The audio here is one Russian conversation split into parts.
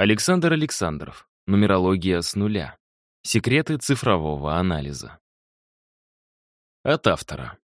Александр Александров. Нумерология с нуля. Секреты цифрового анализа. От автора.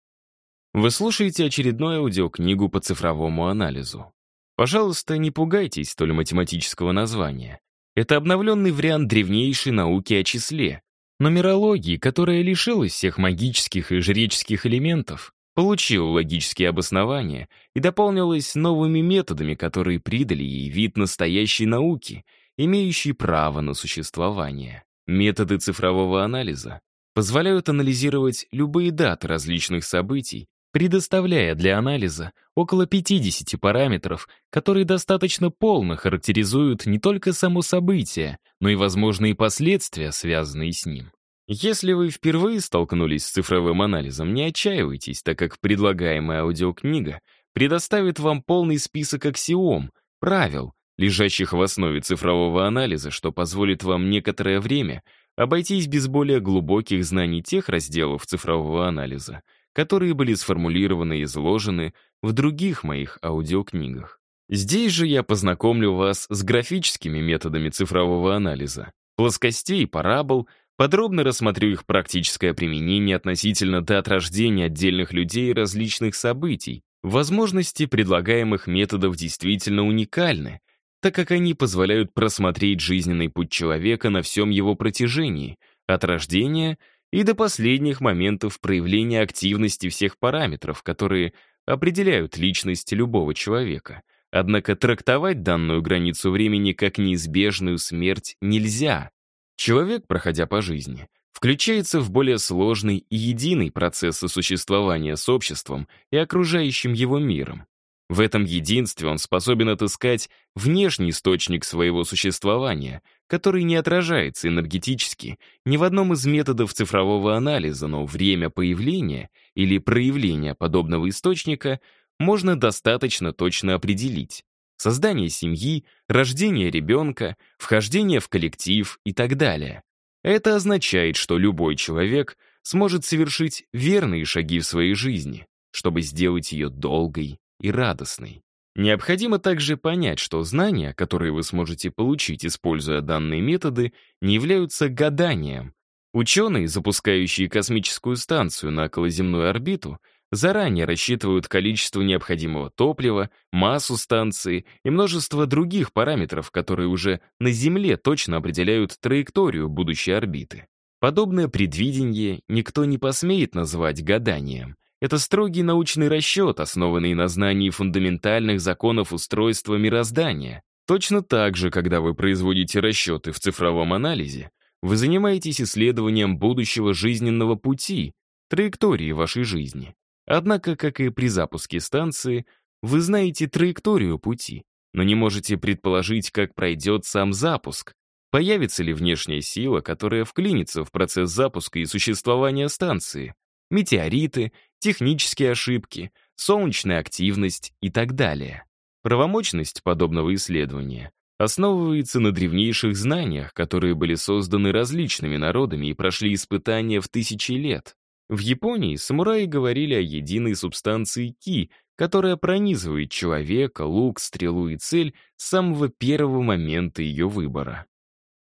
Вы слушаете очередную аудиокнигу по цифровому анализу. Пожалуйста, не пугайтесь столь математического названия. Это обновленный вариант древнейшей науки о числе, нумерологии, которая лишилась всех магических и жреческих элементов получил логические обоснования и дополнилось новыми методами, которые придали ей вид настоящей науки, имеющей право на существование. Методы цифрового анализа позволяют анализировать любые даты различных событий, предоставляя для анализа около 50 параметров, которые достаточно полно характеризуют не только само событие, но и возможные последствия, связанные с ним. Если вы впервые столкнулись с цифровым анализом, не отчаивайтесь, так как предлагаемая аудиокнига предоставит вам полный список аксиом, правил, лежащих в основе цифрового анализа, что позволит вам некоторое время обойтись без более глубоких знаний тех разделов цифрового анализа, которые были сформулированы и изложены в других моих аудиокнигах. Здесь же я познакомлю вас с графическими методами цифрового анализа, плоскостей парабол — Подробно рассмотрю их практическое применение относительно дат рождения отдельных людей и различных событий. Возможности предлагаемых методов действительно уникальны, так как они позволяют просмотреть жизненный путь человека на всем его протяжении, от рождения и до последних моментов проявления активности всех параметров, которые определяют личность любого человека. Однако трактовать данную границу времени как неизбежную смерть нельзя — Человек, проходя по жизни, включается в более сложный и единый процесс сосуществования с обществом и окружающим его миром. В этом единстве он способен отыскать внешний источник своего существования, который не отражается энергетически ни в одном из методов цифрового анализа, но время появления или проявления подобного источника можно достаточно точно определить создание семьи, рождение ребенка, вхождение в коллектив и так далее. Это означает, что любой человек сможет совершить верные шаги в своей жизни, чтобы сделать ее долгой и радостной. Необходимо также понять, что знания, которые вы сможете получить, используя данные методы, не являются гаданием. Ученые, запускающие космическую станцию на околоземную орбиту — заранее рассчитывают количество необходимого топлива, массу станции и множество других параметров, которые уже на Земле точно определяют траекторию будущей орбиты. Подобное предвидение никто не посмеет назвать гаданием. Это строгий научный расчет, основанный на знании фундаментальных законов устройства мироздания. Точно так же, когда вы производите расчеты в цифровом анализе, вы занимаетесь исследованием будущего жизненного пути, траектории вашей жизни. Однако, как и при запуске станции, вы знаете траекторию пути, но не можете предположить, как пройдет сам запуск, появится ли внешняя сила, которая вклинится в процесс запуска и существования станции, метеориты, технические ошибки, солнечная активность и так далее. Правомочность подобного исследования основывается на древнейших знаниях, которые были созданы различными народами и прошли испытания в тысячи лет. В Японии самураи говорили о единой субстанции ки, которая пронизывает человека, лук, стрелу и цель с самого первого момента ее выбора.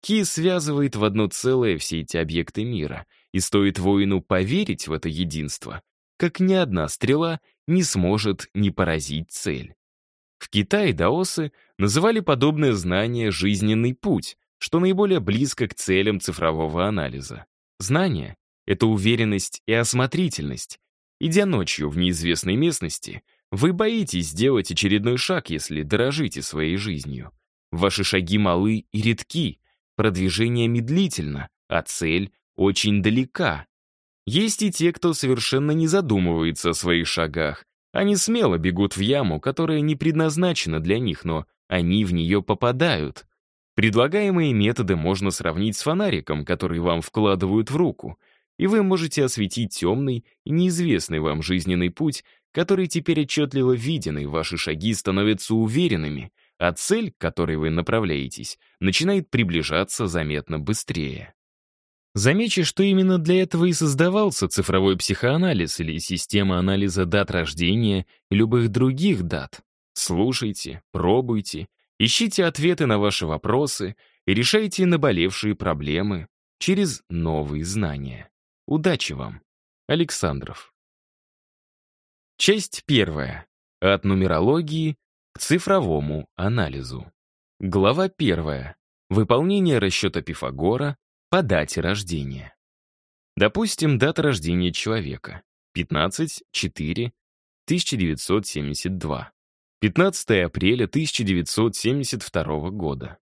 Ки связывает в одно целое все эти объекты мира, и стоит воину поверить в это единство, как ни одна стрела не сможет не поразить цель. В Китае даосы называли подобное знание «жизненный путь», что наиболее близко к целям цифрового анализа. Знание, это уверенность и осмотрительность. Идя ночью в неизвестной местности, вы боитесь сделать очередной шаг, если дорожите своей жизнью. Ваши шаги малы и редки, продвижение медлительно, а цель очень далека. Есть и те, кто совершенно не задумывается о своих шагах. Они смело бегут в яму, которая не предназначена для них, но они в нее попадают. Предлагаемые методы можно сравнить с фонариком, который вам вкладывают в руку — и вы можете осветить темный и неизвестный вам жизненный путь, который теперь отчетливо виден, и ваши шаги становятся уверенными, а цель, к которой вы направляетесь, начинает приближаться заметно быстрее. Замечу, что именно для этого и создавался цифровой психоанализ или система анализа дат рождения и любых других дат. Слушайте, пробуйте, ищите ответы на ваши вопросы и решайте наболевшие проблемы через новые знания. Удачи вам, Александров. Часть первая. От нумерологии к цифровому анализу. Глава первая. Выполнение расчета Пифагора по дате рождения. Допустим, дата рождения человека. 15.4.1972. 15 апреля 1972 года.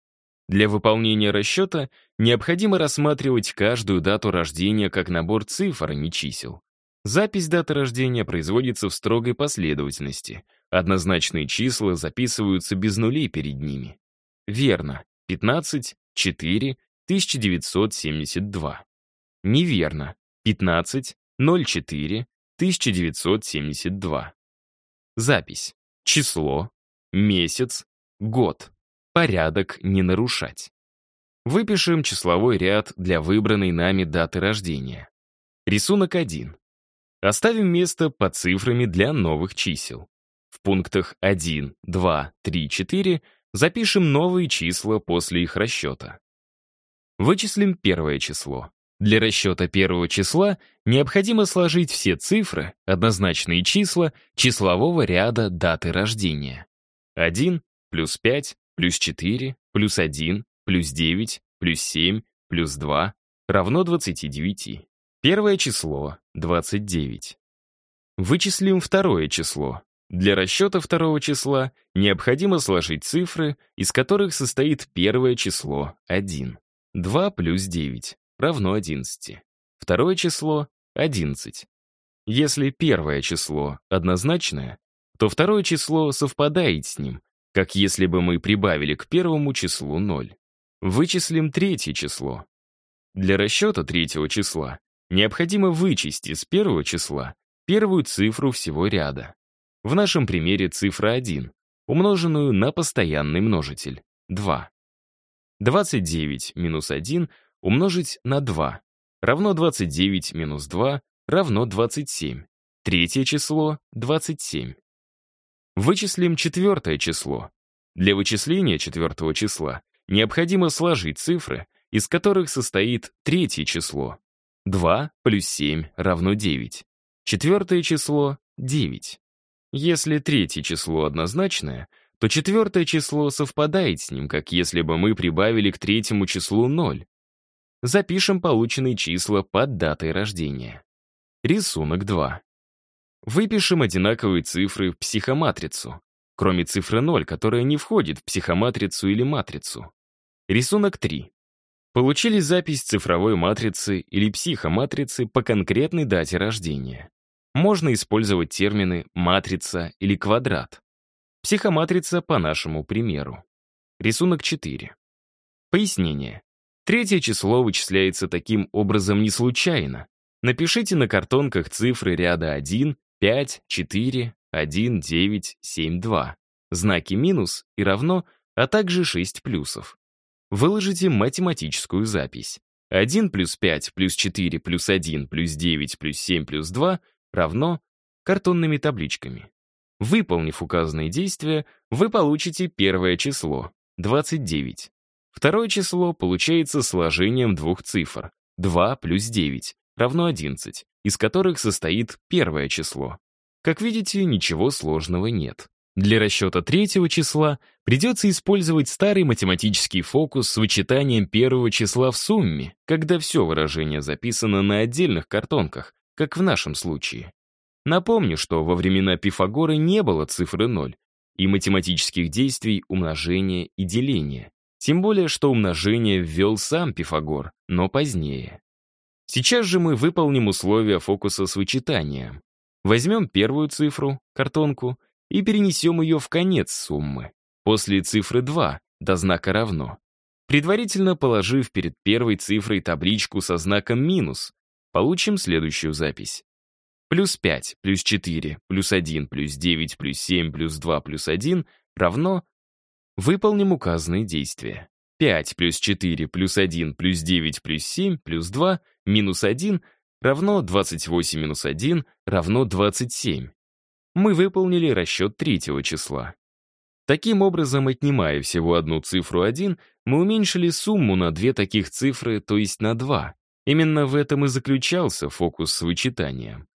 Для выполнения расчета необходимо рассматривать каждую дату рождения как набор цифр, а не чисел. Запись даты рождения производится в строгой последовательности. Однозначные числа записываются без нулей перед ними. Верно. 15, 4, 1972. Неверно. 15, 04, 1972. Запись. Число. Месяц. Год порядок не нарушать. Выпишем числовой ряд для выбранной нами даты рождения. Рисунок 1. Оставим место под цифрами для новых чисел. В пунктах 1, 2, 3, 4 запишем новые числа после их расчета. Вычислим первое число. Для расчета первого числа необходимо сложить все цифры, однозначные числа, числового ряда даты рождения. 1 плюс 5 Плюс 4, плюс 1, плюс 9, плюс 7, плюс 2 равно 29. Первое число — 29. Вычислим второе число. Для расчета второго числа необходимо сложить цифры, из которых состоит первое число — 1. 2 плюс 9 равно 11. Второе число — 11. Если первое число однозначное, то второе число совпадает с ним, как если бы мы прибавили к первому числу 0. Вычислим третье число. Для расчета третьего числа необходимо вычесть из первого числа первую цифру всего ряда. В нашем примере цифра 1, умноженную на постоянный множитель, 2. 29 минус 1 умножить на 2 равно 29 минус 2 равно 27. Третье число — 27. Вычислим четвертое число. Для вычисления четвертого числа необходимо сложить цифры, из которых состоит третье число. 2 плюс 7 равно 9. Четвертое число — 9. Если третье число однозначное, то четвертое число совпадает с ним, как если бы мы прибавили к третьему числу 0. Запишем полученные числа под датой рождения. Рисунок 2. Выпишем одинаковые цифры в психоматрицу, кроме цифры 0, которая не входит в психоматрицу или матрицу. Рисунок 3. Получили запись цифровой матрицы или психоматрицы по конкретной дате рождения. Можно использовать термины «матрица» или «квадрат». Психоматрица по нашему примеру. Рисунок 4. Пояснение. Третье число вычисляется таким образом не случайно. Напишите на картонках цифры ряда 1 5, 4, 1, 9, 7, 2. Знаки минус и равно, а также 6 плюсов. Выложите математическую запись. 1 плюс 5 плюс 4 плюс 1 плюс 9 плюс 7 плюс 2 равно картонными табличками. Выполнив указанные действия, вы получите первое число — 29. Второе число получается сложением двух цифр — 2 плюс 9, равно 11, из которых состоит первое число. Как видите, ничего сложного нет. Для расчета третьего числа придется использовать старый математический фокус с вычитанием первого числа в сумме, когда все выражение записано на отдельных картонках, как в нашем случае. Напомню, что во времена Пифагора не было цифры 0 и математических действий умножения и деления. Тем более, что умножение ввел сам Пифагор, но позднее. Сейчас же мы выполним условия фокуса с вычитанием. Возьмем первую цифру, картонку, и перенесем ее в конец суммы, после цифры 2 до знака «равно», предварительно положив перед первой цифрой табличку со знаком «минус», получим следующую запись. Плюс 5, плюс 4, плюс 1, плюс 9, плюс 7, плюс 2, плюс 1 равно Выполним указанные действия. 5 плюс 4 плюс 1 плюс 9 плюс 7 плюс 2 минус 1 равно 28 минус 1 равно 27. Мы выполнили расчет третьего числа. Таким образом, отнимая всего одну цифру 1, мы уменьшили сумму на две таких цифры, то есть на 2. Именно в этом и заключался фокус с вычитанием.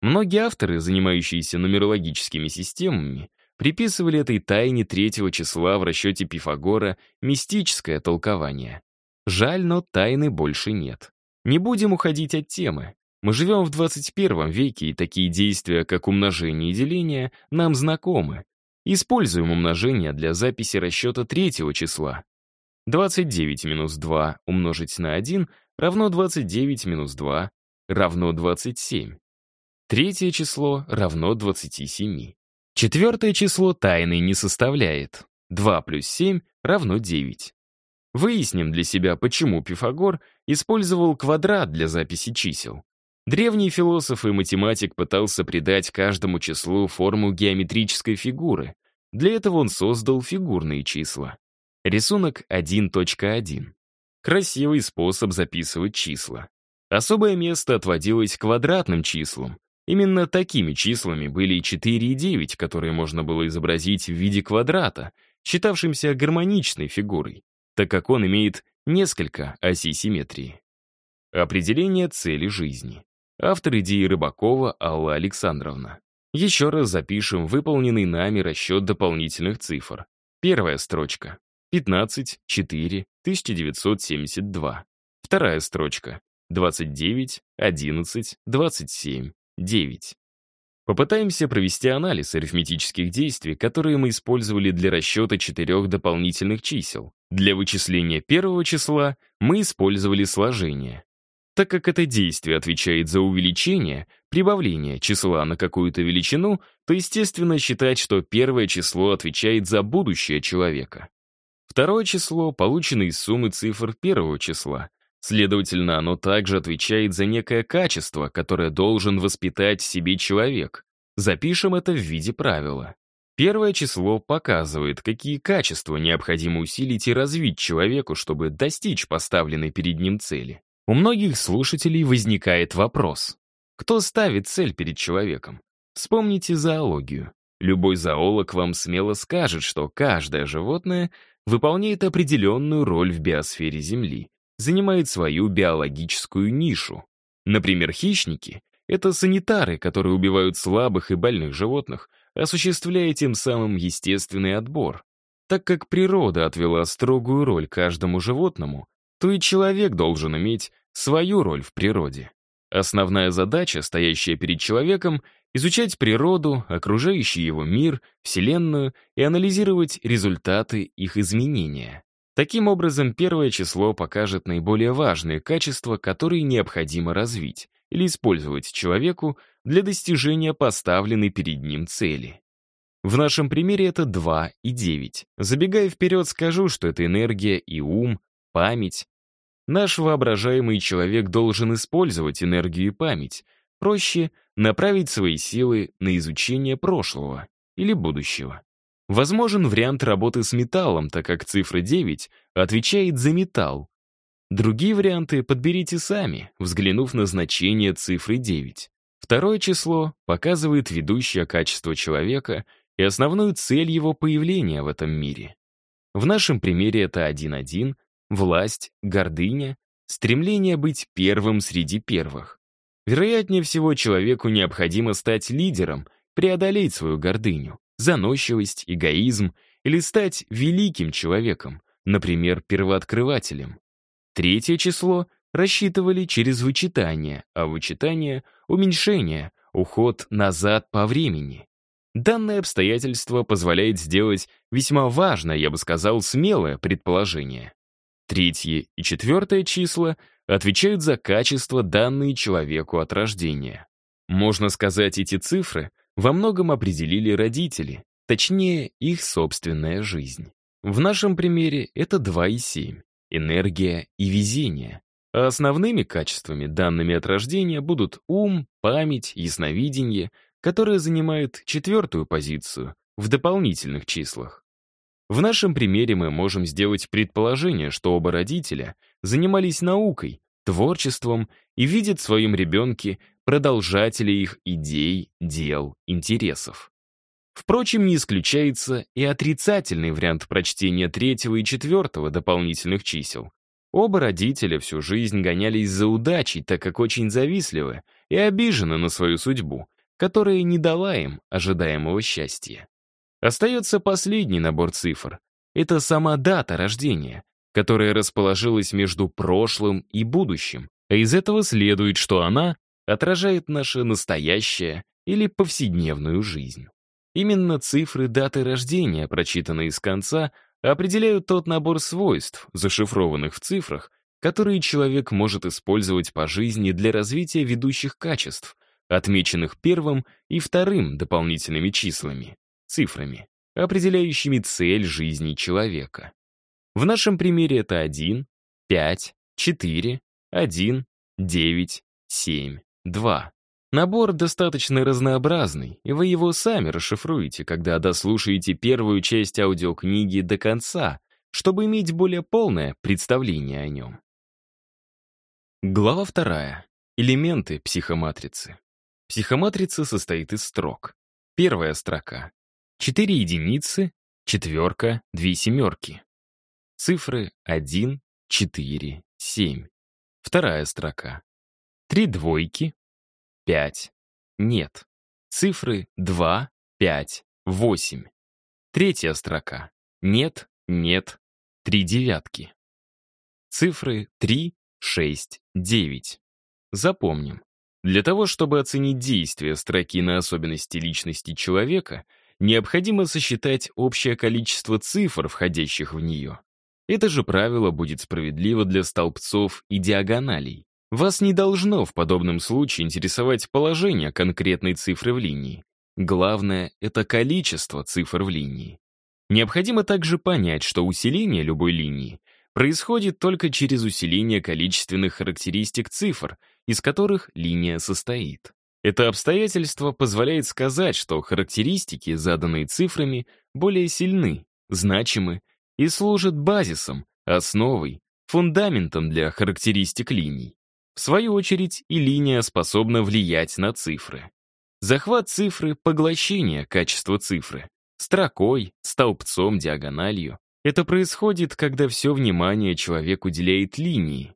Многие авторы, занимающиеся нумерологическими системами, приписывали этой тайне третьего числа в расчете Пифагора мистическое толкование. Жаль, но тайны больше нет. Не будем уходить от темы. Мы живем в 21 веке, и такие действия, как умножение и деление, нам знакомы. Используем умножение для записи расчета третьего числа. 29 минус 2 умножить на 1 равно 29 минус 2 равно 27. Третье число равно 27. Четвертое число тайны не составляет. 2 плюс 7 равно 9. Выясним для себя, почему Пифагор использовал квадрат для записи чисел. Древний философ и математик пытался придать каждому числу форму геометрической фигуры. Для этого он создал фигурные числа. Рисунок 1.1. Красивый способ записывать числа. Особое место отводилось квадратным числам. Именно такими числами были и 4 и 9, которые можно было изобразить в виде квадрата, считавшимся гармоничной фигурой так как он имеет несколько осей симметрии. Определение цели жизни. Автор идеи Рыбакова Алла Александровна. Еще раз запишем выполненный нами расчет дополнительных цифр. Первая строчка. 15-4-1972. Вторая строчка. 29-11-27-9. Попытаемся провести анализ арифметических действий, которые мы использовали для расчета четырех дополнительных чисел. Для вычисления первого числа мы использовали сложение. Так как это действие отвечает за увеличение, прибавление числа на какую-то величину, то естественно считать, что первое число отвечает за будущее человека. Второе число, получено из суммы цифр первого числа, Следовательно, оно также отвечает за некое качество, которое должен воспитать в себе человек. Запишем это в виде правила. Первое число показывает, какие качества необходимо усилить и развить человеку, чтобы достичь поставленной перед ним цели. У многих слушателей возникает вопрос. Кто ставит цель перед человеком? Вспомните зоологию. Любой зоолог вам смело скажет, что каждое животное выполняет определенную роль в биосфере Земли занимает свою биологическую нишу. Например, хищники — это санитары, которые убивают слабых и больных животных, осуществляя тем самым естественный отбор. Так как природа отвела строгую роль каждому животному, то и человек должен иметь свою роль в природе. Основная задача, стоящая перед человеком, изучать природу, окружающий его мир, Вселенную и анализировать результаты их изменения. Таким образом, первое число покажет наиболее важные качества, которые необходимо развить или использовать человеку для достижения поставленной перед ним цели. В нашем примере это 2 и 9. Забегая вперед, скажу, что это энергия и ум, память. Наш воображаемый человек должен использовать энергию и память. Проще направить свои силы на изучение прошлого или будущего. Возможен вариант работы с металлом, так как цифра 9 отвечает за металл. Другие варианты подберите сами, взглянув на значение цифры 9. Второе число показывает ведущее качество человека и основную цель его появления в этом мире. В нашем примере это 1-1, власть, гордыня, стремление быть первым среди первых. Вероятнее всего, человеку необходимо стать лидером, преодолеть свою гордыню заносчивость, эгоизм или стать великим человеком, например, первооткрывателем. Третье число рассчитывали через вычитание, а вычитание — уменьшение, уход назад по времени. Данное обстоятельство позволяет сделать весьма важное, я бы сказал, смелое предположение. Третье и четвертое числа отвечают за качество, данные человеку от рождения. Можно сказать, эти цифры во многом определили родители, точнее, их собственная жизнь. В нашем примере это 2,7 — энергия и везение. А основными качествами, данными от рождения, будут ум, память, ясновидение, которые занимают четвертую позицию в дополнительных числах. В нашем примере мы можем сделать предположение, что оба родителя занимались наукой, творчеством и видят в своем ребенке продолжатели их идей, дел, интересов. Впрочем, не исключается и отрицательный вариант прочтения третьего и четвертого дополнительных чисел. Оба родителя всю жизнь гонялись за удачей, так как очень завистливы и обижены на свою судьбу, которая не дала им ожидаемого счастья. Остается последний набор цифр. Это сама дата рождения, которая расположилась между прошлым и будущим, а из этого следует, что она отражает наше настоящее или повседневную жизнь. Именно цифры даты рождения, прочитанные с конца, определяют тот набор свойств, зашифрованных в цифрах, которые человек может использовать по жизни для развития ведущих качеств, отмеченных первым и вторым дополнительными числами, цифрами, определяющими цель жизни человека. В нашем примере это 1, 5, 4, 1, 9, 7 два Набор достаточно разнообразный, и вы его сами расшифруете, когда дослушаете первую часть аудиокниги до конца, чтобы иметь более полное представление о нем. Глава вторая. Элементы психоматрицы. Психоматрица состоит из строк. Первая строка. четыре единицы, четверка, две семерки. Цифры 1, 4, 7. Вторая строка. три двойки, 5. Нет. Цифры 2, 5, 8. Третья строка. Нет, нет, три девятки. Цифры 3, 6, 9. Запомним. Для того, чтобы оценить действие строки на особенности личности человека, необходимо сосчитать общее количество цифр, входящих в нее. Это же правило будет справедливо для столбцов и диагоналей. Вас не должно в подобном случае интересовать положение конкретной цифры в линии. Главное — это количество цифр в линии. Необходимо также понять, что усиление любой линии происходит только через усиление количественных характеристик цифр, из которых линия состоит. Это обстоятельство позволяет сказать, что характеристики, заданные цифрами, более сильны, значимы и служат базисом, основой, фундаментом для характеристик линий. В свою очередь и линия способна влиять на цифры. Захват цифры — поглощение качества цифры. Строкой, столбцом, диагональю. Это происходит, когда все внимание человек уделяет линии.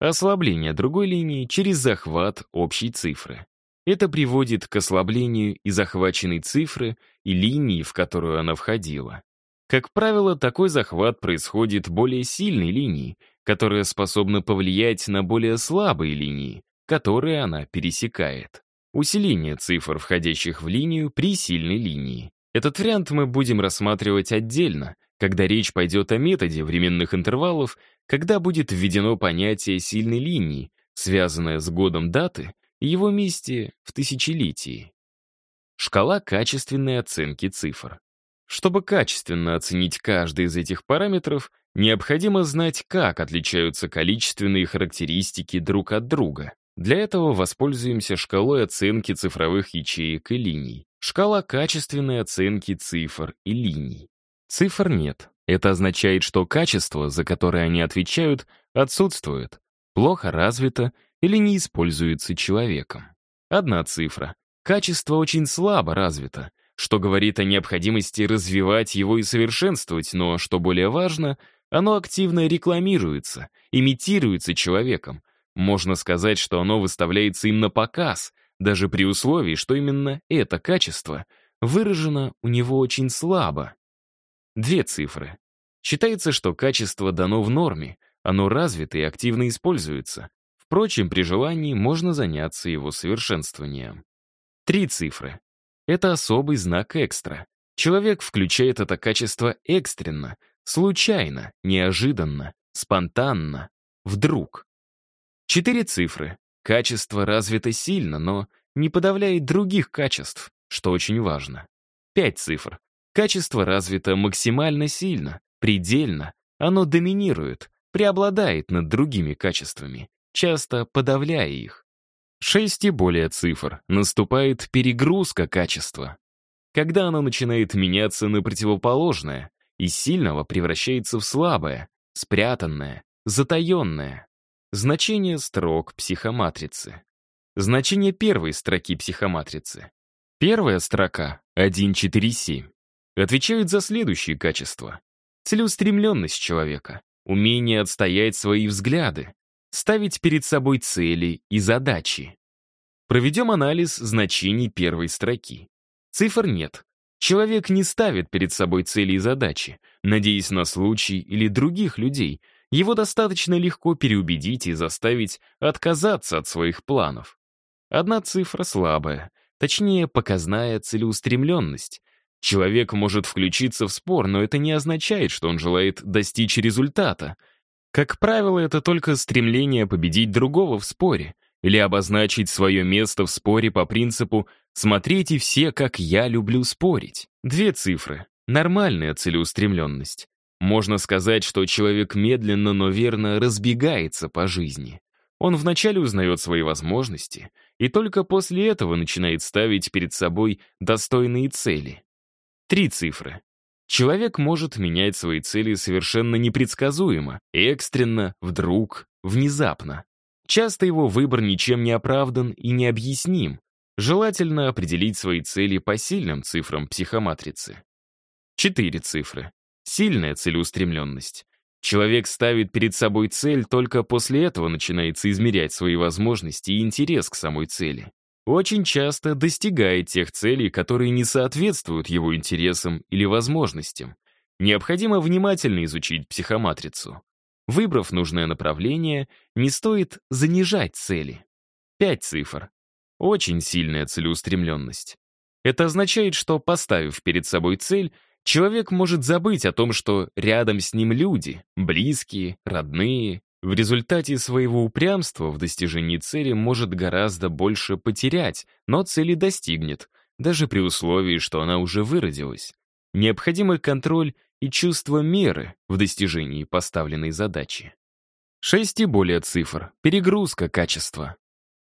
Ослабление другой линии через захват общей цифры. Это приводит к ослаблению и захваченной цифры, и линии, в которую она входила. Как правило, такой захват происходит более сильной линии, которые способны повлиять на более слабые линии, которые она пересекает. Усиление цифр, входящих в линию, при сильной линии. Этот вариант мы будем рассматривать отдельно, когда речь пойдет о методе временных интервалов, когда будет введено понятие сильной линии, связанное с годом даты и его месте в тысячелетии. Шкала качественной оценки цифр. Чтобы качественно оценить каждый из этих параметров — Необходимо знать, как отличаются количественные характеристики друг от друга. Для этого воспользуемся шкалой оценки цифровых ячеек и линий. Шкала качественной оценки цифр и линий. Цифр нет. Это означает, что качество, за которое они отвечают, отсутствует, плохо развито или не используется человеком. Одна цифра. Качество очень слабо развито, что говорит о необходимости развивать его и совершенствовать, но, что более важно — оно активно рекламируется, имитируется человеком. Можно сказать, что оно выставляется им на показ, даже при условии, что именно это качество выражено у него очень слабо. Две цифры. Считается, что качество дано в норме, оно развито и активно используется. Впрочем, при желании можно заняться его совершенствованием. Три цифры. Это особый знак экстра. Человек включает это качество экстренно — Случайно, неожиданно, спонтанно, вдруг. Четыре цифры. Качество развито сильно, но не подавляет других качеств, что очень важно. Пять цифр. Качество развито максимально сильно, предельно, оно доминирует, преобладает над другими качествами, часто подавляя их. Шесть и более цифр. Наступает перегрузка качества. Когда оно начинает меняться на противоположное, из сильного превращается в слабое, спрятанное, затаенное. Значение строк психоматрицы. Значение первой строки психоматрицы. Первая строка 1.4.7 Отвечает за следующие качества. Целеустремленность человека, умение отстоять свои взгляды, ставить перед собой цели и задачи. Проведем анализ значений первой строки. Цифр нет, Человек не ставит перед собой цели и задачи, надеясь на случай или других людей. Его достаточно легко переубедить и заставить отказаться от своих планов. Одна цифра слабая, точнее, показная целеустремленность. Человек может включиться в спор, но это не означает, что он желает достичь результата. Как правило, это только стремление победить другого в споре или обозначить свое место в споре по принципу Смотрите все, как я люблю спорить. Две цифры. Нормальная целеустремленность. Можно сказать, что человек медленно, но верно разбегается по жизни. Он вначале узнает свои возможности, и только после этого начинает ставить перед собой достойные цели. Три цифры. Человек может менять свои цели совершенно непредсказуемо, экстренно, вдруг, внезапно. Часто его выбор ничем не оправдан и не объясним, Желательно определить свои цели по сильным цифрам психоматрицы. Четыре цифры. Сильная целеустремленность. Человек ставит перед собой цель, только после этого начинается измерять свои возможности и интерес к самой цели. Очень часто достигает тех целей, которые не соответствуют его интересам или возможностям. Необходимо внимательно изучить психоматрицу. Выбрав нужное направление, не стоит занижать цели. Пять цифр очень сильная целеустремленность. Это означает, что, поставив перед собой цель, человек может забыть о том, что рядом с ним люди, близкие, родные. В результате своего упрямства в достижении цели может гораздо больше потерять, но цели достигнет, даже при условии, что она уже выродилась. Необходимый контроль и чувство меры в достижении поставленной задачи. 6 и более цифр. Перегрузка качества.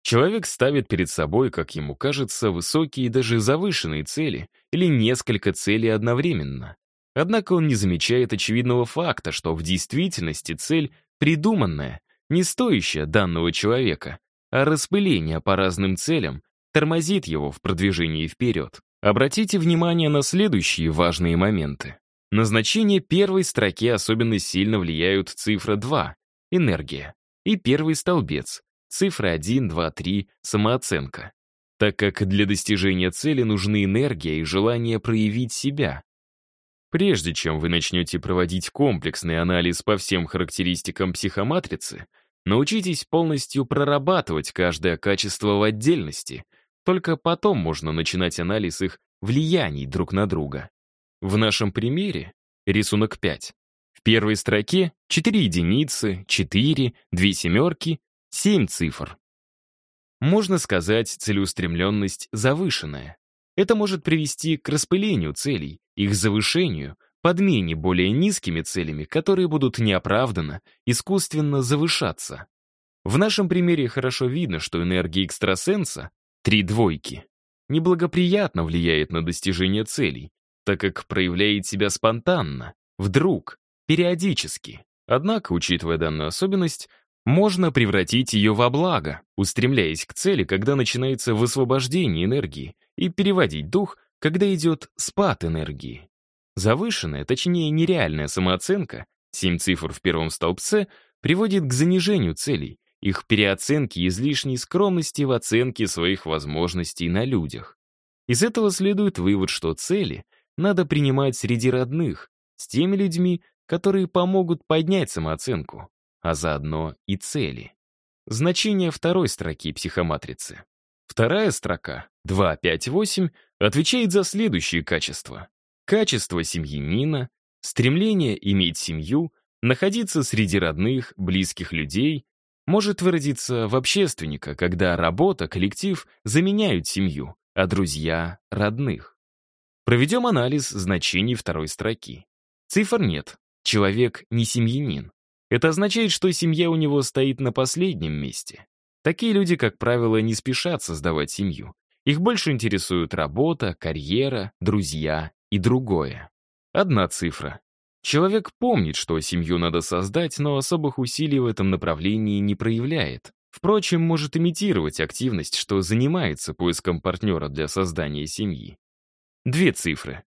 Человек ставит перед собой, как ему кажется, высокие и даже завышенные цели или несколько целей одновременно. Однако он не замечает очевидного факта, что в действительности цель придуманная, не стоящая данного человека, а распыление по разным целям тормозит его в продвижении вперед. Обратите внимание на следующие важные моменты. На значение первой строки особенно сильно влияют цифра 2 — энергия, и первый столбец Цифры 1, 2, 3 — самооценка. Так как для достижения цели нужны энергия и желание проявить себя. Прежде чем вы начнете проводить комплексный анализ по всем характеристикам психоматрицы, научитесь полностью прорабатывать каждое качество в отдельности, только потом можно начинать анализ их влияний друг на друга. В нашем примере рисунок 5. В первой строке 4 единицы, 4, 2 семерки, Семь цифр. Можно сказать, целеустремленность завышенная. Это может привести к распылению целей, их завышению, подмене более низкими целями, которые будут неоправданно, искусственно завышаться. В нашем примере хорошо видно, что энергия экстрасенса, три двойки, неблагоприятно влияет на достижение целей, так как проявляет себя спонтанно, вдруг, периодически. Однако, учитывая данную особенность, можно превратить ее во благо, устремляясь к цели, когда начинается высвобождение энергии, и переводить дух, когда идет спад энергии. Завышенная, точнее нереальная самооценка, семь цифр в первом столбце, приводит к занижению целей, их переоценке и излишней скромности в оценке своих возможностей на людях. Из этого следует вывод, что цели надо принимать среди родных, с теми людьми, которые помогут поднять самооценку а заодно и цели. Значение второй строки психоматрицы. Вторая строка, 2 5 8 отвечает за следующие качества. Качество семьянина, стремление иметь семью, находиться среди родных, близких людей, может выразиться в общественника, когда работа, коллектив заменяют семью, а друзья — родных. Проведем анализ значений второй строки. Цифр нет, человек не семьянин. Это означает, что семья у него стоит на последнем месте. Такие люди, как правило, не спешат создавать семью. Их больше интересуют работа, карьера, друзья и другое. Одна цифра. Человек помнит, что семью надо создать, но особых усилий в этом направлении не проявляет. Впрочем, может имитировать активность, что занимается поиском партнера для создания семьи. Две цифры.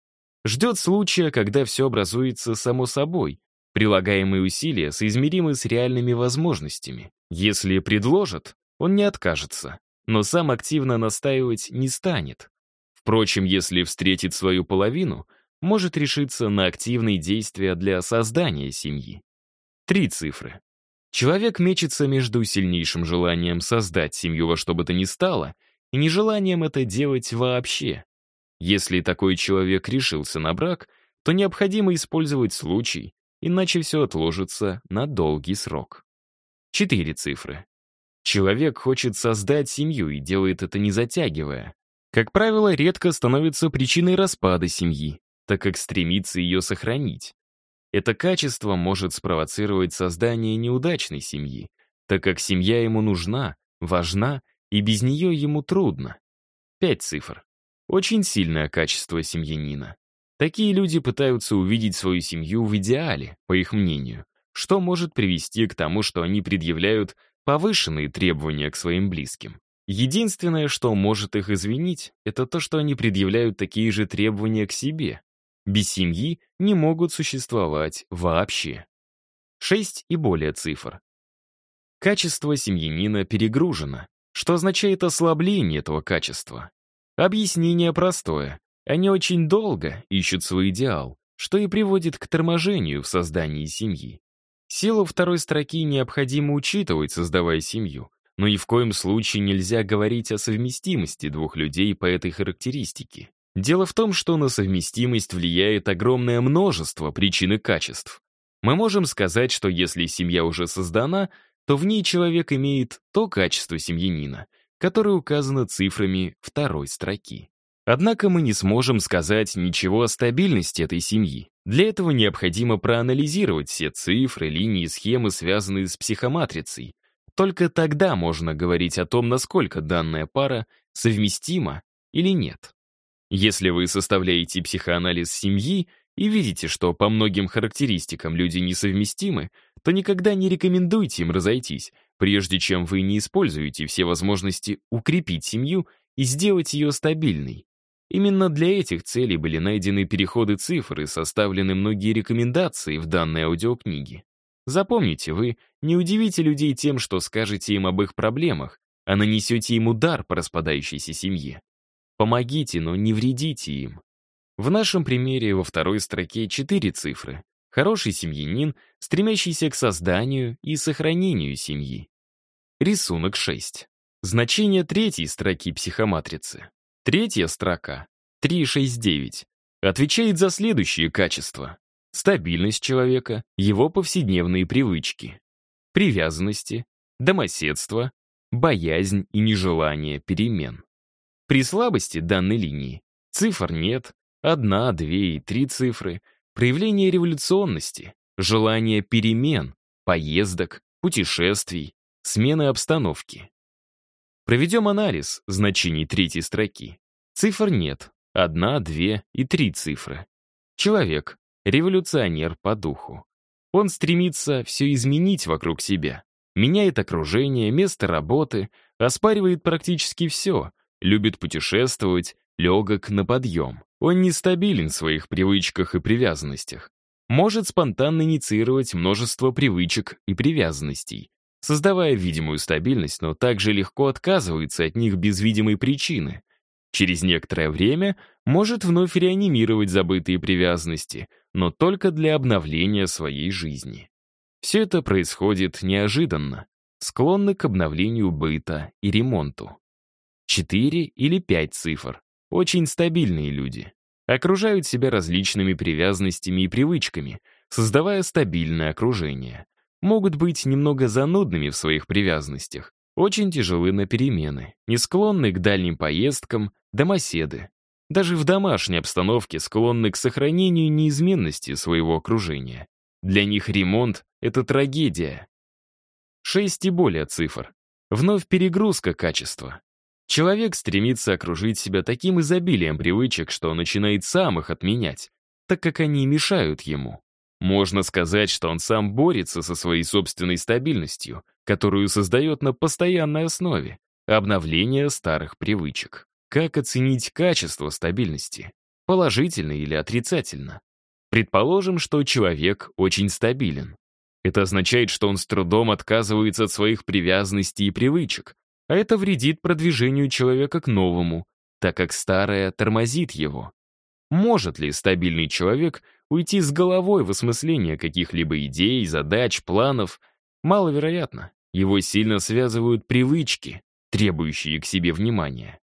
Ждет случая, когда все образуется само собой, прилагаемые усилия соизмеримы с реальными возможностями. Если предложат, он не откажется, но сам активно настаивать не станет. Впрочем, если встретит свою половину, может решиться на активные действия для создания семьи. Три цифры. Человек мечется между сильнейшим желанием создать семью во что бы то ни стало и нежеланием это делать вообще. Если такой человек решился на брак, то необходимо использовать случай, иначе все отложится на долгий срок. Четыре цифры. Человек хочет создать семью и делает это не затягивая. Как правило, редко становится причиной распада семьи, так как стремится ее сохранить. Это качество может спровоцировать создание неудачной семьи, так как семья ему нужна, важна, и без нее ему трудно. Пять цифр. Очень сильное качество семьянина. Такие люди пытаются увидеть свою семью в идеале, по их мнению, что может привести к тому, что они предъявляют повышенные требования к своим близким. Единственное, что может их извинить, это то, что они предъявляют такие же требования к себе. Без семьи не могут существовать вообще. Шесть и более цифр. Качество семьянина перегружено, что означает ослабление этого качества. Объяснение простое. Они очень долго ищут свой идеал, что и приводит к торможению в создании семьи. Силу второй строки необходимо учитывать, создавая семью, но и в коем случае нельзя говорить о совместимости двух людей по этой характеристике. Дело в том, что на совместимость влияет огромное множество причин и качеств. Мы можем сказать, что если семья уже создана, то в ней человек имеет то качество семьянина, которое указано цифрами второй строки. Однако мы не сможем сказать ничего о стабильности этой семьи. Для этого необходимо проанализировать все цифры, линии, схемы, связанные с психоматрицей. Только тогда можно говорить о том, насколько данная пара совместима или нет. Если вы составляете психоанализ семьи и видите, что по многим характеристикам люди несовместимы, то никогда не рекомендуйте им разойтись, прежде чем вы не используете все возможности укрепить семью и сделать ее стабильной. Именно для этих целей были найдены переходы цифр и составлены многие рекомендации в данной аудиокниге. Запомните, вы не удивите людей тем, что скажете им об их проблемах, а нанесете им удар по распадающейся семье. Помогите, но не вредите им. В нашем примере во второй строке четыре цифры. Хороший семьянин, стремящийся к созданию и сохранению семьи. Рисунок 6. Значение третьей строки психоматрицы. Третья строка, 369, отвечает за следующие качества. Стабильность человека, его повседневные привычки, привязанности, домоседство, боязнь и нежелание перемен. При слабости данной линии цифр нет, одна, две и три цифры, проявление революционности, желание перемен, поездок, путешествий, смены обстановки. Проведем анализ значений третьей строки. Цифр нет. Одна, две и три цифры. Человек — революционер по духу. Он стремится все изменить вокруг себя. Меняет окружение, место работы, оспаривает практически все, любит путешествовать, легок на подъем. Он нестабилен в своих привычках и привязанностях. Может спонтанно инициировать множество привычек и привязанностей создавая видимую стабильность, но также легко отказывается от них без видимой причины. Через некоторое время может вновь реанимировать забытые привязанности, но только для обновления своей жизни. Все это происходит неожиданно, склонны к обновлению быта и ремонту. Четыре или пять цифр. Очень стабильные люди. Окружают себя различными привязанностями и привычками, создавая стабильное окружение могут быть немного занудными в своих привязанностях, очень тяжелы на перемены, не склонны к дальним поездкам, домоседы. Даже в домашней обстановке склонны к сохранению неизменности своего окружения. Для них ремонт — это трагедия. 6 и более цифр. Вновь перегрузка качества. Человек стремится окружить себя таким изобилием привычек, что начинает сам их отменять, так как они мешают ему. Можно сказать, что он сам борется со своей собственной стабильностью, которую создает на постоянной основе, обновление старых привычек. Как оценить качество стабильности? Положительно или отрицательно? Предположим, что человек очень стабилен. Это означает, что он с трудом отказывается от своих привязанностей и привычек, а это вредит продвижению человека к новому, так как старое тормозит его. Может ли стабильный человек — Уйти с головой в осмысление каких-либо идей, задач, планов маловероятно. Его сильно связывают привычки, требующие к себе внимания.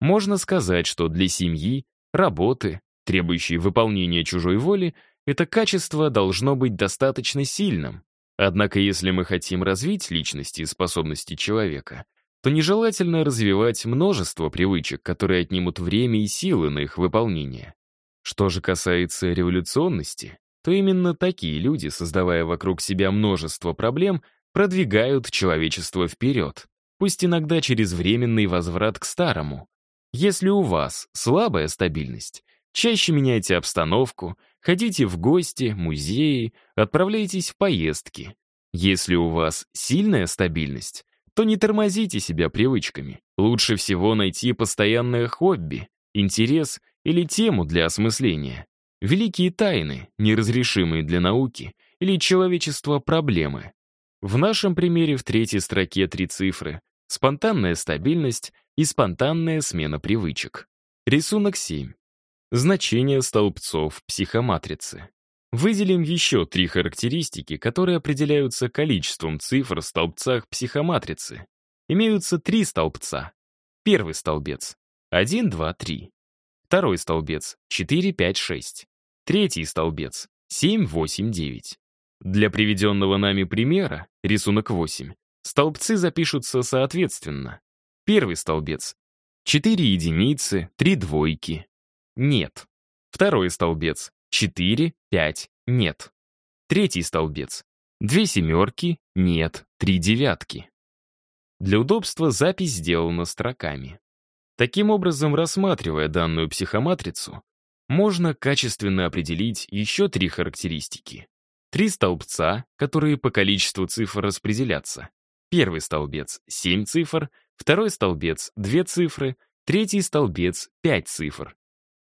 Можно сказать, что для семьи, работы, требующей выполнения чужой воли, это качество должно быть достаточно сильным. Однако если мы хотим развить личности и способности человека, то нежелательно развивать множество привычек, которые отнимут время и силы на их выполнение. Что же касается революционности, то именно такие люди, создавая вокруг себя множество проблем, продвигают человечество вперед, пусть иногда через временный возврат к старому. Если у вас слабая стабильность, чаще меняйте обстановку, ходите в гости, музеи, отправляйтесь в поездки. Если у вас сильная стабильность, то не тормозите себя привычками. Лучше всего найти постоянное хобби, интерес или тему для осмысления, великие тайны, неразрешимые для науки или человечества проблемы. В нашем примере в третьей строке три цифры — спонтанная стабильность и спонтанная смена привычек. Рисунок 7. Значение столбцов психоматрицы. Выделим еще три характеристики, которые определяются количеством цифр в столбцах психоматрицы. Имеются три столбца. Первый столбец — 1, 2, 3. Второй столбец — 4, 5, 6. Третий столбец — 7, 8, 9. Для приведенного нами примера, рисунок 8, столбцы запишутся соответственно. Первый столбец — 4 единицы, 3 двойки. Нет. Второй столбец — 4, 5, нет. Третий столбец — 2 семерки, нет, 3 девятки. Для удобства запись сделана строками. Таким образом, рассматривая данную психоматрицу, можно качественно определить еще три характеристики. Три столбца, которые по количеству цифр распределятся. Первый столбец — семь цифр, второй столбец — две цифры, третий столбец — пять цифр.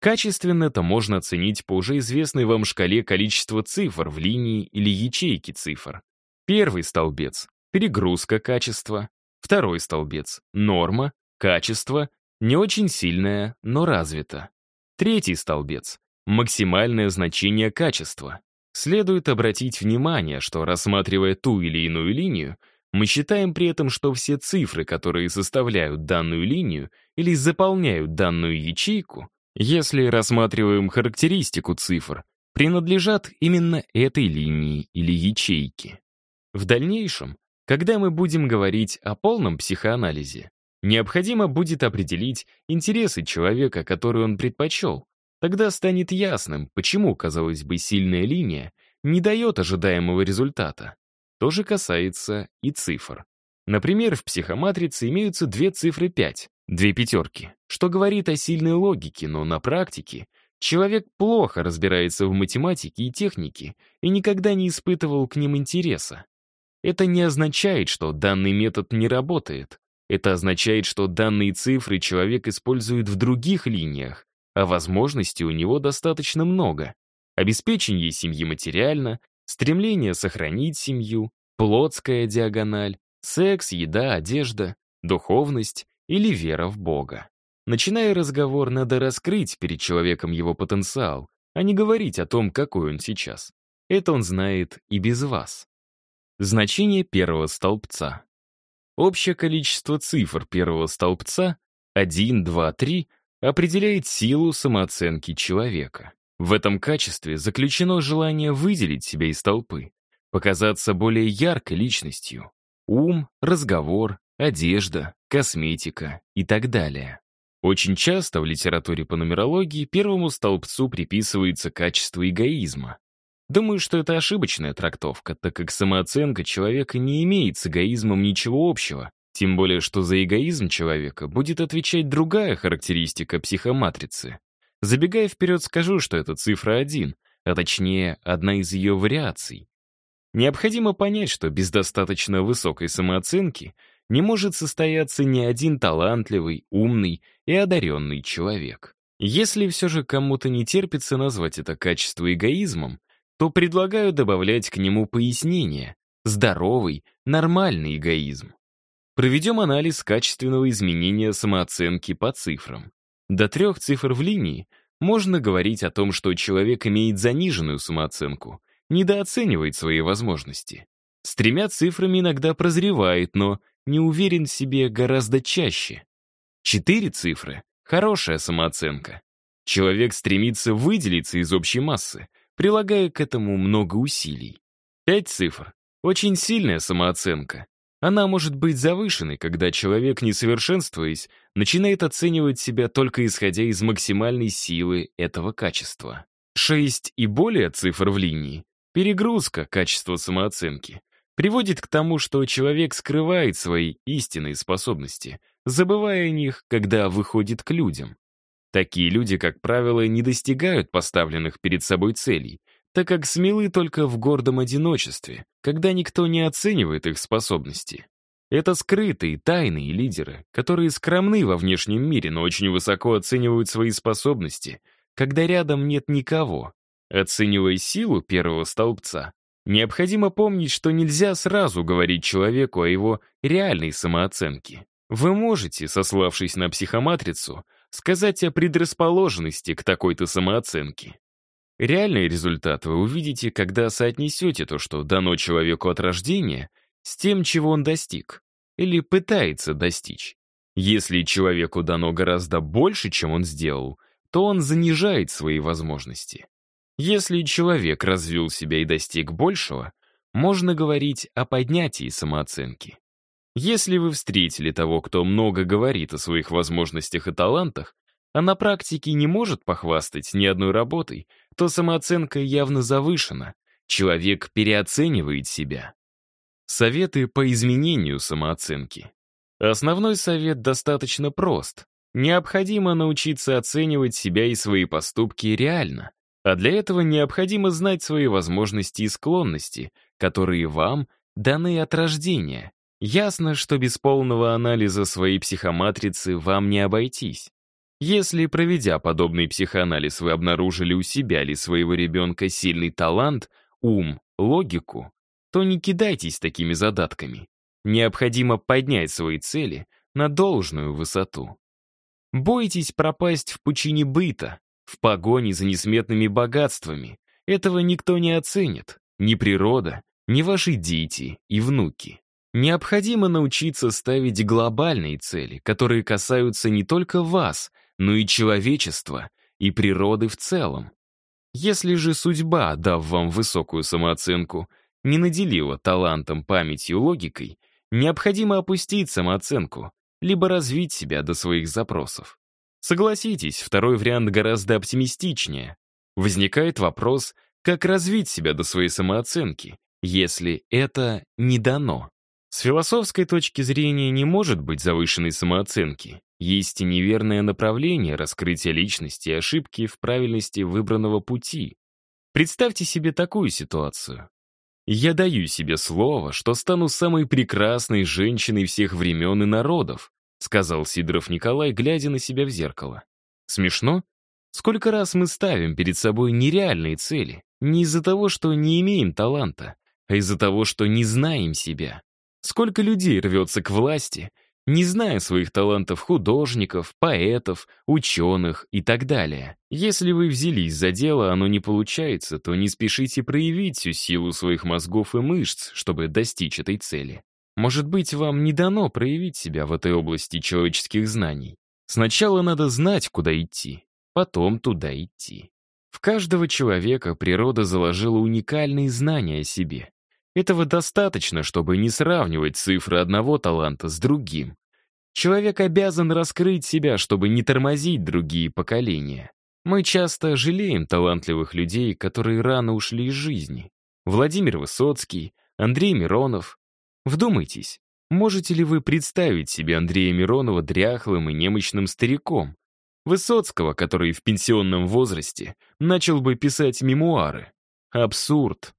Качественно это можно оценить по уже известной вам шкале количества цифр в линии или ячейке цифр. Первый столбец — перегрузка качества, второй столбец — норма, качество не очень сильная, но развита. Третий столбец — максимальное значение качества. Следует обратить внимание, что рассматривая ту или иную линию, мы считаем при этом, что все цифры, которые составляют данную линию или заполняют данную ячейку, если рассматриваем характеристику цифр, принадлежат именно этой линии или ячейке. В дальнейшем, когда мы будем говорить о полном психоанализе, Необходимо будет определить интересы человека, который он предпочел. Тогда станет ясным, почему, казалось бы, сильная линия не дает ожидаемого результата. То же касается и цифр. Например, в психоматрице имеются две цифры 5, две пятерки, что говорит о сильной логике, но на практике человек плохо разбирается в математике и технике и никогда не испытывал к ним интереса. Это не означает, что данный метод не работает. Это означает, что данные цифры человек использует в других линиях, а возможностей у него достаточно много. Обеспечение семьи материально, стремление сохранить семью, плотская диагональ, секс, еда, одежда, духовность или вера в Бога. Начиная разговор, надо раскрыть перед человеком его потенциал, а не говорить о том, какой он сейчас. Это он знает и без вас. Значение первого столбца. Общее количество цифр первого столбца 1, 2, 3 определяет силу самооценки человека. В этом качестве заключено желание выделить себя из толпы, показаться более яркой личностью. Ум, разговор, одежда, косметика и так далее. Очень часто в литературе по нумерологии первому столбцу приписывается качество эгоизма, Думаю, что это ошибочная трактовка, так как самооценка человека не имеет с эгоизмом ничего общего. Тем более, что за эгоизм человека будет отвечать другая характеристика психоматрицы. Забегая вперед, скажу, что это цифра 1, а точнее, одна из ее вариаций. Необходимо понять, что без достаточно высокой самооценки не может состояться ни один талантливый, умный и одаренный человек. Если все же кому-то не терпится назвать это качество эгоизмом, то предлагаю добавлять к нему пояснение, здоровый, нормальный эгоизм. Проведем анализ качественного изменения самооценки по цифрам. До трех цифр в линии можно говорить о том, что человек имеет заниженную самооценку, недооценивает свои возможности. С тремя цифрами иногда прозревает, но не уверен в себе гораздо чаще. Четыре цифры — хорошая самооценка. Человек стремится выделиться из общей массы — прилагая к этому много усилий. Пять цифр. Очень сильная самооценка. Она может быть завышенной, когда человек, не совершенствуясь, начинает оценивать себя только исходя из максимальной силы этого качества. Шесть и более цифр в линии — перегрузка качества самооценки. Приводит к тому, что человек скрывает свои истинные способности, забывая о них, когда выходит к людям. Такие люди, как правило, не достигают поставленных перед собой целей, так как смелы только в гордом одиночестве, когда никто не оценивает их способности. Это скрытые, тайные лидеры, которые скромны во внешнем мире, но очень высоко оценивают свои способности, когда рядом нет никого. Оценивая силу первого столбца, необходимо помнить, что нельзя сразу говорить человеку о его реальной самооценке. Вы можете, сославшись на психоматрицу, сказать о предрасположенности к такой-то самооценке. Реальный результат вы увидите, когда соотнесете то, что дано человеку от рождения, с тем, чего он достиг или пытается достичь. Если человеку дано гораздо больше, чем он сделал, то он занижает свои возможности. Если человек развил себя и достиг большего, можно говорить о поднятии самооценки. Если вы встретили того, кто много говорит о своих возможностях и талантах, а на практике не может похвастать ни одной работой, то самооценка явно завышена. Человек переоценивает себя. Советы по изменению самооценки. Основной совет достаточно прост. Необходимо научиться оценивать себя и свои поступки реально, а для этого необходимо знать свои возможности и склонности, которые вам даны от рождения, Ясно, что без полного анализа своей психоматрицы вам не обойтись. Если, проведя подобный психоанализ, вы обнаружили у себя или своего ребенка сильный талант, ум, логику, то не кидайтесь такими задатками. Необходимо поднять свои цели на должную высоту. Бойтесь пропасть в пучине быта, в погоне за несметными богатствами. Этого никто не оценит, ни природа, ни ваши дети и внуки. Необходимо научиться ставить глобальные цели, которые касаются не только вас, но и человечества, и природы в целом. Если же судьба, дав вам высокую самооценку, не наделила талантом, памятью, логикой, необходимо опустить самооценку, либо развить себя до своих запросов. Согласитесь, второй вариант гораздо оптимистичнее. Возникает вопрос, как развить себя до своей самооценки, если это не дано. С философской точки зрения не может быть завышенной самооценки. Есть и неверное направление раскрытия личности и ошибки в правильности выбранного пути. Представьте себе такую ситуацию. Я даю себе слово, что стану самой прекрасной женщиной всех времен и народов, сказал Сидоров Николай, глядя на себя в зеркало. Смешно? Сколько раз мы ставим перед собой нереальные цели, не из-за того, что не имеем таланта, а из-за того, что не знаем себя. Сколько людей рвется к власти, не зная своих талантов художников, поэтов, ученых и так далее. Если вы взялись за дело, оно не получается, то не спешите проявить всю силу своих мозгов и мышц, чтобы достичь этой цели. Может быть, вам не дано проявить себя в этой области человеческих знаний. Сначала надо знать, куда идти, потом туда идти. В каждого человека природа заложила уникальные знания о себе. Этого достаточно, чтобы не сравнивать цифры одного таланта с другим. Человек обязан раскрыть себя, чтобы не тормозить другие поколения. Мы часто жалеем талантливых людей, которые рано ушли из жизни. Владимир Высоцкий, Андрей Миронов. Вдумайтесь, можете ли вы представить себе Андрея Миронова дряхлым и немощным стариком? Высоцкого, который в пенсионном возрасте начал бы писать мемуары. Абсурд.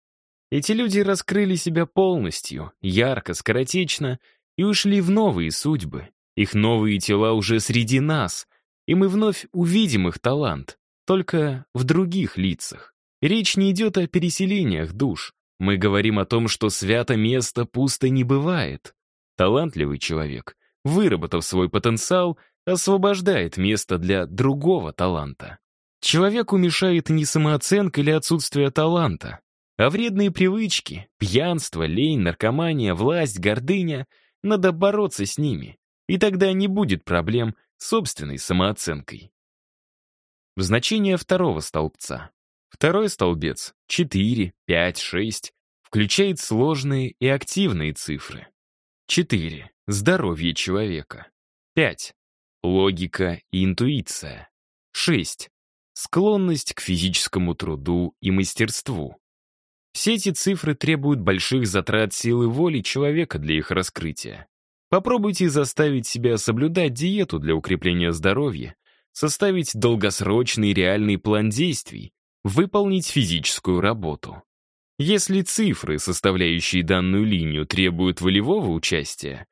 Эти люди раскрыли себя полностью, ярко, скоротечно, и ушли в новые судьбы. Их новые тела уже среди нас, и мы вновь увидим их талант, только в других лицах. Речь не идет о переселениях душ. Мы говорим о том, что свято место пусто не бывает. Талантливый человек, выработав свой потенциал, освобождает место для другого таланта. Человеку мешает не самооценка или отсутствие таланта, а вредные привычки, пьянство, лень, наркомания, власть, гордыня — надо бороться с ними, и тогда не будет проблем с собственной самооценкой. Значение второго столбца. Второй столбец 4, 5, 6 включает сложные и активные цифры. 4. Здоровье человека. 5. Логика и интуиция. 6. Склонность к физическому труду и мастерству. Все эти цифры требуют больших затрат силы воли человека для их раскрытия. Попробуйте заставить себя соблюдать диету для укрепления здоровья, составить долгосрочный реальный план действий, выполнить физическую работу. Если цифры, составляющие данную линию, требуют волевого участия,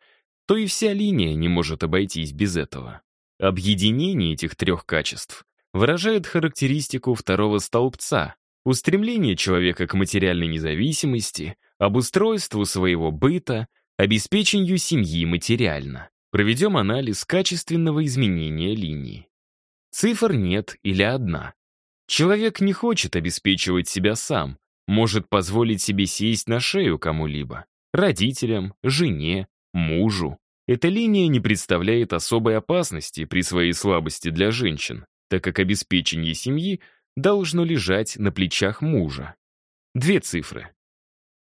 то и вся линия не может обойтись без этого. Объединение этих трех качеств выражает характеристику второго столбца, Устремление человека к материальной независимости, обустройству своего быта, обеспечению семьи материально. Проведем анализ качественного изменения линии. Цифр нет или одна. Человек не хочет обеспечивать себя сам, может позволить себе сесть на шею кому-либо, родителям, жене, мужу. Эта линия не представляет особой опасности при своей слабости для женщин, так как обеспечение семьи — должно лежать на плечах мужа. Две цифры.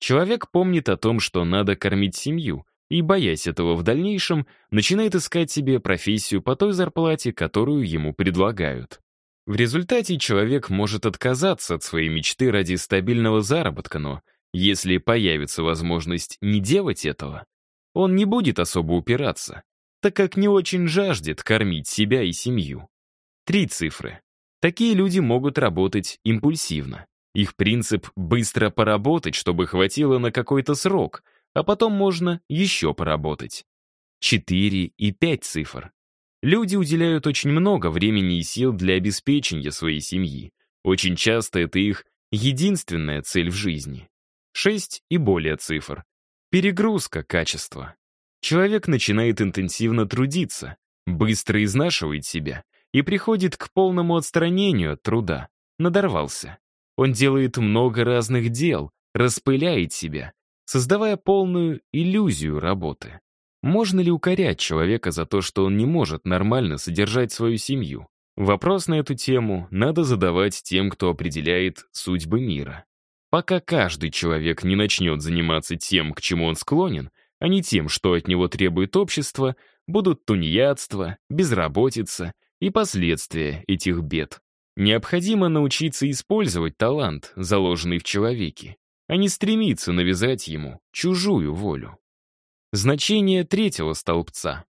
Человек помнит о том, что надо кормить семью, и, боясь этого в дальнейшем, начинает искать себе профессию по той зарплате, которую ему предлагают. В результате человек может отказаться от своей мечты ради стабильного заработка, но если появится возможность не делать этого, он не будет особо упираться, так как не очень жаждет кормить себя и семью. Три цифры. Такие люди могут работать импульсивно. Их принцип — быстро поработать, чтобы хватило на какой-то срок, а потом можно еще поработать. Четыре и пять цифр. Люди уделяют очень много времени и сил для обеспечения своей семьи. Очень часто это их единственная цель в жизни. Шесть и более цифр. Перегрузка качества. Человек начинает интенсивно трудиться, быстро изнашивает себя — и приходит к полному отстранению от труда. Надорвался. Он делает много разных дел, распыляет себя, создавая полную иллюзию работы. Можно ли укорять человека за то, что он не может нормально содержать свою семью? Вопрос на эту тему надо задавать тем, кто определяет судьбы мира. Пока каждый человек не начнет заниматься тем, к чему он склонен, а не тем, что от него требует общество, будут тунеядство, безработица, и последствия этих бед. Необходимо научиться использовать талант, заложенный в человеке, а не стремиться навязать ему чужую волю. Значение третьего столбца.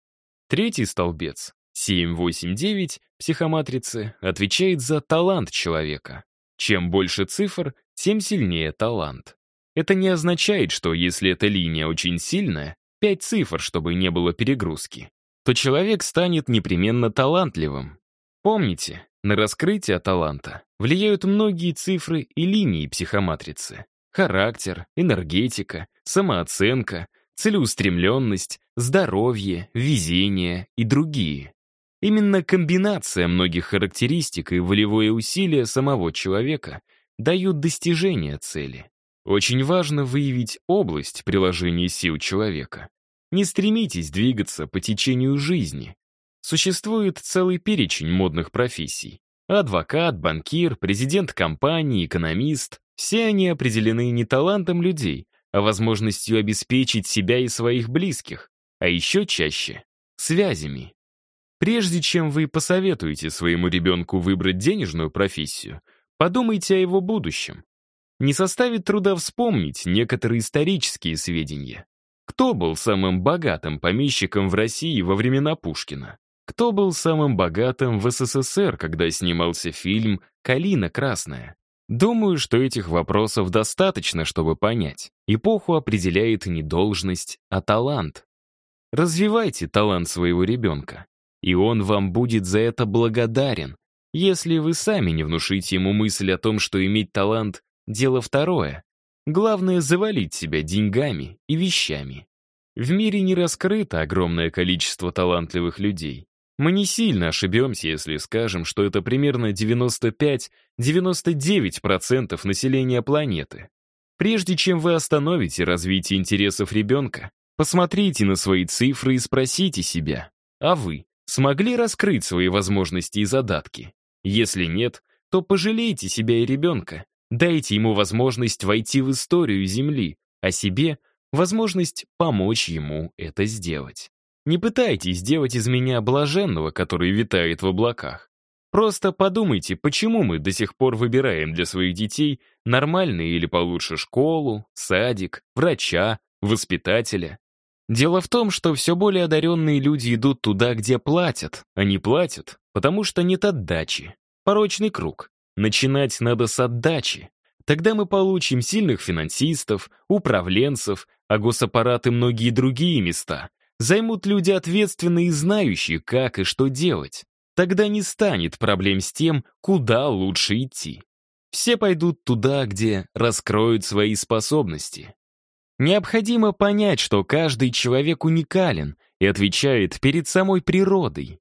Третий столбец, 7-8-9, психоматрицы, отвечает за талант человека. Чем больше цифр, тем сильнее талант. Это не означает, что если эта линия очень сильная, 5 цифр, чтобы не было перегрузки, то человек станет непременно талантливым. Помните, на раскрытие таланта влияют многие цифры и линии психоматрицы. Характер, энергетика, самооценка, целеустремленность, здоровье, везение и другие. Именно комбинация многих характеристик и волевое усилие самого человека дают достижение цели. Очень важно выявить область приложения сил человека. Не стремитесь двигаться по течению жизни. Существует целый перечень модных профессий. Адвокат, банкир, президент компании, экономист. Все они определены не талантом людей, а возможностью обеспечить себя и своих близких, а еще чаще — связями. Прежде чем вы посоветуете своему ребенку выбрать денежную профессию, подумайте о его будущем. Не составит труда вспомнить некоторые исторические сведения. Кто был самым богатым помещиком в России во времена Пушкина? Кто был самым богатым в СССР, когда снимался фильм «Калина красная»? Думаю, что этих вопросов достаточно, чтобы понять. Эпоху определяет не должность, а талант. Развивайте талант своего ребенка, и он вам будет за это благодарен, если вы сами не внушите ему мысль о том, что иметь талант — дело второе, Главное — завалить себя деньгами и вещами. В мире не раскрыто огромное количество талантливых людей. Мы не сильно ошибемся, если скажем, что это примерно 95-99% населения планеты. Прежде чем вы остановите развитие интересов ребенка, посмотрите на свои цифры и спросите себя, а вы смогли раскрыть свои возможности и задатки? Если нет, то пожалейте себя и ребенка, Дайте ему возможность войти в историю Земли, а себе — возможность помочь ему это сделать. Не пытайтесь сделать из меня блаженного, который витает в облаках. Просто подумайте, почему мы до сих пор выбираем для своих детей нормальные или получше школу, садик, врача, воспитателя. Дело в том, что все более одаренные люди идут туда, где платят. А Они платят, потому что нет отдачи. Порочный круг. Начинать надо с отдачи. Тогда мы получим сильных финансистов, управленцев, а госаппарат и многие другие места займут люди ответственные и знающие, как и что делать. Тогда не станет проблем с тем, куда лучше идти. Все пойдут туда, где раскроют свои способности. Необходимо понять, что каждый человек уникален и отвечает перед самой природой.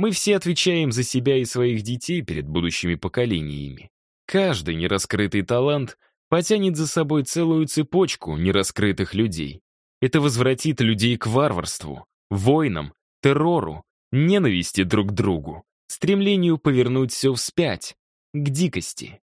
Мы все отвечаем за себя и своих детей перед будущими поколениями. Каждый нераскрытый талант потянет за собой целую цепочку нераскрытых людей. Это возвратит людей к варварству, войнам, террору, ненависти друг к другу, стремлению повернуть все вспять, к дикости.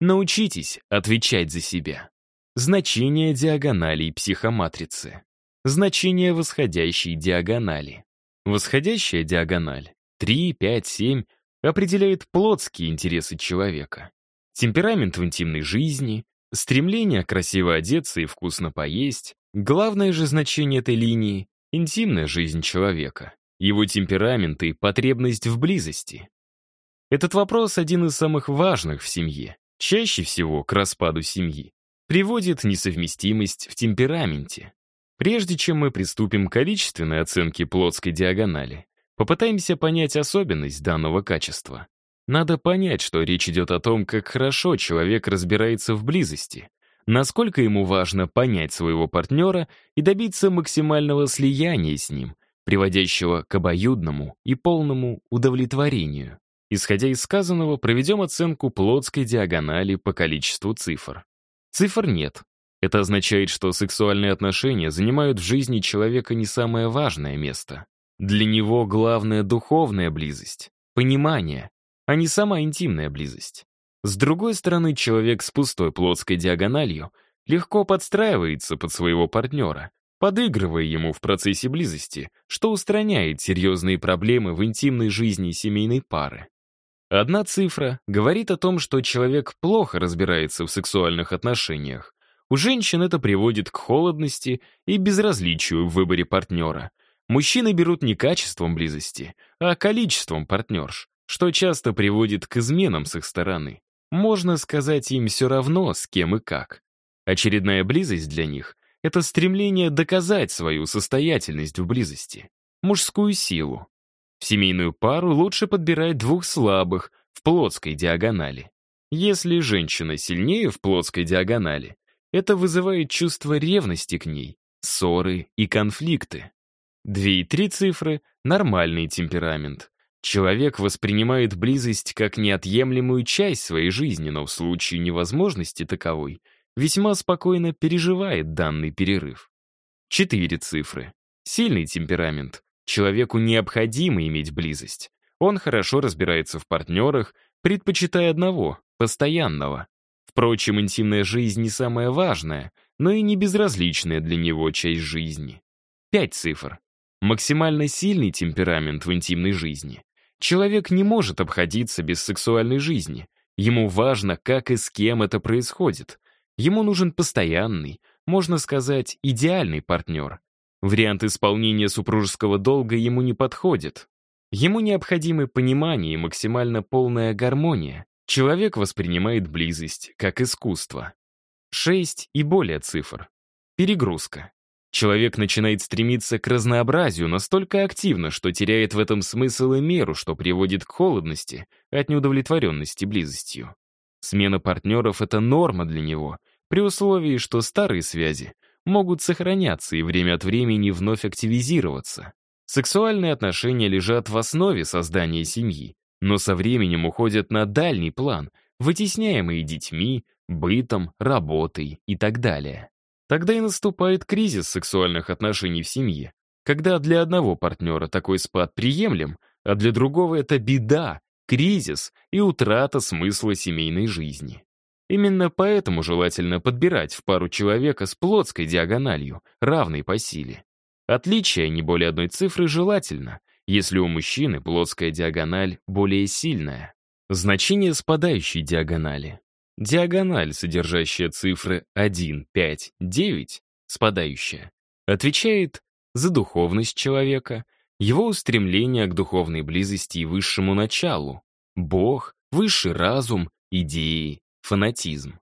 Научитесь отвечать за себя. Значение диагоналей психоматрицы. Значение восходящей диагонали. Восходящая диагональ 3, 5, 7 определяет плотские интересы человека. Темперамент в интимной жизни, стремление красиво одеться и вкусно поесть, главное же значение этой линии — интимная жизнь человека, его темперамент и потребность в близости. Этот вопрос один из самых важных в семье. Чаще всего к распаду семьи приводит несовместимость в темпераменте. Прежде чем мы приступим к количественной оценке плотской диагонали, Попытаемся понять особенность данного качества. Надо понять, что речь идет о том, как хорошо человек разбирается в близости, насколько ему важно понять своего партнера и добиться максимального слияния с ним, приводящего к обоюдному и полному удовлетворению. Исходя из сказанного, проведем оценку плотской диагонали по количеству цифр. Цифр нет. Это означает, что сексуальные отношения занимают в жизни человека не самое важное место. Для него главная духовная близость, понимание, а не сама интимная близость. С другой стороны, человек с пустой плотской диагональю легко подстраивается под своего партнера, подыгрывая ему в процессе близости, что устраняет серьезные проблемы в интимной жизни семейной пары. Одна цифра говорит о том, что человек плохо разбирается в сексуальных отношениях. У женщин это приводит к холодности и безразличию в выборе партнера, Мужчины берут не качеством близости, а количеством партнерш, что часто приводит к изменам с их стороны. Можно сказать им все равно, с кем и как. Очередная близость для них — это стремление доказать свою состоятельность в близости, мужскую силу. В семейную пару лучше подбирать двух слабых в плотской диагонали. Если женщина сильнее в плотской диагонали, это вызывает чувство ревности к ней, ссоры и конфликты. Две и три цифры — нормальный темперамент. Человек воспринимает близость как неотъемлемую часть своей жизни, но в случае невозможности таковой весьма спокойно переживает данный перерыв. Четыре цифры. Сильный темперамент. Человеку необходимо иметь близость. Он хорошо разбирается в партнерах, предпочитая одного, постоянного. Впрочем, интимная жизнь не самая важная, но и не безразличная для него часть жизни. Пять цифр максимально сильный темперамент в интимной жизни. Человек не может обходиться без сексуальной жизни. Ему важно, как и с кем это происходит. Ему нужен постоянный, можно сказать, идеальный партнер. Вариант исполнения супружеского долга ему не подходит. Ему необходимы понимание и максимально полная гармония. Человек воспринимает близость как искусство. Шесть и более цифр. Перегрузка. Человек начинает стремиться к разнообразию настолько активно, что теряет в этом смысл и меру, что приводит к холодности от неудовлетворенности близостью. Смена партнеров — это норма для него, при условии, что старые связи могут сохраняться и время от времени вновь активизироваться. Сексуальные отношения лежат в основе создания семьи, но со временем уходят на дальний план, вытесняемые детьми, бытом, работой и так далее. Тогда и наступает кризис сексуальных отношений в семье, когда для одного партнера такой спад приемлем, а для другого это беда, кризис и утрата смысла семейной жизни. Именно поэтому желательно подбирать в пару человека с плотской диагональю, равной по силе. Отличие не более одной цифры желательно, если у мужчины плоская диагональ более сильная. Значение спадающей диагонали диагональ, содержащая цифры 1, 5, 9, спадающая, отвечает за духовность человека, его устремление к духовной близости и высшему началу, Бог, высший разум, идеи, фанатизм.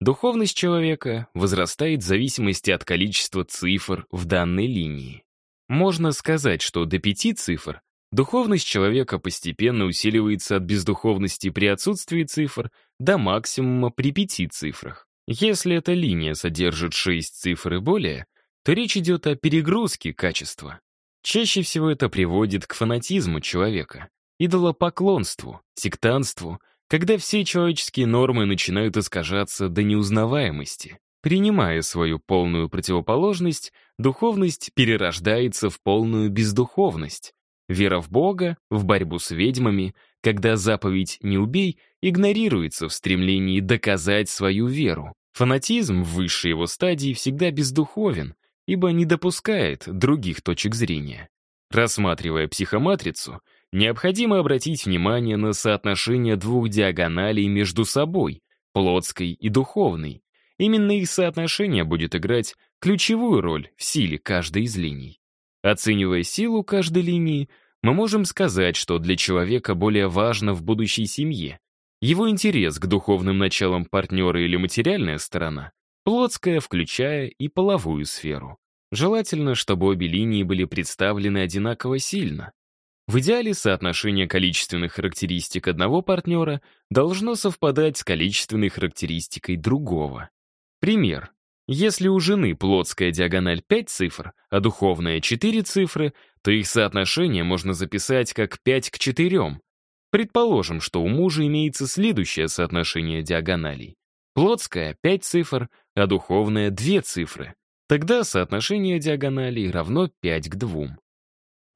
Духовность человека возрастает в зависимости от количества цифр в данной линии. Можно сказать, что до пяти цифр Духовность человека постепенно усиливается от бездуховности при отсутствии цифр до максимума при пяти цифрах. Если эта линия содержит шесть цифр и более, то речь идет о перегрузке качества. Чаще всего это приводит к фанатизму человека, идолопоклонству, сектантству, когда все человеческие нормы начинают искажаться до неузнаваемости. Принимая свою полную противоположность, духовность перерождается в полную бездуховность, Вера в Бога, в борьбу с ведьмами, когда заповедь «не убей» игнорируется в стремлении доказать свою веру. Фанатизм в высшей его стадии всегда бездуховен, ибо не допускает других точек зрения. Рассматривая психоматрицу, необходимо обратить внимание на соотношение двух диагоналей между собой, плотской и духовной. Именно их соотношение будет играть ключевую роль в силе каждой из линий. Оценивая силу каждой линии, мы можем сказать, что для человека более важно в будущей семье его интерес к духовным началам партнера или материальная сторона, плотская, включая и половую сферу. Желательно, чтобы обе линии были представлены одинаково сильно. В идеале соотношение количественных характеристик одного партнера должно совпадать с количественной характеристикой другого. Пример. Если у жены плотская диагональ 5 цифр, а духовная 4 цифры, то их соотношение можно записать как 5 к 4. Предположим, что у мужа имеется следующее соотношение диагоналей. Плотская — 5 цифр, а духовная — 2 цифры. Тогда соотношение диагоналей равно 5 к 2.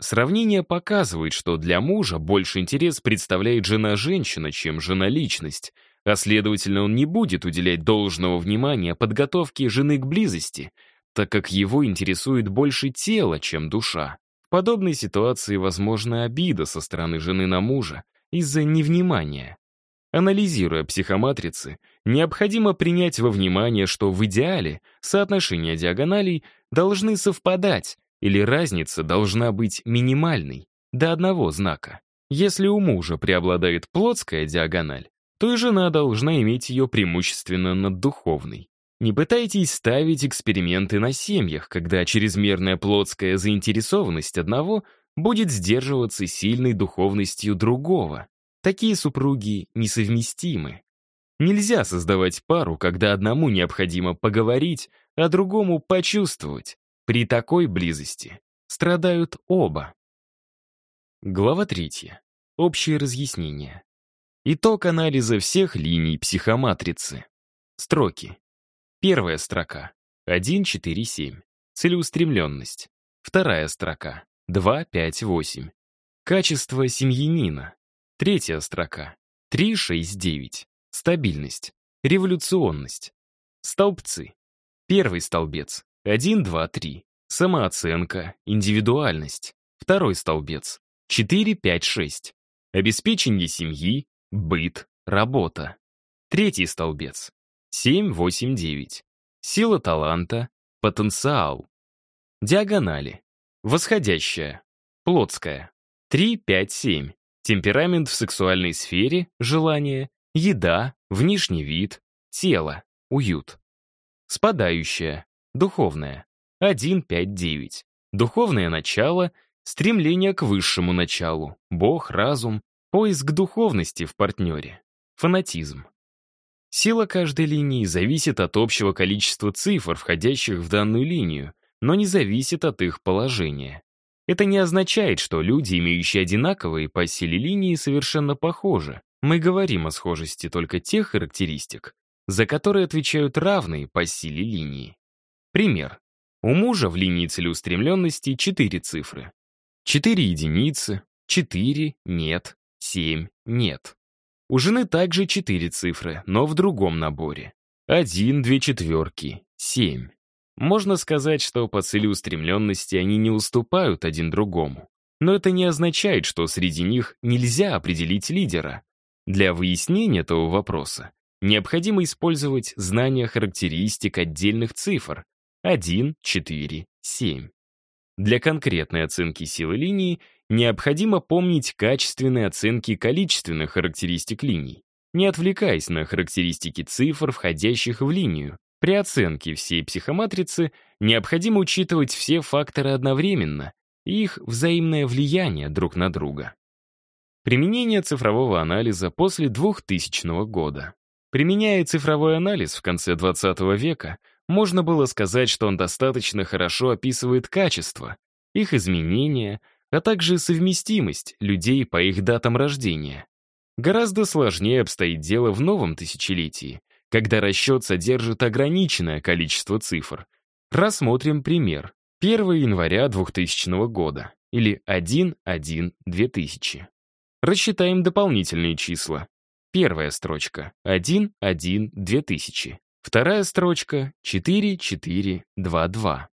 Сравнение показывает, что для мужа больше интерес представляет жена-женщина, чем жена-личность — а следовательно, он не будет уделять должного внимания подготовке жены к близости, так как его интересует больше тело, чем душа. В подобной ситуации возможна обида со стороны жены на мужа из-за невнимания. Анализируя психоматрицы, необходимо принять во внимание, что в идеале соотношения диагоналей должны совпадать или разница должна быть минимальной, до одного знака. Если у мужа преобладает плотская диагональ, Простой жена должна иметь ее преимущественно над духовной. Не пытайтесь ставить эксперименты на семьях, когда чрезмерная плотская заинтересованность одного будет сдерживаться сильной духовностью другого. Такие супруги несовместимы. Нельзя создавать пару, когда одному необходимо поговорить, а другому почувствовать. При такой близости страдают оба. Глава третья. Общее разъяснение. Итог анализа всех линий психоматрицы. Строки. Первая строка. 1.4.7. Целеустремленность. Вторая строка. 2.5.8. Качество семьянина. Третья строка. 3.6.9. Стабильность. Революционность. Столбцы. Первый столбец. 1, 2, 3. Самооценка, индивидуальность. Второй столбец. 4, 5, 6. Обеспечение семьи, быт, работа. Третий столбец. 7-8-9. Сила таланта, потенциал. Диагонали. Восходящая. Плотская. 3-5-7. Темперамент в сексуальной сфере, желание, еда, внешний вид, тело, уют. Спадающая. Духовная. 1-5-9. Духовное начало, стремление к высшему началу, Бог, разум, Поиск духовности в партнере. Фанатизм. Сила каждой линии зависит от общего количества цифр, входящих в данную линию, но не зависит от их положения. Это не означает, что люди, имеющие одинаковые по силе линии, совершенно похожи. Мы говорим о схожести только тех характеристик, за которые отвечают равные по силе линии. Пример. У мужа в линии целеустремленности четыре цифры. четыре единицы, четыре нет, 7 нет. У жены также четыре цифры, но в другом наборе. Один, две четверки, семь. Можно сказать, что по целеустремленности они не уступают один другому. Но это не означает, что среди них нельзя определить лидера. Для выяснения этого вопроса необходимо использовать знания характеристик отдельных цифр 1, 4, 7. Для конкретной оценки силы линии Необходимо помнить качественные оценки количественных характеристик линий, не отвлекаясь на характеристики цифр, входящих в линию. При оценке всей психоматрицы необходимо учитывать все факторы одновременно и их взаимное влияние друг на друга. Применение цифрового анализа после 2000 года. Применяя цифровой анализ в конце 20 века, можно было сказать, что он достаточно хорошо описывает качества, их изменения — а также совместимость людей по их датам рождения. Гораздо сложнее обстоит дело в новом тысячелетии, когда расчет содержит ограниченное количество цифр. Рассмотрим пример. 1 января 2000 года или 1-1-2000. Рассчитаем дополнительные числа. Первая строчка — 1-1-2000. Вторая строчка — 4-4-2-2.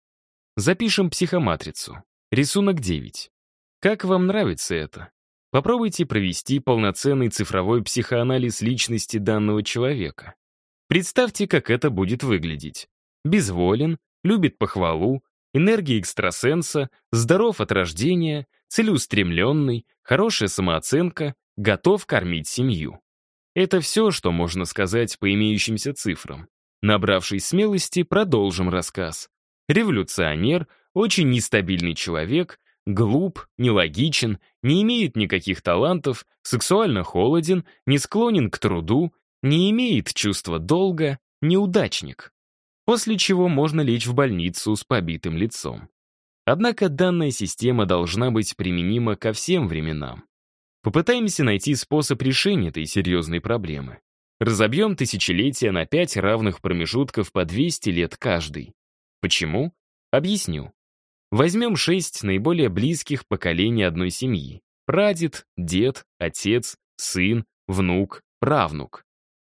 Запишем психоматрицу. Рисунок 9. Как вам нравится это? Попробуйте провести полноценный цифровой психоанализ личности данного человека. Представьте, как это будет выглядеть. Безволен, любит похвалу, энергии экстрасенса, здоров от рождения, целеустремленный, хорошая самооценка, готов кормить семью. Это все, что можно сказать по имеющимся цифрам. Набравшись смелости, продолжим рассказ. Революционер, очень нестабильный человек, глуп, нелогичен, не имеет никаких талантов, сексуально холоден, не склонен к труду, не имеет чувства долга, неудачник. После чего можно лечь в больницу с побитым лицом. Однако данная система должна быть применима ко всем временам. Попытаемся найти способ решения этой серьезной проблемы. Разобьем тысячелетия на пять равных промежутков по 200 лет каждый. Почему? Объясню. Возьмем шесть наиболее близких поколений одной семьи. Прадед, дед, отец, сын, внук, правнук.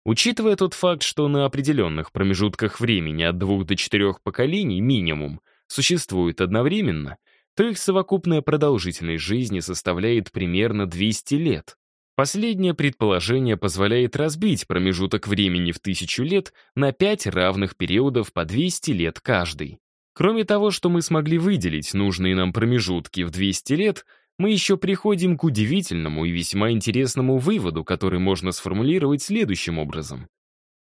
Учитывая тот факт, что на определенных промежутках времени от двух до четырех поколений минимум существует одновременно, то их совокупная продолжительность жизни составляет примерно 200 лет. Последнее предположение позволяет разбить промежуток времени в тысячу лет на пять равных периодов по 200 лет каждый. Кроме того, что мы смогли выделить нужные нам промежутки в 200 лет, мы еще приходим к удивительному и весьма интересному выводу, который можно сформулировать следующим образом.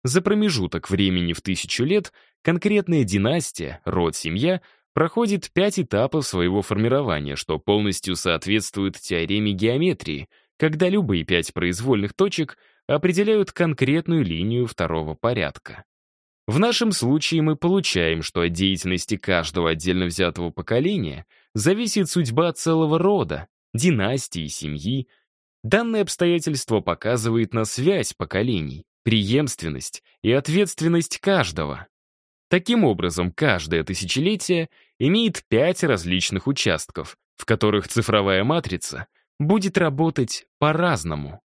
За промежуток времени в тысячу лет конкретная династия, род, семья проходит пять этапов своего формирования, что полностью соответствует теореме геометрии, когда любые пять произвольных точек определяют конкретную линию второго порядка. В нашем случае мы получаем, что от деятельности каждого отдельно взятого поколения зависит судьба целого рода, династии, семьи. Данное обстоятельство показывает на связь поколений, преемственность и ответственность каждого. Таким образом, каждое тысячелетие имеет пять различных участков, в которых цифровая матрица будет работать по-разному.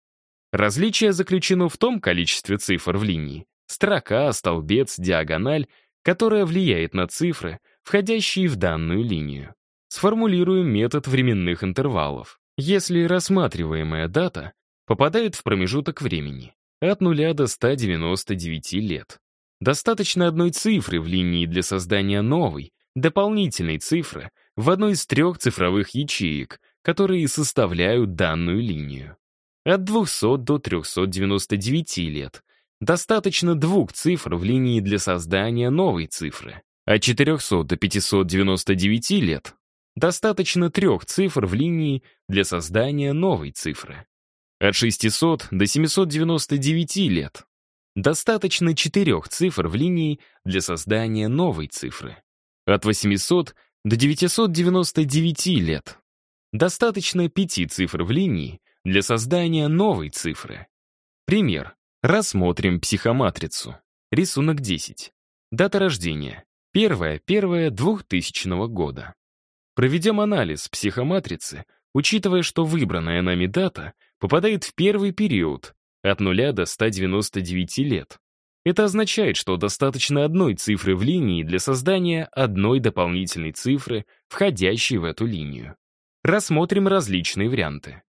Различие заключено в том количестве цифр в линии, строка, столбец, диагональ, которая влияет на цифры, входящие в данную линию. Сформулируем метод временных интервалов. Если рассматриваемая дата попадает в промежуток времени от 0 до 199 лет, достаточно одной цифры в линии для создания новой, дополнительной цифры в одной из трех цифровых ячеек, которые составляют данную линию. От 200 до 399 лет, Достаточно двух цифр в линии для создания новой цифры. От 400 до 599 лет достаточно трех цифр в линии для создания новой цифры. От 600 до 799 лет достаточно четырех цифр в линии для создания новой цифры. От 800 до 999 лет достаточно пяти цифр в линии для создания новой цифры. Пример. Рассмотрим психоматрицу. Рисунок 10. Дата рождения. 1.1.2000 года. Проведем анализ психоматрицы, учитывая, что выбранная нами дата попадает в первый период от 0 до 199 лет. Это означает, что достаточно одной цифры в линии для создания одной дополнительной цифры, входящей в эту линию. Рассмотрим различные варианты.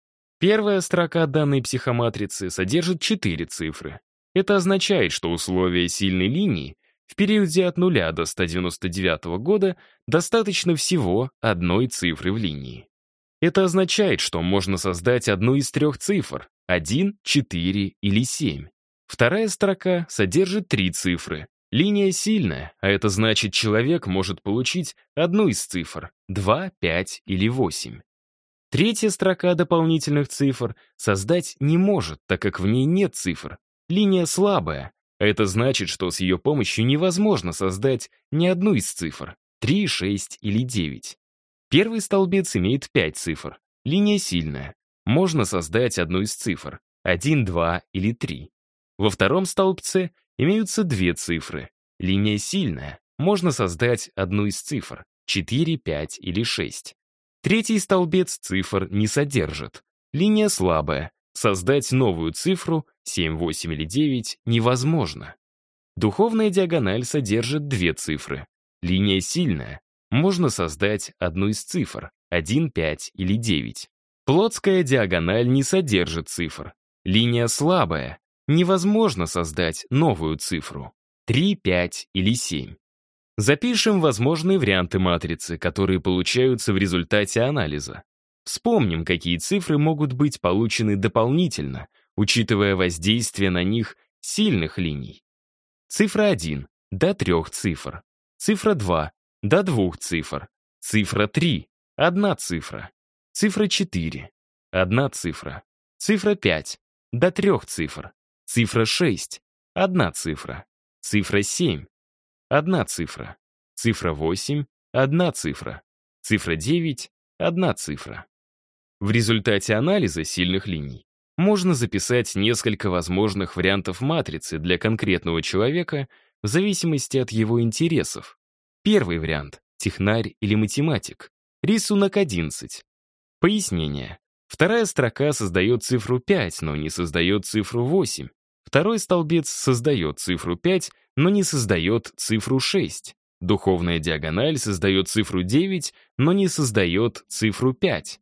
Первая строка данной психоматрицы содержит четыре цифры. Это означает, что условия сильной линии в периоде от 0 до 199 года достаточно всего одной цифры в линии. Это означает, что можно создать одну из трех цифр — 1, 4 или 7. Вторая строка содержит три цифры. Линия сильная, а это значит, человек может получить одну из цифр — 2, 5 или 8. Третья строка дополнительных цифр создать не может, так как в ней нет цифр. Линия слабая. Это значит, что с ее помощью невозможно создать ни одну из цифр — 3, 6 или 9. Первый столбец имеет 5 цифр. Линия сильная. Можно создать одну из цифр — 1, 2 или 3. Во втором столбце имеются две цифры. Линия сильная. Можно создать одну из цифр — 4, 5 или 6. Третий столбец цифр не содержит. Линия слабая. Создать новую цифру 7, 8 или 9 невозможно. Духовная диагональ содержит две цифры. Линия сильная. Можно создать одну из цифр 1, 5 или 9. Плотская диагональ не содержит цифр. Линия слабая. Невозможно создать новую цифру 3, 5 или 7. Запишем возможные варианты матрицы, которые получаются в результате анализа. Вспомним, какие цифры могут быть получены дополнительно, учитывая воздействие на них сильных линий. Цифра 1 — до трех цифр. Цифра 2 — до двух цифр. Цифра 3 — одна цифра. Цифра 4 — одна цифра. Цифра 5 — до трех цифр. Цифра 6 — одна цифра. Цифра 7 одна цифра. Цифра 8 — одна цифра. Цифра 9 — одна цифра. В результате анализа сильных линий можно записать несколько возможных вариантов матрицы для конкретного человека в зависимости от его интересов. Первый вариант — технарь или математик. Рисунок 11. Пояснение. Вторая строка создает цифру 5, но не создает цифру 8. Второй столбец создает цифру 5, но не создает цифру 6. Духовная диагональ создает цифру 9, но не создает цифру 5.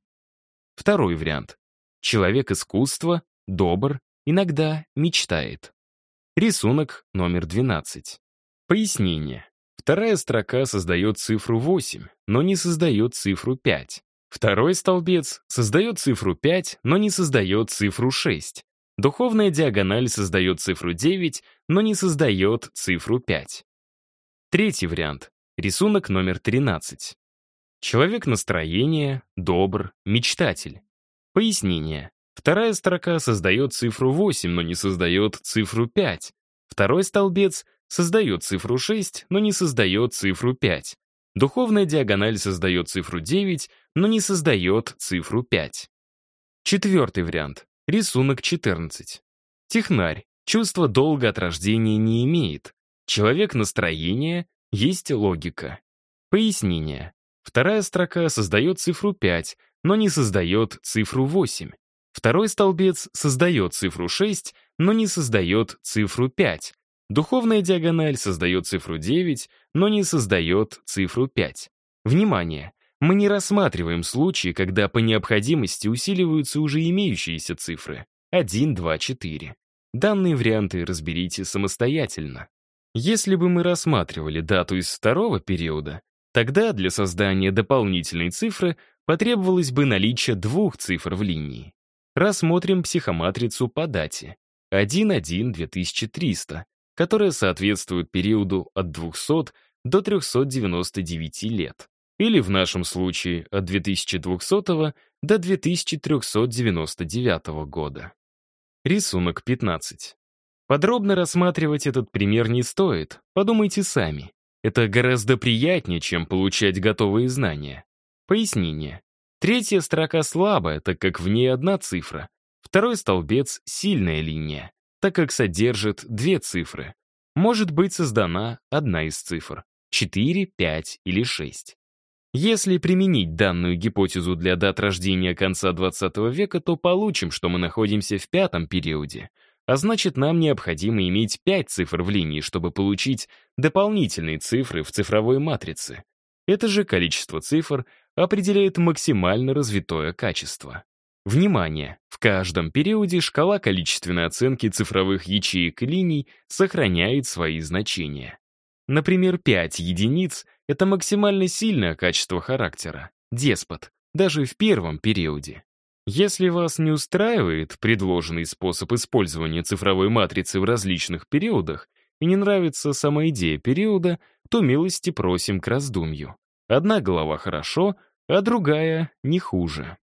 Второй вариант. Человек искусства, добр, иногда мечтает. Рисунок номер 12. Пояснение. Вторая строка создает цифру 8, но не создает цифру 5. Второй столбец создает цифру 5, но не создает цифру 6. Духовная диагональ создает цифру 9, но не создает цифру 5. Третий вариант. Рисунок номер 13. Человек настроения, добр, мечтатель. Пояснение. Вторая строка создает цифру 8, но не создает цифру 5. Второй столбец создает цифру 6, но не создает цифру 5. Духовная диагональ создает цифру 9, но не создает цифру 5. Четвертый вариант. Рисунок 14. Технарь. Чувство долга от рождения не имеет. Человек настроения, есть логика. Пояснение. Вторая строка создает цифру 5, но не создает цифру 8. Второй столбец создает цифру 6, но не создает цифру 5. Духовная диагональ создает цифру 9, но не создает цифру 5. Внимание! Мы не рассматриваем случаи, когда по необходимости усиливаются уже имеющиеся цифры 1, 2, 4. Данные варианты разберите самостоятельно. Если бы мы рассматривали дату из второго периода, тогда для создания дополнительной цифры потребовалось бы наличие двух цифр в линии. Рассмотрим психоматрицу по дате 1.1.2300, которая соответствует периоду от 200 до 399 лет или в нашем случае от 2200 до 2399 года. Рисунок 15. Подробно рассматривать этот пример не стоит, подумайте сами. Это гораздо приятнее, чем получать готовые знания. Пояснение. Третья строка слабая, так как в ней одна цифра. Второй столбец — сильная линия, так как содержит две цифры. Может быть создана одна из цифр — 4, 5 или 6. Если применить данную гипотезу для дат рождения конца XX века, то получим, что мы находимся в пятом периоде, а значит, нам необходимо иметь пять цифр в линии, чтобы получить дополнительные цифры в цифровой матрице. Это же количество цифр определяет максимально развитое качество. Внимание! В каждом периоде шкала количественной оценки цифровых ячеек линий сохраняет свои значения. Например, 5 единиц — это максимально сильное качество характера, деспот, даже в первом периоде. Если вас не устраивает предложенный способ использования цифровой матрицы в различных периодах и не нравится сама идея периода, то милости просим к раздумью. Одна глава хорошо, а другая не хуже.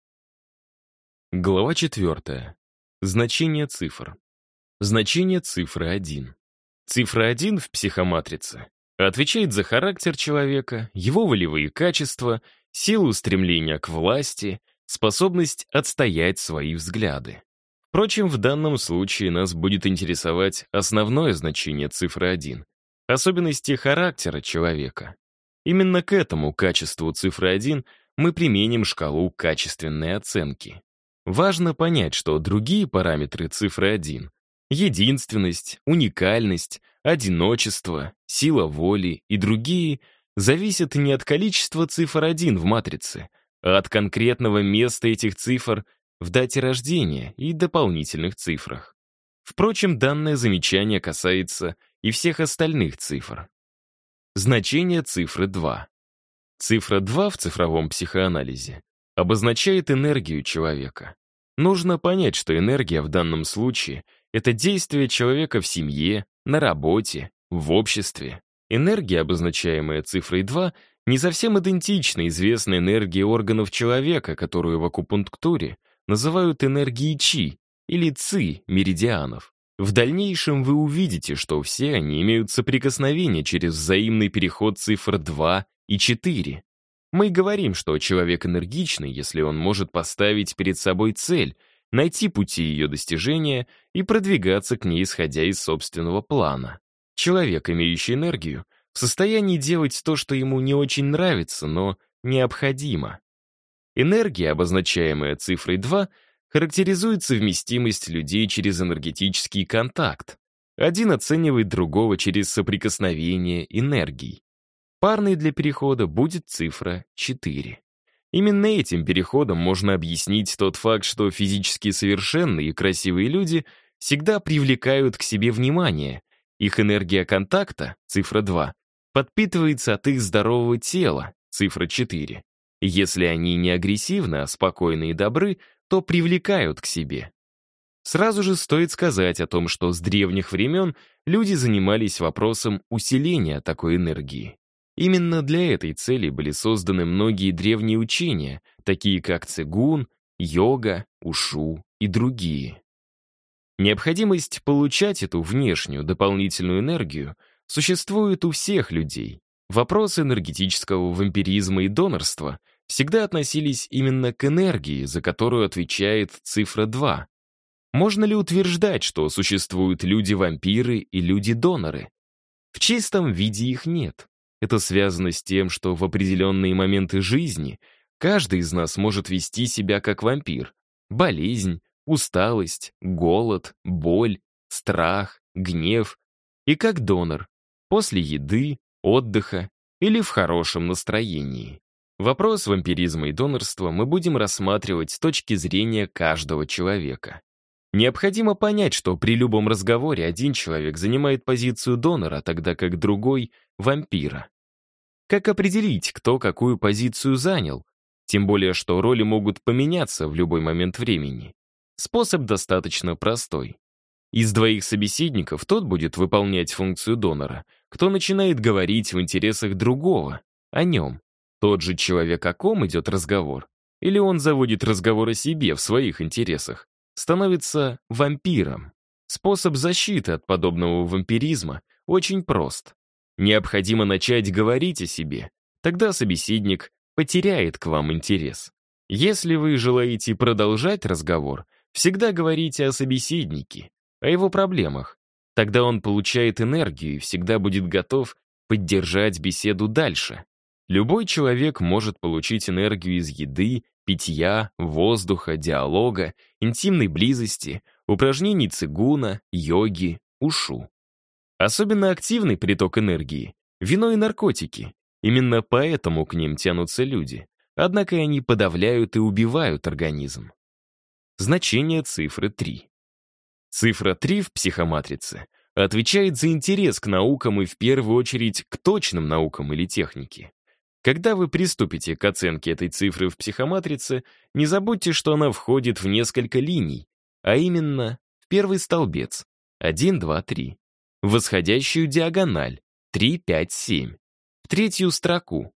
Глава четвертая. Значение цифр. Значение цифры 1. Цифра 1 в психоматрице отвечает за характер человека, его волевые качества, силу стремления к власти, способность отстоять свои взгляды. Впрочем, в данном случае нас будет интересовать основное значение цифры 1 — особенности характера человека. Именно к этому качеству цифры 1 мы применим шкалу качественной оценки. Важно понять, что другие параметры цифры 1 — единственность, уникальность, одиночество, сила воли и другие зависят не от количества цифр 1 в матрице, а от конкретного места этих цифр в дате рождения и дополнительных цифрах. Впрочем, данное замечание касается и всех остальных цифр. Значение цифры 2. Цифра 2 в цифровом психоанализе обозначает энергию человека. Нужно понять, что энергия в данном случае — это действие человека в семье, на работе, в обществе. Энергия, обозначаемая цифрой 2, не совсем идентична известной энергии органов человека, которую в акупунктуре называют энергией Чи или Ци меридианов. В дальнейшем вы увидите, что все они имеют соприкосновение через взаимный переход цифр 2 и 4. Мы говорим, что человек энергичный, если он может поставить перед собой цель — найти пути ее достижения и продвигаться к ней, исходя из собственного плана. Человек, имеющий энергию, в состоянии делать то, что ему не очень нравится, но необходимо. Энергия, обозначаемая цифрой 2, характеризует совместимость людей через энергетический контакт. Один оценивает другого через соприкосновение энергий. Парной для перехода будет цифра 4. Именно этим переходом можно объяснить тот факт, что физически совершенные и красивые люди всегда привлекают к себе внимание. Их энергия контакта, цифра 2, подпитывается от их здорового тела, цифра 4. Если они не агрессивны, а спокойны и добры, то привлекают к себе. Сразу же стоит сказать о том, что с древних времен люди занимались вопросом усиления такой энергии. Именно для этой цели были созданы многие древние учения, такие как цигун, йога, ушу и другие. Необходимость получать эту внешнюю дополнительную энергию существует у всех людей. Вопросы энергетического вампиризма и донорства всегда относились именно к энергии, за которую отвечает цифра 2. Можно ли утверждать, что существуют люди-вампиры и люди-доноры? В чистом виде их нет. Это связано с тем, что в определенные моменты жизни каждый из нас может вести себя как вампир. Болезнь, усталость, голод, боль, страх, гнев. И как донор. После еды, отдыха или в хорошем настроении. Вопрос вампиризма и донорства мы будем рассматривать с точки зрения каждого человека. Необходимо понять, что при любом разговоре один человек занимает позицию донора, тогда как другой — вампира. Как определить, кто какую позицию занял? Тем более, что роли могут поменяться в любой момент времени. Способ достаточно простой. Из двоих собеседников тот будет выполнять функцию донора, кто начинает говорить в интересах другого, о нем. Тот же человек, о ком идет разговор, или он заводит разговор о себе в своих интересах, становится вампиром. Способ защиты от подобного вампиризма очень прост. Необходимо начать говорить о себе. Тогда собеседник потеряет к вам интерес. Если вы желаете продолжать разговор, всегда говорите о собеседнике, о его проблемах. Тогда он получает энергию и всегда будет готов поддержать беседу дальше. Любой человек может получить энергию из еды, питья, воздуха, диалога, интимной близости, упражнений цигуна, йоги, ушу. Особенно активный приток энергии, вино и наркотики. Именно поэтому к ним тянутся люди. Однако они подавляют и убивают организм. Значение цифры 3. Цифра 3 в психоматрице отвечает за интерес к наукам и в первую очередь к точным наукам или технике. Когда вы приступите к оценке этой цифры в психоматрице, не забудьте, что она входит в несколько линий, а именно в первый столбец 1, 2, 3 восходящую диагональ 357, в третью строку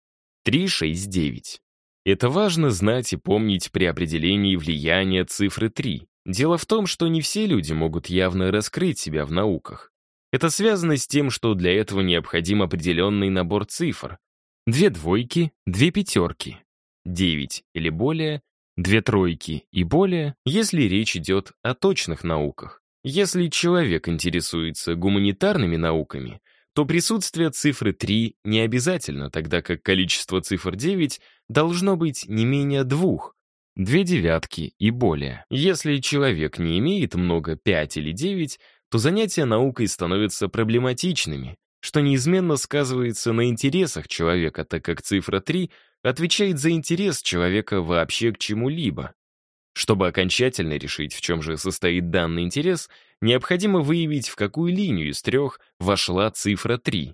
369. Это важно знать и помнить при определении влияния цифры 3. Дело в том, что не все люди могут явно раскрыть себя в науках. Это связано с тем, что для этого необходим определенный набор цифр. Две двойки, две пятерки, 9 или более, две тройки и более, если речь идет о точных науках. Если человек интересуется гуманитарными науками, то присутствие цифры 3 не обязательно, тогда как количество цифр 9 должно быть не менее двух, две девятки и более. Если человек не имеет много 5 или 9, то занятия наукой становятся проблематичными, что неизменно сказывается на интересах человека, так как цифра 3 отвечает за интерес человека вообще к чему-либо. Чтобы окончательно решить, в чем же состоит данный интерес, необходимо выявить, в какую линию из трех вошла цифра 3.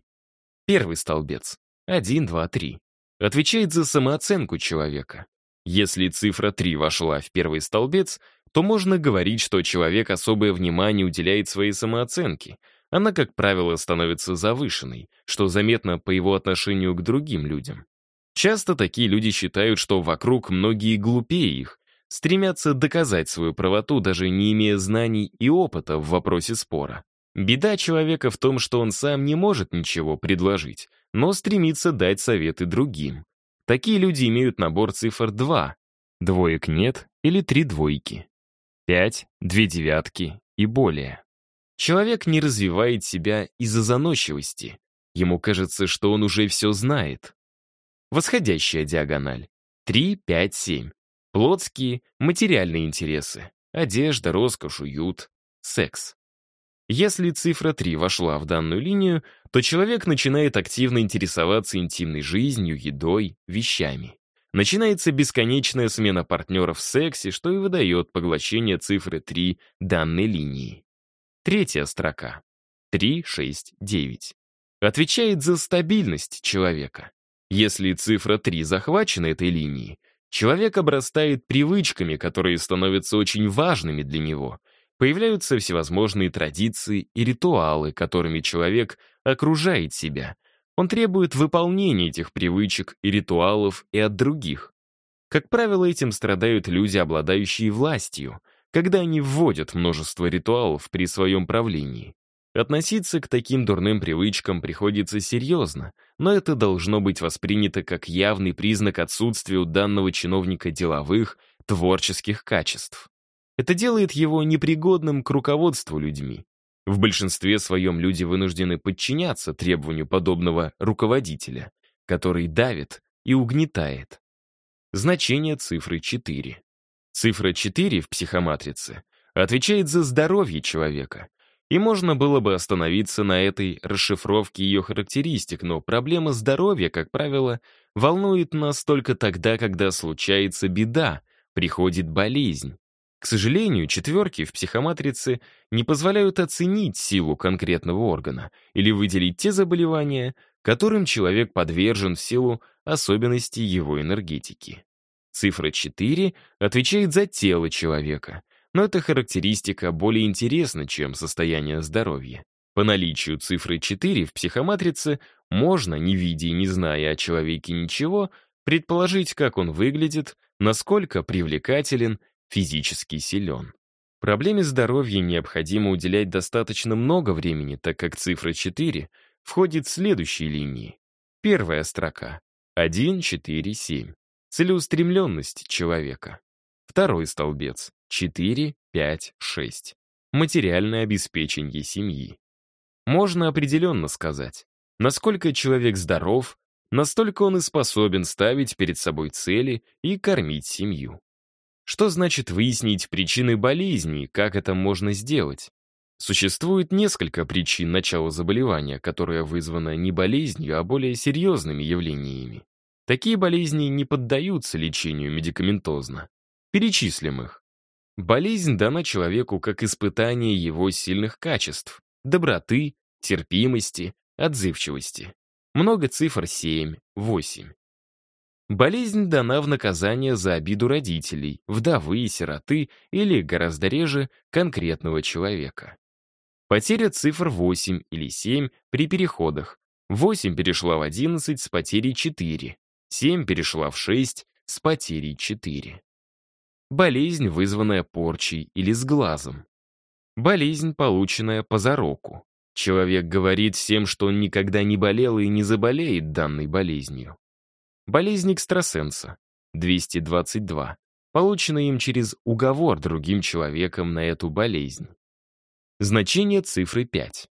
Первый столбец — 1, 2, 3. Отвечает за самооценку человека. Если цифра 3 вошла в первый столбец, то можно говорить, что человек особое внимание уделяет своей самооценке. Она, как правило, становится завышенной, что заметно по его отношению к другим людям. Часто такие люди считают, что вокруг многие глупее их, стремятся доказать свою правоту, даже не имея знаний и опыта в вопросе спора. Беда человека в том, что он сам не может ничего предложить, но стремится дать советы другим. Такие люди имеют набор цифр 2. Двоек нет или три двойки. 5, две девятки и более. Человек не развивает себя из-за заносчивости. Ему кажется, что он уже все знает. Восходящая диагональ. 3, 5, 7 плотские, материальные интересы, одежда, роскошь, уют, секс. Если цифра 3 вошла в данную линию, то человек начинает активно интересоваться интимной жизнью, едой, вещами. Начинается бесконечная смена партнеров в сексе, что и выдает поглощение цифры 3 данной линии. Третья строка. 369 Отвечает за стабильность человека. Если цифра 3 захвачена этой линией, Человек обрастает привычками, которые становятся очень важными для него. Появляются всевозможные традиции и ритуалы, которыми человек окружает себя. Он требует выполнения этих привычек и ритуалов и от других. Как правило, этим страдают люди, обладающие властью, когда они вводят множество ритуалов при своем правлении. Относиться к таким дурным привычкам приходится серьезно, но это должно быть воспринято как явный признак отсутствия у данного чиновника деловых, творческих качеств. Это делает его непригодным к руководству людьми. В большинстве своем люди вынуждены подчиняться требованию подобного руководителя, который давит и угнетает. Значение цифры 4. Цифра 4 в психоматрице отвечает за здоровье человека, и можно было бы остановиться на этой расшифровке ее характеристик, но проблема здоровья, как правило, волнует нас только тогда, когда случается беда, приходит болезнь. К сожалению, четверки в психоматрице не позволяют оценить силу конкретного органа или выделить те заболевания, которым человек подвержен в силу особенностей его энергетики. Цифра 4 отвечает за тело человека, но эта характеристика более интересна, чем состояние здоровья. По наличию цифры 4 в психоматрице можно, не видя и не зная о человеке ничего, предположить, как он выглядит, насколько привлекателен, физически силен. Проблеме здоровья необходимо уделять достаточно много времени, так как цифра 4 входит в следующие линии. Первая строка. 1, 4, 7. Целеустремленность человека. Второй столбец. 4, 5, 6. Материальное обеспечение семьи. Можно определенно сказать, насколько человек здоров, настолько он и способен ставить перед собой цели и кормить семью. Что значит выяснить причины болезни и как это можно сделать? Существует несколько причин начала заболевания, которое вызвано не болезнью, а более серьезными явлениями. Такие болезни не поддаются лечению медикаментозно. Перечислим их. Болезнь дана человеку как испытание его сильных качеств — доброты, терпимости, отзывчивости. Много цифр 7-8. Болезнь дана в наказание за обиду родителей, вдовы и сироты или, гораздо реже, конкретного человека. Потеря цифр 8 или 7 при переходах. 8 перешла в 11 с потерей 4, 7 перешла в 6 с потерей 4 болезнь, вызванная порчей или сглазом. Болезнь, полученная по зароку. Человек говорит всем, что он никогда не болел и не заболеет данной болезнью. Болезнь экстрасенса, 222, полученная им через уговор другим человеком на эту болезнь. Значение цифры 5.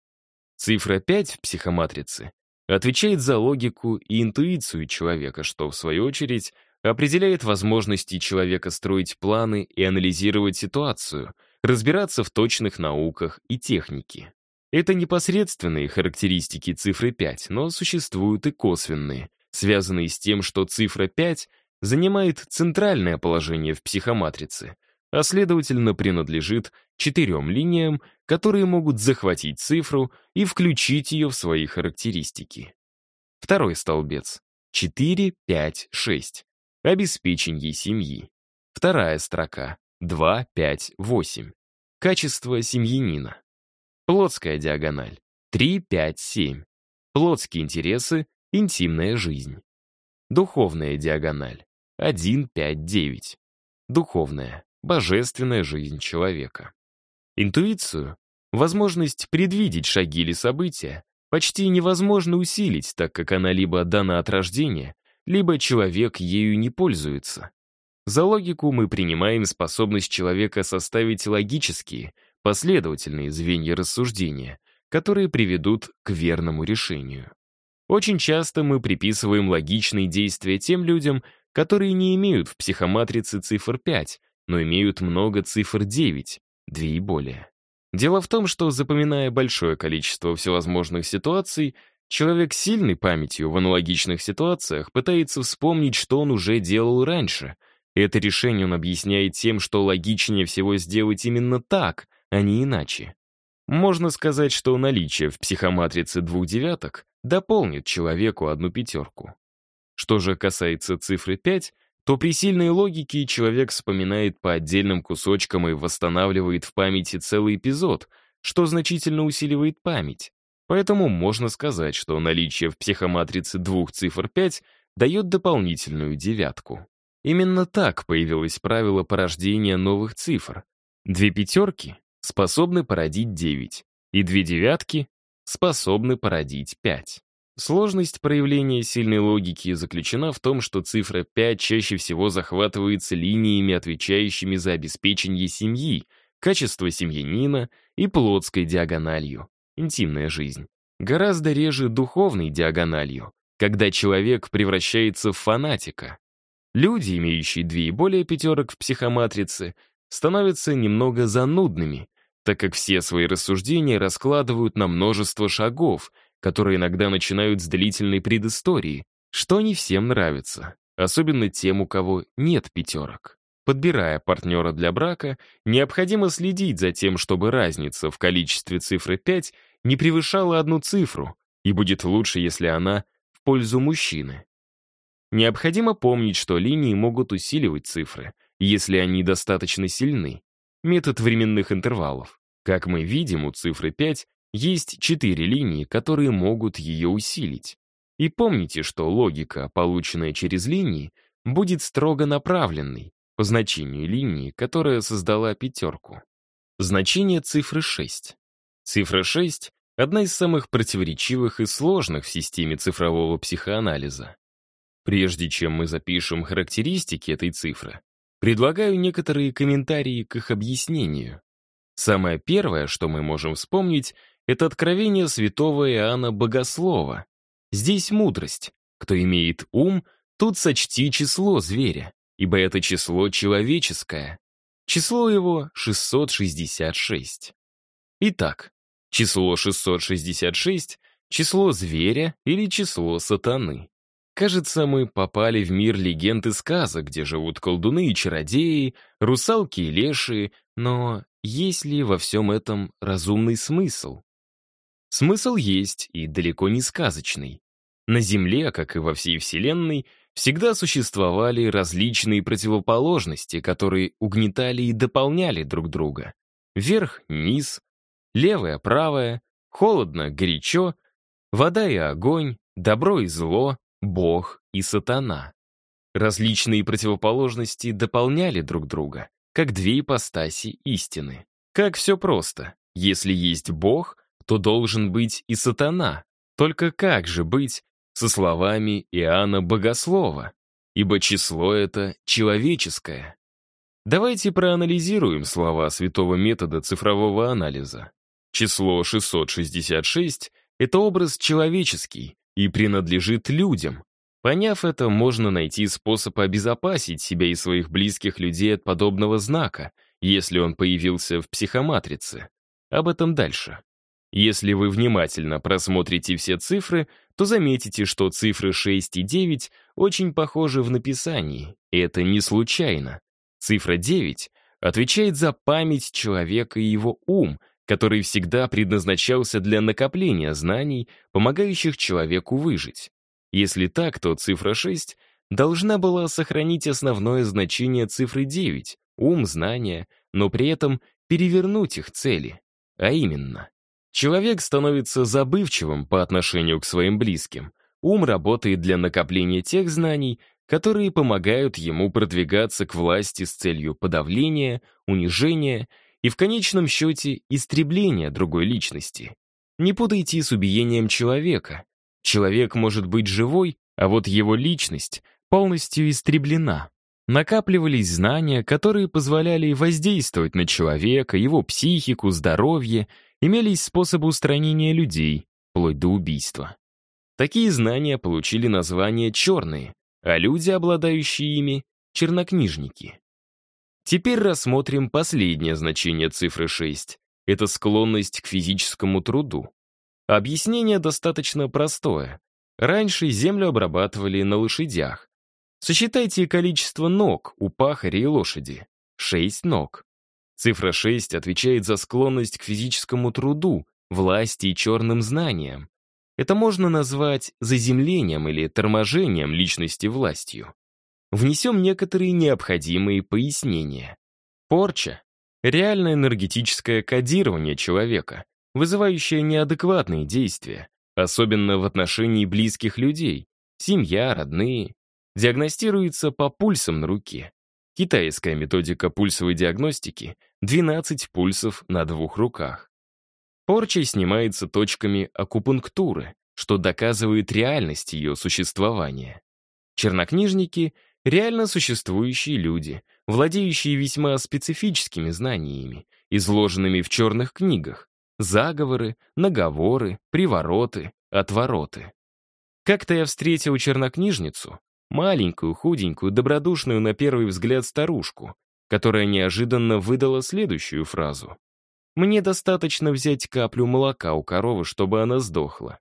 Цифра 5 в психоматрице отвечает за логику и интуицию человека, что, в свою очередь, определяет возможности человека строить планы и анализировать ситуацию, разбираться в точных науках и технике. Это непосредственные характеристики цифры 5, но существуют и косвенные, связанные с тем, что цифра 5 занимает центральное положение в психоматрице, а следовательно принадлежит четырем линиям, которые могут захватить цифру и включить ее в свои характеристики. Второй столбец. 4, 5, 6. Обеспечение семьи. Вторая строка. 2, 5, 8. Качество семьянина. Плотская диагональ. 3, 5, 7. Плотские интересы, интимная жизнь. Духовная диагональ. 1, 5, 9. Духовная, божественная жизнь человека. Интуицию, возможность предвидеть шаги или события, почти невозможно усилить, так как она либо дана от рождения, либо человек ею не пользуется. За логику мы принимаем способность человека составить логические, последовательные звенья рассуждения, которые приведут к верному решению. Очень часто мы приписываем логичные действия тем людям, которые не имеют в психоматрице цифр 5, но имеют много цифр 9, две и более. Дело в том, что запоминая большое количество всевозможных ситуаций, Человек с сильной памятью в аналогичных ситуациях пытается вспомнить, что он уже делал раньше. Это решение он объясняет тем, что логичнее всего сделать именно так, а не иначе. Можно сказать, что наличие в психоматрице двух девяток дополнит человеку одну пятерку. Что же касается цифры 5, то при сильной логике человек вспоминает по отдельным кусочкам и восстанавливает в памяти целый эпизод, что значительно усиливает память. Поэтому можно сказать, что наличие в психоматрице двух цифр 5 дает дополнительную девятку. Именно так появилось правило порождения новых цифр. Две пятерки способны породить 9, и две девятки способны породить 5. Сложность проявления сильной логики заключена в том, что цифра 5 чаще всего захватывается линиями, отвечающими за обеспечение семьи, качество семьянина и плотской диагональю интимная жизнь, гораздо реже духовной диагональю, когда человек превращается в фанатика. Люди, имеющие две и более пятерок в психоматрице, становятся немного занудными, так как все свои рассуждения раскладывают на множество шагов, которые иногда начинают с длительной предыстории, что не всем нравится, особенно тем, у кого нет пятерок. Подбирая партнера для брака, необходимо следить за тем, чтобы разница в количестве цифры 5 не превышала одну цифру, и будет лучше, если она в пользу мужчины. Необходимо помнить, что линии могут усиливать цифры, если они достаточно сильны. Метод временных интервалов. Как мы видим, у цифры 5 есть четыре линии, которые могут ее усилить. И помните, что логика, полученная через линии, будет строго направленной, по значению линии, которая создала пятерку. Значение цифры 6. Цифра 6 — одна из самых противоречивых и сложных в системе цифрового психоанализа. Прежде чем мы запишем характеристики этой цифры, предлагаю некоторые комментарии к их объяснению. Самое первое, что мы можем вспомнить, это откровение святого Иоанна Богослова. Здесь мудрость. Кто имеет ум, тут сочти число зверя ибо это число человеческое. Число его 666. Итак, число 666 — число зверя или число сатаны. Кажется, мы попали в мир легенд и сказок, где живут колдуны и чародеи, русалки и леши. но есть ли во всем этом разумный смысл? Смысл есть и далеко не сказочный. На Земле, как и во всей Вселенной, Всегда существовали различные противоположности, которые угнетали и дополняли друг друга. Вверх, низ, левое, правое, холодно, горячо, вода и огонь, добро и зло, бог и сатана. Различные противоположности дополняли друг друга, как две ипостаси истины. Как все просто. Если есть бог, то должен быть и сатана. Только как же быть, со словами Иоанна Богослова, ибо число это человеческое. Давайте проанализируем слова святого метода цифрового анализа. Число 666 — это образ человеческий и принадлежит людям. Поняв это, можно найти способ обезопасить себя и своих близких людей от подобного знака, если он появился в психоматрице. Об этом дальше. Если вы внимательно просмотрите все цифры — то заметите, что цифры 6 и 9 очень похожи в написании, и это не случайно. Цифра 9 отвечает за память человека и его ум, который всегда предназначался для накопления знаний, помогающих человеку выжить. Если так, то цифра 6 должна была сохранить основное значение цифры 9, ум, знания, но при этом перевернуть их цели, а именно Человек становится забывчивым по отношению к своим близким. Ум работает для накопления тех знаний, которые помогают ему продвигаться к власти с целью подавления, унижения и, в конечном счете, истребления другой личности. Не путайте с убиением человека. Человек может быть живой, а вот его личность полностью истреблена. Накапливались знания, которые позволяли воздействовать на человека, его психику, здоровье имелись способы устранения людей, вплоть до убийства. Такие знания получили название «черные», а люди, обладающие ими, — чернокнижники. Теперь рассмотрим последнее значение цифры 6. Это склонность к физическому труду. Объяснение достаточно простое. Раньше землю обрабатывали на лошадях. Сосчитайте количество ног у пахаря и лошади. 6 ног. Цифра 6 отвечает за склонность к физическому труду, власти и черным знаниям. Это можно назвать заземлением или торможением личности властью. Внесем некоторые необходимые пояснения. Порча — реальное энергетическое кодирование человека, вызывающее неадекватные действия, особенно в отношении близких людей, семья, родные. Диагностируется по пульсам на руке. Китайская методика пульсовой диагностики 12 пульсов на двух руках. Порча снимается точками акупунктуры, что доказывает реальность ее существования. Чернокнижники — реально существующие люди, владеющие весьма специфическими знаниями, изложенными в черных книгах, заговоры, наговоры, привороты, отвороты. Как-то я встретил чернокнижницу, маленькую, худенькую, добродушную на первый взгляд старушку, которая неожиданно выдала следующую фразу. «Мне достаточно взять каплю молока у коровы, чтобы она сдохла.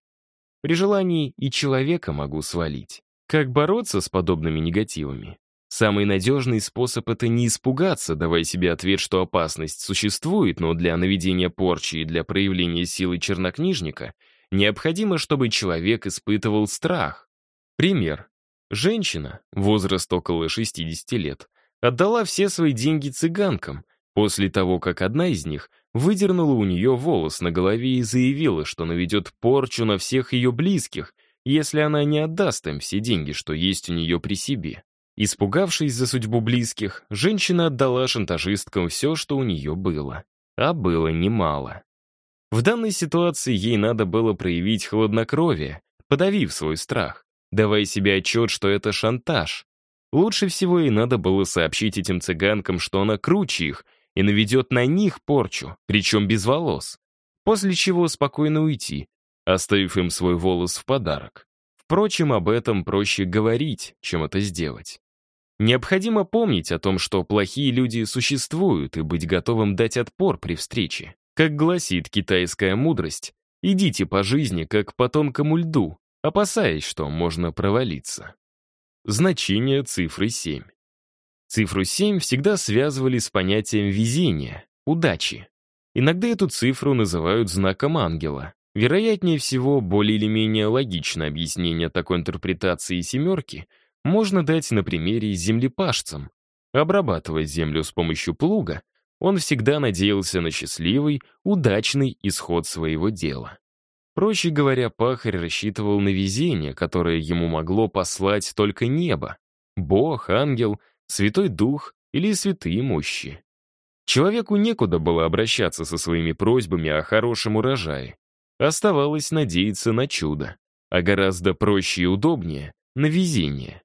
При желании и человека могу свалить». Как бороться с подобными негативами? Самый надежный способ — это не испугаться, давая себе ответ, что опасность существует, но для наведения порчи и для проявления силы чернокнижника необходимо, чтобы человек испытывал страх. Пример. Женщина, возраст около 60 лет, отдала все свои деньги цыганкам, после того, как одна из них выдернула у нее волос на голове и заявила, что наведет порчу на всех ее близких, если она не отдаст им все деньги, что есть у нее при себе. Испугавшись за судьбу близких, женщина отдала шантажисткам все, что у нее было. А было немало. В данной ситуации ей надо было проявить хладнокровие, подавив свой страх, давая себе отчет, что это шантаж. Лучше всего и надо было сообщить этим цыганкам, что она круче их и наведет на них порчу, причем без волос. После чего спокойно уйти, оставив им свой волос в подарок. Впрочем, об этом проще говорить, чем это сделать. Необходимо помнить о том, что плохие люди существуют, и быть готовым дать отпор при встрече. Как гласит китайская мудрость, идите по жизни, как по тонкому льду, опасаясь, что можно провалиться значение цифры 7. Цифру 7 всегда связывали с понятием везения, удачи. Иногда эту цифру называют знаком ангела. Вероятнее всего, более или менее логичное объяснение такой интерпретации «семерки» можно дать на примере землепашцам. Обрабатывая землю с помощью плуга, он всегда надеялся на счастливый, удачный исход своего дела. Проще говоря, пахарь рассчитывал на везение, которое ему могло послать только небо, Бог, ангел, Святой Дух или святые мощи. Человеку некуда было обращаться со своими просьбами о хорошем урожае. Оставалось надеяться на чудо, а гораздо проще и удобнее — на везение.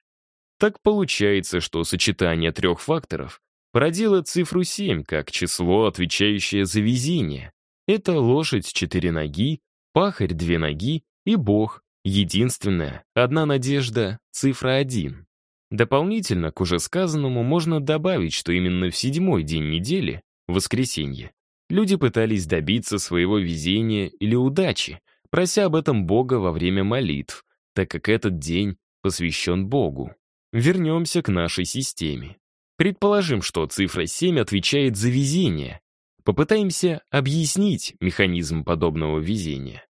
Так получается, что сочетание трех факторов породило цифру 7 как число, отвечающее за везение. Это лошадь четыре ноги, Пахарь, две ноги и Бог. Единственная, одна надежда, цифра один. Дополнительно к уже сказанному можно добавить, что именно в седьмой день недели, воскресенье, люди пытались добиться своего везения или удачи, прося об этом Бога во время молитв, так как этот день посвящен Богу. Вернемся к нашей системе. Предположим, что цифра 7 отвечает за везение. Попытаемся объяснить механизм подобного везения.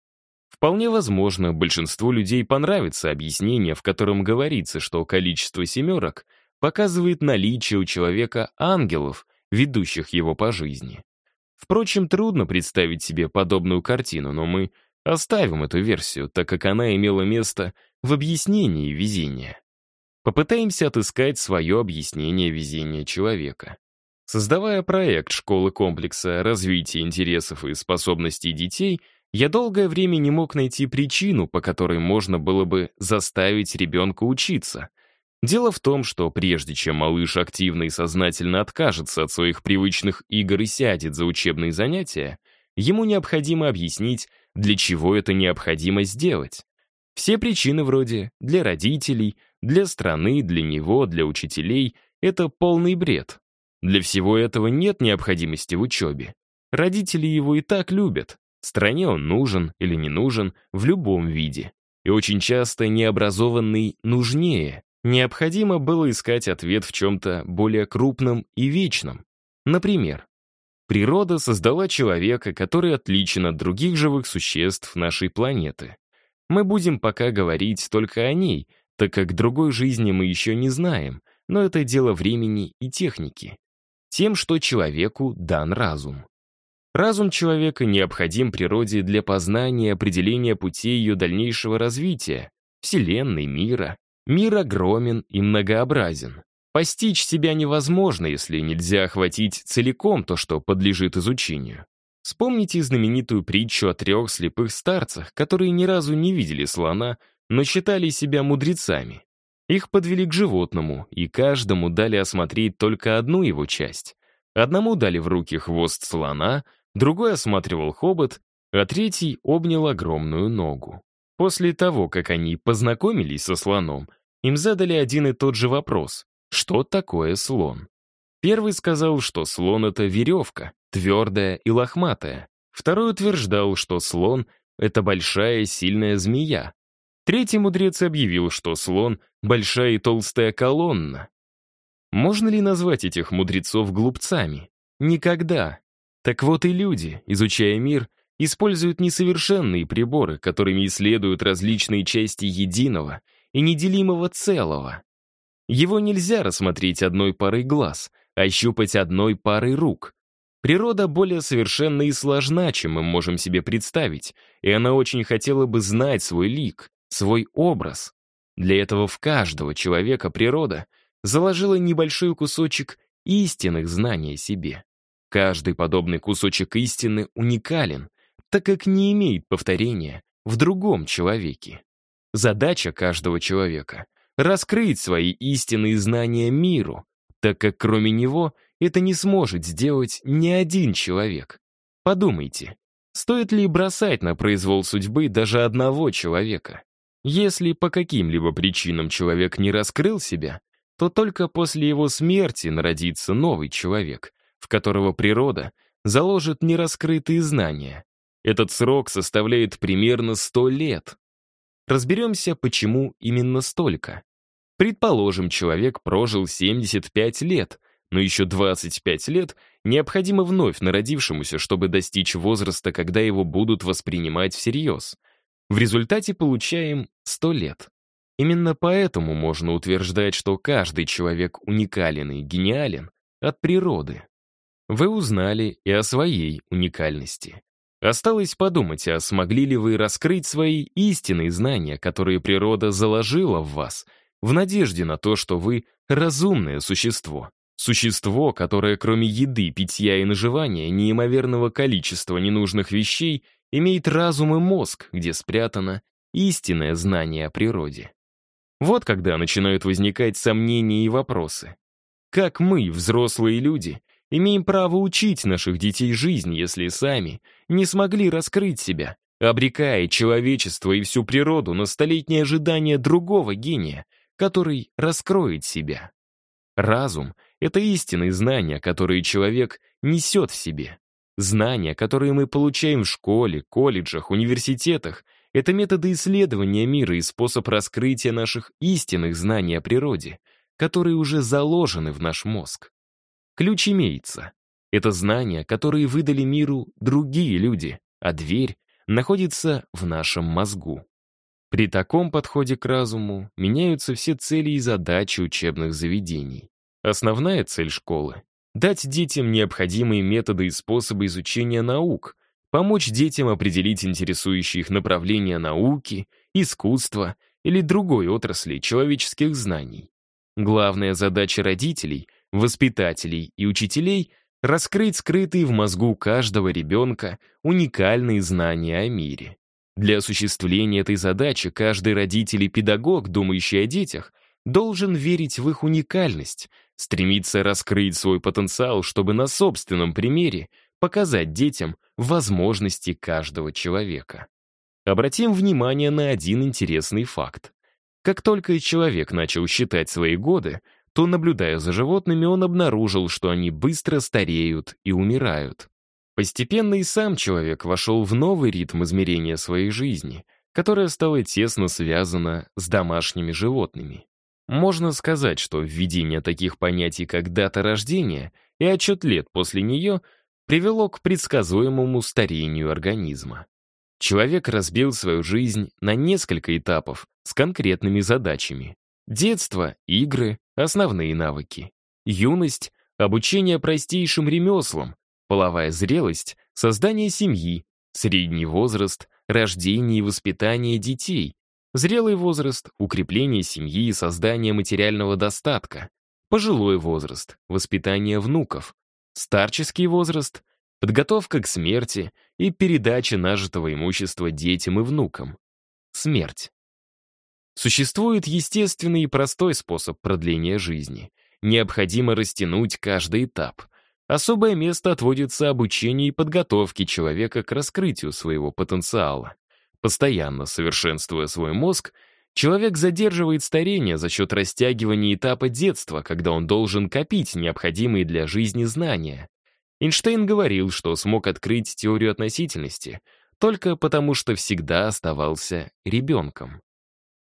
Вполне возможно, большинству людей понравится объяснение, в котором говорится, что количество семерок показывает наличие у человека ангелов, ведущих его по жизни. Впрочем, трудно представить себе подобную картину, но мы оставим эту версию, так как она имела место в объяснении везения. Попытаемся отыскать свое объяснение везения человека. Создавая проект школы комплекса развития интересов и способностей детей — я долгое время не мог найти причину, по которой можно было бы заставить ребенка учиться. Дело в том, что прежде чем малыш активно и сознательно откажется от своих привычных игр и сядет за учебные занятия, ему необходимо объяснить, для чего это необходимо сделать. Все причины вроде «для родителей», «для страны», «для него», «для учителей» — это полный бред. Для всего этого нет необходимости в учебе. Родители его и так любят. Стране он нужен или не нужен в любом виде. И очень часто необразованный нужнее. Необходимо было искать ответ в чем-то более крупном и вечном. Например, природа создала человека, который отличен от других живых существ нашей планеты. Мы будем пока говорить только о ней, так как другой жизни мы еще не знаем, но это дело времени и техники. Тем, что человеку дан разум. Разум человека необходим природе для познания определения путей ее дальнейшего развития, Вселенной, мира. Мир огромен и многообразен. Постичь себя невозможно, если нельзя охватить целиком то, что подлежит изучению. Вспомните знаменитую притчу о трех слепых старцах, которые ни разу не видели слона, но считали себя мудрецами. Их подвели к животному, и каждому дали осмотреть только одну его часть. Одному дали в руки хвост слона, другой осматривал хобот, а третий обнял огромную ногу. После того, как они познакомились со слоном, им задали один и тот же вопрос. Что такое слон? Первый сказал, что слон — это веревка, твердая и лохматая. Второй утверждал, что слон — это большая сильная змея. Третий мудрец объявил, что слон — большая и толстая колонна. Можно ли назвать этих мудрецов глупцами? Никогда. Так вот и люди, изучая мир, используют несовершенные приборы, которыми исследуют различные части единого и неделимого целого. Его нельзя рассмотреть одной парой глаз, а ощупать одной парой рук. Природа более совершенна и сложна, чем мы можем себе представить, и она очень хотела бы знать свой лик, свой образ. Для этого в каждого человека природа заложила небольшой кусочек истинных знаний о себе. Каждый подобный кусочек истины уникален, так как не имеет повторения в другом человеке. Задача каждого человека — раскрыть свои истинные знания миру, так как кроме него это не сможет сделать ни один человек. Подумайте, стоит ли бросать на произвол судьбы даже одного человека? Если по каким-либо причинам человек не раскрыл себя, то только после его смерти народится новый человек, в которого природа заложит нераскрытые знания. Этот срок составляет примерно 100 лет. Разберемся, почему именно столько. Предположим, человек прожил 75 лет, но еще 25 лет необходимо вновь народившемуся, чтобы достичь возраста, когда его будут воспринимать всерьез. В результате получаем 100 лет. Именно поэтому можно утверждать, что каждый человек уникален и гениален от природы. Вы узнали и о своей уникальности. Осталось подумать, а смогли ли вы раскрыть свои истинные знания, которые природа заложила в вас, в надежде на то, что вы разумное существо. Существо, которое кроме еды, питья и наживания неимоверного количества ненужных вещей имеет разум и мозг, где спрятано истинное знание о природе. Вот когда начинают возникать сомнения и вопросы. Как мы, взрослые люди, имеем право учить наших детей жизнь, если сами не смогли раскрыть себя, обрекая человечество и всю природу на столетнее ожидание другого гения, который раскроет себя. Разум — это истинные знания, которые человек несет в себе. Знания, которые мы получаем в школе, колледжах, университетах, это методы исследования мира и способ раскрытия наших истинных знаний о природе, которые уже заложены в наш мозг. Ключ имеется. Это знания, которые выдали миру другие люди, а дверь находится в нашем мозгу. При таком подходе к разуму меняются все цели и задачи учебных заведений. Основная цель школы — дать детям необходимые методы и способы изучения наук, помочь детям определить интересующие их направления науки, искусства или другой отрасли человеческих знаний. Главная задача родителей воспитателей и учителей раскрыть скрытые в мозгу каждого ребенка уникальные знания о мире. Для осуществления этой задачи каждый родитель и педагог, думающий о детях, должен верить в их уникальность, стремиться раскрыть свой потенциал, чтобы на собственном примере показать детям возможности каждого человека. Обратим внимание на один интересный факт. Как только человек начал считать свои годы, то, наблюдая за животными, он обнаружил, что они быстро стареют и умирают. Постепенно и сам человек вошел в новый ритм измерения своей жизни, которая стала тесно связана с домашними животными. Можно сказать, что введение таких понятий, как дата рождения и отчет лет после нее, привело к предсказуемому старению организма. Человек разбил свою жизнь на несколько этапов с конкретными задачами. Детство, игры, основные навыки. Юность, обучение простейшим ремеслам, половая зрелость, создание семьи, средний возраст, рождение и воспитание детей, зрелый возраст, укрепление семьи и создание материального достатка, пожилой возраст, воспитание внуков, старческий возраст, подготовка к смерти и передача нажитого имущества детям и внукам. Смерть. Существует естественный и простой способ продления жизни. Необходимо растянуть каждый этап. Особое место отводится обучению и подготовке человека к раскрытию своего потенциала. Постоянно совершенствуя свой мозг, человек задерживает старение за счет растягивания этапа детства, когда он должен копить необходимые для жизни знания. Эйнштейн говорил, что смог открыть теорию относительности только потому, что всегда оставался ребенком.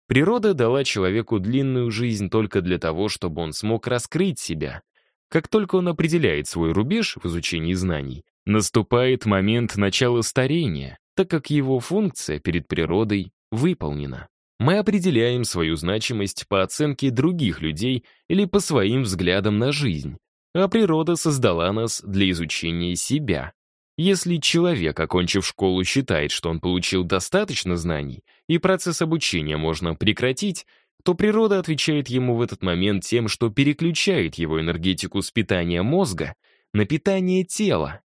Природа дала человеку длинную жизнь только для того, чтобы он смог раскрыть себя. Как только он определяет свой рубеж в изучении знаний, наступает момент начала старения, так как его функция перед природой выполнена. Мы определяем свою значимость по оценке других людей или по своим взглядам на жизнь, а природа создала нас для изучения себя. Если человек, окончив школу, считает, что он получил достаточно знаний, и процесс обучения можно прекратить, то природа отвечает ему в этот момент тем, что переключает его энергетику с питания мозга на питание тела.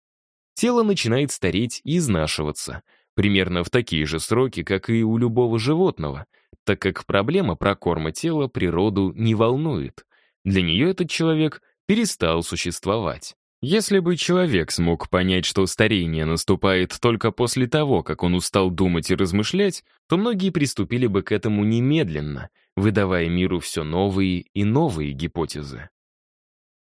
Тело начинает стареть и изнашиваться, примерно в такие же сроки, как и у любого животного, так как проблема прокорма тела природу не волнует. Для нее этот человек перестал существовать. Если бы человек смог понять, что старение наступает только после того, как он устал думать и размышлять, то многие приступили бы к этому немедленно, выдавая миру все новые и новые гипотезы.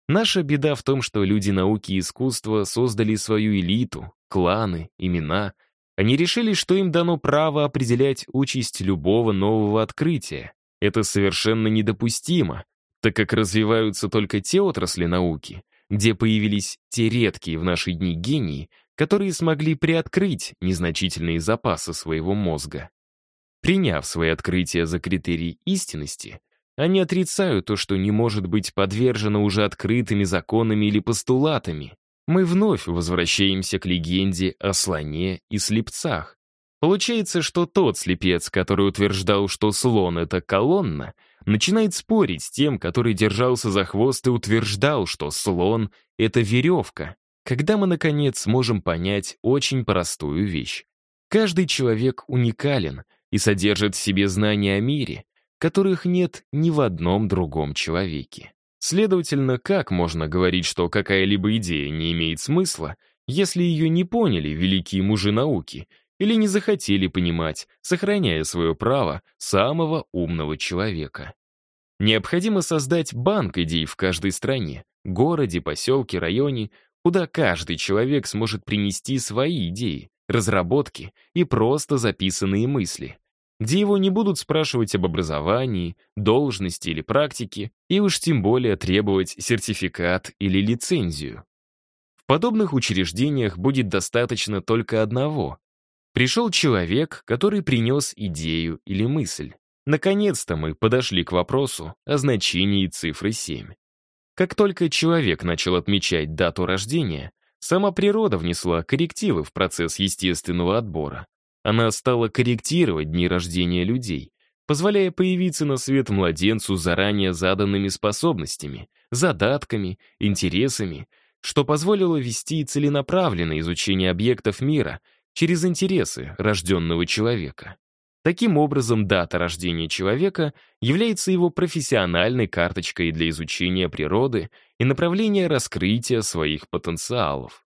Наша беда в том, что люди науки и искусства создали свою элиту, кланы, имена. Они решили, что им дано право определять участь любого нового открытия. Это совершенно недопустимо, так как развиваются только те отрасли науки, где появились те редкие в наши дни гении, которые смогли приоткрыть незначительные запасы своего мозга. Приняв свои открытия за критерий истинности, они отрицают то, что не может быть подвержено уже открытыми законами или постулатами. Мы вновь возвращаемся к легенде о слоне и слепцах, Получается, что тот слепец, который утверждал, что слон — это колонна, начинает спорить с тем, который держался за хвост и утверждал, что слон — это веревка. Когда мы, наконец, сможем понять очень простую вещь. Каждый человек уникален и содержит в себе знания о мире, которых нет ни в одном другом человеке. Следовательно, как можно говорить, что какая-либо идея не имеет смысла, если ее не поняли великие мужи науки — или не захотели понимать, сохраняя свое право самого умного человека. Необходимо создать банк идей в каждой стране, городе, поселке, районе, куда каждый человек сможет принести свои идеи, разработки и просто записанные мысли, где его не будут спрашивать об образовании, должности или практике, и уж тем более требовать сертификат или лицензию. В подобных учреждениях будет достаточно только одного Пришел человек, который принес идею или мысль. Наконец-то мы подошли к вопросу о значении цифры 7. Как только человек начал отмечать дату рождения, сама природа внесла коррективы в процесс естественного отбора. Она стала корректировать дни рождения людей, позволяя появиться на свет младенцу заранее заданными способностями, задатками, интересами, что позволило вести целенаправленное изучение объектов мира — через интересы рожденного человека. Таким образом, дата рождения человека является его профессиональной карточкой для изучения природы и направления раскрытия своих потенциалов.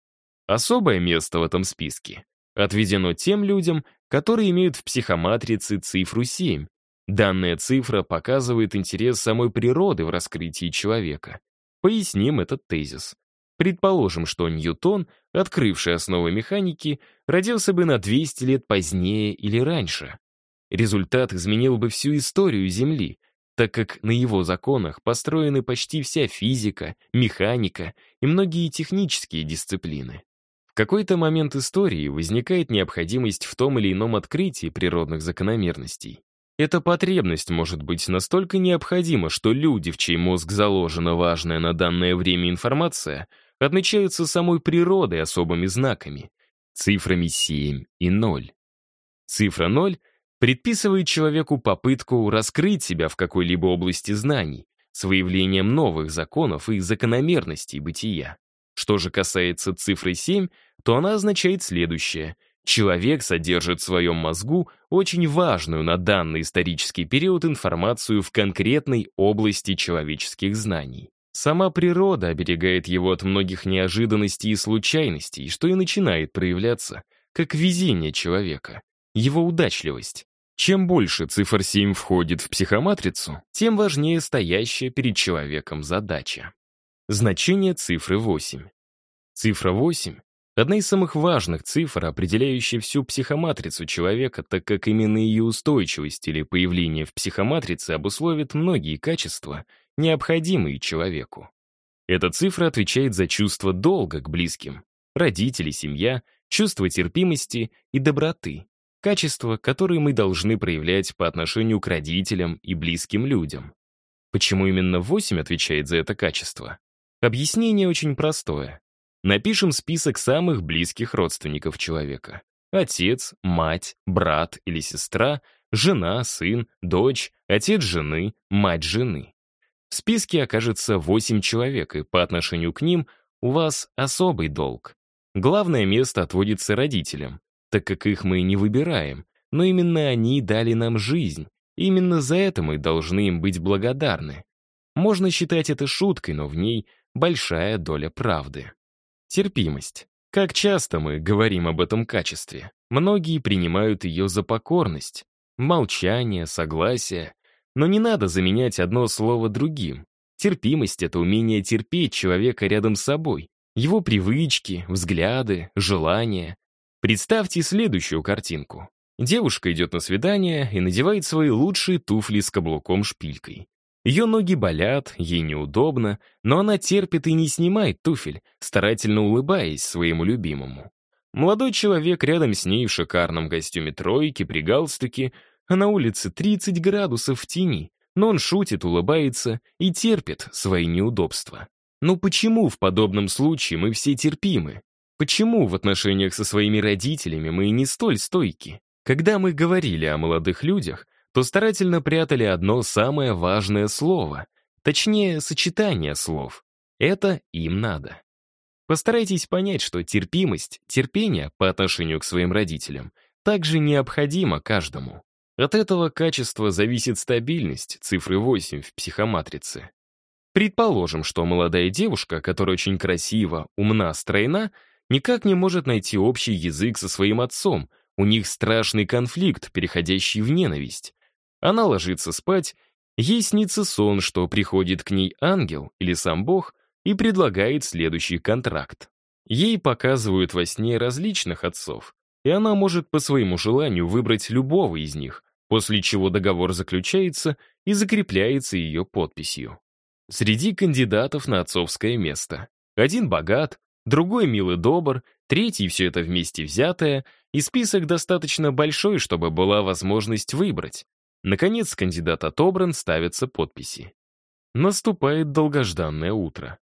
Особое место в этом списке отведено тем людям, которые имеют в психоматрице цифру 7. Данная цифра показывает интерес самой природы в раскрытии человека. Поясним этот тезис. Предположим, что Ньютон, открывший основы механики, родился бы на 200 лет позднее или раньше. Результат изменил бы всю историю Земли, так как на его законах построены почти вся физика, механика и многие технические дисциплины. В какой-то момент истории возникает необходимость в том или ином открытии природных закономерностей. Эта потребность может быть настолько необходима, что люди, в чей мозг заложена важная на данное время информация — отмечаются самой природой особыми знаками, цифрами 7 и 0. Цифра 0 предписывает человеку попытку раскрыть себя в какой-либо области знаний с выявлением новых законов и закономерностей бытия. Что же касается цифры 7, то она означает следующее. Человек содержит в своем мозгу очень важную на данный исторический период информацию в конкретной области человеческих знаний. Сама природа оберегает его от многих неожиданностей и случайностей, что и начинает проявляться как везение человека, его удачливость. Чем больше цифр 7 входит в психоматрицу, тем важнее стоящая перед человеком задача. Значение цифры 8. Цифра 8 — одна из самых важных цифр, определяющая всю психоматрицу человека, так как именно ее устойчивость или появление в психоматрице обусловит многие качества необходимые человеку. Эта цифра отвечает за чувство долга к близким, родители, семья, чувство терпимости и доброты, качества, которые мы должны проявлять по отношению к родителям и близким людям. Почему именно 8 отвечает за это качество? Объяснение очень простое. Напишем список самых близких родственников человека. Отец, мать, брат или сестра, жена, сын, дочь, отец жены, мать жены. В списке окажется 8 человек, и по отношению к ним у вас особый долг. Главное место отводится родителям, так как их мы не выбираем, но именно они дали нам жизнь. Именно за это мы должны им быть благодарны. Можно считать это шуткой, но в ней большая доля правды. Терпимость. Как часто мы говорим об этом качестве? Многие принимают ее за покорность. Молчание, согласие, но не надо заменять одно слово другим. Терпимость — это умение терпеть человека рядом с собой, его привычки, взгляды, желания. Представьте следующую картинку. Девушка идет на свидание и надевает свои лучшие туфли с каблуком-шпилькой. Ее ноги болят, ей неудобно, но она терпит и не снимает туфель, старательно улыбаясь своему любимому. Молодой человек рядом с ней в шикарном костюме тройки, при галстуке, а на улице 30 градусов в тени, но он шутит, улыбается и терпит свои неудобства. Но почему в подобном случае мы все терпимы? Почему в отношениях со своими родителями мы не столь стойки? Когда мы говорили о молодых людях, то старательно прятали одно самое важное слово, точнее, сочетание слов. Это им надо. Постарайтесь понять, что терпимость, терпение по отношению к своим родителям также необходимо каждому. От этого качества зависит стабильность цифры 8 в психоматрице. Предположим, что молодая девушка, которая очень красива, умна, стройна, никак не может найти общий язык со своим отцом, у них страшный конфликт, переходящий в ненависть. Она ложится спать, ей снится сон, что приходит к ней ангел или сам Бог и предлагает следующий контракт. Ей показывают во сне различных отцов, и она может по своему желанию выбрать любого из них, после чего договор заключается и закрепляется ее подписью. Среди кандидатов на отцовское место. Один богат, другой мил и добр, третий все это вместе взятое, и список достаточно большой, чтобы была возможность выбрать. Наконец, кандидат отобран, ставятся подписи. Наступает долгожданное утро.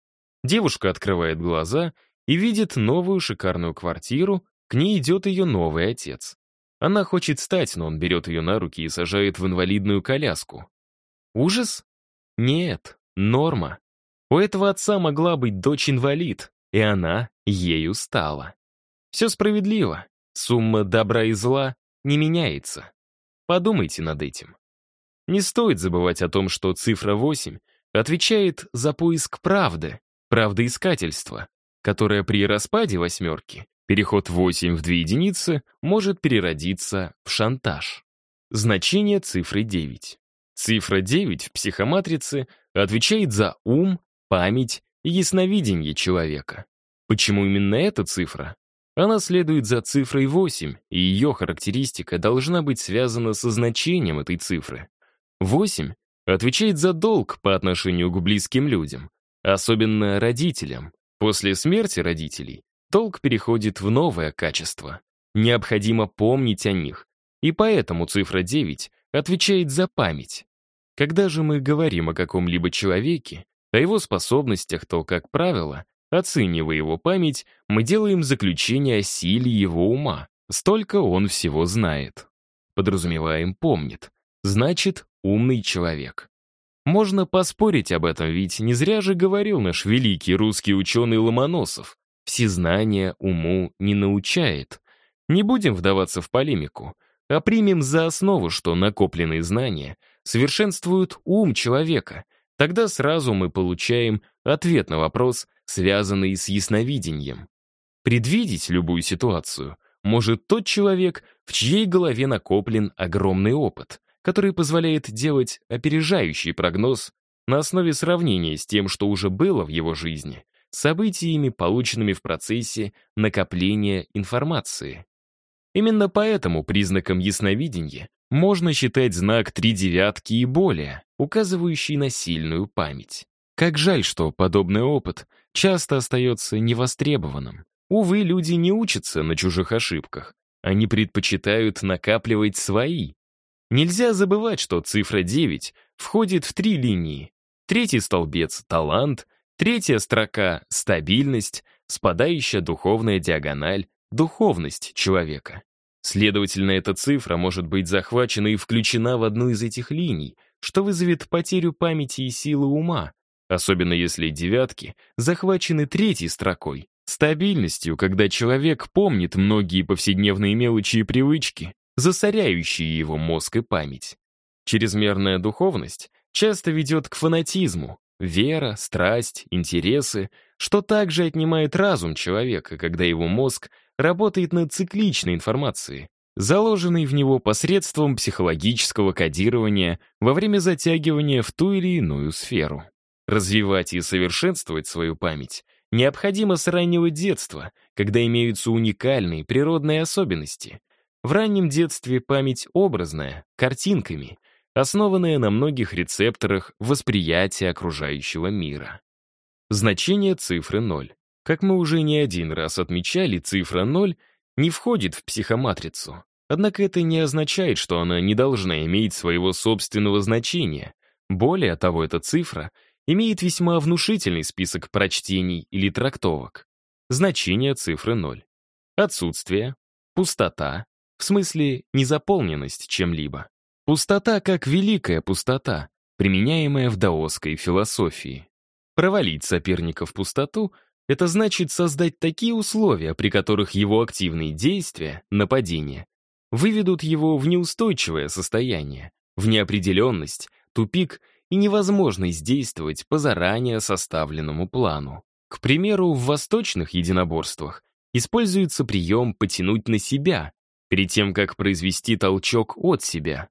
Девушка открывает глаза и видит новую шикарную квартиру, к ней идет ее новый отец. Она хочет встать, но он берет ее на руки и сажает в инвалидную коляску. Ужас? Нет, норма. У этого отца могла быть дочь-инвалид, и она ею стала. Все справедливо. Сумма добра и зла не меняется. Подумайте над этим. Не стоит забывать о том, что цифра 8 отвечает за поиск правды, правдоискательства, которое при распаде восьмерки Переход 8 в две единицы может переродиться в шантаж. Значение цифры 9. Цифра 9 в психоматрице отвечает за ум, память и ясновидение человека. Почему именно эта цифра? Она следует за цифрой 8, и ее характеристика должна быть связана со значением этой цифры. 8 отвечает за долг по отношению к близким людям, особенно родителям. После смерти родителей толк переходит в новое качество. Необходимо помнить о них. И поэтому цифра 9 отвечает за память. Когда же мы говорим о каком-либо человеке, о его способностях, то, как правило, оценивая его память, мы делаем заключение о силе его ума. Столько он всего знает. Подразумеваем «помнит». Значит, умный человек. Можно поспорить об этом, ведь не зря же говорил наш великий русский ученый Ломоносов все знания уму не научает. Не будем вдаваться в полемику, а примем за основу, что накопленные знания совершенствуют ум человека. Тогда сразу мы получаем ответ на вопрос, связанный с ясновидением. Предвидеть любую ситуацию может тот человек, в чьей голове накоплен огромный опыт, который позволяет делать опережающий прогноз на основе сравнения с тем, что уже было в его жизни, событиями, полученными в процессе накопления информации. Именно поэтому признаком ясновидения можно считать знак три девятки и более, указывающий на сильную память. Как жаль, что подобный опыт часто остается невостребованным. Увы, люди не учатся на чужих ошибках. Они предпочитают накапливать свои. Нельзя забывать, что цифра 9 входит в три линии. Третий столбец — талант, Третья строка — стабильность, спадающая духовная диагональ, духовность человека. Следовательно, эта цифра может быть захвачена и включена в одну из этих линий, что вызовет потерю памяти и силы ума, особенно если девятки захвачены третьей строкой, стабильностью, когда человек помнит многие повседневные мелочи и привычки, засоряющие его мозг и память. Чрезмерная духовность часто ведет к фанатизму, вера, страсть, интересы, что также отнимает разум человека, когда его мозг работает на цикличной информации, заложенной в него посредством психологического кодирования во время затягивания в ту или иную сферу. Развивать и совершенствовать свою память необходимо с раннего детства, когда имеются уникальные природные особенности. В раннем детстве память образная, картинками, основанное на многих рецепторах восприятия окружающего мира. Значение цифры 0. Как мы уже не один раз отмечали, цифра 0 не входит в психоматрицу. Однако это не означает, что она не должна иметь своего собственного значения. Более того, эта цифра имеет весьма внушительный список прочтений или трактовок. Значение цифры 0. Отсутствие, пустота, в смысле незаполненность чем-либо. Пустота как великая пустота, применяемая в даосской философии. Провалить соперника в пустоту — это значит создать такие условия, при которых его активные действия, нападения, выведут его в неустойчивое состояние, в неопределенность, тупик и невозможность действовать по заранее составленному плану. К примеру, в восточных единоборствах используется прием «потянуть на себя», перед тем, как произвести толчок от себя.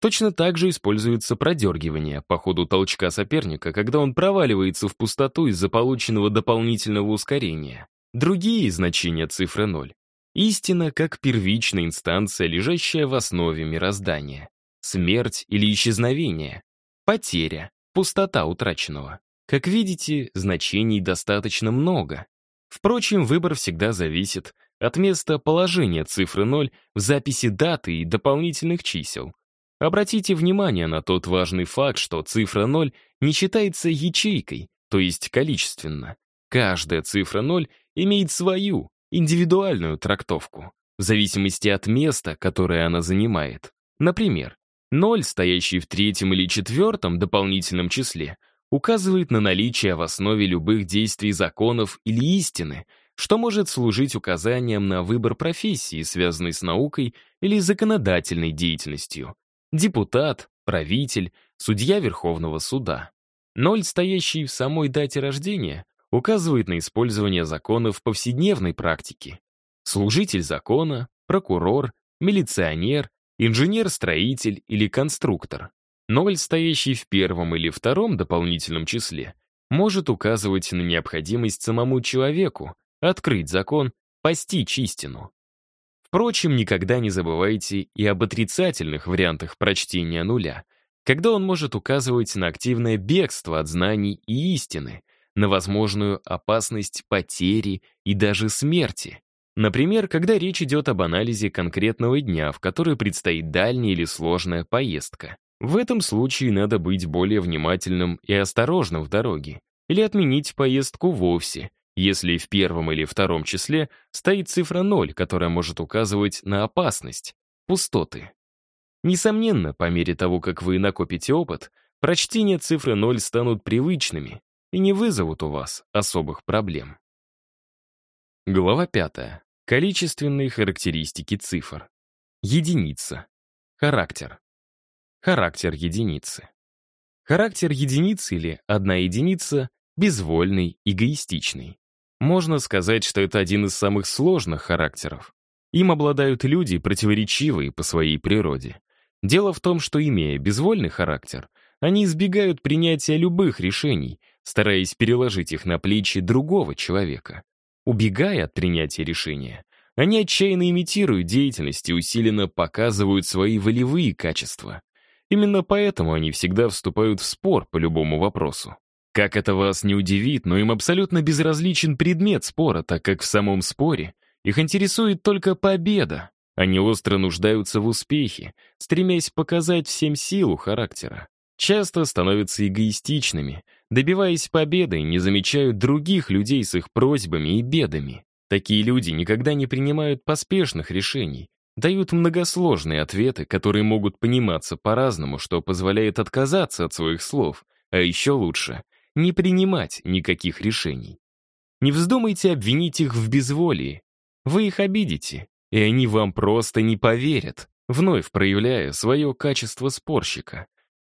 Точно так же используется продергивание по ходу толчка соперника, когда он проваливается в пустоту из-за полученного дополнительного ускорения. Другие значения цифры 0. Истина как первичная инстанция, лежащая в основе мироздания. Смерть или исчезновение. Потеря, пустота утраченного. Как видите, значений достаточно много. Впрочем, выбор всегда зависит от места положения цифры 0 в записи даты и дополнительных чисел, Обратите внимание на тот важный факт, что цифра 0 не считается ячейкой, то есть количественно. Каждая цифра 0 имеет свою, индивидуальную трактовку, в зависимости от места, которое она занимает. Например, 0, стоящий в третьем или четвертом дополнительном числе, указывает на наличие в основе любых действий законов или истины, что может служить указанием на выбор профессии, связанной с наукой или законодательной деятельностью депутат, правитель, судья Верховного суда. Ноль, стоящий в самой дате рождения, указывает на использование закона в повседневной практике. Служитель закона, прокурор, милиционер, инженер-строитель или конструктор. Ноль, стоящий в первом или втором дополнительном числе, может указывать на необходимость самому человеку открыть закон, постичь истину. Впрочем, никогда не забывайте и об отрицательных вариантах прочтения нуля, когда он может указывать на активное бегство от знаний и истины, на возможную опасность потери и даже смерти. Например, когда речь идет об анализе конкретного дня, в который предстоит дальняя или сложная поездка. В этом случае надо быть более внимательным и осторожным в дороге или отменить поездку вовсе, если в первом или втором числе стоит цифра 0, которая может указывать на опасность, пустоты. Несомненно, по мере того, как вы накопите опыт, прочтение цифры 0 станут привычными и не вызовут у вас особых проблем. Глава 5. Количественные характеристики цифр. Единица. Характер. Характер единицы. Характер единицы или одна единица — безвольный, эгоистичный. Можно сказать, что это один из самых сложных характеров. Им обладают люди, противоречивые по своей природе. Дело в том, что, имея безвольный характер, они избегают принятия любых решений, стараясь переложить их на плечи другого человека. Убегая от принятия решения, они отчаянно имитируют деятельность и усиленно показывают свои волевые качества. Именно поэтому они всегда вступают в спор по любому вопросу. Как это вас не удивит, но им абсолютно безразличен предмет спора, так как в самом споре их интересует только победа. Они остро нуждаются в успехе, стремясь показать всем силу характера. Часто становятся эгоистичными, добиваясь победы, и не замечают других людей с их просьбами и бедами. Такие люди никогда не принимают поспешных решений, дают многосложные ответы, которые могут пониматься по-разному, что позволяет отказаться от своих слов, а еще лучше — не принимать никаких решений. Не вздумайте обвинить их в безволии. Вы их обидите, и они вам просто не поверят, вновь проявляя свое качество спорщика.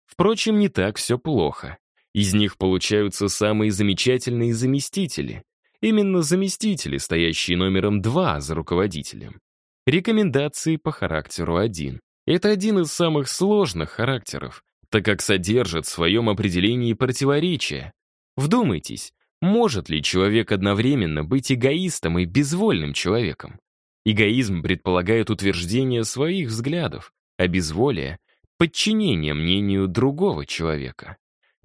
Впрочем, не так все плохо. Из них получаются самые замечательные заместители. Именно заместители, стоящие номером два за руководителем. Рекомендации по характеру один. Это один из самых сложных характеров, так как содержит в своем определении противоречие, Вдумайтесь, может ли человек одновременно быть эгоистом и безвольным человеком? Эгоизм предполагает утверждение своих взглядов, а безволие — подчинение мнению другого человека.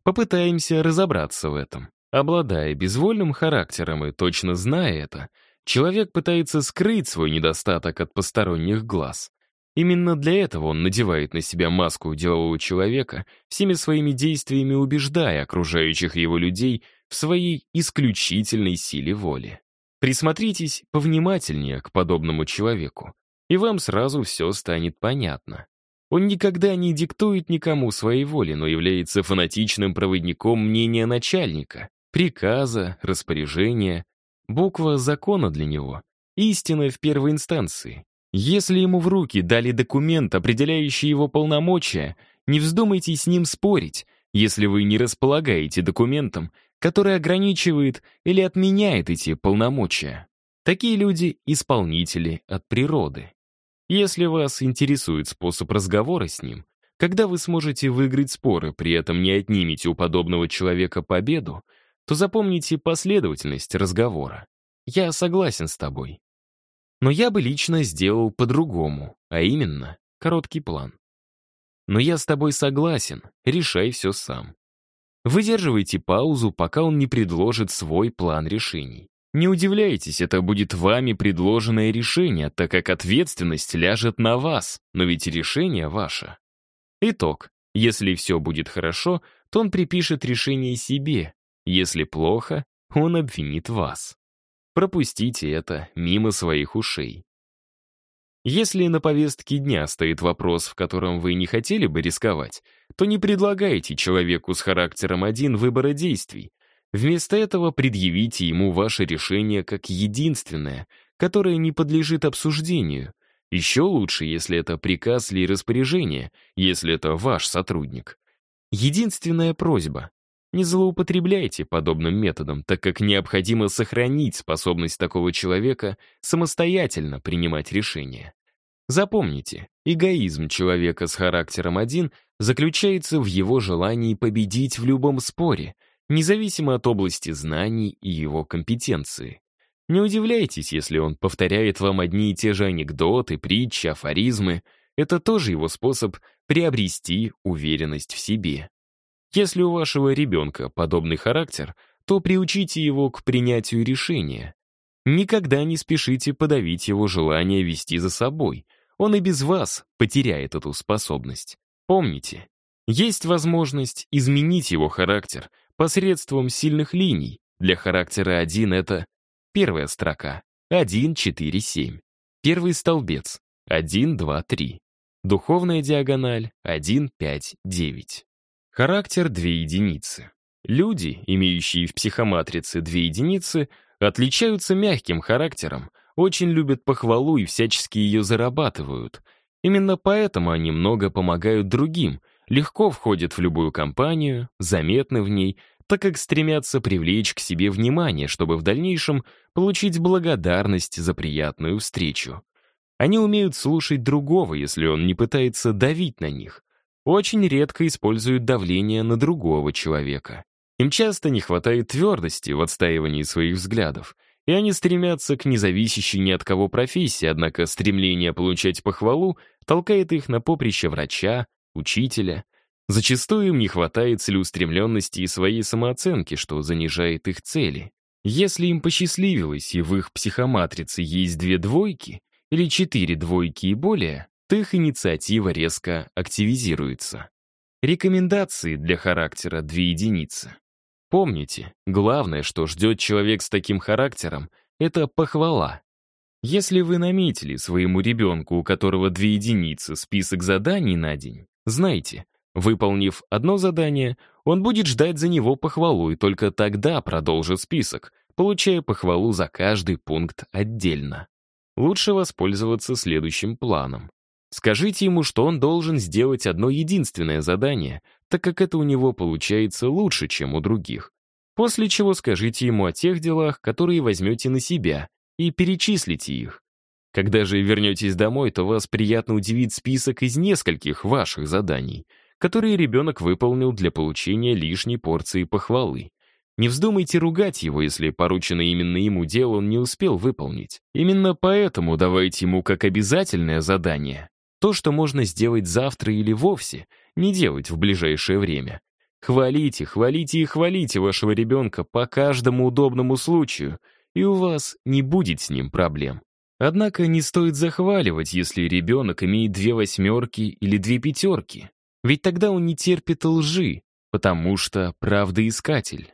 Попытаемся разобраться в этом. Обладая безвольным характером и точно зная это, человек пытается скрыть свой недостаток от посторонних глаз. Именно для этого он надевает на себя маску делового человека, всеми своими действиями убеждая окружающих его людей в своей исключительной силе воли. Присмотритесь повнимательнее к подобному человеку, и вам сразу все станет понятно. Он никогда не диктует никому своей воли, но является фанатичным проводником мнения начальника, приказа, распоряжения. Буква закона для него — истина в первой инстанции, если ему в руки дали документ, определяющий его полномочия, не вздумайте с ним спорить, если вы не располагаете документом, который ограничивает или отменяет эти полномочия. Такие люди — исполнители от природы. Если вас интересует способ разговора с ним, когда вы сможете выиграть споры, при этом не отнимете у подобного человека победу, то запомните последовательность разговора. «Я согласен с тобой. Но я бы лично сделал по-другому, а именно, короткий план. Но я с тобой согласен, решай все сам. Выдерживайте паузу, пока он не предложит свой план решений. Не удивляйтесь, это будет вами предложенное решение, так как ответственность ляжет на вас, но ведь решение ваше. Итог. Если все будет хорошо, то он припишет решение себе. Если плохо, он обвинит вас. Пропустите это мимо своих ушей. Если на повестке дня стоит вопрос, в котором вы не хотели бы рисковать, то не предлагайте человеку с характером один выбора действий. Вместо этого предъявите ему ваше решение как единственное, которое не подлежит обсуждению. Еще лучше, если это приказ или распоряжение, если это ваш сотрудник. Единственная просьба не злоупотребляйте подобным методом, так как необходимо сохранить способность такого человека самостоятельно принимать решения. Запомните, эгоизм человека с характером один заключается в его желании победить в любом споре, независимо от области знаний и его компетенции. Не удивляйтесь, если он повторяет вам одни и те же анекдоты, притчи, афоризмы. Это тоже его способ приобрести уверенность в себе. Если у вашего ребенка подобный характер, то приучите его к принятию решения. Никогда не спешите подавить его желание вести за собой. Он и без вас потеряет эту способность. Помните, есть возможность изменить его характер посредством сильных линий. Для характера 1 это первая строка 147, Первый столбец 123, Духовная диагональ 159. Характер — две единицы. Люди, имеющие в психоматрице две единицы, отличаются мягким характером, очень любят похвалу и всячески ее зарабатывают. Именно поэтому они много помогают другим, легко входят в любую компанию, заметны в ней, так как стремятся привлечь к себе внимание, чтобы в дальнейшем получить благодарность за приятную встречу. Они умеют слушать другого, если он не пытается давить на них очень редко используют давление на другого человека. Им часто не хватает твердости в отстаивании своих взглядов, и они стремятся к независящей ни от кого профессии, однако стремление получать похвалу толкает их на поприще врача, учителя. Зачастую им не хватает целеустремленности и своей самооценки, что занижает их цели. Если им посчастливилось, и в их психоматрице есть две двойки, или четыре двойки и более, то их инициатива резко активизируется. Рекомендации для характера две единицы. Помните, главное, что ждет человек с таким характером, это похвала. Если вы наметили своему ребенку, у которого две единицы, список заданий на день, знайте, выполнив одно задание, он будет ждать за него похвалу и только тогда продолжит список, получая похвалу за каждый пункт отдельно. Лучше воспользоваться следующим планом. Скажите ему, что он должен сделать одно единственное задание, так как это у него получается лучше, чем у других. После чего скажите ему о тех делах, которые возьмете на себя, и перечислите их. Когда же вернетесь домой, то вас приятно удивит список из нескольких ваших заданий, которые ребенок выполнил для получения лишней порции похвалы. Не вздумайте ругать его, если порученное именно ему дело он не успел выполнить. Именно поэтому давайте ему как обязательное задание то, что можно сделать завтра или вовсе, не делать в ближайшее время. Хвалите, хвалите и хвалите вашего ребенка по каждому удобному случаю, и у вас не будет с ним проблем. Однако не стоит захваливать, если ребенок имеет две восьмерки или две пятерки, ведь тогда он не терпит лжи, потому что правдоискатель.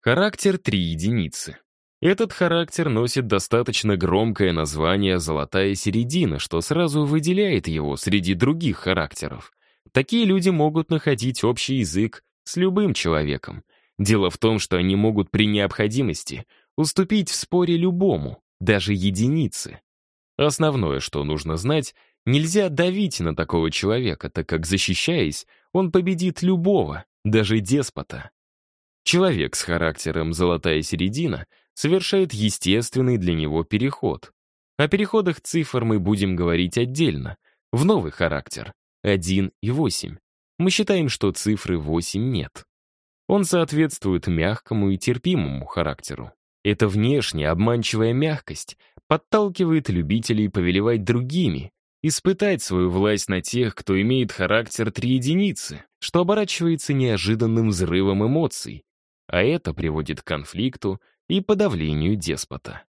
Характер три единицы. Этот характер носит достаточно громкое название «золотая середина», что сразу выделяет его среди других характеров. Такие люди могут находить общий язык с любым человеком. Дело в том, что они могут при необходимости уступить в споре любому, даже единице. Основное, что нужно знать, нельзя давить на такого человека, так как, защищаясь, он победит любого, даже деспота. Человек с характером «золотая середина» — совершает естественный для него переход. О переходах цифр мы будем говорить отдельно, в новый характер, 1 и 8. Мы считаем, что цифры 8 нет. Он соответствует мягкому и терпимому характеру. Эта внешняя обманчивая мягкость подталкивает любителей повелевать другими, испытать свою власть на тех, кто имеет характер три единицы, что оборачивается неожиданным взрывом эмоций, а это приводит к конфликту, и подавлению деспота.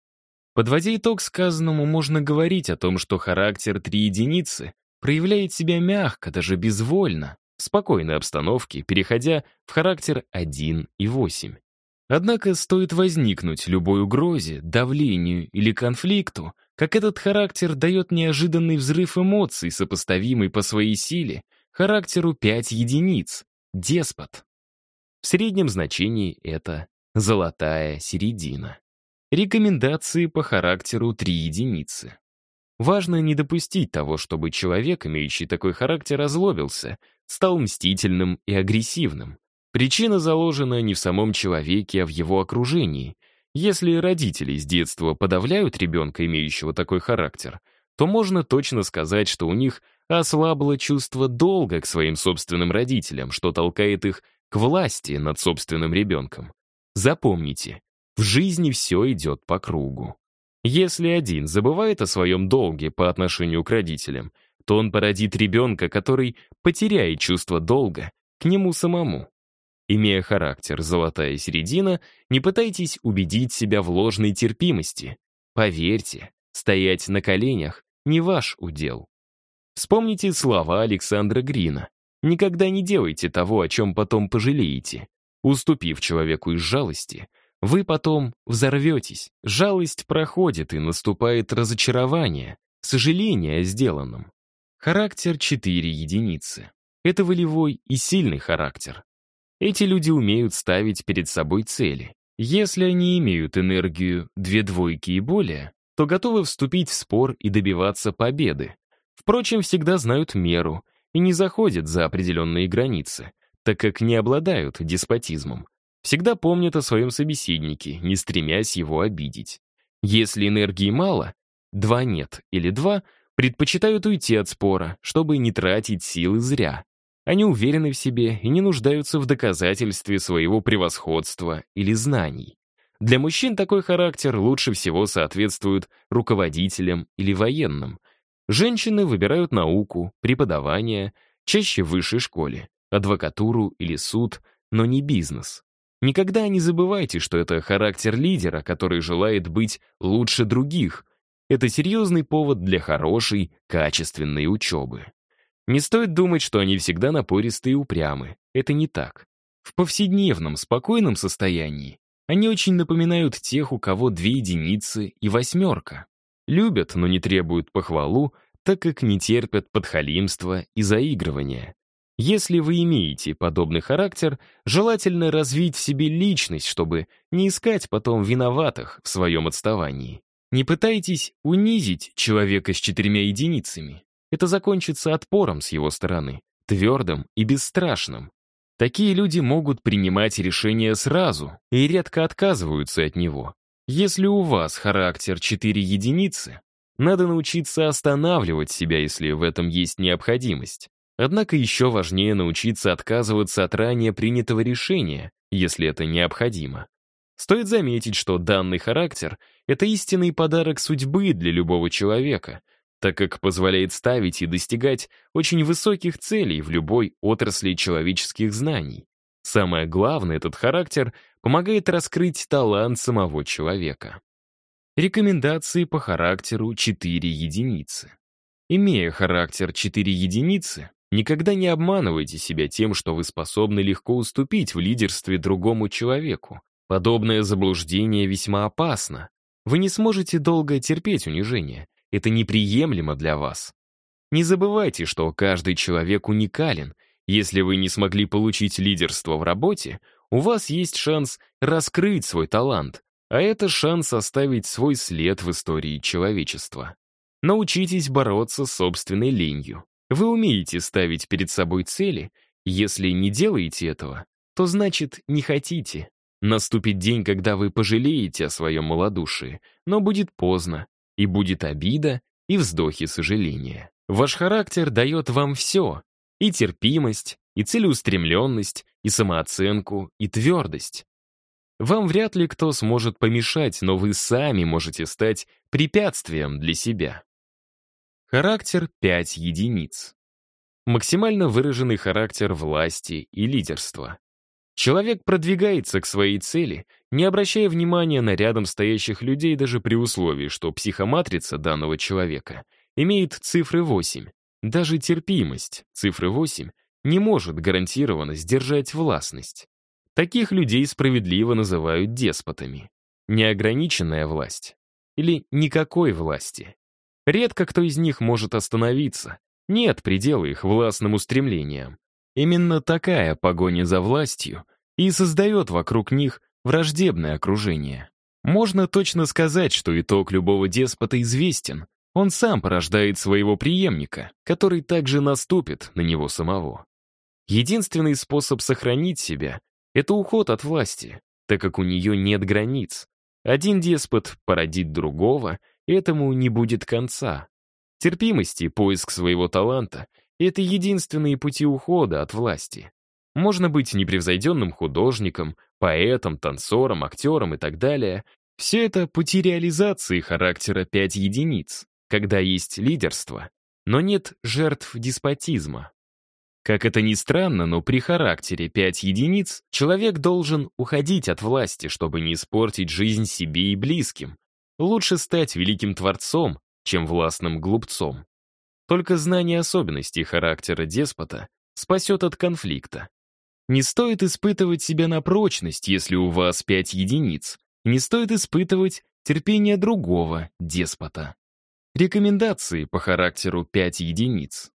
Подводя итог сказанному, можно говорить о том, что характер три единицы проявляет себя мягко, даже безвольно, в спокойной обстановке, переходя в характер 1 и 8. Однако стоит возникнуть любой угрозе, давлению или конфликту, как этот характер дает неожиданный взрыв эмоций, сопоставимый по своей силе, характеру 5 единиц, деспот. В среднем значении это Золотая середина. Рекомендации по характеру 3 единицы. Важно не допустить того, чтобы человек, имеющий такой характер, озлобился, стал мстительным и агрессивным. Причина заложена не в самом человеке, а в его окружении. Если родители с детства подавляют ребенка, имеющего такой характер, то можно точно сказать, что у них ослабло чувство долга к своим собственным родителям, что толкает их к власти над собственным ребенком. Запомните, в жизни все идет по кругу. Если один забывает о своем долге по отношению к родителям, то он породит ребенка, который потеряет чувство долга к нему самому. Имея характер «золотая середина», не пытайтесь убедить себя в ложной терпимости. Поверьте, стоять на коленях — не ваш удел. Вспомните слова Александра Грина. «Никогда не делайте того, о чем потом пожалеете. Уступив человеку из жалости, вы потом взорветесь. Жалость проходит и наступает разочарование, сожаление о сделанном. Характер 4 единицы. Это волевой и сильный характер. Эти люди умеют ставить перед собой цели. Если они имеют энергию две двойки и более, то готовы вступить в спор и добиваться победы. Впрочем, всегда знают меру и не заходят за определенные границы — так как не обладают деспотизмом. Всегда помнят о своем собеседнике, не стремясь его обидеть. Если энергии мало, два нет или два, предпочитают уйти от спора, чтобы не тратить силы зря. Они уверены в себе и не нуждаются в доказательстве своего превосходства или знаний. Для мужчин такой характер лучше всего соответствует руководителям или военным. Женщины выбирают науку, преподавание, чаще в высшей школе адвокатуру или суд, но не бизнес. Никогда не забывайте, что это характер лидера, который желает быть лучше других. Это серьезный повод для хорошей, качественной учебы. Не стоит думать, что они всегда напористы и упрямы. Это не так. В повседневном, спокойном состоянии они очень напоминают тех, у кого две единицы и восьмерка. Любят, но не требуют похвалу, так как не терпят подхалимства и заигрывания. Если вы имеете подобный характер, желательно развить в себе личность, чтобы не искать потом виноватых в своем отставании. Не пытайтесь унизить человека с четырьмя единицами. Это закончится отпором с его стороны, твердым и бесстрашным. Такие люди могут принимать решение сразу и редко отказываются от него. Если у вас характер 4 единицы, надо научиться останавливать себя, если в этом есть необходимость. Однако еще важнее научиться отказываться от ранее принятого решения, если это необходимо. Стоит заметить, что данный характер — это истинный подарок судьбы для любого человека, так как позволяет ставить и достигать очень высоких целей в любой отрасли человеческих знаний. Самое главное, этот характер помогает раскрыть талант самого человека. Рекомендации по характеру 4 единицы. Имея характер 4 единицы, Никогда не обманывайте себя тем, что вы способны легко уступить в лидерстве другому человеку. Подобное заблуждение весьма опасно. Вы не сможете долго терпеть унижение. Это неприемлемо для вас. Не забывайте, что каждый человек уникален. Если вы не смогли получить лидерство в работе, у вас есть шанс раскрыть свой талант, а это шанс оставить свой след в истории человечества. Научитесь бороться с собственной ленью. Вы умеете ставить перед собой цели. Если не делаете этого, то значит не хотите. Наступит день, когда вы пожалеете о своем малодушии, но будет поздно, и будет обида, и вздохи сожаления. Ваш характер дает вам все — и терпимость, и целеустремленность, и самооценку, и твердость. Вам вряд ли кто сможет помешать, но вы сами можете стать препятствием для себя. Характер 5 единиц. Максимально выраженный характер власти и лидерства. Человек продвигается к своей цели, не обращая внимания на рядом стоящих людей даже при условии, что психоматрица данного человека имеет цифры 8. Даже терпимость цифры 8 не может гарантированно сдержать властность. Таких людей справедливо называют деспотами. Неограниченная власть или никакой власти. Редко кто из них может остановиться. Нет предела их властным устремлениям. Именно такая погоня за властью и создает вокруг них враждебное окружение. Можно точно сказать, что итог любого деспота известен. Он сам порождает своего преемника, который также наступит на него самого. Единственный способ сохранить себя — это уход от власти, так как у нее нет границ. Один деспот породит другого — Этому не будет конца. Терпимость и поиск своего таланта — это единственные пути ухода от власти. Можно быть непревзойденным художником, поэтом, танцором, актером и так далее. Все это пути реализации характера пять единиц, когда есть лидерство, но нет жертв деспотизма. Как это ни странно, но при характере пять единиц человек должен уходить от власти, чтобы не испортить жизнь себе и близким, Лучше стать великим творцом, чем властным глупцом. Только знание особенностей характера деспота спасет от конфликта. Не стоит испытывать себя на прочность, если у вас пять единиц. Не стоит испытывать терпение другого деспота. Рекомендации по характеру пять единиц.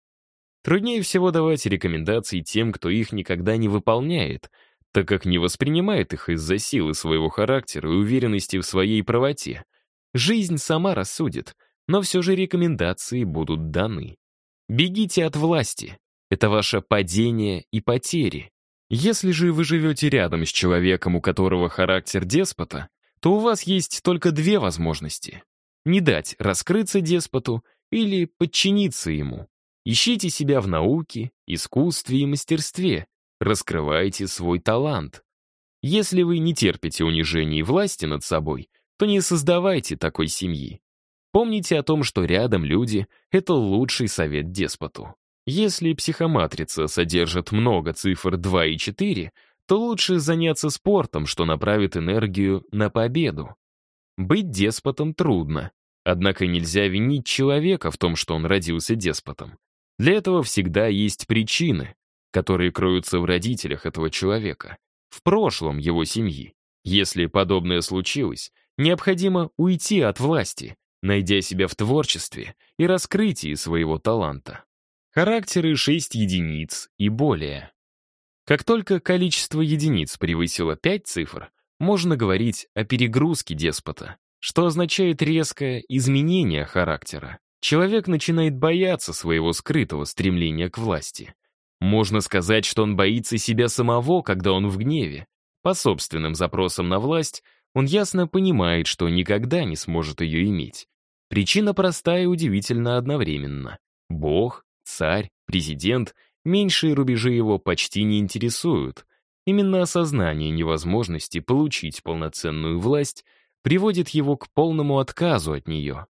Труднее всего давать рекомендации тем, кто их никогда не выполняет, так как не воспринимает их из-за силы своего характера и уверенности в своей правоте — Жизнь сама рассудит, но все же рекомендации будут даны. Бегите от власти. Это ваше падение и потери. Если же вы живете рядом с человеком, у которого характер деспота, то у вас есть только две возможности. Не дать раскрыться деспоту или подчиниться ему. Ищите себя в науке, искусстве и мастерстве. Раскрывайте свой талант. Если вы не терпите унижений власти над собой, то не создавайте такой семьи. Помните о том, что рядом люди — это лучший совет деспоту. Если психоматрица содержит много цифр 2 и 4, то лучше заняться спортом, что направит энергию на победу. Быть деспотом трудно, однако нельзя винить человека в том, что он родился деспотом. Для этого всегда есть причины, которые кроются в родителях этого человека, в прошлом его семьи. Если подобное случилось, Необходимо уйти от власти, найдя себя в творчестве и раскрытии своего таланта. Характеры 6 единиц и более. Как только количество единиц превысило 5 цифр, можно говорить о перегрузке деспота, что означает резкое изменение характера. Человек начинает бояться своего скрытого стремления к власти. Можно сказать, что он боится себя самого, когда он в гневе. По собственным запросам на власть — он ясно понимает, что никогда не сможет ее иметь. Причина простая и удивительна одновременно. Бог, царь, президент, меньшие рубежи его почти не интересуют. Именно осознание невозможности получить полноценную власть приводит его к полному отказу от нее.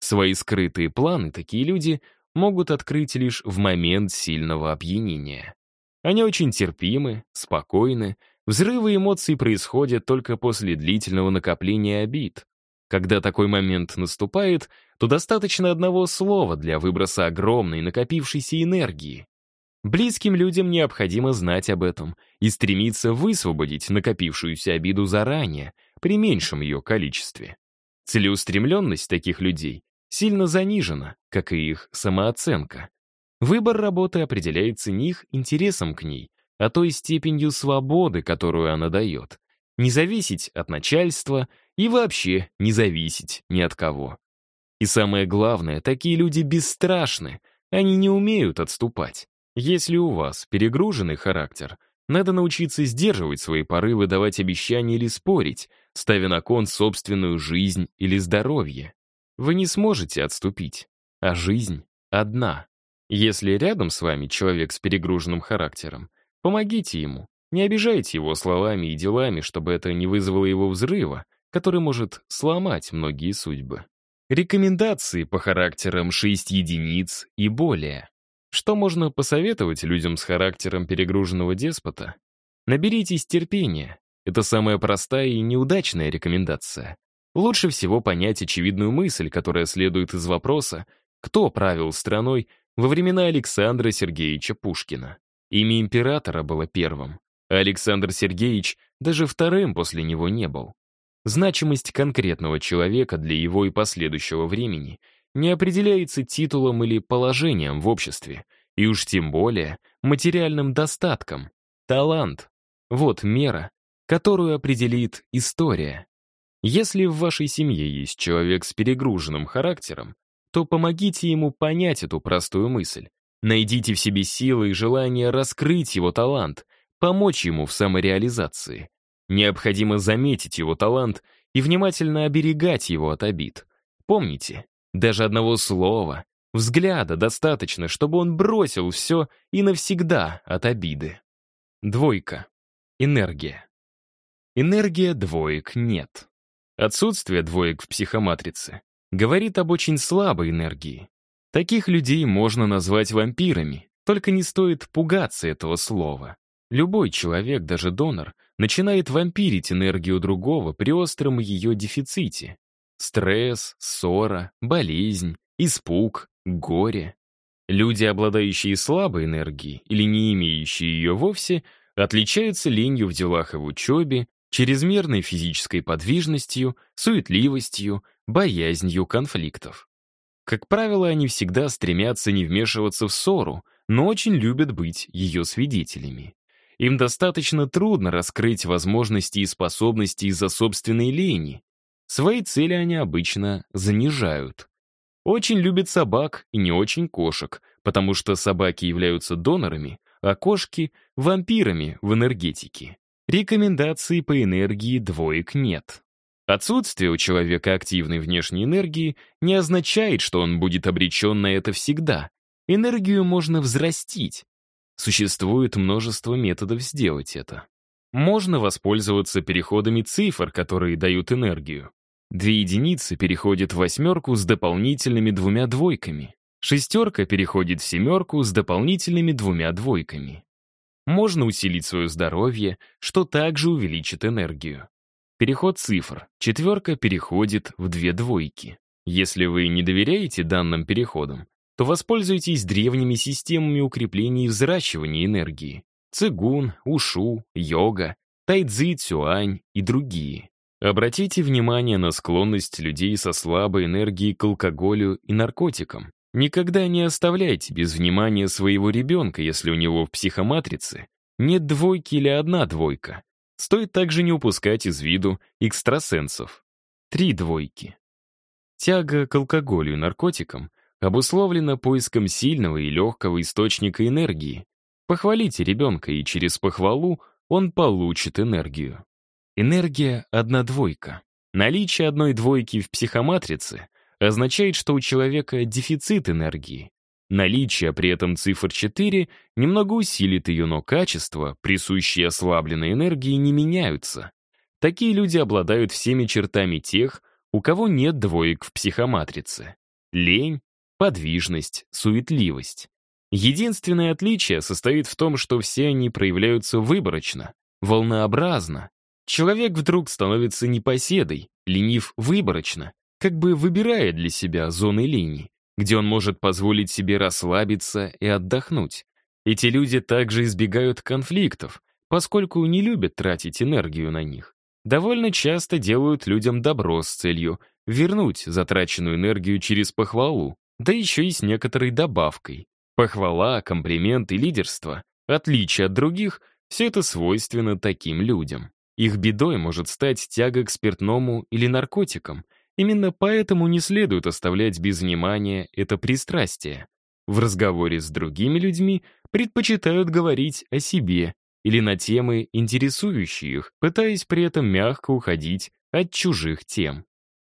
Свои скрытые планы такие люди могут открыть лишь в момент сильного опьянения. Они очень терпимы, спокойны, Взрывы эмоций происходят только после длительного накопления обид. Когда такой момент наступает, то достаточно одного слова для выброса огромной накопившейся энергии. Близким людям необходимо знать об этом и стремиться высвободить накопившуюся обиду заранее, при меньшем ее количестве. Целеустремленность таких людей сильно занижена, как и их самооценка. Выбор работы определяется не их интересом к ней, а той степенью свободы, которую она дает. Не зависеть от начальства и вообще не зависеть ни от кого. И самое главное, такие люди бесстрашны, они не умеют отступать. Если у вас перегруженный характер, надо научиться сдерживать свои порывы, давать обещания или спорить, ставя на кон собственную жизнь или здоровье. Вы не сможете отступить, а жизнь одна. Если рядом с вами человек с перегруженным характером, Помогите ему, не обижайте его словами и делами, чтобы это не вызвало его взрыва, который может сломать многие судьбы. Рекомендации по характерам 6 единиц и более. Что можно посоветовать людям с характером перегруженного деспота? Наберитесь терпения. Это самая простая и неудачная рекомендация. Лучше всего понять очевидную мысль, которая следует из вопроса, кто правил страной во времена Александра Сергеевича Пушкина. Имя императора было первым. Александр Сергеевич даже вторым после него не был. Значимость конкретного человека для его и последующего времени не определяется титулом или положением в обществе, и уж тем более материальным достатком. Талант — вот мера, которую определит история. Если в вашей семье есть человек с перегруженным характером, то помогите ему понять эту простую мысль Найдите в себе силы и желание раскрыть его талант, помочь ему в самореализации. Необходимо заметить его талант и внимательно оберегать его от обид. Помните, даже одного слова, взгляда достаточно, чтобы он бросил все и навсегда от обиды. Двойка. Энергия. Энергия двоек нет. Отсутствие двоек в психоматрице говорит об очень слабой энергии. Таких людей можно назвать вампирами, только не стоит пугаться этого слова. Любой человек, даже донор, начинает вампирить энергию другого при остром ее дефиците. Стресс, ссора, болезнь, испуг, горе. Люди, обладающие слабой энергией или не имеющие ее вовсе, отличаются ленью в делах и в учебе, чрезмерной физической подвижностью, суетливостью, боязнью конфликтов. Как правило, они всегда стремятся не вмешиваться в ссору, но очень любят быть ее свидетелями. Им достаточно трудно раскрыть возможности и способности из-за собственной лени. Свои цели они обычно занижают. Очень любят собак и не очень кошек, потому что собаки являются донорами, а кошки — вампирами в энергетике. Рекомендаций по энергии двоек нет. Отсутствие у человека активной внешней энергии не означает, что он будет обречен на это всегда. Энергию можно взрастить. Существует множество методов сделать это. Можно воспользоваться переходами цифр, которые дают энергию. Две единицы переходят в восьмерку с дополнительными двумя двойками. Шестерка переходит в семерку с дополнительными двумя двойками. Можно усилить свое здоровье, что также увеличит энергию. Переход цифр. Четверка переходит в две двойки. Если вы не доверяете данным переходам, то воспользуйтесь древними системами укрепления и взращивания энергии. Цигун, ушу, йога, тайцзи, цюань и другие. Обратите внимание на склонность людей со слабой энергией к алкоголю и наркотикам. Никогда не оставляйте без внимания своего ребенка, если у него в психоматрице нет двойки или одна двойка. Стоит также не упускать из виду экстрасенсов. Три двойки. Тяга к алкоголю и наркотикам обусловлена поиском сильного и легкого источника энергии. Похвалите ребенка, и через похвалу он получит энергию. Энергия — одна двойка. Наличие одной двойки в психоматрице означает, что у человека дефицит энергии, Наличие при этом цифр 4 немного усилит ее, но качества, присущие ослабленной энергии, не меняются. Такие люди обладают всеми чертами тех, у кого нет двоек в психоматрице. Лень, подвижность, суетливость. Единственное отличие состоит в том, что все они проявляются выборочно, волнообразно. Человек вдруг становится непоседой, ленив выборочно, как бы выбирая для себя зоны линий где он может позволить себе расслабиться и отдохнуть. Эти люди также избегают конфликтов, поскольку не любят тратить энергию на них. Довольно часто делают людям добро с целью вернуть затраченную энергию через похвалу, да еще и с некоторой добавкой. Похвала, комплименты, лидерство, отличие от других — все это свойственно таким людям. Их бедой может стать тяга к спиртному или наркотикам — Именно поэтому не следует оставлять без внимания это пристрастие. В разговоре с другими людьми предпочитают говорить о себе или на темы, интересующие их, пытаясь при этом мягко уходить от чужих тем.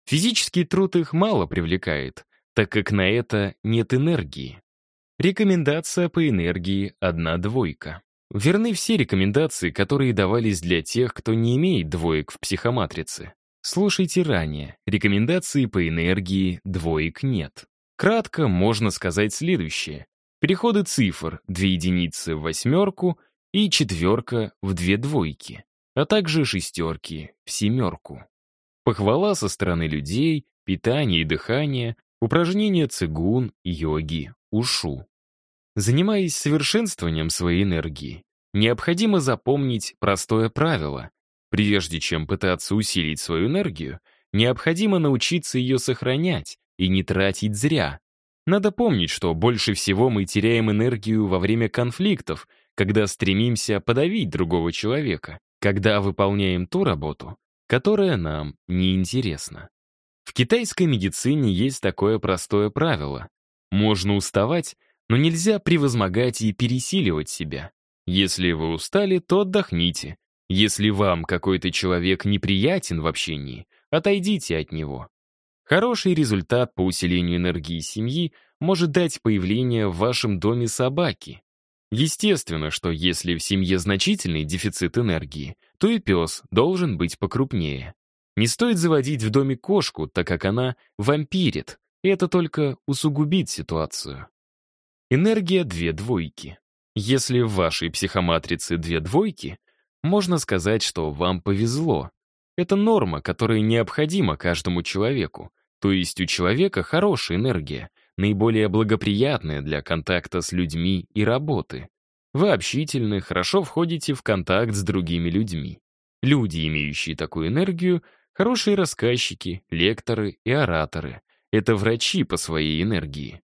Физический труд их мало привлекает, так как на это нет энергии. Рекомендация по энергии одна двойка. Верны все рекомендации, которые давались для тех, кто не имеет двоек в психоматрице. Слушайте ранее. Рекомендации по энергии двоек нет. Кратко можно сказать следующее. Переходы цифр 2 единицы в восьмерку и четверка в две двойки, а также шестерки в семерку. Похвала со стороны людей, питание и дыхание, упражнения цигун, йоги, ушу. Занимаясь совершенствованием своей энергии, необходимо запомнить простое правило. Прежде чем пытаться усилить свою энергию, необходимо научиться ее сохранять и не тратить зря. Надо помнить, что больше всего мы теряем энергию во время конфликтов, когда стремимся подавить другого человека, когда выполняем ту работу, которая нам неинтересна. В китайской медицине есть такое простое правило. Можно уставать, но нельзя превозмогать и пересиливать себя. Если вы устали, то отдохните, если вам какой-то человек неприятен в общении, отойдите от него. Хороший результат по усилению энергии семьи может дать появление в вашем доме собаки. Естественно, что если в семье значительный дефицит энергии, то и пес должен быть покрупнее. Не стоит заводить в доме кошку, так как она вампирит, и это только усугубит ситуацию. Энергия две двойки. Если в вашей психоматрице две двойки, можно сказать, что вам повезло. Это норма, которая необходима каждому человеку. То есть у человека хорошая энергия, наиболее благоприятная для контакта с людьми и работы. Вы общительны, хорошо входите в контакт с другими людьми. Люди, имеющие такую энергию, хорошие рассказчики, лекторы и ораторы. Это врачи по своей энергии.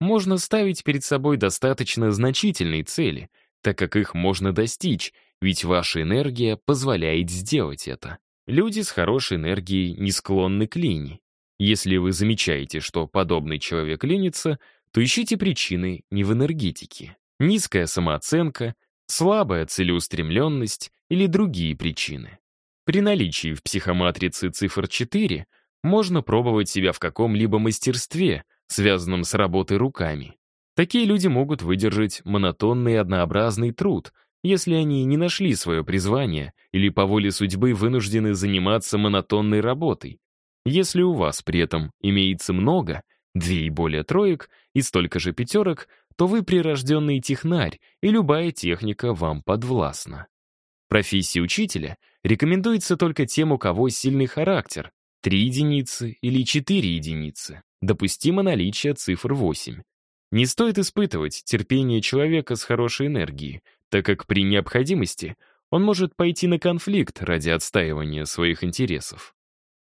Можно ставить перед собой достаточно значительные цели, так как их можно достичь, ведь ваша энергия позволяет сделать это. Люди с хорошей энергией не склонны к лени. Если вы замечаете, что подобный человек ленится, то ищите причины не в энергетике. Низкая самооценка, слабая целеустремленность или другие причины. При наличии в психоматрице цифр 4 можно пробовать себя в каком-либо мастерстве, связанном с работой руками. Такие люди могут выдержать монотонный однообразный труд — если они не нашли свое призвание или по воле судьбы вынуждены заниматься монотонной работой. Если у вас при этом имеется много, две и более троек и столько же пятерок, то вы прирожденный технарь, и любая техника вам подвластна. Профессии учителя рекомендуется только тем, у кого сильный характер, 3 единицы или 4 единицы. Допустимо наличие цифр 8. Не стоит испытывать терпение человека с хорошей энергией, так как при необходимости он может пойти на конфликт ради отстаивания своих интересов.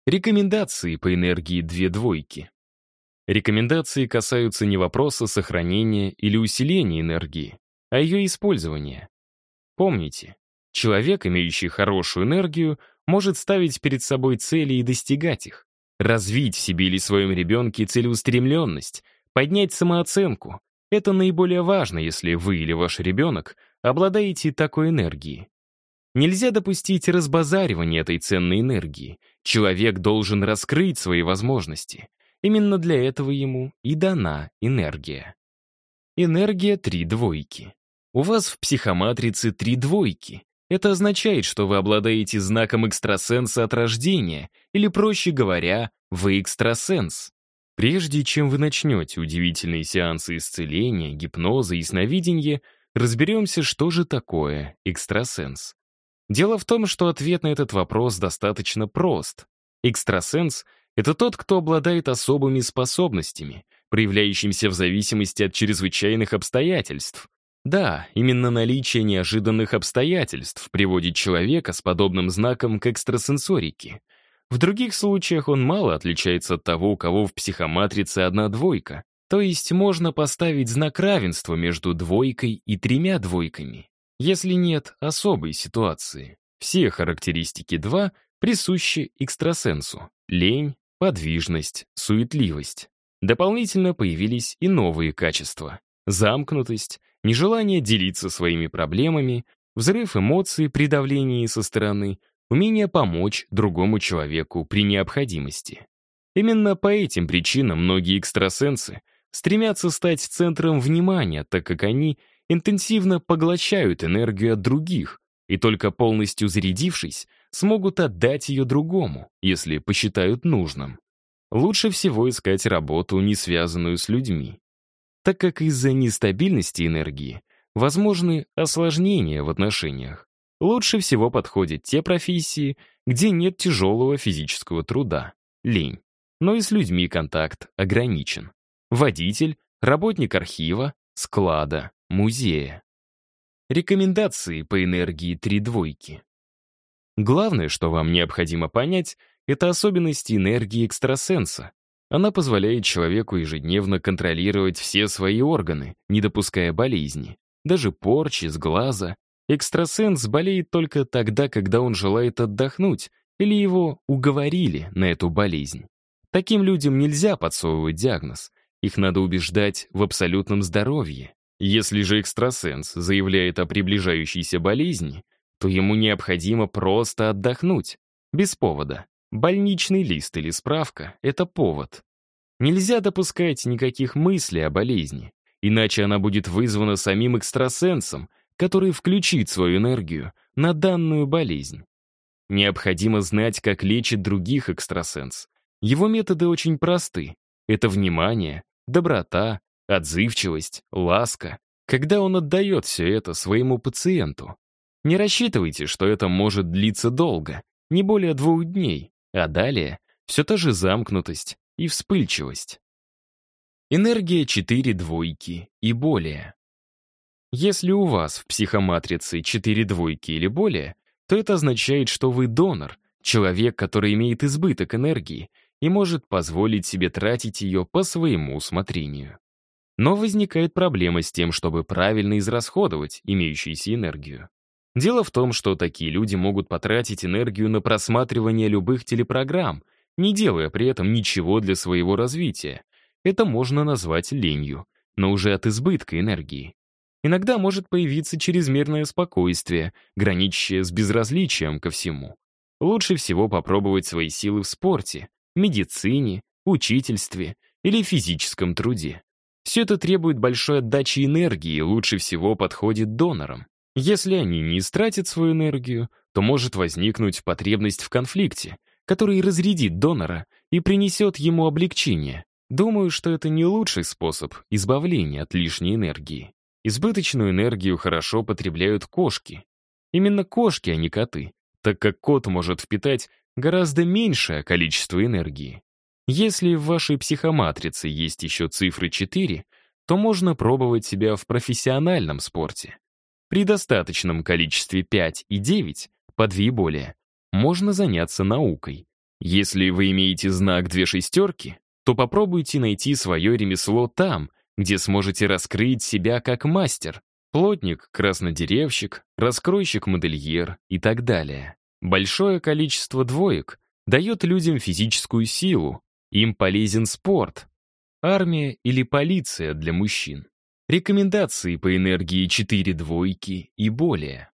Рекомендации по энергии две двойки. Рекомендации касаются не вопроса сохранения или усиления энергии, а ее использования. Помните, человек, имеющий хорошую энергию, может ставить перед собой цели и достигать их, развить в себе или своем ребенке целеустремленность, поднять самооценку. Это наиболее важно, если вы или ваш ребенок обладаете такой энергией. Нельзя допустить разбазаривания этой ценной энергии. Человек должен раскрыть свои возможности. Именно для этого ему и дана энергия. Энергия три двойки. У вас в психоматрице три двойки. Это означает, что вы обладаете знаком экстрасенса от рождения, или, проще говоря, вы экстрасенс. Прежде чем вы начнете удивительные сеансы исцеления, гипноза и сновидения, Разберемся, что же такое экстрасенс. Дело в том, что ответ на этот вопрос достаточно прост. Экстрасенс — это тот, кто обладает особыми способностями, проявляющимися в зависимости от чрезвычайных обстоятельств. Да, именно наличие неожиданных обстоятельств приводит человека с подобным знаком к экстрасенсорике. В других случаях он мало отличается от того, у кого в психоматрице одна двойка. То есть можно поставить знак равенства между двойкой и тремя двойками, если нет особой ситуации. Все характеристики 2 присущи экстрасенсу — лень, подвижность, суетливость. Дополнительно появились и новые качества — замкнутость, нежелание делиться своими проблемами, взрыв эмоций при давлении со стороны, умение помочь другому человеку при необходимости. Именно по этим причинам многие экстрасенсы — стремятся стать центром внимания, так как они интенсивно поглощают энергию от других и только полностью зарядившись, смогут отдать ее другому, если посчитают нужным. Лучше всего искать работу, не связанную с людьми, так как из-за нестабильности энергии возможны осложнения в отношениях. Лучше всего подходят те профессии, где нет тяжелого физического труда, лень, но и с людьми контакт ограничен водитель, работник архива, склада, музея. Рекомендации по энергии три двойки. Главное, что вам необходимо понять, это особенности энергии экстрасенса. Она позволяет человеку ежедневно контролировать все свои органы, не допуская болезни, даже порчи с глаза. Экстрасенс болеет только тогда, когда он желает отдохнуть или его уговорили на эту болезнь. Таким людям нельзя подсовывать диагноз — их надо убеждать в абсолютном здоровье. Если же экстрасенс заявляет о приближающейся болезни, то ему необходимо просто отдохнуть. Без повода. Больничный лист или справка — это повод. Нельзя допускать никаких мыслей о болезни, иначе она будет вызвана самим экстрасенсом, который включит свою энергию на данную болезнь. Необходимо знать, как лечит других экстрасенс. Его методы очень просты. Это внимание, доброта, отзывчивость, ласка, когда он отдает все это своему пациенту. Не рассчитывайте, что это может длиться долго, не более двух дней, а далее все та же замкнутость и вспыльчивость. Энергия 4 двойки и более. Если у вас в психоматрице 4 двойки или более, то это означает, что вы донор, человек, который имеет избыток энергии, и может позволить себе тратить ее по своему усмотрению. Но возникает проблема с тем, чтобы правильно израсходовать имеющуюся энергию. Дело в том, что такие люди могут потратить энергию на просматривание любых телепрограмм, не делая при этом ничего для своего развития. Это можно назвать ленью, но уже от избытка энергии. Иногда может появиться чрезмерное спокойствие, граничащее с безразличием ко всему. Лучше всего попробовать свои силы в спорте, медицине, учительстве или физическом труде. Все это требует большой отдачи энергии и лучше всего подходит донорам. Если они не истратят свою энергию, то может возникнуть потребность в конфликте, который разрядит донора и принесет ему облегчение. Думаю, что это не лучший способ избавления от лишней энергии. Избыточную энергию хорошо потребляют кошки. Именно кошки, а не коты, так как кот может впитать гораздо меньшее количество энергии. Если в вашей психоматрице есть еще цифры 4, то можно пробовать себя в профессиональном спорте. При достаточном количестве 5 и 9, по 2 более, можно заняться наукой. Если вы имеете знак «две шестерки», то попробуйте найти свое ремесло там, где сможете раскрыть себя как мастер, плотник, краснодеревщик, раскройщик-модельер и так далее. Большое количество двоек дает людям физическую силу, им полезен спорт, армия или полиция для мужчин. Рекомендации по энергии 4 двойки и более.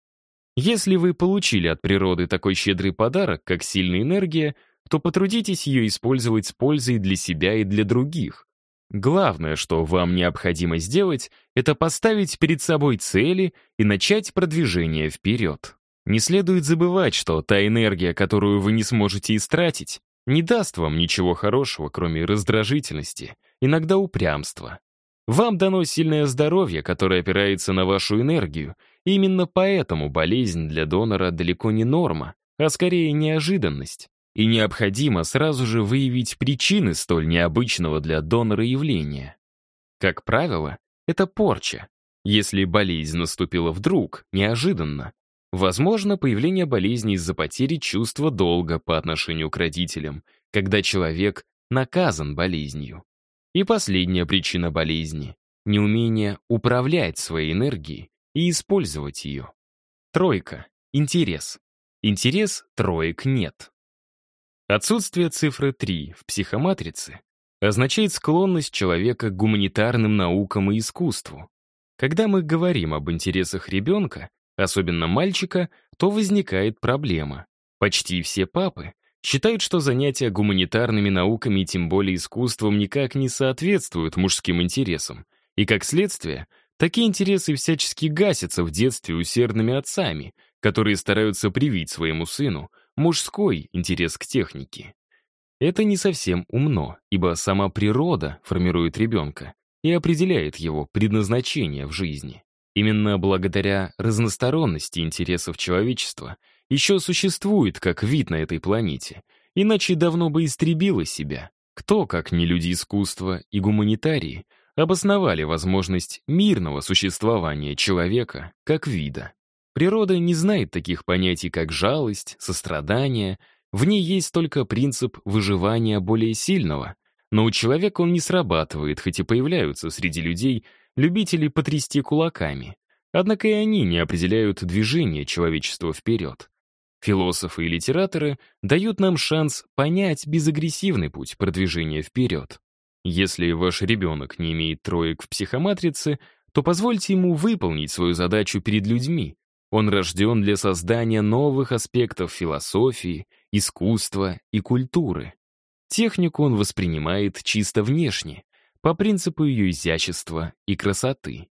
Если вы получили от природы такой щедрый подарок, как сильная энергия, то потрудитесь ее использовать с пользой для себя и для других. Главное, что вам необходимо сделать, это поставить перед собой цели и начать продвижение вперед. Не следует забывать, что та энергия, которую вы не сможете истратить, не даст вам ничего хорошего, кроме раздражительности, иногда упрямства. Вам дано сильное здоровье, которое опирается на вашу энергию, именно поэтому болезнь для донора далеко не норма, а скорее неожиданность. И необходимо сразу же выявить причины столь необычного для донора явления. Как правило, это порча. Если болезнь наступила вдруг, неожиданно, Возможно появление болезни из-за потери чувства долга по отношению к родителям, когда человек наказан болезнью. И последняя причина болезни — неумение управлять своей энергией и использовать ее. Тройка. Интерес. Интерес троек нет. Отсутствие цифры 3 в психоматрице означает склонность человека к гуманитарным наукам и искусству. Когда мы говорим об интересах ребенка, особенно мальчика, то возникает проблема. Почти все папы считают, что занятия гуманитарными науками и тем более искусством никак не соответствуют мужским интересам. И как следствие, такие интересы всячески гасятся в детстве усердными отцами, которые стараются привить своему сыну мужской интерес к технике. Это не совсем умно, ибо сама природа формирует ребенка и определяет его предназначение в жизни. Именно благодаря разносторонности интересов человечества еще существует как вид на этой планете, иначе давно бы истребило себя. Кто, как не люди искусства и гуманитарии, обосновали возможность мирного существования человека как вида? Природа не знает таких понятий, как жалость, сострадание. В ней есть только принцип выживания более сильного. Но у человека он не срабатывает, хоть и появляются среди людей – любители потрясти кулаками. Однако и они не определяют движение человечества вперед. Философы и литераторы дают нам шанс понять безагрессивный путь продвижения вперед. Если ваш ребенок не имеет троек в психоматрице, то позвольте ему выполнить свою задачу перед людьми. Он рожден для создания новых аспектов философии, искусства и культуры. Технику он воспринимает чисто внешне по принципу ее изящества и красоты.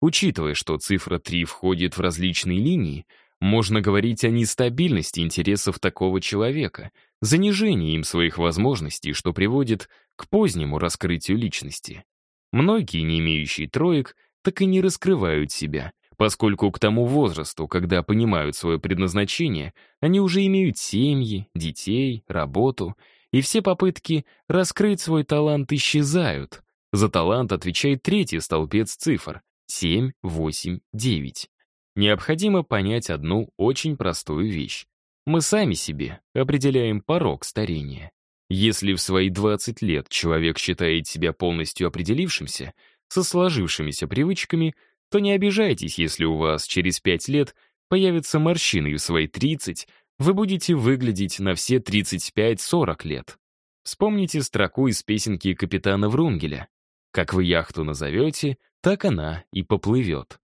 Учитывая, что цифра 3 входит в различные линии, можно говорить о нестабильности интересов такого человека, занижении им своих возможностей, что приводит к позднему раскрытию личности. Многие, не имеющие троек, так и не раскрывают себя, поскольку к тому возрасту, когда понимают свое предназначение, они уже имеют семьи, детей, работу, и все попытки раскрыть свой талант исчезают, за талант отвечает третий столбец цифр — 7, 8, 9. Необходимо понять одну очень простую вещь. Мы сами себе определяем порог старения. Если в свои 20 лет человек считает себя полностью определившимся, со сложившимися привычками, то не обижайтесь, если у вас через 5 лет появятся морщины и в свои 30 вы будете выглядеть на все 35-40 лет. Вспомните строку из песенки капитана Врунгеля как вы яхту назовете, так она и поплывет.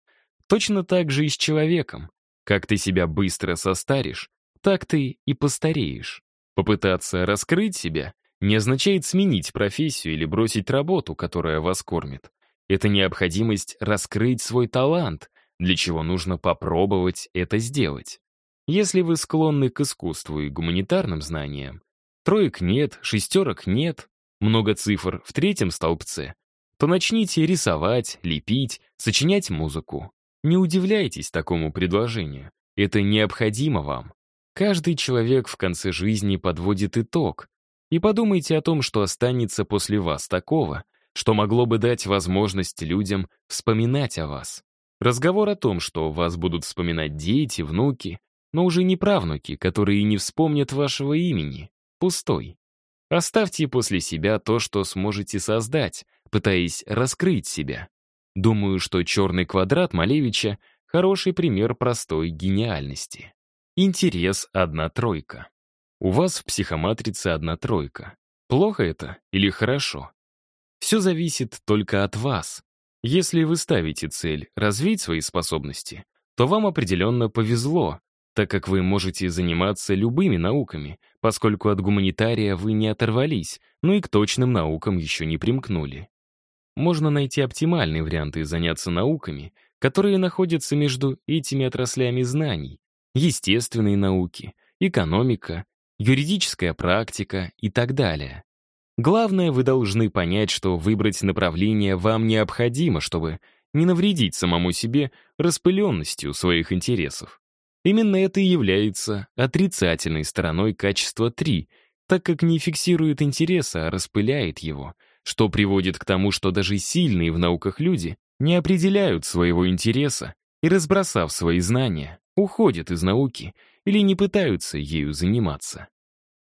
Точно так же и с человеком. Как ты себя быстро состаришь, так ты и постареешь. Попытаться раскрыть себя не означает сменить профессию или бросить работу, которая вас кормит. Это необходимость раскрыть свой талант, для чего нужно попробовать это сделать. Если вы склонны к искусству и гуманитарным знаниям, троек нет, шестерок нет, много цифр в третьем столбце, Помочните рисовать, лепить, сочинять музыку. Не удивляйтесь такому предложению. Это необходимо вам. Каждый человек в конце жизни подводит итог. И подумайте о том, что останется после вас такого, что могло бы дать возможность людям вспоминать о вас. Разговор о том, что вас будут вспоминать дети, внуки, но уже не правнуки, которые не вспомнят вашего имени, пустой. Оставьте после себя то, что сможете создать, пытаясь раскрыть себя. Думаю, что черный квадрат Малевича — хороший пример простой гениальности. Интерес — одна тройка. У вас в психоматрице одна тройка. Плохо это или хорошо? Все зависит только от вас. Если вы ставите цель развить свои способности, то вам определенно повезло, так как вы можете заниматься любыми науками, поскольку от гуманитария вы не оторвались, ну и к точным наукам еще не примкнули. Можно найти оптимальные варианты и заняться науками, которые находятся между этими отраслями знаний, естественные науки, экономика, юридическая практика и так далее. Главное, вы должны понять, что выбрать направление вам необходимо, чтобы не навредить самому себе распыленностью своих интересов. Именно это и является отрицательной стороной качества 3, так как не фиксирует интереса, а распыляет его, что приводит к тому, что даже сильные в науках люди не определяют своего интереса и, разбросав свои знания, уходят из науки или не пытаются ею заниматься.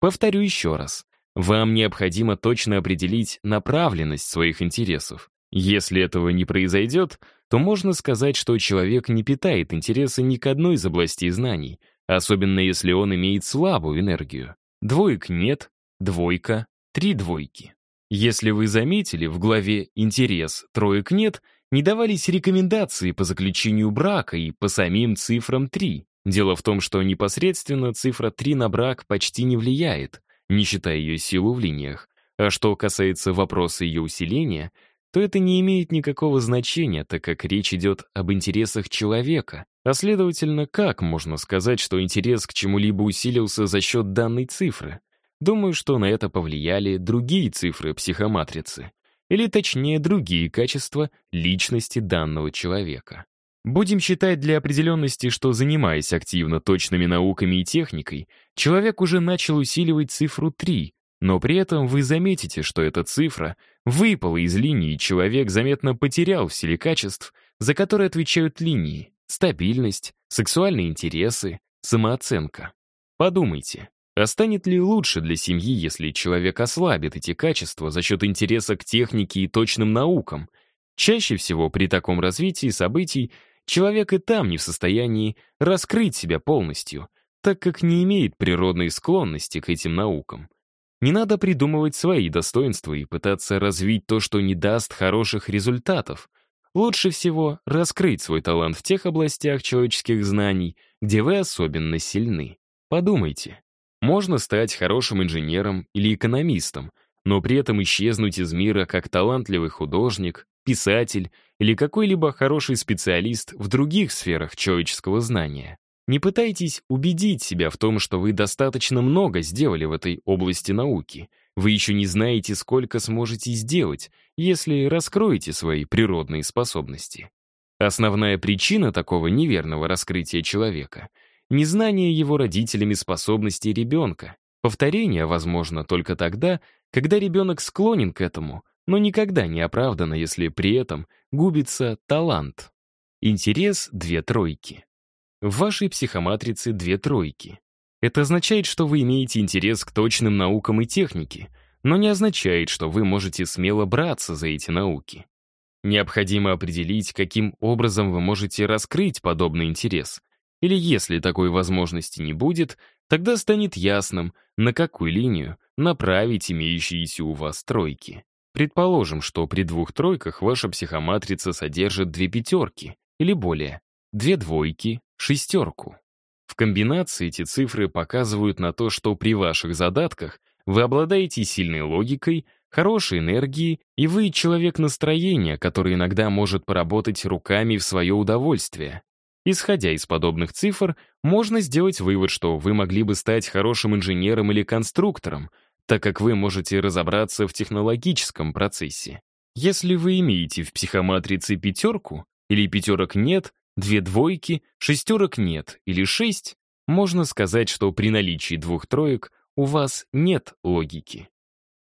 Повторю еще раз. Вам необходимо точно определить направленность своих интересов. Если этого не произойдет, то можно сказать, что человек не питает интереса ни к одной из областей знаний, особенно если он имеет слабую энергию. Двоек нет, двойка, три двойки. Если вы заметили, в главе «Интерес троек нет» не давались рекомендации по заключению брака и по самим цифрам 3. Дело в том, что непосредственно цифра 3 на брак почти не влияет, не считая ее силу в линиях. А что касается вопроса ее усиления — то это не имеет никакого значения, так как речь идет об интересах человека. А следовательно, как можно сказать, что интерес к чему-либо усилился за счет данной цифры? Думаю, что на это повлияли другие цифры психоматрицы, или точнее другие качества личности данного человека. Будем считать для определенности, что занимаясь активно точными науками и техникой, человек уже начал усиливать цифру 3, но при этом вы заметите, что эта цифра — выпало из линии, человек заметно потерял в силе качеств, за которые отвечают линии, стабильность, сексуальные интересы, самооценка. Подумайте, а станет ли лучше для семьи, если человек ослабит эти качества за счет интереса к технике и точным наукам? Чаще всего при таком развитии событий человек и там не в состоянии раскрыть себя полностью, так как не имеет природной склонности к этим наукам. Не надо придумывать свои достоинства и пытаться развить то, что не даст хороших результатов. Лучше всего раскрыть свой талант в тех областях человеческих знаний, где вы особенно сильны. Подумайте. Можно стать хорошим инженером или экономистом, но при этом исчезнуть из мира как талантливый художник, писатель или какой-либо хороший специалист в других сферах человеческого знания. Не пытайтесь убедить себя в том, что вы достаточно много сделали в этой области науки. Вы еще не знаете, сколько сможете сделать, если раскроете свои природные способности. Основная причина такого неверного раскрытия человека — незнание его родителями способностей ребенка. Повторение возможно только тогда, когда ребенок склонен к этому, но никогда не оправдано, если при этом губится талант. Интерес — две тройки. В вашей психоматрице две тройки. Это означает, что вы имеете интерес к точным наукам и технике, но не означает, что вы можете смело браться за эти науки. Необходимо определить, каким образом вы можете раскрыть подобный интерес. Или если такой возможности не будет, тогда станет ясным, на какую линию направить имеющиеся у вас тройки. Предположим, что при двух тройках ваша психоматрица содержит две пятерки или более, две двойки шестерку. В комбинации эти цифры показывают на то, что при ваших задатках вы обладаете сильной логикой, хорошей энергией, и вы человек настроения, который иногда может поработать руками в свое удовольствие. Исходя из подобных цифр, можно сделать вывод, что вы могли бы стать хорошим инженером или конструктором, так как вы можете разобраться в технологическом процессе. Если вы имеете в психоматрице пятерку или пятерок нет, две двойки, шестерок нет или шесть, можно сказать, что при наличии двух троек у вас нет логики.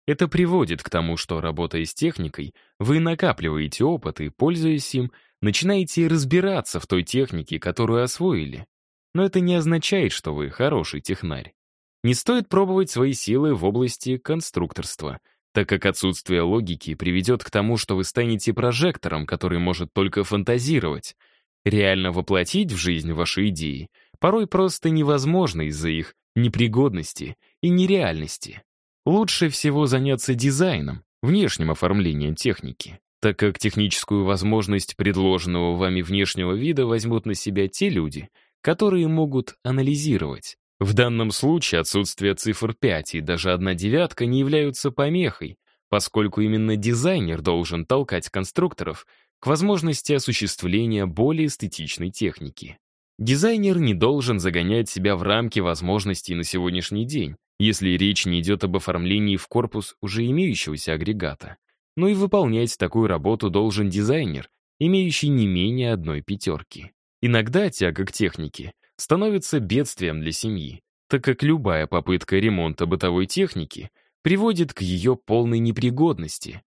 Это приводит к тому, что, работая с техникой, вы накапливаете опыт и, пользуясь им, начинаете разбираться в той технике, которую освоили. Но это не означает, что вы хороший технарь. Не стоит пробовать свои силы в области конструкторства, так как отсутствие логики приведет к тому, что вы станете прожектором, который может только фантазировать — Реально воплотить в жизнь ваши идеи порой просто невозможно из-за их непригодности и нереальности. Лучше всего заняться дизайном, внешним оформлением техники, так как техническую возможность предложенного вами внешнего вида возьмут на себя те люди, которые могут анализировать. В данном случае отсутствие цифр 5 и даже одна девятка не являются помехой, поскольку именно дизайнер должен толкать конструкторов — к возможности осуществления более эстетичной техники. Дизайнер не должен загонять себя в рамки возможностей на сегодняшний день, если речь не идет об оформлении в корпус уже имеющегося агрегата. Но и выполнять такую работу должен дизайнер, имеющий не менее одной пятерки. Иногда тяга к технике становится бедствием для семьи, так как любая попытка ремонта бытовой техники приводит к ее полной непригодности,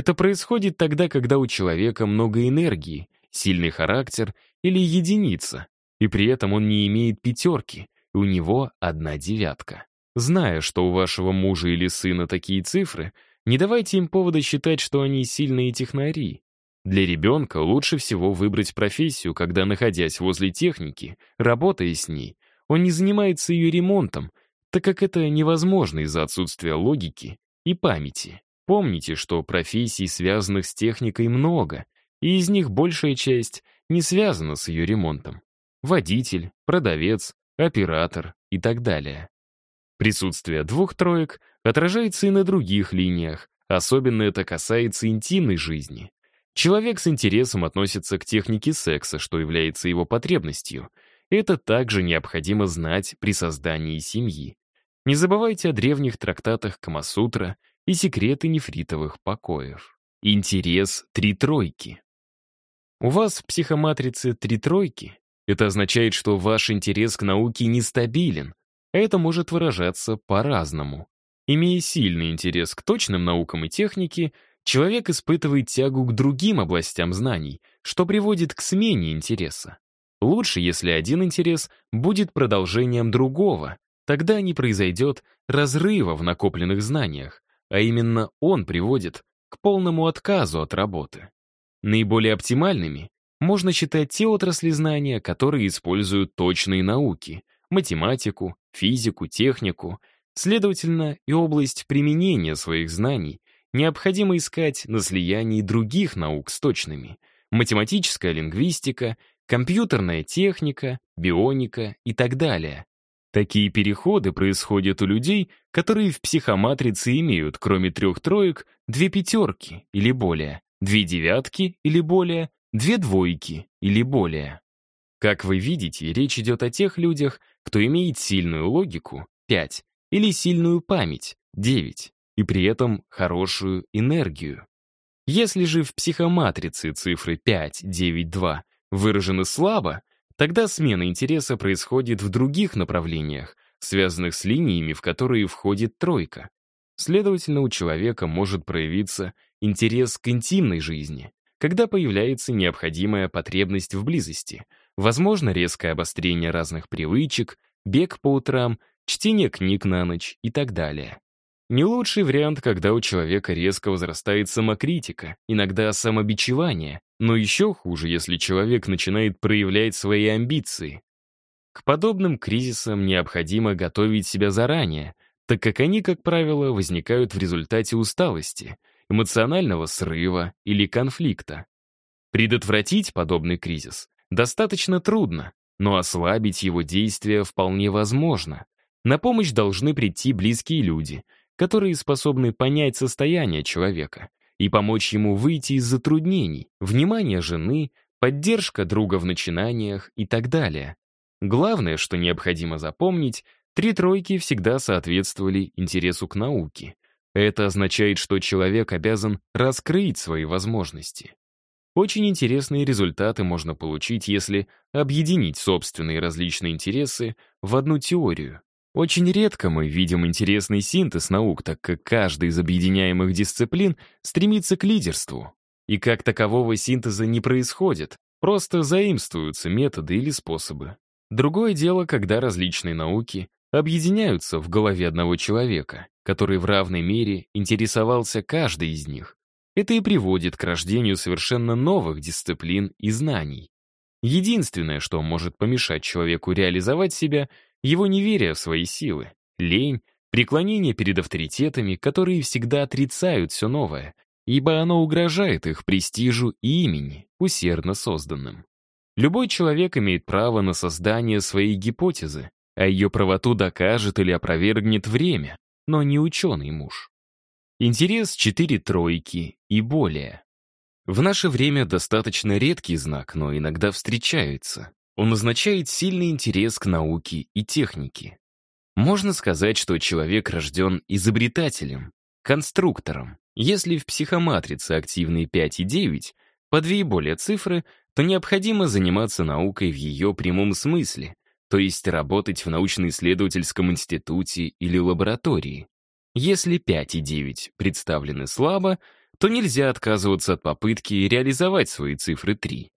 это происходит тогда, когда у человека много энергии, сильный характер или единица, и при этом он не имеет пятерки, у него одна девятка. Зная, что у вашего мужа или сына такие цифры, не давайте им повода считать, что они сильные технари. Для ребенка лучше всего выбрать профессию, когда, находясь возле техники, работая с ней, он не занимается ее ремонтом, так как это невозможно из-за отсутствия логики и памяти. Помните, что профессий, связанных с техникой, много, и из них большая часть не связана с ее ремонтом. Водитель, продавец, оператор и так далее. Присутствие двух троек отражается и на других линиях, особенно это касается интимной жизни. Человек с интересом относится к технике секса, что является его потребностью. Это также необходимо знать при создании семьи. Не забывайте о древних трактатах Камасутра — и секреты нефритовых покоев. Интерес три тройки. У вас в психоматрице три тройки. Это означает, что ваш интерес к науке нестабилен. Это может выражаться по-разному. Имея сильный интерес к точным наукам и технике, человек испытывает тягу к другим областям знаний, что приводит к смене интереса. Лучше, если один интерес будет продолжением другого, тогда не произойдет разрыва в накопленных знаниях, а именно он приводит к полному отказу от работы. Наиболее оптимальными можно считать те отрасли знания, которые используют точные науки — математику, физику, технику. Следовательно, и область применения своих знаний необходимо искать на слиянии других наук с точными — математическая лингвистика, компьютерная техника, бионика и так далее. Такие переходы происходят у людей, которые в психоматрице имеют, кроме трех троек, две пятерки или более, две девятки или более, две двойки или более. Как вы видите, речь идет о тех людях, кто имеет сильную логику, 5, или сильную память, 9, и при этом хорошую энергию. Если же в психоматрице цифры 5, 9, 2 выражены слабо, Тогда смена интереса происходит в других направлениях, связанных с линиями, в которые входит тройка. Следовательно, у человека может проявиться интерес к интимной жизни, когда появляется необходимая потребность в близости, возможно резкое обострение разных привычек, бег по утрам, чтение книг на ночь и так далее. Не лучший вариант, когда у человека резко возрастает самокритика, иногда самобичевание, но еще хуже, если человек начинает проявлять свои амбиции. К подобным кризисам необходимо готовить себя заранее, так как они, как правило, возникают в результате усталости, эмоционального срыва или конфликта. Предотвратить подобный кризис достаточно трудно, но ослабить его действия вполне возможно. На помощь должны прийти близкие люди — которые способны понять состояние человека и помочь ему выйти из затруднений, внимание жены, поддержка друга в начинаниях и так далее. Главное, что необходимо запомнить, три тройки всегда соответствовали интересу к науке. Это означает, что человек обязан раскрыть свои возможности. Очень интересные результаты можно получить, если объединить собственные различные интересы в одну теорию. Очень редко мы видим интересный синтез наук, так как каждая из объединяемых дисциплин стремится к лидерству. И как такового синтеза не происходит, просто заимствуются методы или способы. Другое дело, когда различные науки объединяются в голове одного человека, который в равной мере интересовался каждой из них. Это и приводит к рождению совершенно новых дисциплин и знаний. Единственное, что может помешать человеку реализовать себя — его неверие в свои силы, лень, преклонение перед авторитетами, которые всегда отрицают все новое, ибо оно угрожает их престижу и имени, усердно созданным. Любой человек имеет право на создание своей гипотезы, а ее правоту докажет или опровергнет время, но не ученый муж. Интерес четыре тройки и более. В наше время достаточно редкий знак, но иногда встречается. Он означает сильный интерес к науке и технике. Можно сказать, что человек рожден изобретателем, конструктором. Если в психоматрице активны 5 и 9, по две и более цифры, то необходимо заниматься наукой в ее прямом смысле, то есть работать в научно-исследовательском институте или лаборатории. Если 5 и 9 представлены слабо, то нельзя отказываться от попытки реализовать свои цифры 3.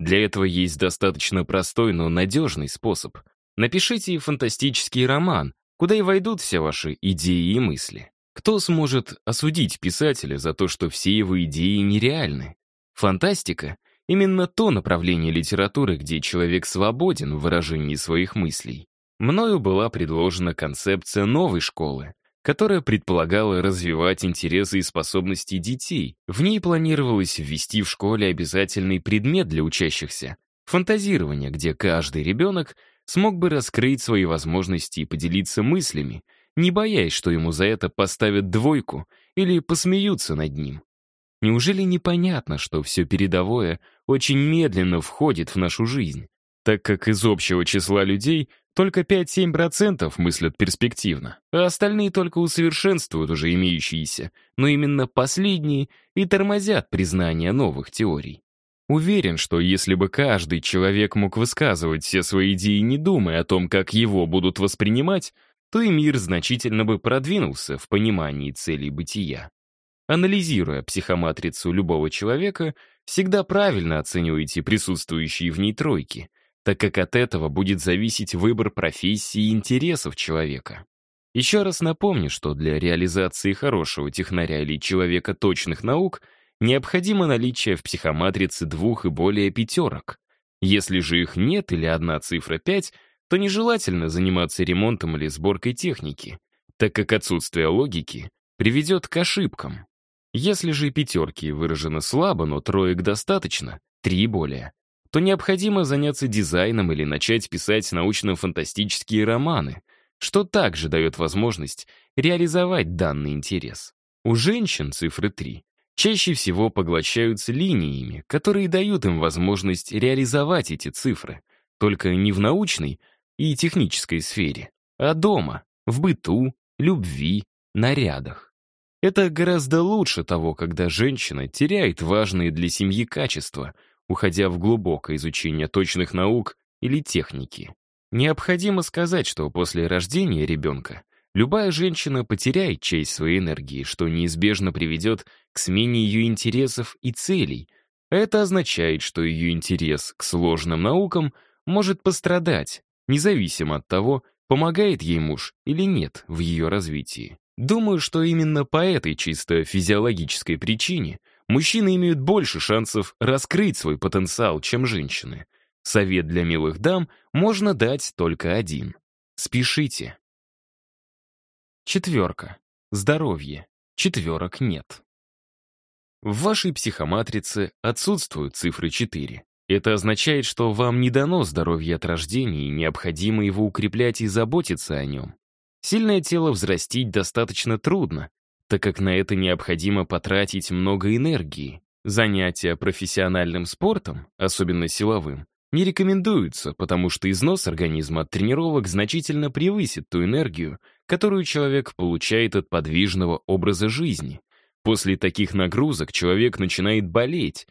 Для этого есть достаточно простой, но надежный способ. Напишите фантастический роман, куда и войдут все ваши идеи и мысли. Кто сможет осудить писателя за то, что все его идеи нереальны? Фантастика — именно то направление литературы, где человек свободен в выражении своих мыслей. Мною была предложена концепция новой школы, которая предполагала развивать интересы и способности детей. В ней планировалось ввести в школе обязательный предмет для учащихся — фантазирование, где каждый ребенок смог бы раскрыть свои возможности и поделиться мыслями, не боясь, что ему за это поставят двойку или посмеются над ним. Неужели непонятно, что все передовое очень медленно входит в нашу жизнь, так как из общего числа людей только 5-7% мыслят перспективно, а остальные только усовершенствуют уже имеющиеся, но именно последние и тормозят признание новых теорий. Уверен, что если бы каждый человек мог высказывать все свои идеи, не думая о том, как его будут воспринимать, то и мир значительно бы продвинулся в понимании целей бытия. Анализируя психоматрицу любого человека, всегда правильно оценивайте присутствующие в ней тройки — так как от этого будет зависеть выбор профессии и интересов человека. Еще раз напомню, что для реализации хорошего технаря или человека точных наук необходимо наличие в психоматрице двух и более пятерок. Если же их нет или одна цифра пять, то нежелательно заниматься ремонтом или сборкой техники, так как отсутствие логики приведет к ошибкам. Если же пятерки выражены слабо, но троек достаточно, три более, то необходимо заняться дизайном или начать писать научно-фантастические романы, что также дает возможность реализовать данный интерес. У женщин цифры 3 чаще всего поглощаются линиями, которые дают им возможность реализовать эти цифры, только не в научной и технической сфере, а дома, в быту, любви, нарядах. Это гораздо лучше того, когда женщина теряет важные для семьи качества — уходя в глубокое изучение точных наук или техники. Необходимо сказать, что после рождения ребенка любая женщина потеряет часть своей энергии, что неизбежно приведет к смене ее интересов и целей. Это означает, что ее интерес к сложным наукам может пострадать, независимо от того, помогает ей муж или нет в ее развитии. Думаю, что именно по этой чисто физиологической причине Мужчины имеют больше шансов раскрыть свой потенциал, чем женщины. Совет для милых дам можно дать только один. Спешите. Четверка. Здоровье. Четверок нет. В вашей психоматрице отсутствуют цифры 4. Это означает, что вам не дано здоровье от рождения и необходимо его укреплять и заботиться о нем. Сильное тело взрастить достаточно трудно, так как на это необходимо потратить много энергии. Занятия профессиональным спортом, особенно силовым, не рекомендуются, потому что износ организма от тренировок значительно превысит ту энергию, которую человек получает от подвижного образа жизни. После таких нагрузок человек начинает болеть.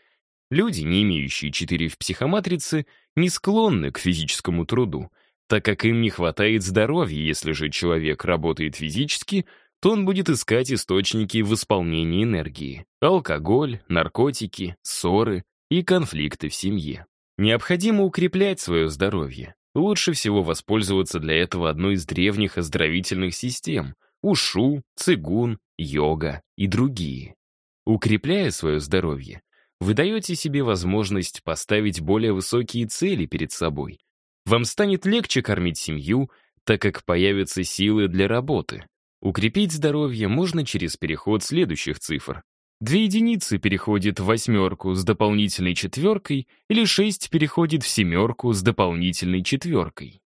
Люди, не имеющие четыре в психоматрице, не склонны к физическому труду, так как им не хватает здоровья, если же человек работает физически — то он будет искать источники в исполнении энергии. Алкоголь, наркотики, ссоры и конфликты в семье. Необходимо укреплять свое здоровье. Лучше всего воспользоваться для этого одной из древних оздоровительных систем — ушу, цигун, йога и другие. Укрепляя свое здоровье, вы даете себе возможность поставить более высокие цели перед собой. Вам станет легче кормить семью, так как появятся силы для работы — Укрепить здоровье можно через переход следующих цифр. Две единицы переходит в восьмерку с дополнительной четверкой или шесть переходит в семерку с дополнительной четверкой.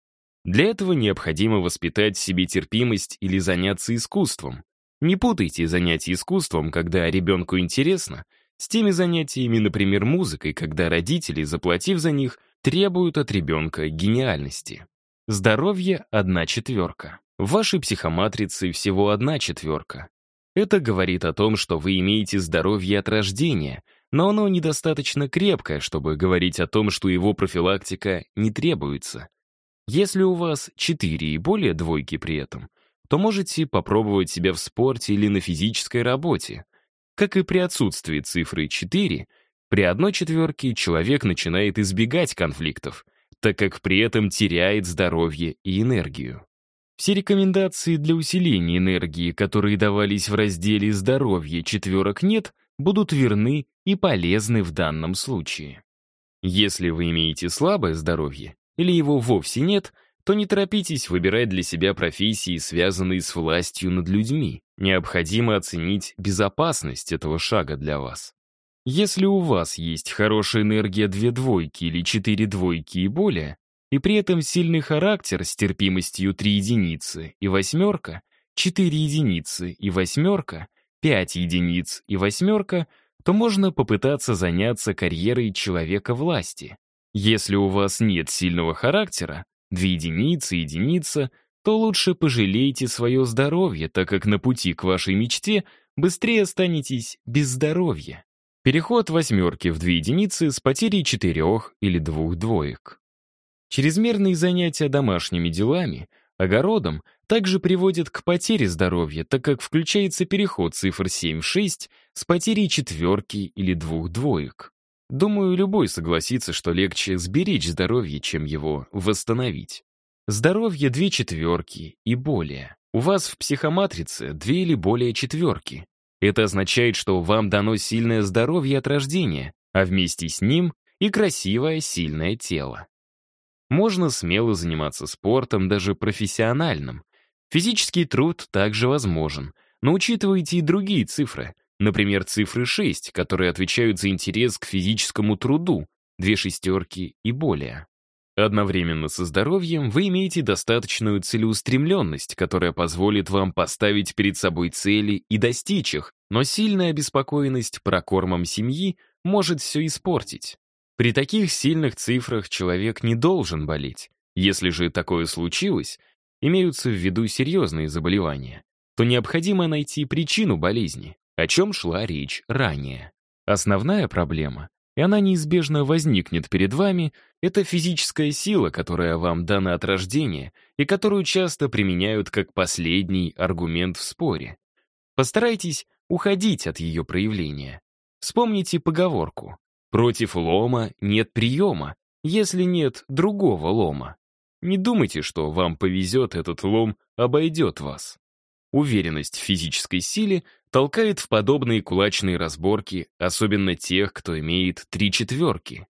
Для этого необходимо воспитать в себе терпимость или заняться искусством. Не путайте занятия искусством, когда ребенку интересно, с теми занятиями, например, музыкой, когда родители, заплатив за них, требуют от ребенка гениальности. Здоровье — одна четверка. В вашей психоматрице всего одна четверка. Это говорит о том, что вы имеете здоровье от рождения, но оно недостаточно крепкое, чтобы говорить о том, что его профилактика не требуется. Если у вас четыре и более двойки при этом, то можете попробовать себя в спорте или на физической работе. Как и при отсутствии цифры четыре, при одной четверке человек начинает избегать конфликтов, так как при этом теряет здоровье и энергию. Все рекомендации для усиления энергии, которые давались в разделе «Здоровье четверок нет», будут верны и полезны в данном случае. Если вы имеете слабое здоровье или его вовсе нет, то не торопитесь выбирать для себя профессии, связанные с властью над людьми. Необходимо оценить безопасность этого шага для вас. Если у вас есть хорошая энергия две двойки или четыре двойки и более, и при этом сильный характер с терпимостью 3 единицы и восьмерка, 4 единицы и восьмерка, 5 единиц и восьмерка, то можно попытаться заняться карьерой человека власти. Если у вас нет сильного характера, 2 единицы, единица, то лучше пожалейте свое здоровье, так как на пути к вашей мечте быстрее останетесь без здоровья. Переход восьмерки в две единицы с потерей четырех или двух двоек. Чрезмерное занятия домашними делами, огородом, также приводят к потере здоровья, так как включается переход цифр 7-6 с потерей четверки или двух двоек. Думаю, любой согласится, что легче сберечь здоровье, чем его восстановить. Здоровье — две четверки и более. У вас в психоматрице две или более четверки. Это означает, что вам дано сильное здоровье от рождения, а вместе с ним и красивое сильное тело можно смело заниматься спортом, даже профессиональным. Физический труд также возможен, но учитывайте и другие цифры. Например, цифры 6, которые отвечают за интерес к физическому труду, две шестерки и более. Одновременно со здоровьем вы имеете достаточную целеустремленность, которая позволит вам поставить перед собой цели и достичь их, но сильная обеспокоенность прокормом семьи может все испортить. При таких сильных цифрах человек не должен болеть. Если же такое случилось, имеются в виду серьезные заболевания, то необходимо найти причину болезни, о чем шла речь ранее. Основная проблема, и она неизбежно возникнет перед вами, это физическая сила, которая вам дана от рождения и которую часто применяют как последний аргумент в споре. Постарайтесь уходить от ее проявления. Вспомните поговорку Против лома нет приема, если нет другого лома. Не думайте, что вам повезет этот лом, обойдет вас. Уверенность в физической силе толкает в подобные кулачные разборки, особенно тех, кто имеет три четверки.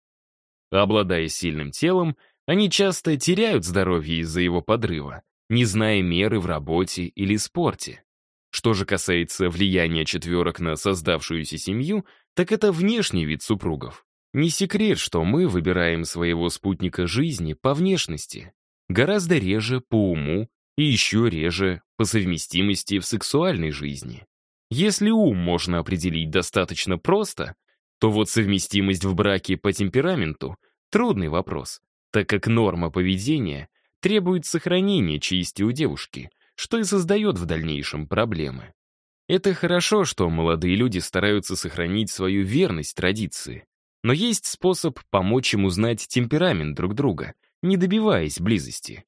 Обладая сильным телом, они часто теряют здоровье из-за его подрыва, не зная меры в работе или спорте. Что же касается влияния четверок на создавшуюся семью, так это внешний вид супругов. Не секрет, что мы выбираем своего спутника жизни по внешности, гораздо реже по уму и еще реже по совместимости в сексуальной жизни. Если ум можно определить достаточно просто, то вот совместимость в браке по темпераменту — трудный вопрос, так как норма поведения требует сохранения чести у девушки, что и создает в дальнейшем проблемы. Это хорошо, что молодые люди стараются сохранить свою верность традиции. Но есть способ помочь им узнать темперамент друг друга, не добиваясь близости.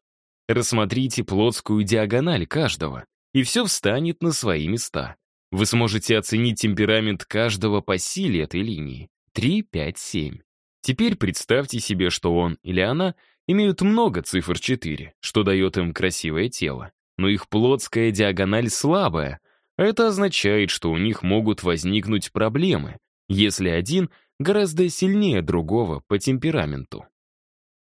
Рассмотрите плотскую диагональ каждого, и все встанет на свои места. Вы сможете оценить темперамент каждого по силе этой линии. 3, 5, 7. Теперь представьте себе, что он или она имеют много цифр 4, что дает им красивое тело. Но их плотская диагональ слабая — это означает, что у них могут возникнуть проблемы, если один гораздо сильнее другого по темпераменту.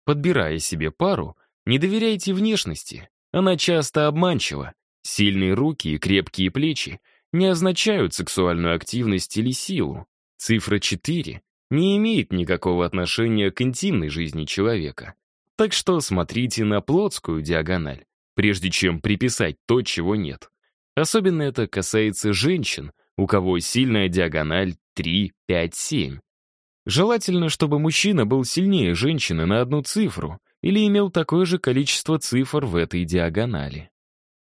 Подбирая себе пару, не доверяйте внешности, она часто обманчива. Сильные руки и крепкие плечи не означают сексуальную активность или силу. Цифра 4 не имеет никакого отношения к интимной жизни человека. Так что смотрите на плотскую диагональ, прежде чем приписать то, чего нет. Особенно это касается женщин, у кого сильная диагональ 3-5-7. Желательно, чтобы мужчина был сильнее женщины на одну цифру или имел такое же количество цифр в этой диагонали.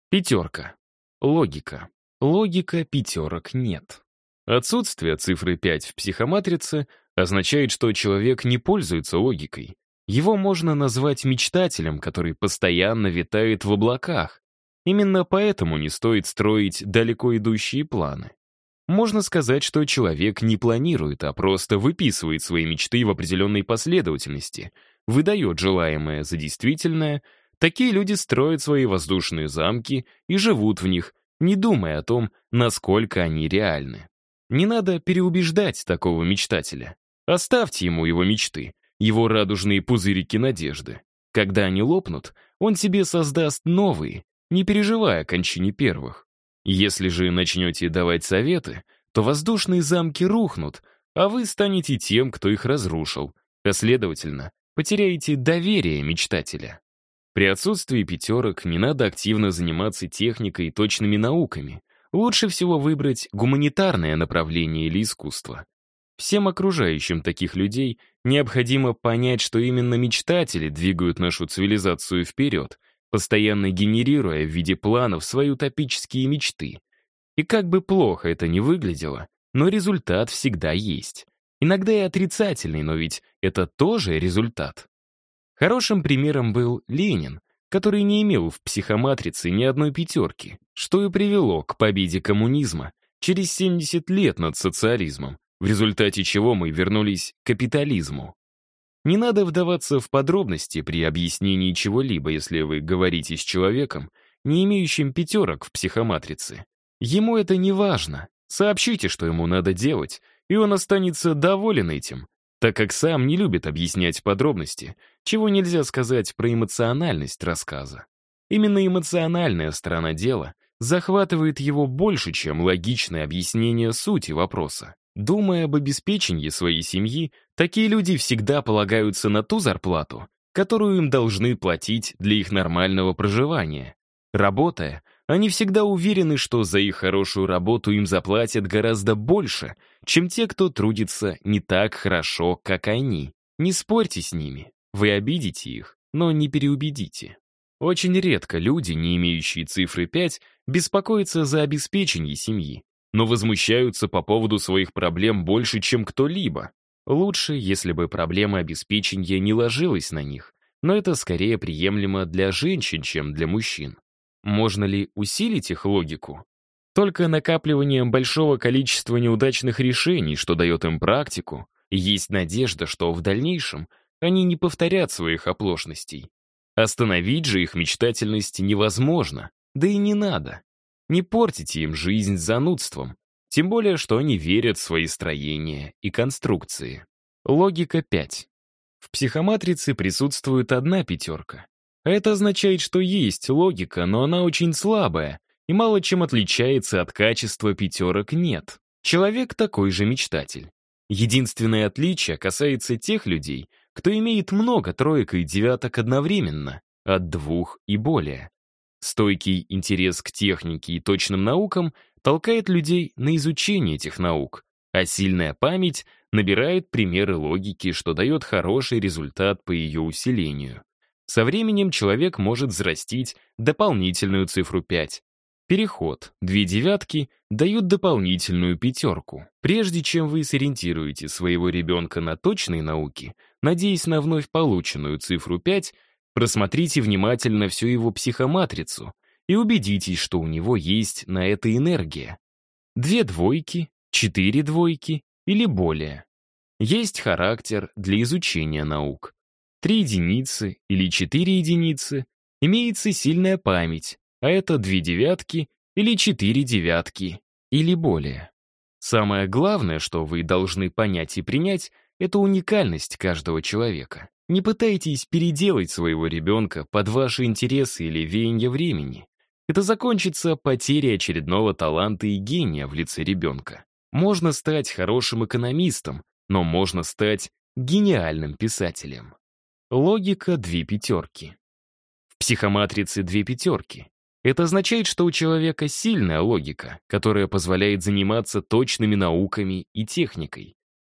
Пятерка. Логика. Логика пятерок нет. Отсутствие цифры 5 в психоматрице означает, что человек не пользуется логикой. Его можно назвать мечтателем, который постоянно витает в облаках, Именно поэтому не стоит строить далеко идущие планы. Можно сказать, что человек не планирует, а просто выписывает свои мечты в определенной последовательности, выдает желаемое за действительное. Такие люди строят свои воздушные замки и живут в них, не думая о том, насколько они реальны. Не надо переубеждать такого мечтателя. Оставьте ему его мечты, его радужные пузырики надежды. Когда они лопнут, он себе создаст новые, не переживая о кончине первых. Если же начнете давать советы, то воздушные замки рухнут, а вы станете тем, кто их разрушил, а следовательно, потеряете доверие мечтателя. При отсутствии пятерок не надо активно заниматься техникой и точными науками. Лучше всего выбрать гуманитарное направление или искусство. Всем окружающим таких людей необходимо понять, что именно мечтатели двигают нашу цивилизацию вперед — постоянно генерируя в виде планов свои утопические мечты. И как бы плохо это ни выглядело, но результат всегда есть. Иногда и отрицательный, но ведь это тоже результат. Хорошим примером был Ленин, который не имел в психоматрице ни одной пятерки, что и привело к победе коммунизма через 70 лет над социализмом, в результате чего мы вернулись к капитализму. Не надо вдаваться в подробности при объяснении чего-либо, если вы говорите с человеком, не имеющим пятерок в психоматрице. Ему это не важно. Сообщите, что ему надо делать, и он останется доволен этим, так как сам не любит объяснять подробности, чего нельзя сказать про эмоциональность рассказа. Именно эмоциональная сторона дела захватывает его больше, чем логичное объяснение сути вопроса. Думая об обеспечении своей семьи, Такие люди всегда полагаются на ту зарплату, которую им должны платить для их нормального проживания. Работая, они всегда уверены, что за их хорошую работу им заплатят гораздо больше, чем те, кто трудится не так хорошо, как они. Не спорьте с ними, вы обидите их, но не переубедите. Очень редко люди, не имеющие цифры 5, беспокоятся за обеспечение семьи, но возмущаются по поводу своих проблем больше, чем кто-либо. Лучше, если бы проблема обеспечения не ложилась на них, но это скорее приемлемо для женщин, чем для мужчин. Можно ли усилить их логику? Только накапливанием большого количества неудачных решений, что дает им практику, есть надежда, что в дальнейшем они не повторят своих оплошностей. Остановить же их мечтательность невозможно, да и не надо. Не портите им жизнь занудством, тем более, что они верят в свои строения и конструкции. Логика 5. В психоматрице присутствует одна пятерка. Это означает, что есть логика, но она очень слабая и мало чем отличается от качества пятерок «нет». Человек такой же мечтатель. Единственное отличие касается тех людей, кто имеет много троек и девяток одновременно, от двух и более. Стойкий интерес к технике и точным наукам — толкает людей на изучение этих наук, а сильная память набирает примеры логики, что дает хороший результат по ее усилению. Со временем человек может взрастить дополнительную цифру 5. Переход, две девятки, дают дополнительную пятерку. Прежде чем вы сориентируете своего ребенка на точной науке, надеясь на вновь полученную цифру 5, просмотрите внимательно всю его психоматрицу, и убедитесь, что у него есть на это энергия. Две двойки, четыре двойки или более. Есть характер для изучения наук. Три единицы или четыре единицы имеется сильная память, а это две девятки или четыре девятки или более. Самое главное, что вы должны понять и принять, это уникальность каждого человека. Не пытайтесь переделать своего ребенка под ваши интересы или веяния времени. Это закончится потерей очередного таланта и гения в лице ребенка. Можно стать хорошим экономистом, но можно стать гениальным писателем. Логика «две пятерки». В психоматрице «две пятерки». Это означает, что у человека сильная логика, которая позволяет заниматься точными науками и техникой.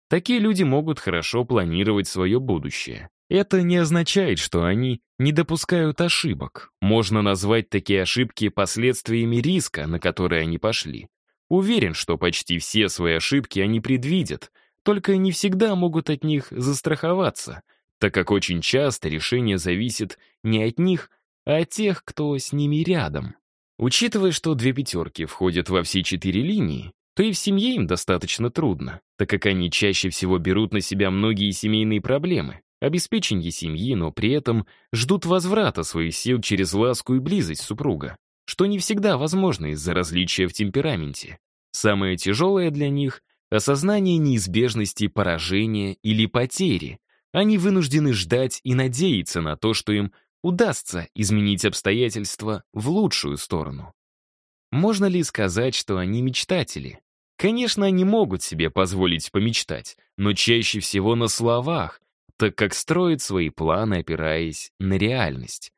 Такие люди могут хорошо планировать свое будущее. Это не означает, что они не допускают ошибок. Можно назвать такие ошибки последствиями риска, на которые они пошли. Уверен, что почти все свои ошибки они предвидят, только не всегда могут от них застраховаться, так как очень часто решение зависит не от них, а от тех, кто с ними рядом. Учитывая, что две пятерки входят во все четыре линии, то и в семье им достаточно трудно, так как они чаще всего берут на себя многие семейные проблемы обеспечении семьи, но при этом ждут возврата своих сил через ласку и близость супруга, что не всегда возможно из-за различия в темпераменте. Самое тяжелое для них — осознание неизбежности поражения или потери. Они вынуждены ждать и надеяться на то, что им удастся изменить обстоятельства в лучшую сторону. Можно ли сказать, что они мечтатели? Конечно, они могут себе позволить помечтать, но чаще всего на словах, так как строит свои планы, опираясь на реальность.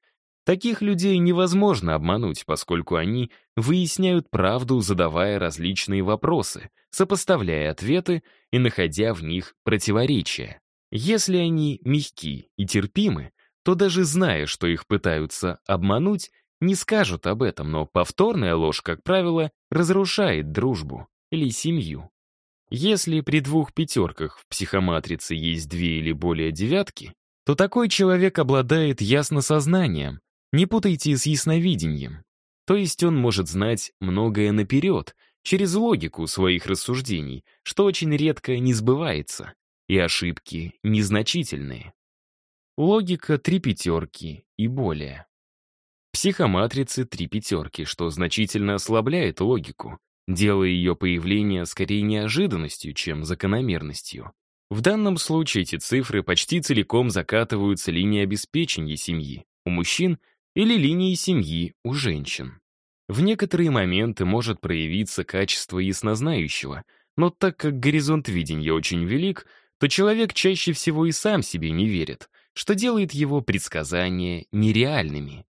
Таких людей невозможно обмануть, поскольку они выясняют правду, задавая различные вопросы, сопоставляя ответы и находя в них противоречия. Если они мягки и терпимы, то даже зная, что их пытаются обмануть, не скажут об этом, но повторная ложь, как правило, разрушает дружбу или семью. Если при двух пятерках в психоматрице есть две или более девятки, то такой человек обладает ясносознанием, не путайте с ясновидением. То есть он может знать многое наперед, через логику своих рассуждений, что очень редко не сбывается, и ошибки незначительные. Логика три пятерки и более. Психоматрицы три пятерки, что значительно ослабляет логику, делая ее появление скорее неожиданностью, чем закономерностью. В данном случае эти цифры почти целиком закатываются линии обеспечения семьи у мужчин или линии семьи у женщин. В некоторые моменты может проявиться качество яснознающего, но так как горизонт видения очень велик, то человек чаще всего и сам себе не верит, что делает его предсказания нереальными.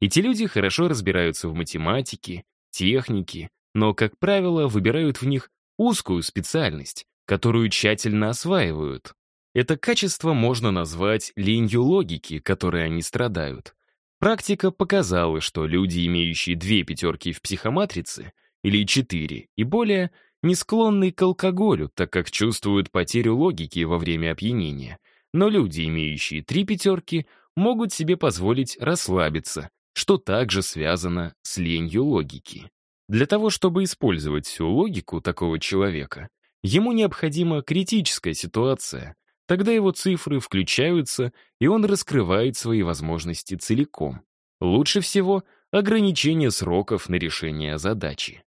Эти люди хорошо разбираются в математике, технике, но, как правило, выбирают в них узкую специальность, которую тщательно осваивают. Это качество можно назвать линью логики, которой они страдают. Практика показала, что люди, имеющие две пятерки в психоматрице, или четыре и более, не склонны к алкоголю, так как чувствуют потерю логики во время опьянения. Но люди, имеющие три пятерки, могут себе позволить расслабиться, что также связано с ленью логики. Для того, чтобы использовать всю логику такого человека, ему необходима критическая ситуация. Тогда его цифры включаются, и он раскрывает свои возможности целиком. Лучше всего ограничение сроков на решение задачи.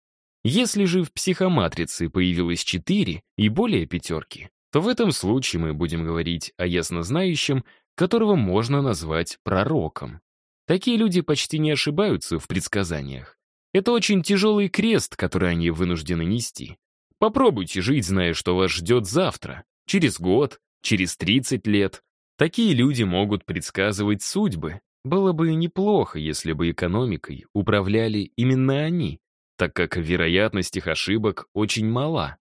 Если же в психоматрице появилось 4 и более пятерки, то в этом случае мы будем говорить о яснознающем, которого можно назвать пророком. Такие люди почти не ошибаются в предсказаниях. Это очень тяжелый крест, который они вынуждены нести. Попробуйте жить, зная, что вас ждет завтра, через год, через 30 лет. Такие люди могут предсказывать судьбы. Было бы неплохо, если бы экономикой управляли именно они, так как вероятность их ошибок очень мала.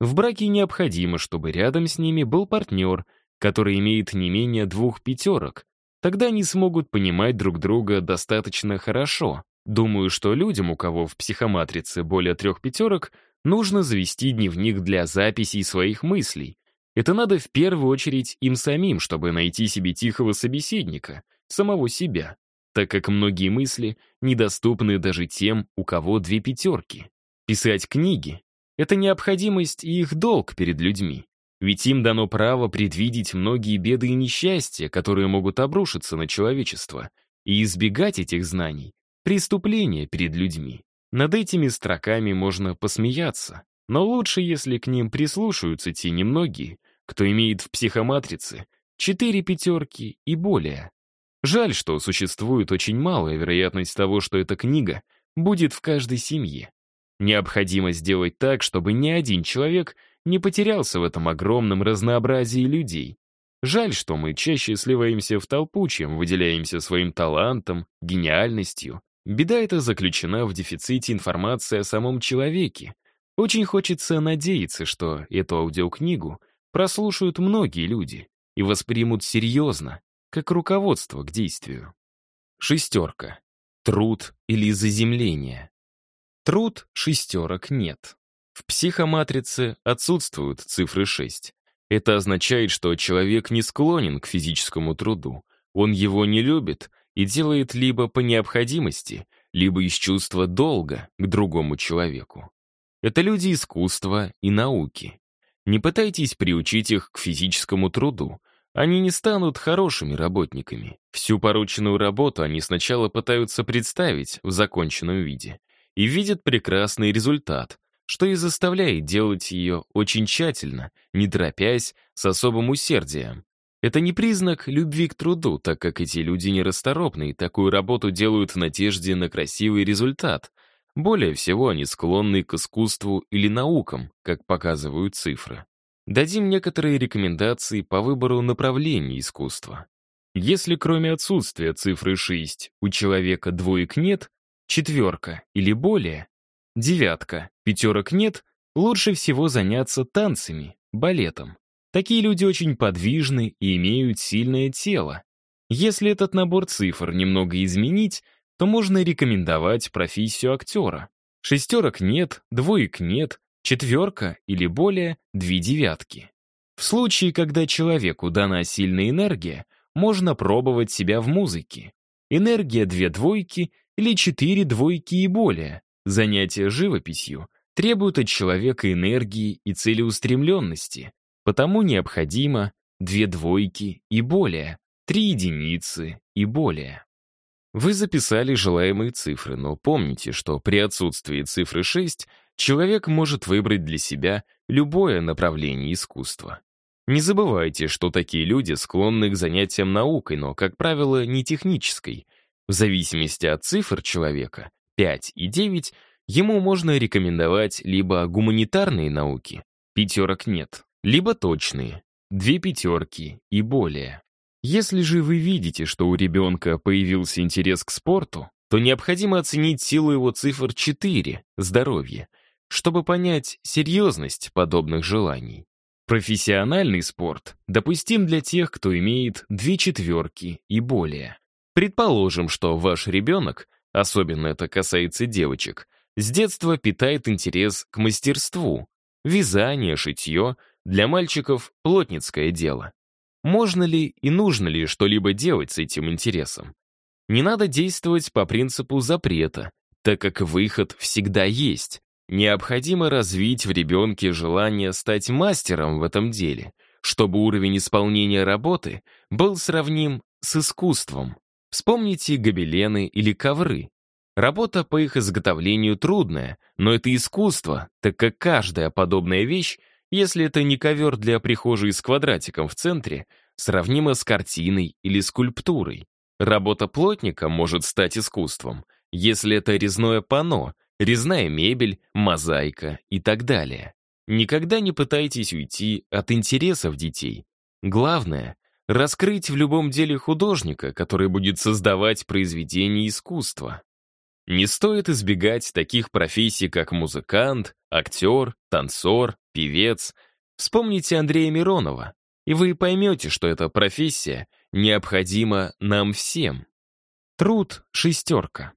В браке необходимо, чтобы рядом с ними был партнер, который имеет не менее двух пятерок. Тогда они смогут понимать друг друга достаточно хорошо. Думаю, что людям, у кого в психоматрице более трех пятерок, нужно завести дневник для записей своих мыслей. Это надо в первую очередь им самим, чтобы найти себе тихого собеседника, самого себя, так как многие мысли недоступны даже тем, у кого две пятерки. Писать книги — это необходимость и их долг перед людьми. Ведь им дано право предвидеть многие беды и несчастья, которые могут обрушиться на человечество, и избегать этих знаний Преступление перед людьми. Над этими строками можно посмеяться, но лучше, если к ним прислушаются те немногие, кто имеет в психоматрице четыре пятерки и более. Жаль, что существует очень малая вероятность того, что эта книга будет в каждой семье. Необходимо сделать так, чтобы ни один человек не потерялся в этом огромном разнообразии людей. Жаль, что мы чаще сливаемся в толпу, чем выделяемся своим талантом, гениальностью Беда эта заключена в дефиците информации о самом человеке. Очень хочется надеяться, что эту аудиокнигу прослушают многие люди и воспримут серьезно, как руководство к действию. Шестерка. Труд или заземление. Труд шестерок нет. В психоматрице отсутствуют цифры 6. Это означает, что человек не склонен к физическому труду, он его не любит и делает либо по необходимости, либо из чувства долга к другому человеку. Это люди искусства и науки. Не пытайтесь приучить их к физическому труду, они не станут хорошими работниками. Всю порученную работу они сначала пытаются представить в законченном виде и видят прекрасный результат, что и заставляет делать ее очень тщательно, не торопясь, с особым усердием. Это не признак любви к труду, так как эти люди нерасторопны и такую работу делают в надежде на красивый результат. Более всего они склонны к искусству или наукам, как показывают цифры. Дадим некоторые рекомендации по выбору направлений искусства. Если кроме отсутствия цифры 6 у человека двоек нет, четверка или более, девятка, пятерок нет, лучше всего заняться танцами, балетом, Такие люди очень подвижны и имеют сильное тело. Если этот набор цифр немного изменить, то можно рекомендовать профессию актера. Шестерок нет, двоек нет, четверка или более — две девятки. В случае, когда человеку дана сильная энергия, можно пробовать себя в музыке. Энергия две двойки или четыре двойки и более. Занятия живописью требуют от человека энергии и целеустремленности, Потому необходимо две двойки и более, три единицы и более. Вы записали желаемые цифры, но помните, что при отсутствии цифры 6 человек может выбрать для себя любое направление искусства. Не забывайте, что такие люди склонны к занятиям наукой, но, как правило, не технической. В зависимости от цифр человека, 5 и 9, ему можно рекомендовать либо гуманитарные науки, пятерок нет, либо точные, две пятерки и более. Если же вы видите, что у ребенка появился интерес к спорту, то необходимо оценить силу его цифр 4, здоровье, чтобы понять серьезность подобных желаний. Профессиональный спорт допустим для тех, кто имеет две четверки и более. Предположим, что ваш ребенок, особенно это касается девочек, с детства питает интерес к мастерству, вязание, шитье — для мальчиков — плотницкое дело. Можно ли и нужно ли что-либо делать с этим интересом? Не надо действовать по принципу запрета, так как выход всегда есть. Необходимо развить в ребенке желание стать мастером в этом деле, чтобы уровень исполнения работы был сравним с искусством. Вспомните гобелены или ковры. Работа по их изготовлению трудная, но это искусство, так как каждая подобная вещь если это не ковер для прихожей с квадратиком в центре, сравнимо с картиной или скульптурой. Работа плотника может стать искусством, если это резное панно, резная мебель, мозаика и так далее. Никогда не пытайтесь уйти от интересов детей. Главное — раскрыть в любом деле художника, который будет создавать произведение искусства. Не стоит избегать таких профессий, как музыкант, актер, танцор, певец. Вспомните Андрея Миронова, и вы поймете, что эта профессия необходима нам всем. Труд — шестерка.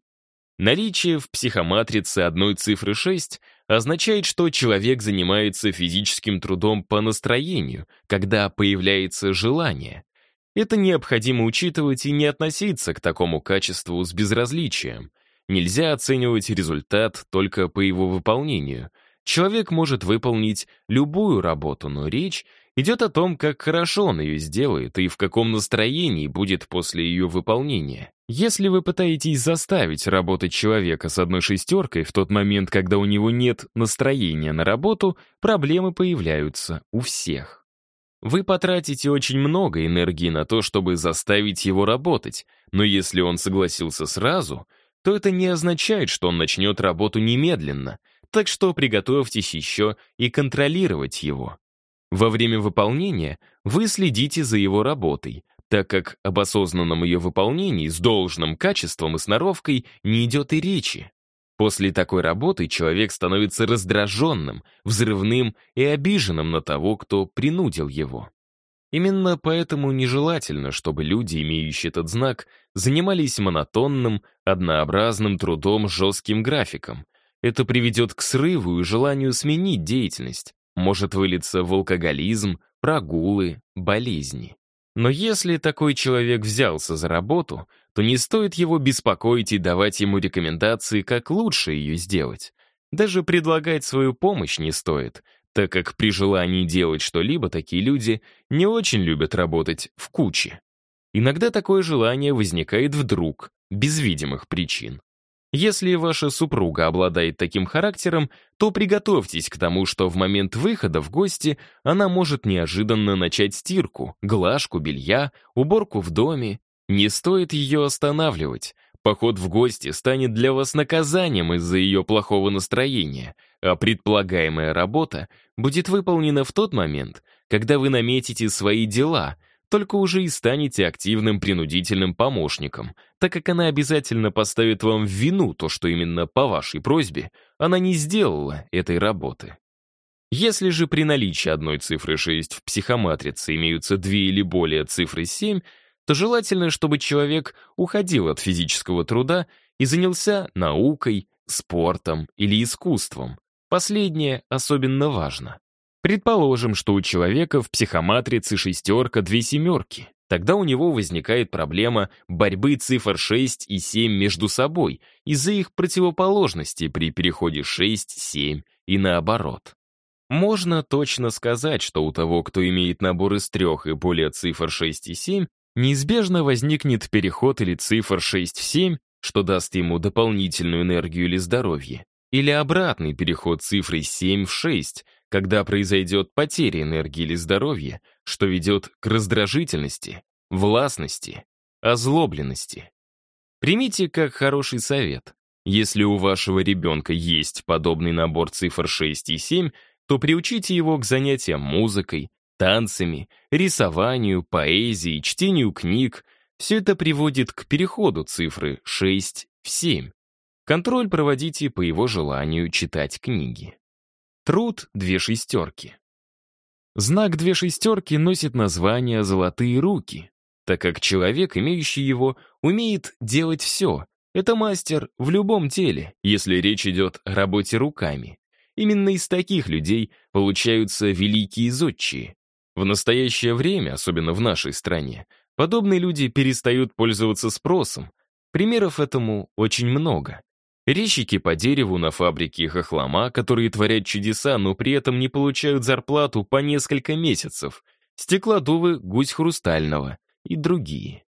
Наличие в психоматрице одной цифры 6 означает, что человек занимается физическим трудом по настроению, когда появляется желание. Это необходимо учитывать и не относиться к такому качеству с безразличием. Нельзя оценивать результат только по его выполнению — Человек может выполнить любую работу, но речь идет о том, как хорошо он ее сделает и в каком настроении будет после ее выполнения. Если вы пытаетесь заставить работать человека с одной шестеркой в тот момент, когда у него нет настроения на работу, проблемы появляются у всех. Вы потратите очень много энергии на то, чтобы заставить его работать, но если он согласился сразу, то это не означает, что он начнет работу немедленно — так что приготовьтесь еще и контролировать его. Во время выполнения вы следите за его работой, так как об осознанном ее выполнении с должным качеством и сноровкой не идет и речи. После такой работы человек становится раздраженным, взрывным и обиженным на того, кто принудил его. Именно поэтому нежелательно, чтобы люди, имеющие этот знак, занимались монотонным, однообразным трудом с жестким графиком, это приведет к срыву и желанию сменить деятельность. Может вылиться в алкоголизм, прогулы, болезни. Но если такой человек взялся за работу, то не стоит его беспокоить и давать ему рекомендации, как лучше ее сделать. Даже предлагать свою помощь не стоит, так как при желании делать что-либо такие люди не очень любят работать в куче. Иногда такое желание возникает вдруг, без видимых причин. Если ваша супруга обладает таким характером, то приготовьтесь к тому, что в момент выхода в гости она может неожиданно начать стирку, глажку белья, уборку в доме. Не стоит ее останавливать. Поход в гости станет для вас наказанием из-за ее плохого настроения, а предполагаемая работа будет выполнена в тот момент, когда вы наметите свои дела — только уже и станете активным принудительным помощником, так как она обязательно поставит вам в вину то, что именно по вашей просьбе она не сделала этой работы. Если же при наличии одной цифры 6 в психоматрице имеются две или более цифры 7, то желательно, чтобы человек уходил от физического труда и занялся наукой, спортом или искусством. Последнее особенно важно. Предположим, что у человека в психоматрице шестерка, две семерки. Тогда у него возникает проблема борьбы цифр 6 и 7 между собой из-за их противоположности при переходе 6, 7 и наоборот. Можно точно сказать, что у того, кто имеет набор из трех и более цифр 6 и 7, неизбежно возникнет переход или цифр 6 в 7, что даст ему дополнительную энергию или здоровье, или обратный переход цифры 7 в 6, когда произойдет потеря энергии или здоровья, что ведет к раздражительности, властности, озлобленности. Примите как хороший совет. Если у вашего ребенка есть подобный набор цифр 6 и 7, то приучите его к занятиям музыкой, танцами, рисованию, поэзии, чтению книг. Все это приводит к переходу цифры 6 в 7. Контроль проводите по его желанию читать книги. Труд «Две шестерки». Знак «Две шестерки» носит название «Золотые руки», так как человек, имеющий его, умеет делать все. Это мастер в любом деле, если речь идет о работе руками. Именно из таких людей получаются великие зодчие. В настоящее время, особенно в нашей стране, подобные люди перестают пользоваться спросом. Примеров этому очень много. Резчики типа по дереву на фабрике хохлома, которые творят чудеса, но при этом не получают зарплату по несколько месяцев, стеклодувы, гусь хрустального и другие.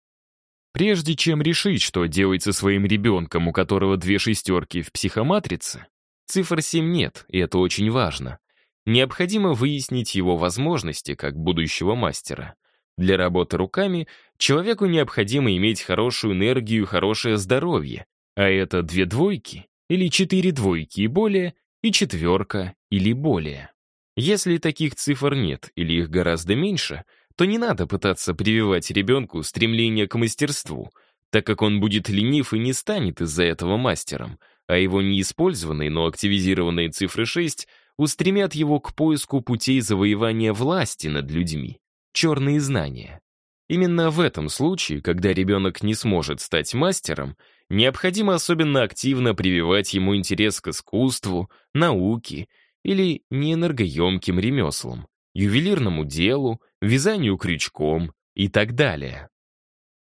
Прежде чем решить, что делать со своим ребенком, у которого две шестерки в психоматрице, цифр 7 нет, и это очень важно. Необходимо выяснить его возможности как будущего мастера. Для работы руками человеку необходимо иметь хорошую энергию и хорошее здоровье, а это две двойки или четыре двойки и более, и четверка или более. Если таких цифр нет или их гораздо меньше, то не надо пытаться прививать ребенку стремление к мастерству, так как он будет ленив и не станет из-за этого мастером, а его неиспользованные, но активизированные цифры 6 устремят его к поиску путей завоевания власти над людьми, черные знания. Именно в этом случае, когда ребенок не сможет стать мастером, Необходимо особенно активно прививать ему интерес к искусству, науке или неэнергоемким ремеслам, ювелирному делу, вязанию крючком и так далее.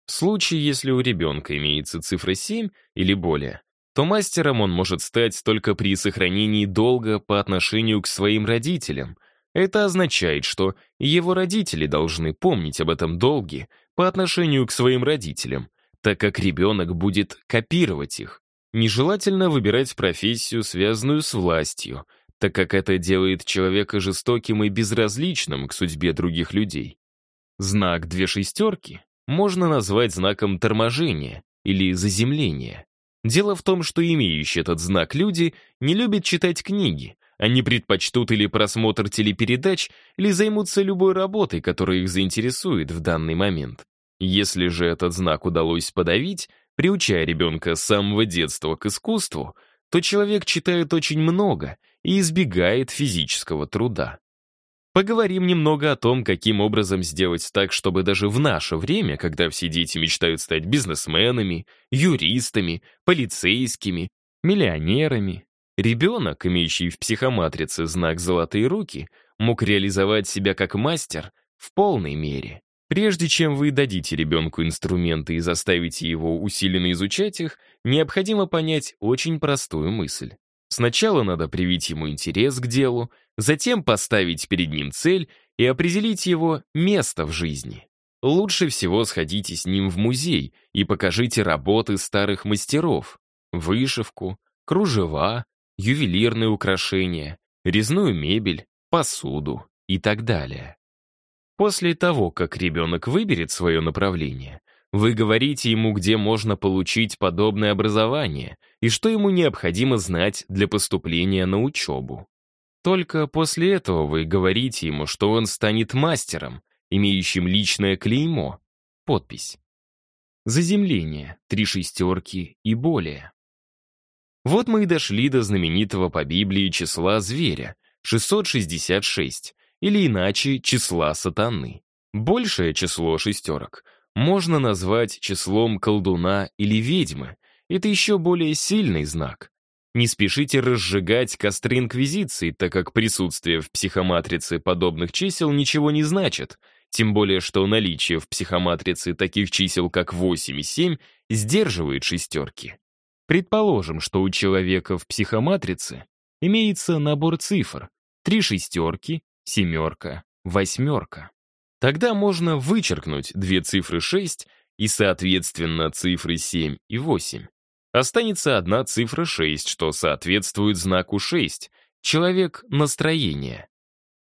В случае, если у ребенка имеется цифра 7 или более, то мастером он может стать только при сохранении долга по отношению к своим родителям. Это означает, что его родители должны помнить об этом долге по отношению к своим родителям, так как ребенок будет копировать их. Нежелательно выбирать профессию, связанную с властью, так как это делает человека жестоким и безразличным к судьбе других людей. Знак «две шестерки» можно назвать знаком торможения или заземления. Дело в том, что имеющие этот знак люди не любят читать книги, они предпочтут или просмотр телепередач, или займутся любой работой, которая их заинтересует в данный момент. Если же этот знак удалось подавить, приучая ребенка с самого детства к искусству, то человек читает очень много и избегает физического труда. Поговорим немного о том, каким образом сделать так, чтобы даже в наше время, когда все дети мечтают стать бизнесменами, юристами, полицейскими, миллионерами, ребенок, имеющий в психоматрице знак «золотые руки», мог реализовать себя как мастер в полной мере. Прежде чем вы дадите ребенку инструменты и заставите его усиленно изучать их, необходимо понять очень простую мысль. Сначала надо привить ему интерес к делу, затем поставить перед ним цель и определить его место в жизни. Лучше всего сходите с ним в музей и покажите работы старых мастеров, вышивку, кружева, ювелирные украшения, резную мебель, посуду и так далее. После того, как ребенок выберет свое направление, вы говорите ему, где можно получить подобное образование и что ему необходимо знать для поступления на учебу. Только после этого вы говорите ему, что он станет мастером, имеющим личное клеймо, подпись. Заземление, три шестерки и более. Вот мы и дошли до знаменитого по Библии числа зверя, 666, или иначе числа сатаны. Большее число шестерок можно назвать числом колдуна или ведьмы. Это еще более сильный знак. Не спешите разжигать костры инквизиции, так как присутствие в психоматрице подобных чисел ничего не значит, тем более что наличие в психоматрице таких чисел, как 8 и 7, сдерживает шестерки. Предположим, что у человека в психоматрице имеется набор цифр, три шестерки семерка, восьмерка. Тогда можно вычеркнуть две цифры 6 и, соответственно, цифры 7 и 8. Останется одна цифра 6, что соответствует знаку 6, человек настроения.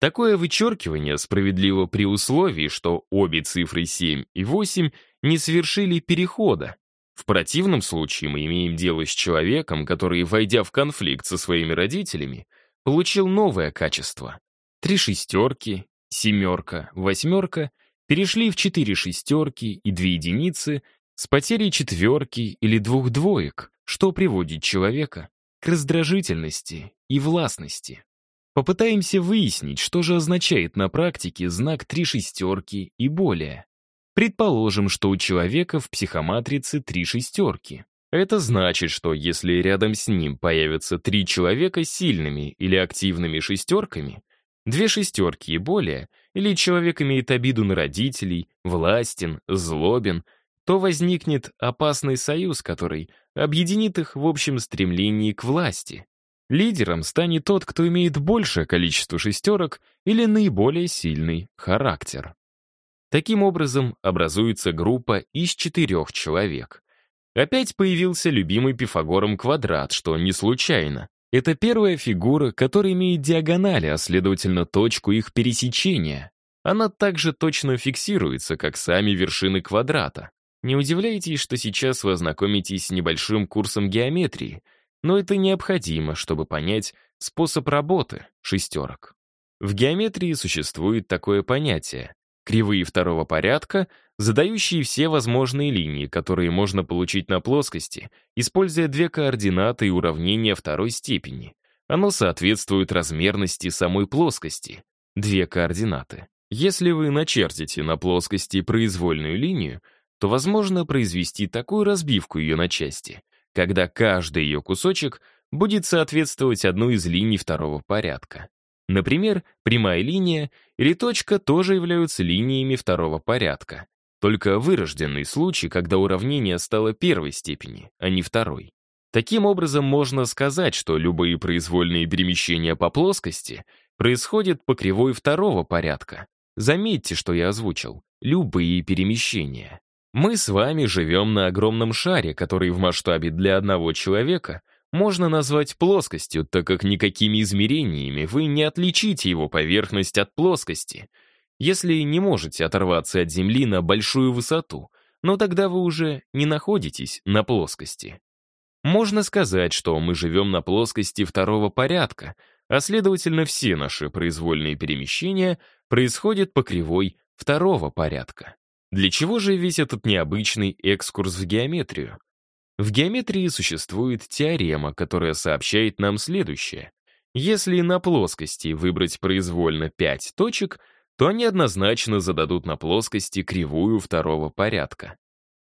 Такое вычеркивание справедливо при условии, что обе цифры 7 и 8 не совершили перехода. В противном случае мы имеем дело с человеком, который, войдя в конфликт со своими родителями, получил новое качество Три шестерки, семерка, восьмерка перешли в четыре шестерки и две единицы с потерей четверки или двух двоек, что приводит человека к раздражительности и властности. Попытаемся выяснить, что же означает на практике знак три шестерки и более. Предположим, что у человека в психоматрице три шестерки. Это значит, что если рядом с ним появятся три человека с сильными или активными шестерками, Две шестерки и более, или человек имеет обиду на родителей, властен, злобен, то возникнет опасный союз, который объединит их в общем стремлении к власти. Лидером станет тот, кто имеет большее количество шестерок или наиболее сильный характер. Таким образом, образуется группа из четырех человек. Опять появился любимый Пифагором квадрат, что не случайно. Это первая фигура, которая имеет диагонали, а следовательно точку их пересечения. Она также точно фиксируется, как сами вершины квадрата. Не удивляйтесь, что сейчас вы ознакомитесь с небольшим курсом геометрии, но это необходимо, чтобы понять способ работы шестерок. В геометрии существует такое понятие — кривые второго порядка, задающие все возможные линии, которые можно получить на плоскости, используя две координаты и уравнение второй степени. Оно соответствует размерности самой плоскости, две координаты. Если вы начертите на плоскости произвольную линию, то возможно произвести такую разбивку ее на части, когда каждый ее кусочек будет соответствовать одной из линий второго порядка. Например, прямая линия или точка тоже являются линиями второго порядка. Только вырожденный случай, когда уравнение стало первой степени, а не второй. Таким образом, можно сказать, что любые произвольные перемещения по плоскости происходят по кривой второго порядка. Заметьте, что я озвучил. Любые перемещения. Мы с вами живем на огромном шаре, который в масштабе для одного человека можно назвать плоскостью, так как никакими измерениями вы не отличите его поверхность от плоскости — если не можете оторваться от Земли на большую высоту, но тогда вы уже не находитесь на плоскости. Можно сказать, что мы живем на плоскости второго порядка, а следовательно все наши произвольные перемещения происходят по кривой второго порядка. Для чего же весь этот необычный экскурс в геометрию? В геометрии существует теорема, которая сообщает нам следующее. Если на плоскости выбрать произвольно 5 точек — то они однозначно зададут на плоскости кривую второго порядка.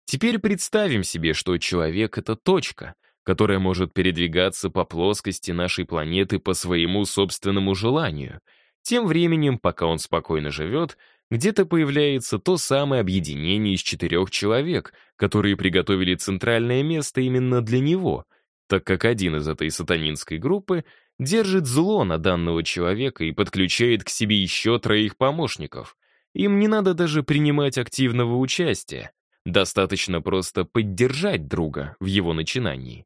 Теперь представим себе, что человек — это точка, которая может передвигаться по плоскости нашей планеты по своему собственному желанию. Тем временем, пока он спокойно живет, где-то появляется то самое объединение из четырех человек, которые приготовили центральное место именно для него, так как один из этой сатанинской группы — держит зло на данного человека и подключает к себе еще троих помощников. Им не надо даже принимать активного участия. Достаточно просто поддержать друга в его начинании.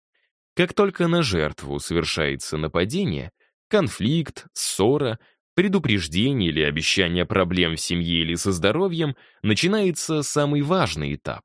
Как только на жертву совершается нападение, конфликт, ссора, предупреждение или обещание проблем в семье или со здоровьем, начинается самый важный этап.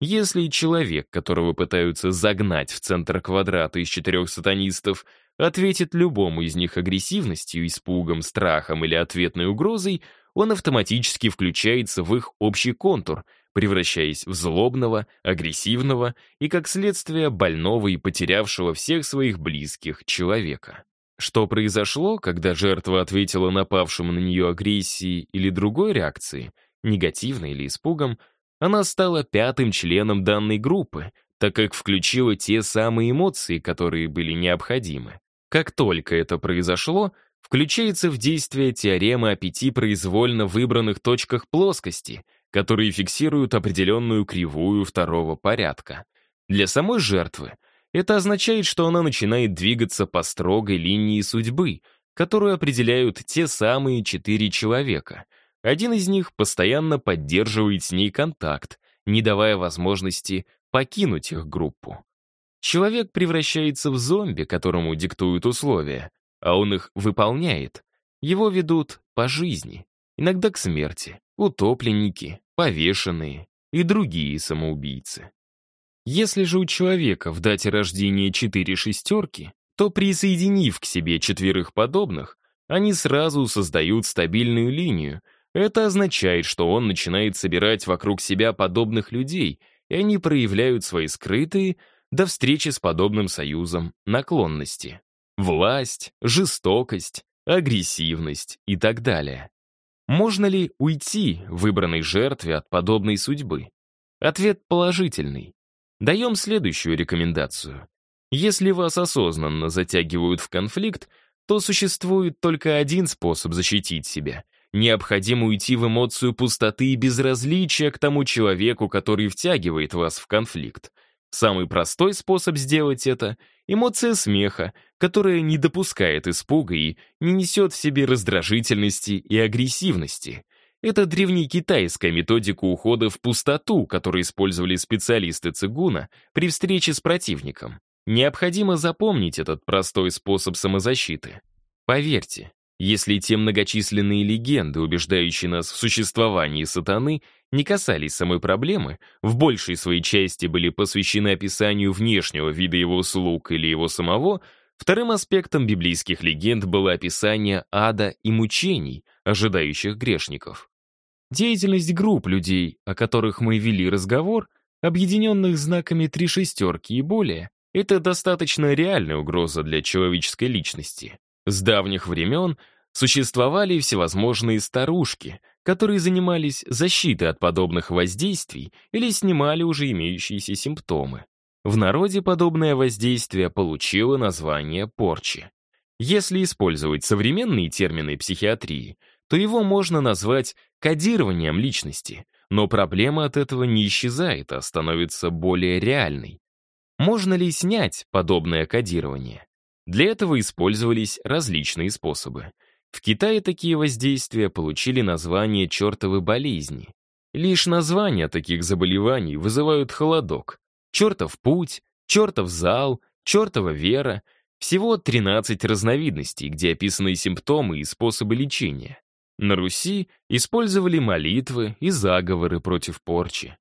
Если человек, которого пытаются загнать в центр квадрата из четырех сатанистов, ответит любому из них агрессивностью, испугом, страхом или ответной угрозой, он автоматически включается в их общий контур, превращаясь в злобного, агрессивного и, как следствие, больного и потерявшего всех своих близких человека. Что произошло, когда жертва ответила напавшему на нее агрессии или другой реакции, негативной или испугом, она стала пятым членом данной группы, так как включила те самые эмоции, которые были необходимы. Как только это произошло, включается в действие теорема о пяти произвольно выбранных точках плоскости, которые фиксируют определенную кривую второго порядка. Для самой жертвы это означает, что она начинает двигаться по строгой линии судьбы, которую определяют те самые четыре человека. Один из них постоянно поддерживает с ней контакт, не давая возможности покинуть их группу. Человек превращается в зомби, которому диктуют условия, а он их выполняет. Его ведут по жизни, иногда к смерти, утопленники, повешенные и другие самоубийцы. Если же у человека в дате рождения четыре шестерки, то присоединив к себе четверых подобных, они сразу создают стабильную линию. Это означает, что он начинает собирать вокруг себя подобных людей, и они проявляют свои скрытые, до встречи с подобным союзом наклонности. Власть, жестокость, агрессивность и так далее. Можно ли уйти выбранной жертве от подобной судьбы? Ответ положительный. Даем следующую рекомендацию. Если вас осознанно затягивают в конфликт, то существует только один способ защитить себя. Необходимо уйти в эмоцию пустоты и безразличия к тому человеку, который втягивает вас в конфликт — Самый простой способ сделать это — эмоция смеха, которая не допускает испуга и не несет в себе раздражительности и агрессивности. Это древнекитайская методика ухода в пустоту, которую использовали специалисты цигуна при встрече с противником. Необходимо запомнить этот простой способ самозащиты. Поверьте, если те многочисленные легенды, убеждающие нас в существовании сатаны, не касались самой проблемы, в большей своей части были посвящены описанию внешнего вида его слуг или его самого, вторым аспектом библейских легенд было описание ада и мучений, ожидающих грешников. Деятельность групп людей, о которых мы вели разговор, объединенных знаками три шестерки и более, это достаточно реальная угроза для человеческой личности. С давних времен существовали всевозможные старушки, которые занимались защитой от подобных воздействий или снимали уже имеющиеся симптомы. В народе подобное воздействие получило название порчи. Если использовать современные термины психиатрии, то его можно назвать кодированием личности, но проблема от этого не исчезает, а становится более реальной. Можно ли снять подобное кодирование? Для этого использовались различные способы. В Китае такие воздействия получили название «чертовы болезни». Лишь названия таких заболеваний вызывают холодок. Чертов путь, чертов зал, чертова вера — всего 13 разновидностей, где описаны симптомы и способы лечения. На Руси использовали молитвы и заговоры против порчи.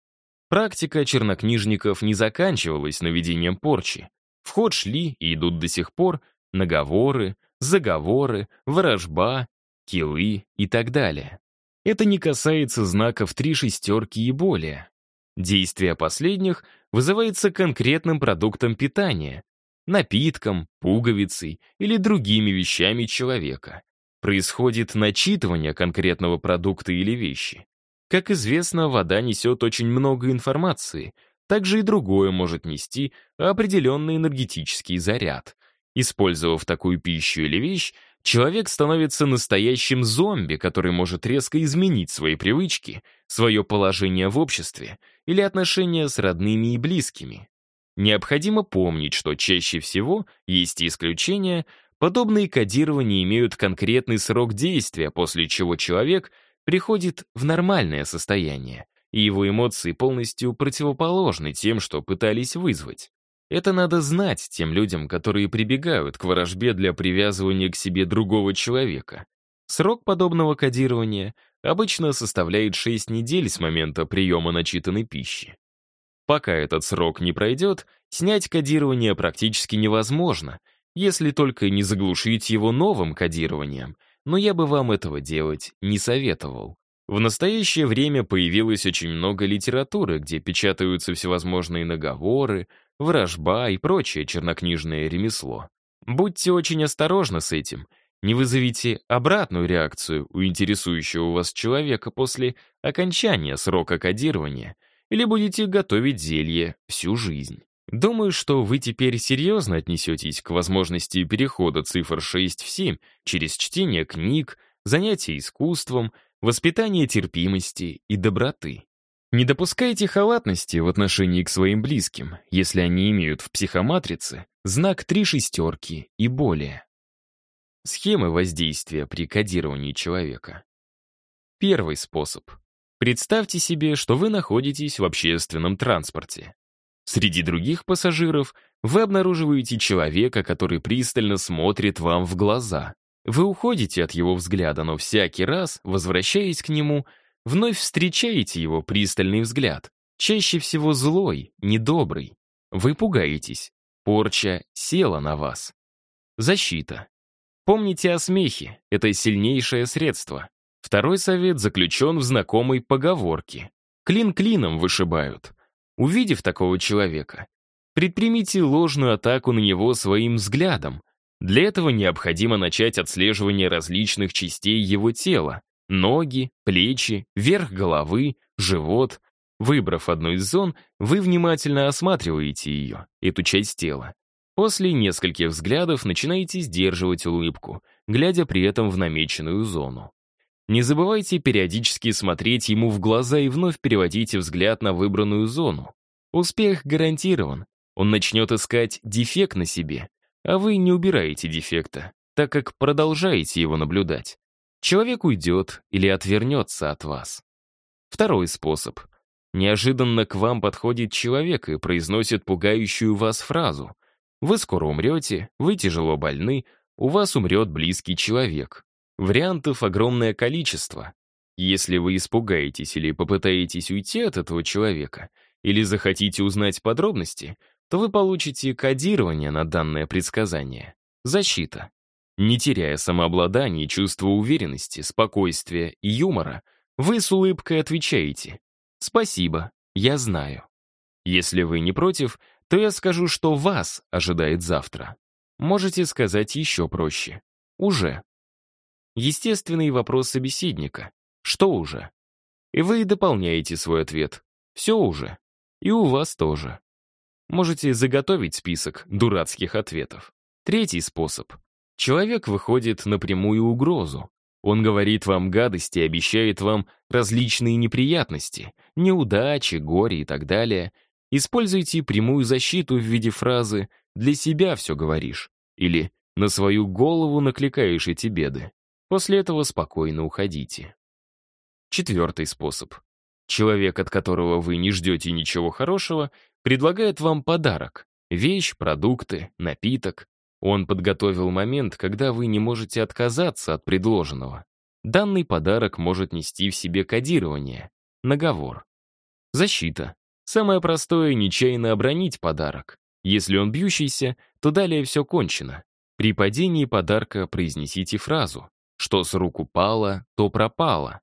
Практика чернокнижников не заканчивалась наведением порчи. В ход шли и идут до сих пор наговоры, заговоры, ворожба, килы и так далее. Это не касается знаков три шестерки и более. Действие последних вызывается конкретным продуктом питания, напитком, пуговицей или другими вещами человека. Происходит начитывание конкретного продукта или вещи. Как известно, вода несет очень много информации — также и другое может нести определенный энергетический заряд. Использовав такую пищу или вещь, человек становится настоящим зомби, который может резко изменить свои привычки, свое положение в обществе или отношения с родными и близкими. Необходимо помнить, что чаще всего, есть и исключения, подобные кодирования имеют конкретный срок действия, после чего человек приходит в нормальное состояние и его эмоции полностью противоположны тем, что пытались вызвать. Это надо знать тем людям, которые прибегают к ворожбе для привязывания к себе другого человека. Срок подобного кодирования обычно составляет 6 недель с момента приема начитанной пищи. Пока этот срок не пройдет, снять кодирование практически невозможно, если только не заглушить его новым кодированием, но я бы вам этого делать не советовал. В настоящее время появилось очень много литературы, где печатаются всевозможные наговоры, вражба и прочее чернокнижное ремесло. Будьте очень осторожны с этим. Не вызовите обратную реакцию у интересующего вас человека после окончания срока кодирования или будете готовить зелье всю жизнь. Думаю, что вы теперь серьезно отнесетесь к возможности перехода цифр 6 в 7 через чтение книг, занятия искусством — воспитание терпимости и доброты. Не допускайте халатности в отношении к своим близким, если они имеют в психоматрице знак три шестерки и более. Схемы воздействия при кодировании человека. Первый способ. Представьте себе, что вы находитесь в общественном транспорте. Среди других пассажиров вы обнаруживаете человека, который пристально смотрит вам в глаза. Вы уходите от его взгляда, но всякий раз, возвращаясь к нему, вновь встречаете его пристальный взгляд, чаще всего злой, недобрый. Вы пугаетесь. Порча села на вас. Защита. Помните о смехе, это сильнейшее средство. Второй совет заключен в знакомой поговорке. Клин клином вышибают. Увидев такого человека, предпримите ложную атаку на него своим взглядом, для этого необходимо начать отслеживание различных частей его тела — ноги, плечи, верх головы, живот. Выбрав одну из зон, вы внимательно осматриваете ее, эту часть тела. После нескольких взглядов начинаете сдерживать улыбку, глядя при этом в намеченную зону. Не забывайте периодически смотреть ему в глаза и вновь переводите взгляд на выбранную зону. Успех гарантирован. Он начнет искать дефект на себе а вы не убираете дефекта, так как продолжаете его наблюдать. Человек уйдет или отвернется от вас. Второй способ. Неожиданно к вам подходит человек и произносит пугающую вас фразу. Вы скоро умрете, вы тяжело больны, у вас умрет близкий человек. Вариантов огромное количество. Если вы испугаетесь или попытаетесь уйти от этого человека, или захотите узнать подробности — то вы получите кодирование на данное предсказание. Защита. Не теряя самообладания, чувства уверенности, спокойствия и юмора, вы с улыбкой отвечаете «Спасибо, я знаю». Если вы не против, то я скажу, что вас ожидает завтра. Можете сказать еще проще. Уже. Естественный вопрос собеседника. Что уже? И вы дополняете свой ответ. Все уже. И у вас тоже. Можете заготовить список дурацких ответов. Третий способ. Человек выходит на прямую угрозу. Он говорит вам гадости, обещает вам различные неприятности, неудачи, горе и так далее. Используйте прямую защиту в виде фразы «для себя все говоришь» или «на свою голову накликаешь эти беды». После этого спокойно уходите. Четвертый способ. Человек, от которого вы не ждете ничего хорошего, предлагает вам подарок. Вещь, продукты, напиток. Он подготовил момент, когда вы не можете отказаться от предложенного. Данный подарок может нести в себе кодирование, наговор. Защита. Самое простое — нечаянно обронить подарок. Если он бьющийся, то далее все кончено. При падении подарка произнесите фразу «Что с рук упало, то пропало».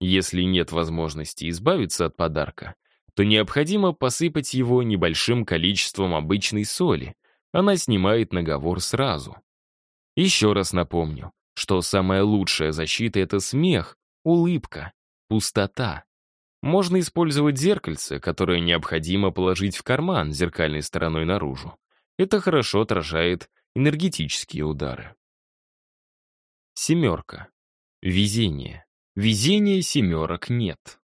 Если нет возможности избавиться от подарка, то необходимо посыпать его небольшим количеством обычной соли. Она снимает наговор сразу. Еще раз напомню, что самая лучшая защита — это смех, улыбка, пустота. Можно использовать зеркальце, которое необходимо положить в карман зеркальной стороной наружу. Это хорошо отражает энергетические удары. Семерка. Везение. Везения семерок нет.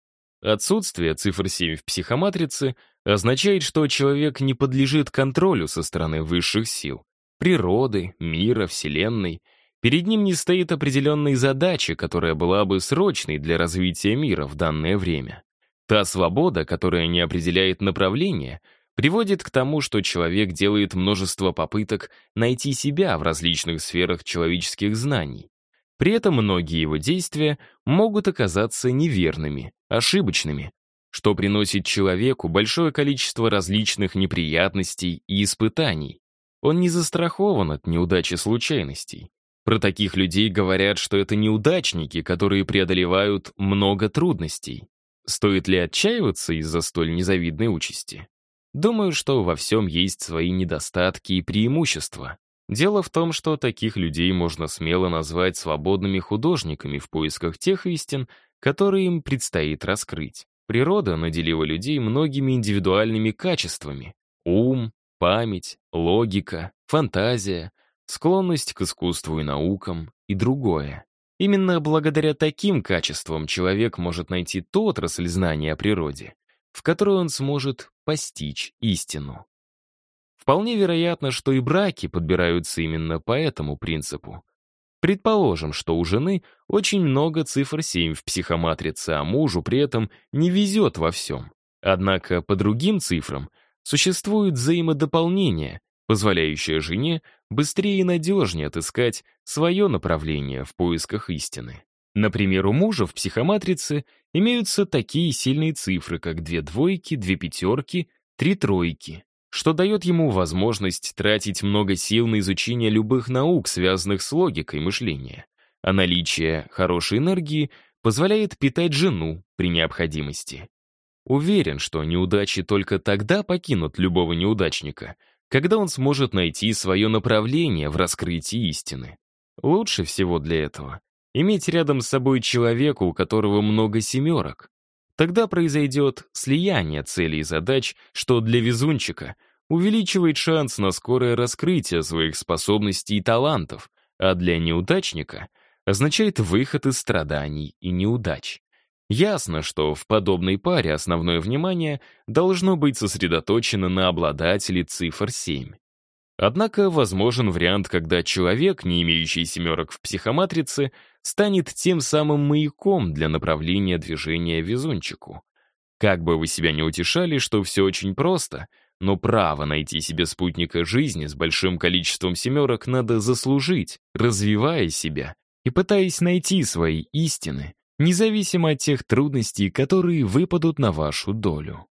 Отсутствие цифр 7 в психоматрице означает, что человек не подлежит контролю со стороны высших сил, природы, мира, Вселенной. Перед ним не стоит определенной задачи, которая была бы срочной для развития мира в данное время. Та свобода, которая не определяет направление, приводит к тому, что человек делает множество попыток найти себя в различных сферах человеческих знаний. При этом многие его действия могут оказаться неверными, ошибочными, что приносит человеку большое количество различных неприятностей и испытаний. Он не застрахован от неудачи случайностей. Про таких людей говорят, что это неудачники, которые преодолевают много трудностей. Стоит ли отчаиваться из-за столь незавидной участи? Думаю, что во всем есть свои недостатки и преимущества. Дело в том, что таких людей можно смело назвать свободными художниками в поисках тех истин, которые им предстоит раскрыть. Природа наделила людей многими индивидуальными качествами. Ум, память, логика, фантазия, склонность к искусству и наукам и другое. Именно благодаря таким качествам человек может найти ту отрасль знания о природе, в которой он сможет постичь истину. Вполне вероятно, что и браки подбираются именно по этому принципу. Предположим, что у жены очень много цифр 7 в психоматрице, а мужу при этом не везет во всем. Однако по другим цифрам существует взаимодополнение, позволяющее жене быстрее и надежнее отыскать свое направление в поисках истины. Например, у мужа в психоматрице имеются такие сильные цифры, как две двойки, две пятерки, три тройки что дает ему возможность тратить много сил на изучение любых наук, связанных с логикой мышления. А наличие хорошей энергии позволяет питать жену при необходимости. Уверен, что неудачи только тогда покинут любого неудачника, когда он сможет найти свое направление в раскрытии истины. Лучше всего для этого иметь рядом с собой человека, у которого много семерок, Тогда произойдет слияние целей и задач, что для везунчика увеличивает шанс на скорое раскрытие своих способностей и талантов, а для неудачника означает выход из страданий и неудач. Ясно, что в подобной паре основное внимание должно быть сосредоточено на обладателе цифр 7. Однако возможен вариант, когда человек, не имеющий семерок в психоматрице, станет тем самым маяком для направления движения везунчику. Как бы вы себя не утешали, что все очень просто, но право найти себе спутника жизни с большим количеством семерок надо заслужить, развивая себя и пытаясь найти свои истины, независимо от тех трудностей, которые выпадут на вашу долю.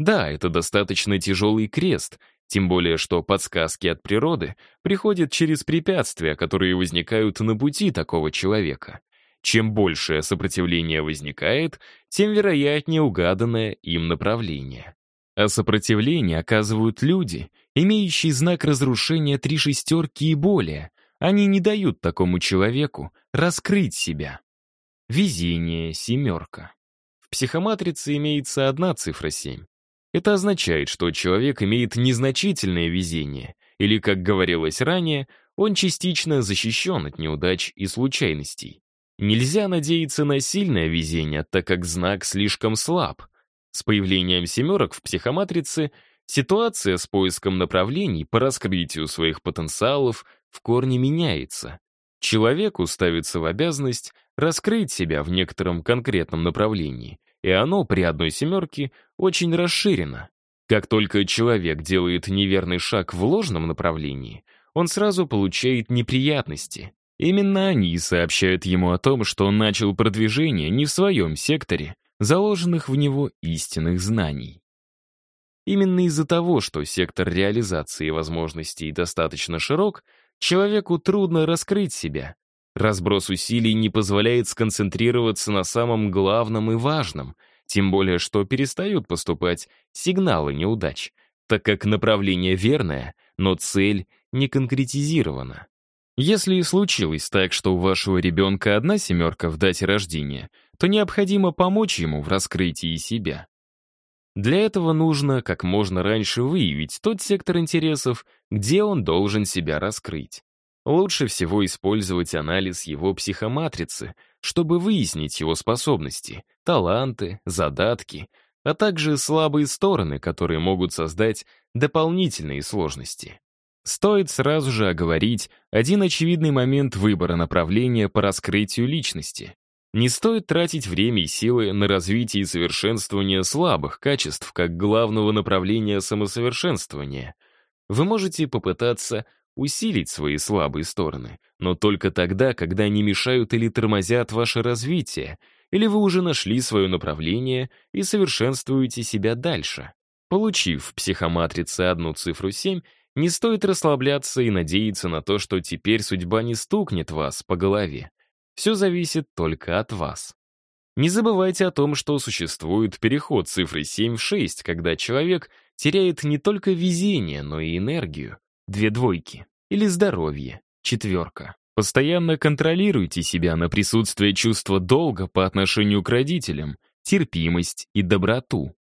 Да, это достаточно тяжелый крест, тем более, что подсказки от природы приходят через препятствия, которые возникают на пути такого человека. Чем большее сопротивление возникает, тем вероятнее угаданное им направление. А сопротивление оказывают люди, имеющие знак разрушения три шестерки и более. Они не дают такому человеку раскрыть себя. Везение — семерка. В психоматрице имеется одна цифра семь. Это означает, что человек имеет незначительное везение, или, как говорилось ранее, он частично защищен от неудач и случайностей. Нельзя надеяться на сильное везение, так как знак слишком слаб. С появлением семерок в психоматрице ситуация с поиском направлений по раскрытию своих потенциалов в корне меняется. Человеку ставится в обязанность раскрыть себя в некотором конкретном направлении — и оно при одной семерке очень расширено. Как только человек делает неверный шаг в ложном направлении, он сразу получает неприятности. Именно они сообщают ему о том, что он начал продвижение не в своем секторе, заложенных в него истинных знаний. Именно из-за того, что сектор реализации возможностей достаточно широк, человеку трудно раскрыть себя, Разброс усилий не позволяет сконцентрироваться на самом главном и важном, тем более что перестают поступать сигналы неудач, так как направление верное, но цель не конкретизирована. Если и случилось так, что у вашего ребенка одна семерка в дате рождения, то необходимо помочь ему в раскрытии себя. Для этого нужно как можно раньше выявить тот сектор интересов, где он должен себя раскрыть. Лучше всего использовать анализ его психоматрицы, чтобы выяснить его способности, таланты, задатки, а также слабые стороны, которые могут создать дополнительные сложности. Стоит сразу же оговорить один очевидный момент выбора направления по раскрытию личности. Не стоит тратить время и силы на развитие и совершенствование слабых качеств как главного направления самосовершенствования. Вы можете попытаться усилить свои слабые стороны, но только тогда, когда они мешают или тормозят ваше развитие, или вы уже нашли свое направление и совершенствуете себя дальше. Получив в психоматрице одну цифру 7, не стоит расслабляться и надеяться на то, что теперь судьба не стукнет вас по голове. Все зависит только от вас. Не забывайте о том, что существует переход цифры 7 в 6, когда человек теряет не только везение, но и энергию. Две двойки. Или здоровье. Четверка. Постоянно контролируйте себя на присутствие чувства долга по отношению к родителям, терпимость и доброту.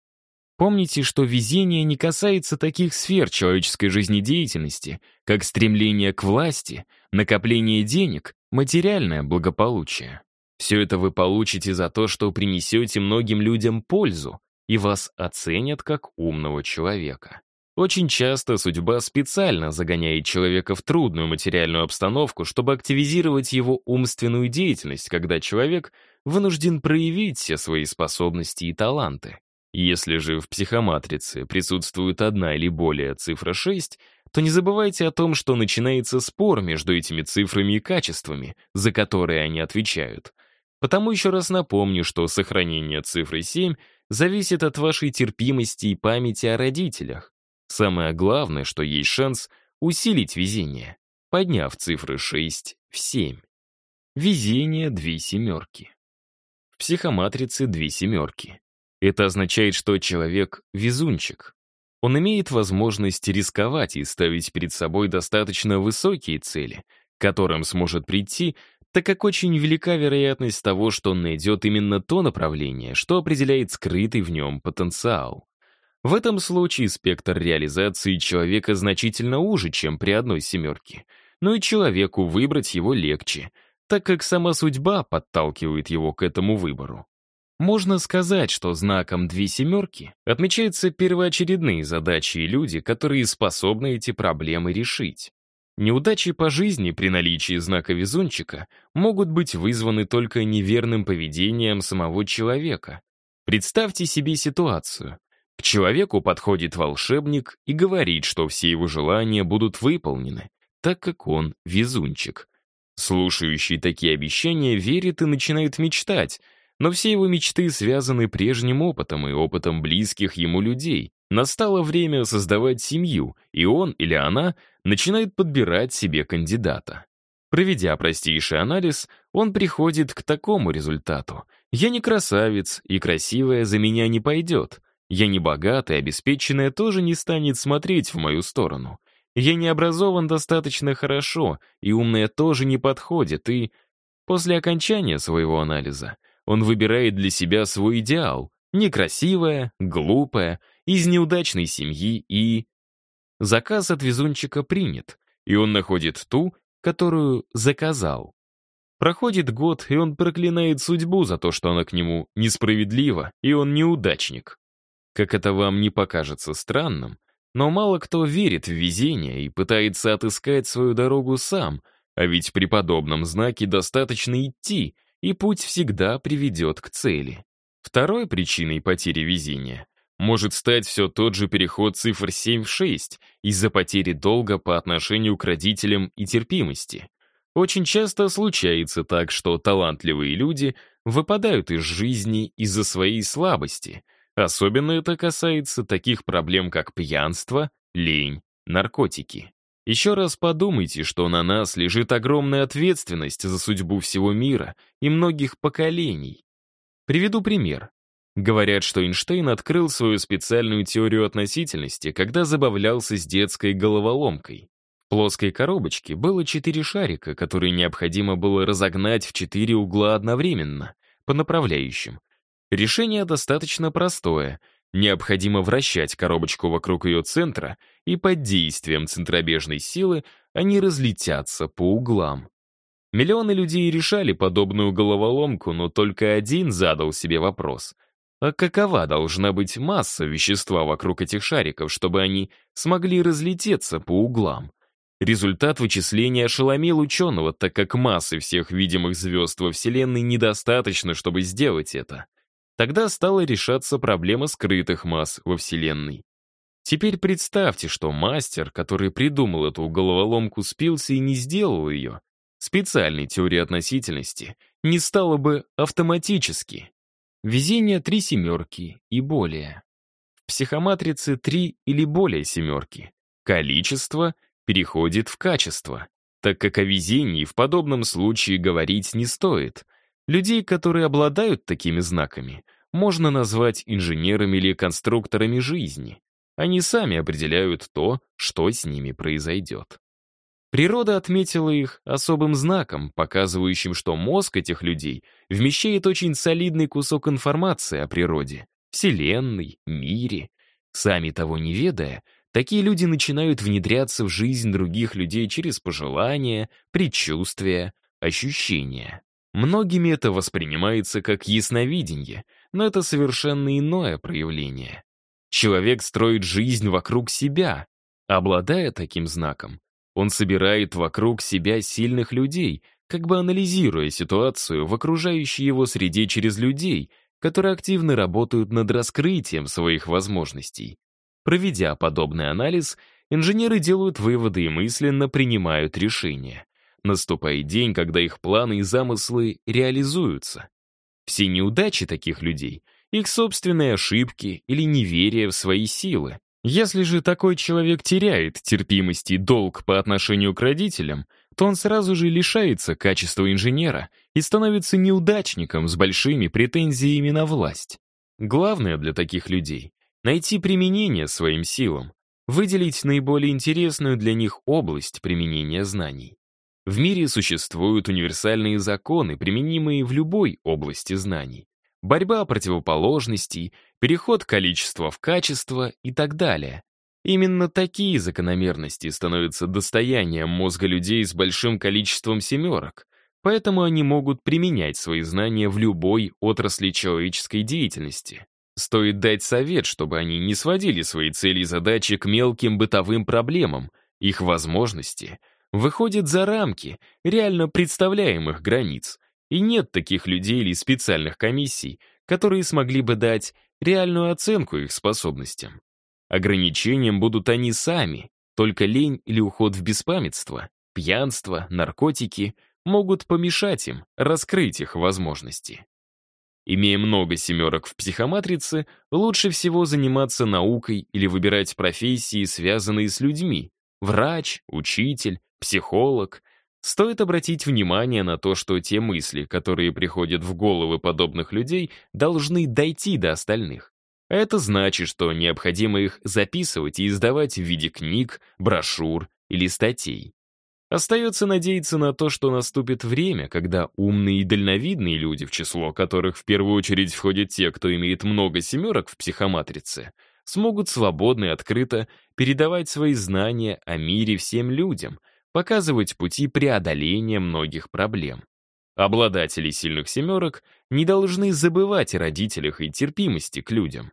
Помните, что везение не касается таких сфер человеческой жизнедеятельности, как стремление к власти, накопление денег, материальное благополучие. Все это вы получите за то, что принесете многим людям пользу, и вас оценят как умного человека. Очень часто судьба специально загоняет человека в трудную материальную обстановку, чтобы активизировать его умственную деятельность, когда человек вынужден проявить все свои способности и таланты. Если же в психоматрице присутствует одна или более цифра 6, то не забывайте о том, что начинается спор между этими цифрами и качествами, за которые они отвечают. Потому еще раз напомню, что сохранение цифры 7 зависит от вашей терпимости и памяти о родителях. Самое главное, что есть шанс усилить везение, подняв цифры 6 в 7. Везение — две семерки. В психоматрице две семерки. Это означает, что человек — везунчик. Он имеет возможность рисковать и ставить перед собой достаточно высокие цели, к которым сможет прийти, так как очень велика вероятность того, что он найдет именно то направление, что определяет скрытый в нем потенциал. В этом случае спектр реализации человека значительно уже, чем при одной семерке. Но и человеку выбрать его легче, так как сама судьба подталкивает его к этому выбору. Можно сказать, что знаком «две семерки» отмечаются первоочередные задачи и люди, которые способны эти проблемы решить. Неудачи по жизни при наличии знака везунчика могут быть вызваны только неверным поведением самого человека. Представьте себе ситуацию. К человеку подходит волшебник и говорит, что все его желания будут выполнены, так как он везунчик. Слушающий такие обещания верит и начинает мечтать, но все его мечты связаны прежним опытом и опытом близких ему людей. Настало время создавать семью, и он или она начинает подбирать себе кандидата. Проведя простейший анализ, он приходит к такому результату. «Я не красавец, и красивая за меня не пойдет», я не богат и а обеспеченная тоже не станет смотреть в мою сторону. Я не образован достаточно хорошо, и умная тоже не подходит, и... После окончания своего анализа он выбирает для себя свой идеал, некрасивая, глупая, из неудачной семьи и... Заказ от везунчика принят, и он находит ту, которую заказал. Проходит год, и он проклинает судьбу за то, что она к нему несправедлива, и он неудачник. Как это вам не покажется странным, но мало кто верит в везение и пытается отыскать свою дорогу сам, а ведь при подобном знаке достаточно идти, и путь всегда приведет к цели. Второй причиной потери везения может стать все тот же переход цифр 7 в 6 из-за потери долга по отношению к родителям и терпимости. Очень часто случается так, что талантливые люди выпадают из жизни из-за своей слабости — Особенно это касается таких проблем, как пьянство, лень, наркотики. Еще раз подумайте, что на нас лежит огромная ответственность за судьбу всего мира и многих поколений. Приведу пример. Говорят, что Эйнштейн открыл свою специальную теорию относительности, когда забавлялся с детской головоломкой. В плоской коробочке было четыре шарика, которые необходимо было разогнать в четыре угла одновременно, по направляющим, Решение достаточно простое. Необходимо вращать коробочку вокруг ее центра, и под действием центробежной силы они разлетятся по углам. Миллионы людей решали подобную головоломку, но только один задал себе вопрос. А какова должна быть масса вещества вокруг этих шариков, чтобы они смогли разлететься по углам? Результат вычисления ошеломил ученого, так как массы всех видимых звезд во Вселенной недостаточно, чтобы сделать это. Тогда стала решаться проблема скрытых масс во Вселенной. Теперь представьте, что мастер, который придумал эту головоломку, спился и не сделал ее. Специальной теории относительности не стало бы автоматически. Везение три семерки и более. В психоматрице три или более семерки. Количество переходит в качество, так как о везении в подобном случае говорить не стоит — Людей, которые обладают такими знаками, можно назвать инженерами или конструкторами жизни. Они сами определяют то, что с ними произойдет. Природа отметила их особым знаком, показывающим, что мозг этих людей вмещает очень солидный кусок информации о природе, Вселенной, мире. Сами того не ведая, такие люди начинают внедряться в жизнь других людей через пожелания, предчувствия, ощущения. Многими это воспринимается как ясновидение, но это совершенно иное проявление. Человек строит жизнь вокруг себя. Обладая таким знаком, он собирает вокруг себя сильных людей, как бы анализируя ситуацию в окружающей его среде через людей, которые активно работают над раскрытием своих возможностей. Проведя подобный анализ, инженеры делают выводы и мысленно принимают решения наступает день, когда их планы и замыслы реализуются. Все неудачи таких людей — их собственные ошибки или неверие в свои силы. Если же такой человек теряет терпимость и долг по отношению к родителям, то он сразу же лишается качества инженера и становится неудачником с большими претензиями на власть. Главное для таких людей — найти применение своим силам, выделить наиболее интересную для них область применения знаний. В мире существуют универсальные законы, применимые в любой области знаний. Борьба противоположностей, переход количества в качество и так далее. Именно такие закономерности становятся достоянием мозга людей с большим количеством семерок, поэтому они могут применять свои знания в любой отрасли человеческой деятельности. Стоит дать совет, чтобы они не сводили свои цели и задачи к мелким бытовым проблемам, их возможности — выходит за рамки реально представляемых границ, и нет таких людей или специальных комиссий, которые смогли бы дать реальную оценку их способностям. Ограничением будут они сами, только лень или уход в беспамятство, пьянство, наркотики могут помешать им раскрыть их возможности. Имея много семерок в психоматрице, лучше всего заниматься наукой или выбирать профессии, связанные с людьми, врач, учитель, психолог, стоит обратить внимание на то, что те мысли, которые приходят в головы подобных людей, должны дойти до остальных. Это значит, что необходимо их записывать и издавать в виде книг, брошюр или статей. Остается надеяться на то, что наступит время, когда умные и дальновидные люди, в число которых в первую очередь входят те, кто имеет много семерок в психоматрице, смогут свободно и открыто передавать свои знания о мире всем людям, показывать пути преодоления многих проблем. Обладатели сильных семерок не должны забывать о родителях и терпимости к людям.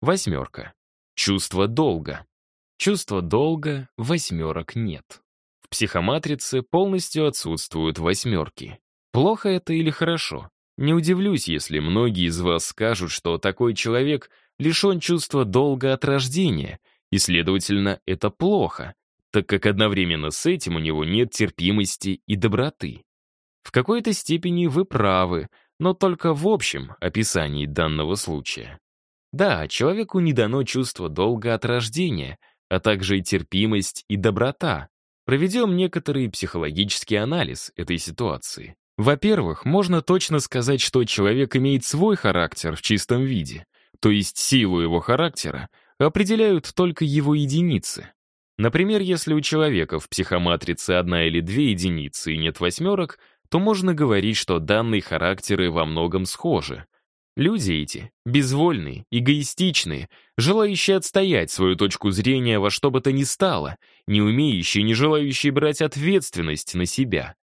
Восьмерка. Чувство долга. Чувство долга восьмерок нет. В психоматрице полностью отсутствуют восьмерки. Плохо это или хорошо? Не удивлюсь, если многие из вас скажут, что такой человек лишен чувства долга от рождения, и, следовательно, это плохо, так как одновременно с этим у него нет терпимости и доброты. В какой-то степени вы правы, но только в общем описании данного случая. Да, человеку не дано чувство долга от рождения, а также и терпимость и доброта. Проведем некоторый психологический анализ этой ситуации. Во-первых, можно точно сказать, что человек имеет свой характер в чистом виде, то есть силу его характера определяют только его единицы. Например, если у человека в психоматрице одна или две единицы и нет восьмерок, то можно говорить, что данные характеры во многом схожи. Люди эти безвольные, эгоистичные, желающие отстоять свою точку зрения во что бы то ни стало, не умеющие, не желающие брать ответственность на себя.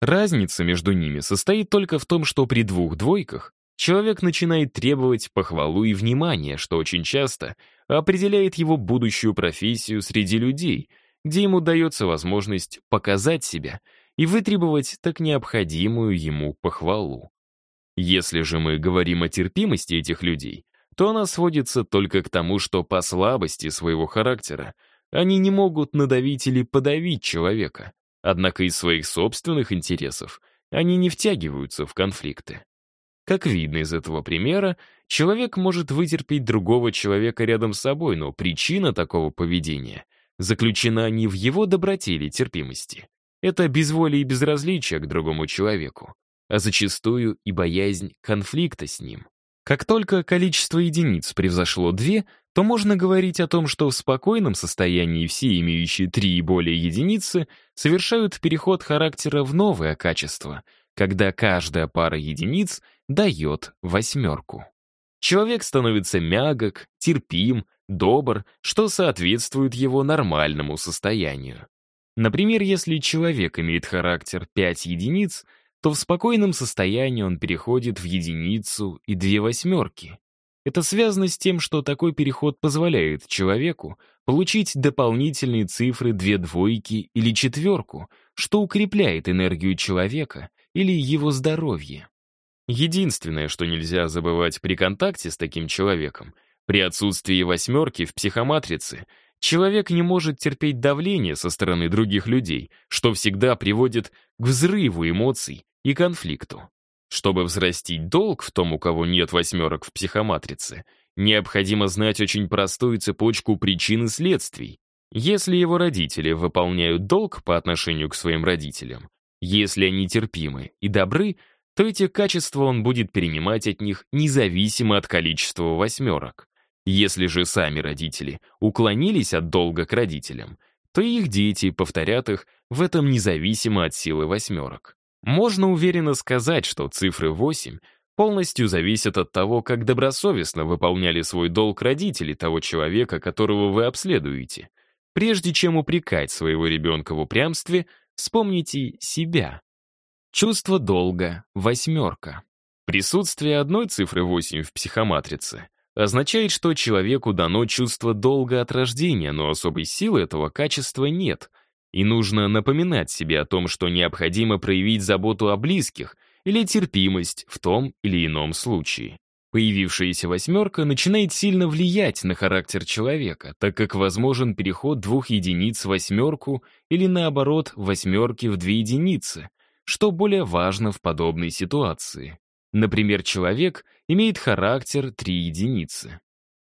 Разница между ними состоит только в том, что при двух двойках человек начинает требовать похвалу и внимания, что очень часто определяет его будущую профессию среди людей, где ему дается возможность показать себя и вытребовать так необходимую ему похвалу. Если же мы говорим о терпимости этих людей, то она сводится только к тому, что по слабости своего характера они не могут надавить или подавить человека, однако из своих собственных интересов они не втягиваются в конфликты. Как видно из этого примера, человек может вытерпеть другого человека рядом с собой, но причина такого поведения заключена не в его доброте или терпимости. Это безволие и безразличие к другому человеку, а зачастую и боязнь конфликта с ним. Как только количество единиц превзошло две, то можно говорить о том, что в спокойном состоянии все имеющие три и более единицы совершают переход характера в новое качество, когда каждая пара единиц — дает восьмерку. Человек становится мягок, терпим, добр, что соответствует его нормальному состоянию. Например, если человек имеет характер 5 единиц, то в спокойном состоянии он переходит в единицу и две восьмерки. Это связано с тем, что такой переход позволяет человеку получить дополнительные цифры две двойки или четверку, что укрепляет энергию человека или его здоровье. Единственное, что нельзя забывать при контакте с таким человеком, при отсутствии восьмерки в психоматрице, человек не может терпеть давление со стороны других людей, что всегда приводит к взрыву эмоций и конфликту. Чтобы взрастить долг в том, у кого нет восьмерок в психоматрице, необходимо знать очень простую цепочку причин и следствий. Если его родители выполняют долг по отношению к своим родителям, если они терпимы и добры — то эти качества он будет перенимать от них независимо от количества восьмерок. Если же сами родители уклонились от долга к родителям, то их дети повторят их в этом независимо от силы восьмерок. Можно уверенно сказать, что цифры 8 полностью зависят от того, как добросовестно выполняли свой долг родители того человека, которого вы обследуете. Прежде чем упрекать своего ребенка в упрямстве, вспомните себя. Чувство долга — восьмерка. Присутствие одной цифры 8 в психоматрице означает, что человеку дано чувство долга от рождения, но особой силы этого качества нет. И нужно напоминать себе о том, что необходимо проявить заботу о близких или терпимость в том или ином случае. Появившаяся восьмерка начинает сильно влиять на характер человека, так как возможен переход двух единиц в восьмерку или наоборот восьмерки в две единицы, что более важно в подобной ситуации. Например, человек имеет характер 3 единицы.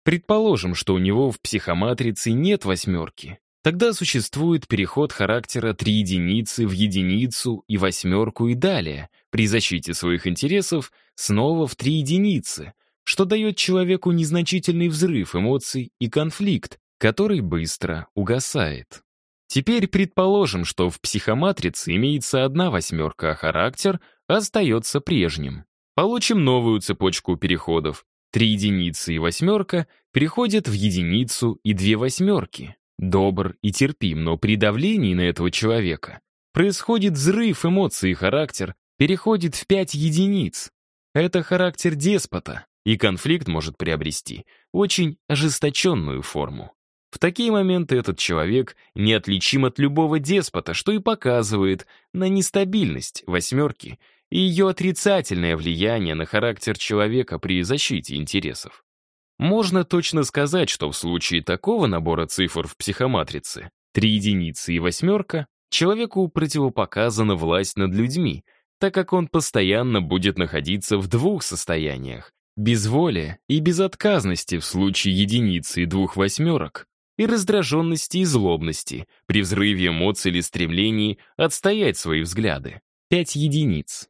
Предположим, что у него в психоматрице нет восьмерки. Тогда существует переход характера 3 единицы в единицу и восьмерку и далее, при защите своих интересов снова в 3 единицы, что дает человеку незначительный взрыв эмоций и конфликт, который быстро угасает. Теперь предположим, что в психоматрице имеется одна восьмерка, а характер остается прежним. Получим новую цепочку переходов. Три единицы и восьмерка переходят в единицу и две восьмерки. Добр и терпим, но при давлении на этого человека происходит взрыв эмоций и характер переходит в пять единиц. Это характер деспота, и конфликт может приобрести очень ожесточенную форму. В такие моменты этот человек неотличим от любого деспота, что и показывает на нестабильность «восьмерки» и ее отрицательное влияние на характер человека при защите интересов. Можно точно сказать, что в случае такого набора цифр в психоматрице три единицы и восьмерка человеку противопоказана власть над людьми, так как он постоянно будет находиться в двух состояниях — безволия и безотказности в случае единицы и двух восьмерок, и раздраженности и злобности при взрыве эмоций или стремлений отстоять свои взгляды. пять единиц.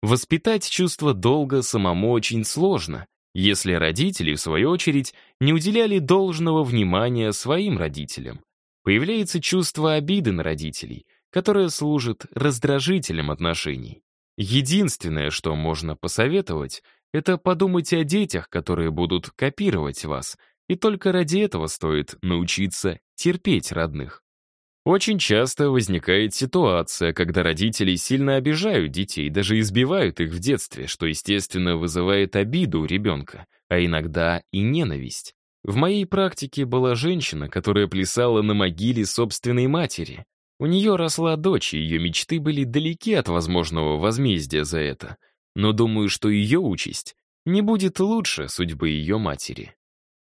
Воспитать чувство долга самому очень сложно, если родители, в свою очередь, не уделяли должного внимания своим родителям. Появляется чувство обиды на родителей, которое служит раздражителем отношений. Единственное, что можно посоветовать, это подумать о детях, которые будут копировать вас — и только ради этого стоит научиться терпеть родных. Очень часто возникает ситуация, когда родители сильно обижают детей, даже избивают их в детстве, что, естественно, вызывает обиду у ребенка, а иногда и ненависть. В моей практике была женщина, которая плясала на могиле собственной матери. У нее росла дочь, и ее мечты были далеки от возможного возмездия за это. Но думаю, что ее участь не будет лучше судьбы ее матери.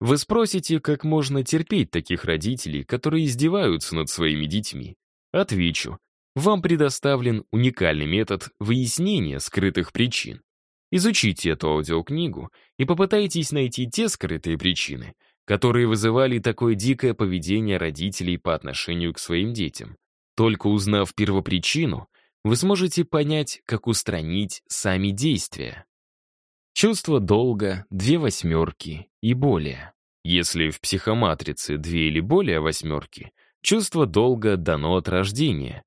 Вы спросите, как можно терпеть таких родителей, которые издеваются над своими детьми? Отвечу, вам предоставлен уникальный метод выяснения скрытых причин. Изучите эту аудиокнигу и попытайтесь найти те скрытые причины, которые вызывали такое дикое поведение родителей по отношению к своим детям. Только узнав первопричину, вы сможете понять, как устранить сами действия. Чувство долга — две восьмерки и более. Если в психоматрице две или более восьмерки, чувство долга дано от рождения.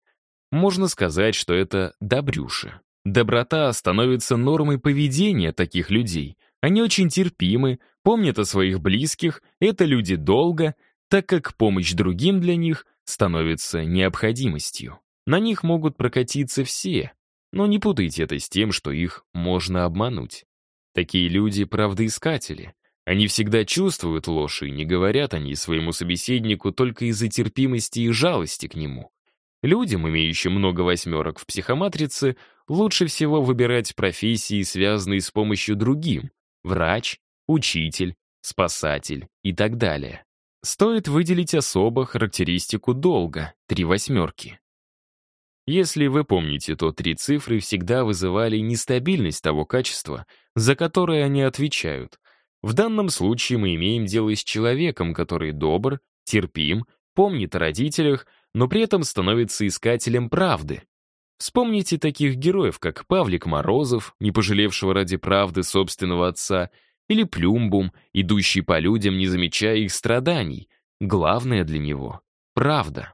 Можно сказать, что это добрюши. Доброта становится нормой поведения таких людей. Они очень терпимы, помнят о своих близких, это люди долго, так как помощь другим для них становится необходимостью. На них могут прокатиться все, но не путайте это с тем, что их можно обмануть. Такие люди — правдоискатели. Они всегда чувствуют ложь, и не говорят они своему собеседнику только из-за терпимости и жалости к нему. Людям, имеющим много восьмерок в психоматрице, лучше всего выбирать профессии, связанные с помощью другим — врач, учитель, спасатель и так далее. Стоит выделить особо характеристику долга — три восьмерки. Если вы помните, то три цифры всегда вызывали нестабильность того качества, за которое они отвечают. В данном случае мы имеем дело с человеком, который добр, терпим, помнит о родителях, но при этом становится искателем правды. Вспомните таких героев, как Павлик Морозов, не пожалевшего ради правды собственного отца, или Плюмбум, идущий по людям, не замечая их страданий. Главное для него — правда.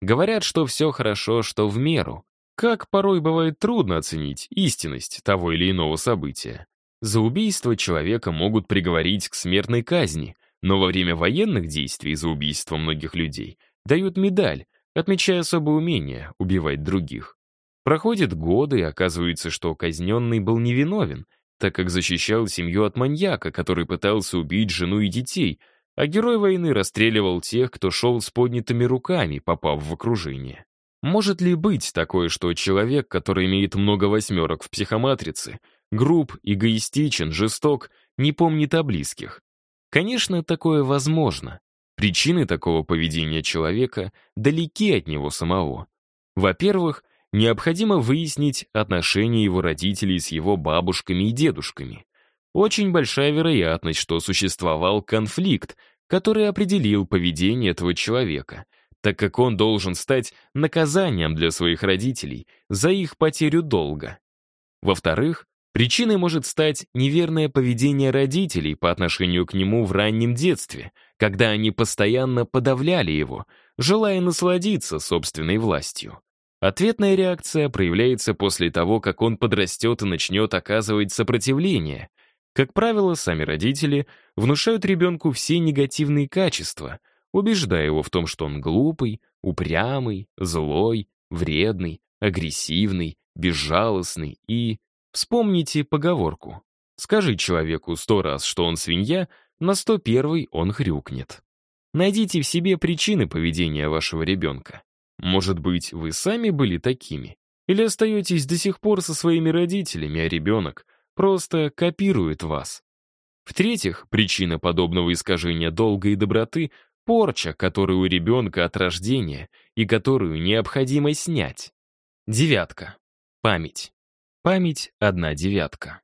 Говорят, что все хорошо, что в меру. Как порой бывает трудно оценить истинность того или иного события. За убийство человека могут приговорить к смертной казни, но во время военных действий за убийство многих людей дают медаль, отмечая особое умение убивать других. Проходят годы, и оказывается, что казненный был невиновен, так как защищал семью от маньяка, который пытался убить жену и детей — а герой войны расстреливал тех, кто шел с поднятыми руками, попав в окружение. Может ли быть такое, что человек, который имеет много восьмерок в психоматрице, груб, эгоистичен, жесток, не помнит о близких? Конечно, такое возможно. Причины такого поведения человека далеки от него самого. Во-первых, необходимо выяснить отношения его родителей с его бабушками и дедушками очень большая вероятность, что существовал конфликт, который определил поведение этого человека, так как он должен стать наказанием для своих родителей за их потерю долга. Во-вторых, причиной может стать неверное поведение родителей по отношению к нему в раннем детстве, когда они постоянно подавляли его, желая насладиться собственной властью. Ответная реакция проявляется после того, как он подрастет и начнет оказывать сопротивление, как правило, сами родители внушают ребенку все негативные качества, убеждая его в том, что он глупый, упрямый, злой, вредный, агрессивный, безжалостный и... Вспомните поговорку. Скажи человеку сто раз, что он свинья, на сто первый он хрюкнет. Найдите в себе причины поведения вашего ребенка. Может быть, вы сами были такими? Или остаетесь до сих пор со своими родителями, а ребенок — просто копирует вас. В-третьих, причина подобного искажения долга и доброты — порча, которую у ребенка от рождения и которую необходимо снять. Девятка. Память. Память — одна девятка.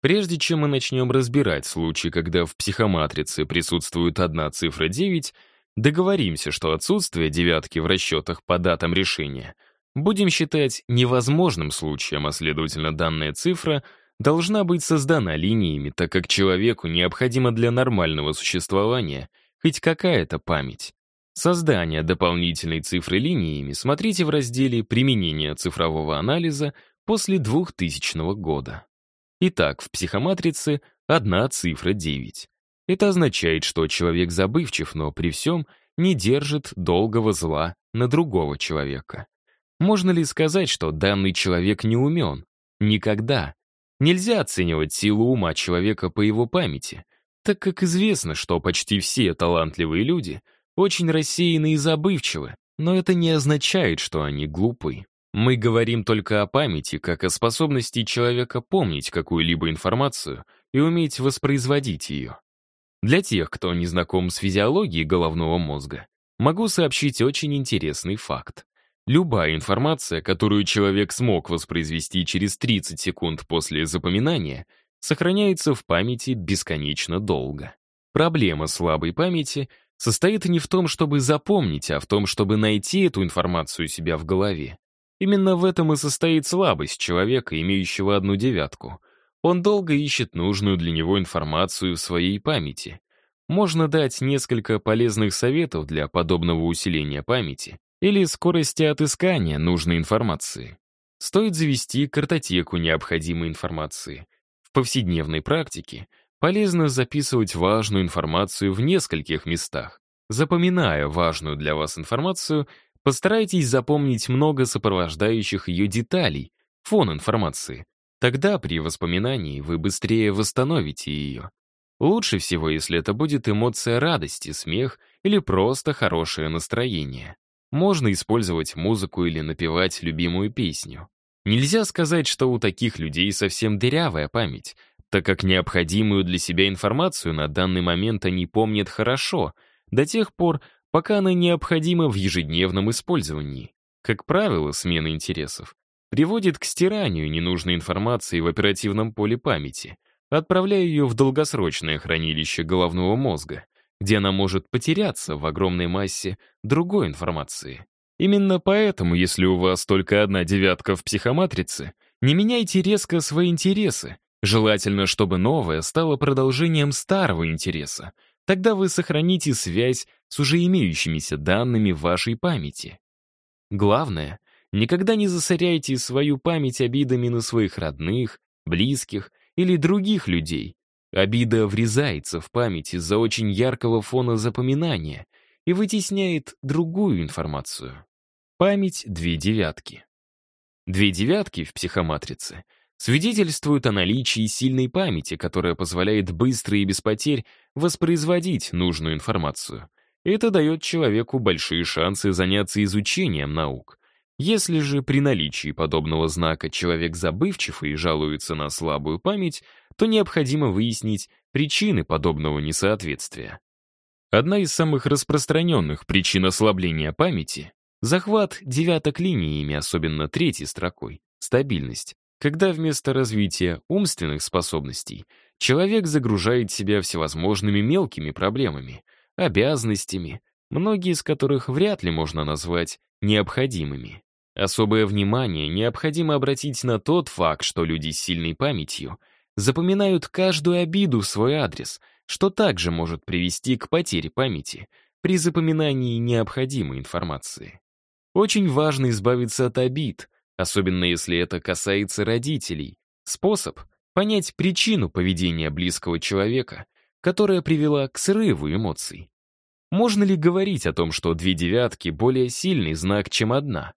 Прежде чем мы начнем разбирать случаи, когда в психоматрице присутствует одна цифра 9, договоримся, что отсутствие девятки в расчетах по датам решения будем считать невозможным случаем, а следовательно данная цифра — должна быть создана линиями, так как человеку необходимо для нормального существования хоть какая-то память. Создание дополнительной цифры линиями смотрите в разделе «Применение цифрового анализа» после 2000 года. Итак, в психоматрице одна цифра 9. Это означает, что человек забывчив, но при всем не держит долгого зла на другого человека. Можно ли сказать, что данный человек не умен? Никогда. Нельзя оценивать силу ума человека по его памяти, так как известно, что почти все талантливые люди очень рассеяны и забывчивы, но это не означает, что они глупы. Мы говорим только о памяти, как о способности человека помнить какую-либо информацию и уметь воспроизводить ее. Для тех, кто не знаком с физиологией головного мозга, могу сообщить очень интересный факт. Любая информация, которую человек смог воспроизвести через 30 секунд после запоминания, сохраняется в памяти бесконечно долго. Проблема слабой памяти состоит не в том, чтобы запомнить, а в том, чтобы найти эту информацию у себя в голове. Именно в этом и состоит слабость человека, имеющего одну девятку. Он долго ищет нужную для него информацию в своей памяти. Можно дать несколько полезных советов для подобного усиления памяти, или скорости отыскания нужной информации. Стоит завести картотеку необходимой информации. В повседневной практике полезно записывать важную информацию в нескольких местах. Запоминая важную для вас информацию, постарайтесь запомнить много сопровождающих ее деталей, фон информации. Тогда при воспоминании вы быстрее восстановите ее. Лучше всего, если это будет эмоция радости, смех или просто хорошее настроение. Можно использовать музыку или напевать любимую песню. Нельзя сказать, что у таких людей совсем дырявая память, так как необходимую для себя информацию на данный момент они помнят хорошо, до тех пор, пока она необходима в ежедневном использовании. Как правило, смена интересов приводит к стиранию ненужной информации в оперативном поле памяти, отправляя ее в долгосрочное хранилище головного мозга где она может потеряться в огромной массе другой информации. Именно поэтому, если у вас только одна девятка в психоматрице, не меняйте резко свои интересы. Желательно, чтобы новое стало продолжением старого интереса. Тогда вы сохраните связь с уже имеющимися данными вашей памяти. Главное, никогда не засоряйте свою память обидами на своих родных, близких или других людей, Обида врезается в память из-за очень яркого фона запоминания и вытесняет другую информацию. Память две девятки. Две девятки в психоматрице свидетельствуют о наличии сильной памяти, которая позволяет быстро и без потерь воспроизводить нужную информацию. Это дает человеку большие шансы заняться изучением наук. Если же при наличии подобного знака человек забывчив и жалуется на слабую память — то необходимо выяснить причины подобного несоответствия. Одна из самых распространенных причин ослабления памяти — захват девяток линиями, особенно третьей строкой, стабильность, когда вместо развития умственных способностей человек загружает себя всевозможными мелкими проблемами, обязанностями, многие из которых вряд ли можно назвать необходимыми. Особое внимание необходимо обратить на тот факт, что люди с сильной памятью — запоминают каждую обиду в свой адрес, что также может привести к потере памяти при запоминании необходимой информации. Очень важно избавиться от обид, особенно если это касается родителей. Способ — понять причину поведения близкого человека, которая привела к срыву эмоций. Можно ли говорить о том, что две девятки — более сильный знак, чем одна?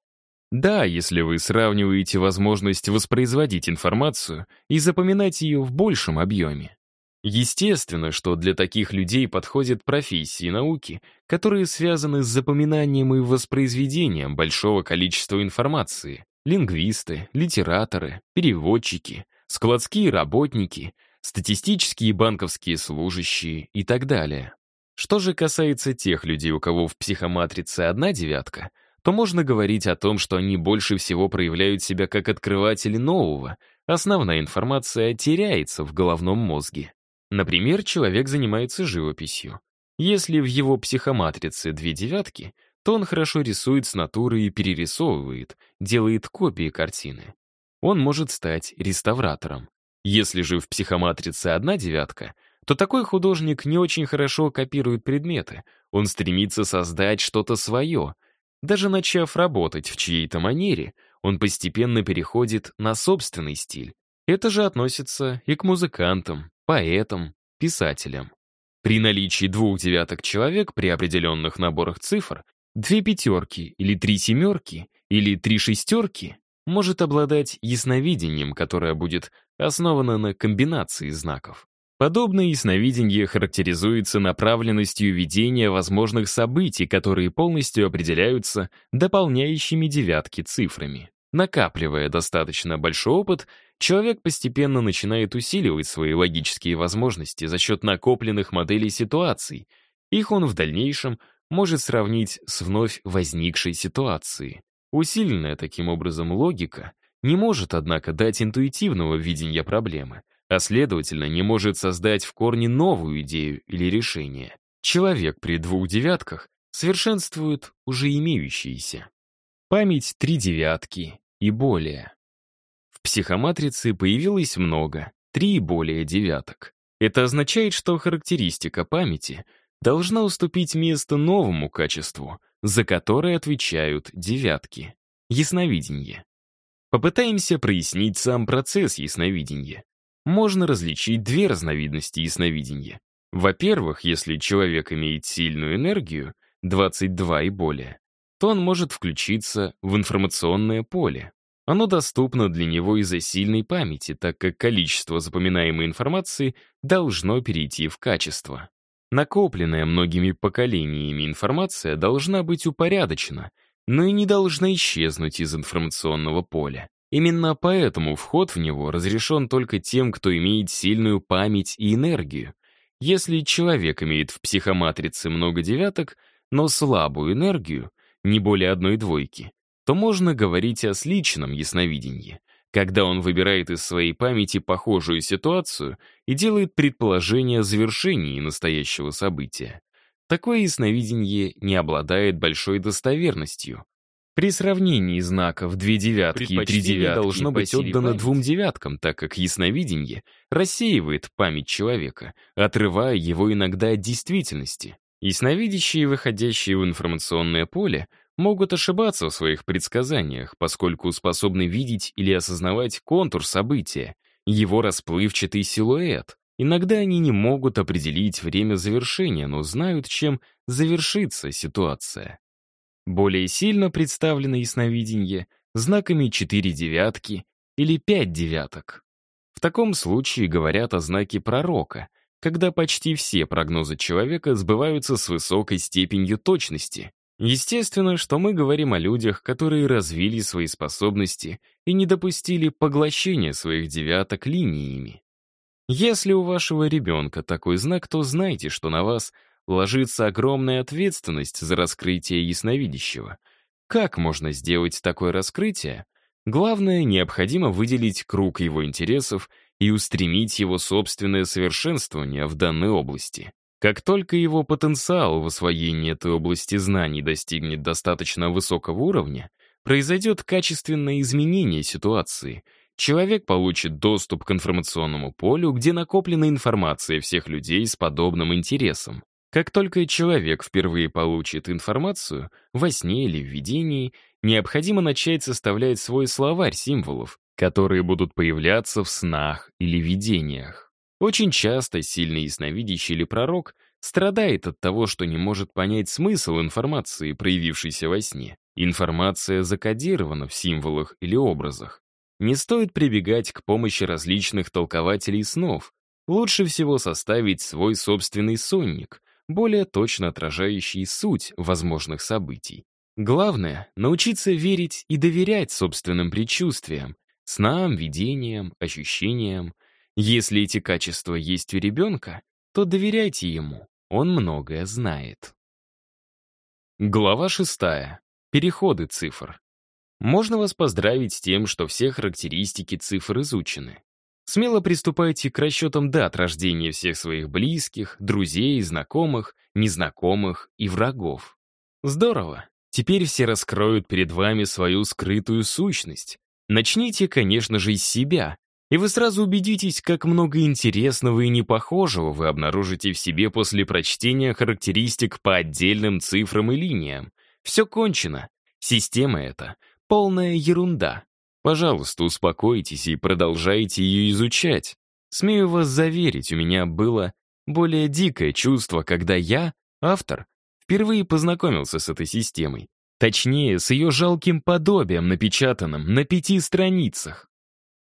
Да, если вы сравниваете возможность воспроизводить информацию и запоминать ее в большем объеме. Естественно, что для таких людей подходят профессии и науки, которые связаны с запоминанием и воспроизведением большого количества информации. Лингвисты, литераторы, переводчики, складские работники, статистические и банковские служащие и так далее. Что же касается тех людей, у кого в психоматрице одна девятка — то можно говорить о том, что они больше всего проявляют себя как открыватели нового. Основная информация теряется в головном мозге. Например, человек занимается живописью. Если в его психоматрице две девятки, то он хорошо рисует с натуры и перерисовывает, делает копии картины. Он может стать реставратором. Если же в психоматрице одна девятка, то такой художник не очень хорошо копирует предметы, он стремится создать что-то свое — даже начав работать в чьей-то манере, он постепенно переходит на собственный стиль. Это же относится и к музыкантам, поэтам, писателям. При наличии двух девяток человек при определенных наборах цифр две пятерки или три семерки или три шестерки может обладать ясновидением, которое будет основано на комбинации знаков. Подобное ясновидение характеризуется направленностью видения возможных событий, которые полностью определяются дополняющими девятки цифрами. Накапливая достаточно большой опыт, человек постепенно начинает усиливать свои логические возможности за счет накопленных моделей ситуаций. Их он в дальнейшем может сравнить с вновь возникшей ситуацией. Усиленная таким образом логика не может, однако, дать интуитивного видения проблемы — а следовательно не может создать в корне новую идею или решение. Человек при двух девятках совершенствует уже имеющиеся. Память три девятки и более. В психоматрице появилось много, три и более девяток. Это означает, что характеристика памяти должна уступить место новому качеству, за которое отвечают девятки — ясновидение. Попытаемся прояснить сам процесс ясновидения можно различить две разновидности ясновидения. Во-первых, если человек имеет сильную энергию, 22 и более, то он может включиться в информационное поле. Оно доступно для него из-за сильной памяти, так как количество запоминаемой информации должно перейти в качество. Накопленная многими поколениями информация должна быть упорядочена, но и не должна исчезнуть из информационного поля. Именно поэтому вход в него разрешен только тем, кто имеет сильную память и энергию. Если человек имеет в психоматрице много девяток, но слабую энергию, не более одной двойки, то можно говорить о сличном ясновидении, когда он выбирает из своей памяти похожую ситуацию и делает предположение о завершении настоящего события. Такое ясновидение не обладает большой достоверностью, при сравнении знаков две девятки и три девятки должно быть отдано двум девяткам, так как ясновидение рассеивает память человека, отрывая его иногда от действительности. Ясновидящие, выходящие в информационное поле, могут ошибаться в своих предсказаниях, поскольку способны видеть или осознавать контур события, его расплывчатый силуэт. Иногда они не могут определить время завершения, но знают, чем завершится ситуация. Более сильно представлены ясновидение знаками четыре девятки или пять девяток. В таком случае говорят о знаке пророка, когда почти все прогнозы человека сбываются с высокой степенью точности. Естественно, что мы говорим о людях, которые развили свои способности и не допустили поглощения своих девяток линиями. Если у вашего ребенка такой знак, то знайте, что на вас — ложится огромная ответственность за раскрытие ясновидящего. Как можно сделать такое раскрытие? Главное, необходимо выделить круг его интересов и устремить его собственное совершенствование в данной области. Как только его потенциал в освоении этой области знаний достигнет достаточно высокого уровня, произойдет качественное изменение ситуации. Человек получит доступ к информационному полю, где накоплена информация всех людей с подобным интересом. Как только человек впервые получит информацию, во сне или в видении, необходимо начать составлять свой словарь символов, которые будут появляться в снах или видениях. Очень часто сильный ясновидящий или пророк страдает от того, что не может понять смысл информации, проявившейся во сне. Информация закодирована в символах или образах. Не стоит прибегать к помощи различных толкователей снов. Лучше всего составить свой собственный сонник, более точно отражающий суть возможных событий. Главное — научиться верить и доверять собственным предчувствиям, снам, видениям, ощущениям. Если эти качества есть у ребенка, то доверяйте ему, он многое знает. Глава шестая. Переходы цифр. Можно вас поздравить с тем, что все характеристики цифр изучены. Смело приступайте к расчетам дат рождения всех своих близких, друзей, знакомых, незнакомых и врагов. Здорово. Теперь все раскроют перед вами свою скрытую сущность. Начните, конечно же, из себя, и вы сразу убедитесь, как много интересного и непохожего вы обнаружите в себе после прочтения характеристик по отдельным цифрам и линиям. Все кончено. Система эта — полная ерунда. Пожалуйста, успокойтесь и продолжайте ее изучать. Смею вас заверить, у меня было более дикое чувство, когда я, автор, впервые познакомился с этой системой. Точнее, с ее жалким подобием, напечатанным на пяти страницах.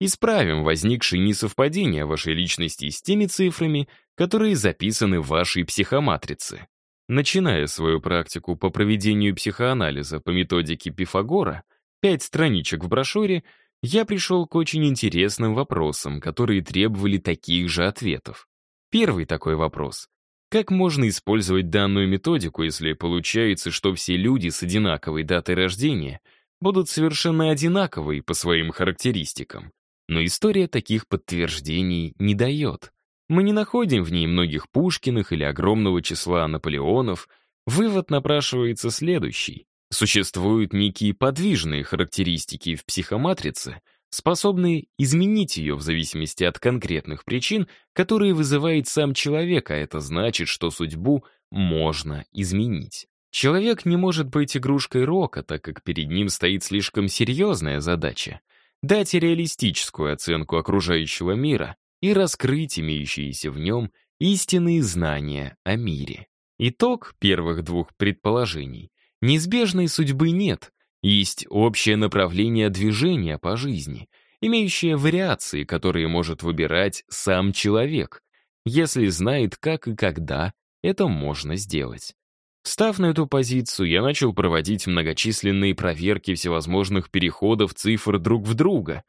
Исправим возникшие несовпадения вашей личности с теми цифрами, которые записаны в вашей психоматрице. Начиная свою практику по проведению психоанализа по методике Пифагора, пять страничек в брошюре, я пришел к очень интересным вопросам, которые требовали таких же ответов. Первый такой вопрос. Как можно использовать данную методику, если получается, что все люди с одинаковой датой рождения будут совершенно одинаковы по своим характеристикам? Но история таких подтверждений не дает. Мы не находим в ней многих Пушкиных или огромного числа Наполеонов. Вывод напрашивается следующий. Существуют некие подвижные характеристики в психоматрице, способные изменить ее в зависимости от конкретных причин, которые вызывает сам человек, а это значит, что судьбу можно изменить. Человек не может быть игрушкой рока, так как перед ним стоит слишком серьезная задача — дать реалистическую оценку окружающего мира и раскрыть имеющиеся в нем истинные знания о мире. Итог первых двух предположений Неизбежной судьбы нет, есть общее направление движения по жизни, имеющее вариации, которые может выбирать сам человек, если знает, как и когда это можно сделать. Встав на эту позицию, я начал проводить многочисленные проверки всевозможных переходов цифр друг в друга,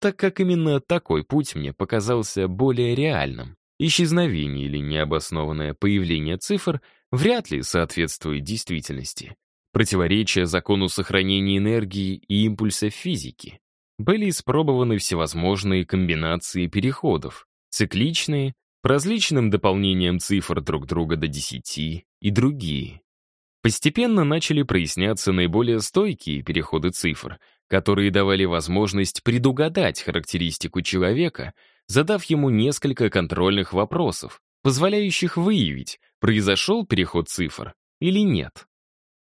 так как именно такой путь мне показался более реальным. Исчезновение или необоснованное появление цифр вряд ли соответствует действительности противоречия закону сохранения энергии и импульса физики. Были испробованы всевозможные комбинации переходов, цикличные, по различным дополнениям цифр друг друга до 10 и другие. Постепенно начали проясняться наиболее стойкие переходы цифр, которые давали возможность предугадать характеристику человека, задав ему несколько контрольных вопросов, позволяющих выявить, произошел переход цифр или нет.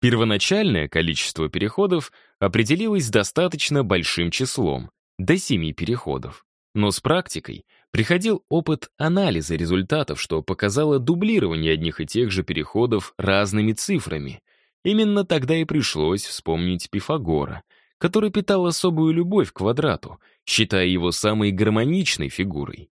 Первоначальное количество переходов определилось достаточно большим числом, до 7 переходов. Но с практикой приходил опыт анализа результатов, что показало дублирование одних и тех же переходов разными цифрами. Именно тогда и пришлось вспомнить Пифагора, который питал особую любовь к квадрату, считая его самой гармоничной фигурой.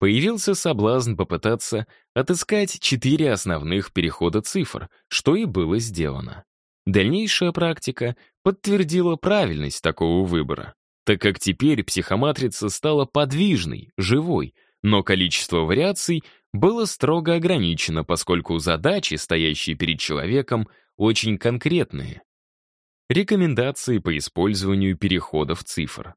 Появился соблазн попытаться отыскать четыре основных перехода цифр, что и было сделано. Дальнейшая практика подтвердила правильность такого выбора, так как теперь психоматрица стала подвижной, живой, но количество вариаций было строго ограничено, поскольку задачи, стоящие перед человеком, очень конкретные. Рекомендации по использованию переходов цифр.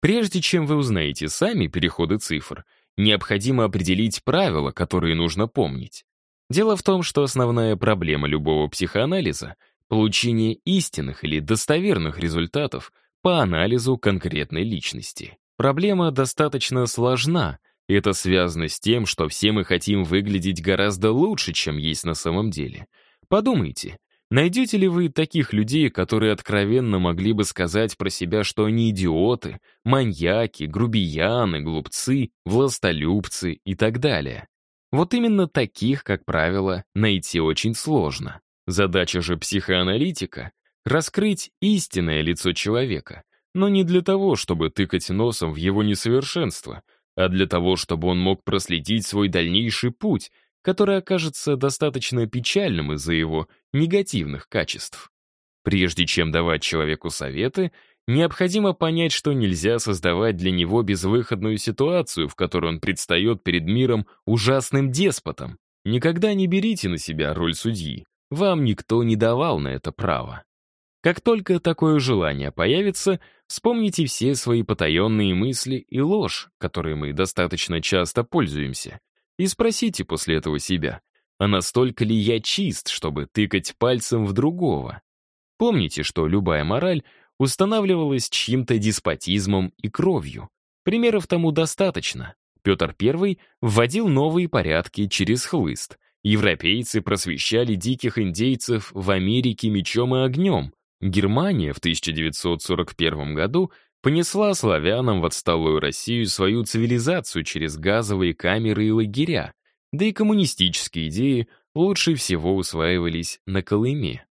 Прежде чем вы узнаете сами переходы цифр, необходимо определить правила, которые нужно помнить. Дело в том, что основная проблема любого психоанализа — Получение истинных или достоверных результатов по анализу конкретной личности. Проблема достаточно сложна, это связано с тем, что все мы хотим выглядеть гораздо лучше, чем есть на самом деле. Подумайте, найдете ли вы таких людей, которые откровенно могли бы сказать про себя, что они идиоты, маньяки, грубияны, глупцы, властолюбцы и так далее? Вот именно таких, как правило, найти очень сложно. Задача же психоаналитика — раскрыть истинное лицо человека, но не для того, чтобы тыкать носом в его несовершенство, а для того, чтобы он мог проследить свой дальнейший путь, который окажется достаточно печальным из-за его негативных качеств. Прежде чем давать человеку советы, необходимо понять, что нельзя создавать для него безвыходную ситуацию, в которой он предстает перед миром ужасным деспотом. Никогда не берите на себя роль судьи вам никто не давал на это право. Как только такое желание появится, вспомните все свои потаенные мысли и ложь, которые мы достаточно часто пользуемся, и спросите после этого себя, а настолько ли я чист, чтобы тыкать пальцем в другого? Помните, что любая мораль устанавливалась чьим-то деспотизмом и кровью. Примеров тому достаточно. Петр I вводил новые порядки через хлыст — Европейцы просвещали диких индейцев в Америке мечом и огнем. Германия в 1941 году понесла славянам в отсталую Россию свою цивилизацию через газовые камеры и лагеря, да и коммунистические идеи лучше всего усваивались на Колыме.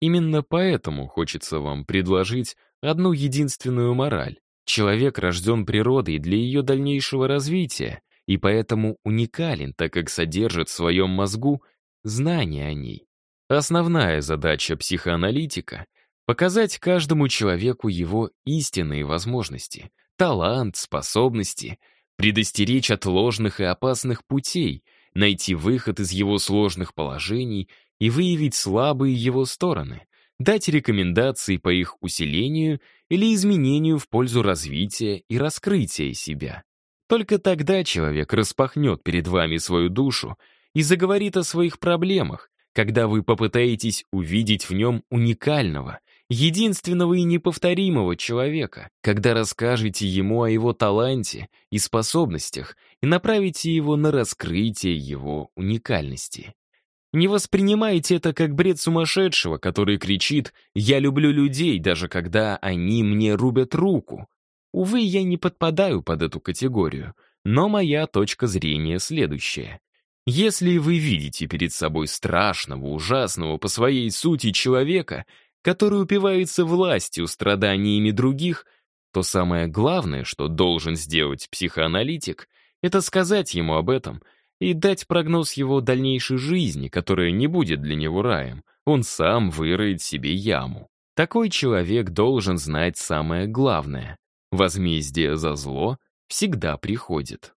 Именно поэтому хочется вам предложить одну единственную мораль. Человек рожден природой для ее дальнейшего развития, и поэтому уникален, так как содержит в своем мозгу знания о ней. Основная задача психоаналитика — показать каждому человеку его истинные возможности, талант, способности, предостеречь от ложных и опасных путей, найти выход из его сложных положений и выявить слабые его стороны, дать рекомендации по их усилению или изменению в пользу развития и раскрытия себя. Только тогда человек распахнет перед вами свою душу и заговорит о своих проблемах, когда вы попытаетесь увидеть в нем уникального, единственного и неповторимого человека, когда расскажете ему о его таланте и способностях и направите его на раскрытие его уникальности. Не воспринимайте это как бред сумасшедшего, который кричит «Я люблю людей, даже когда они мне рубят руку», Увы, я не подпадаю под эту категорию, но моя точка зрения следующая. Если вы видите перед собой страшного, ужасного по своей сути человека, который упивается властью, страданиями других, то самое главное, что должен сделать психоаналитик, это сказать ему об этом и дать прогноз его дальнейшей жизни, которая не будет для него раем. Он сам выроет себе яму. Такой человек должен знать самое главное. Возмездие за зло всегда приходит.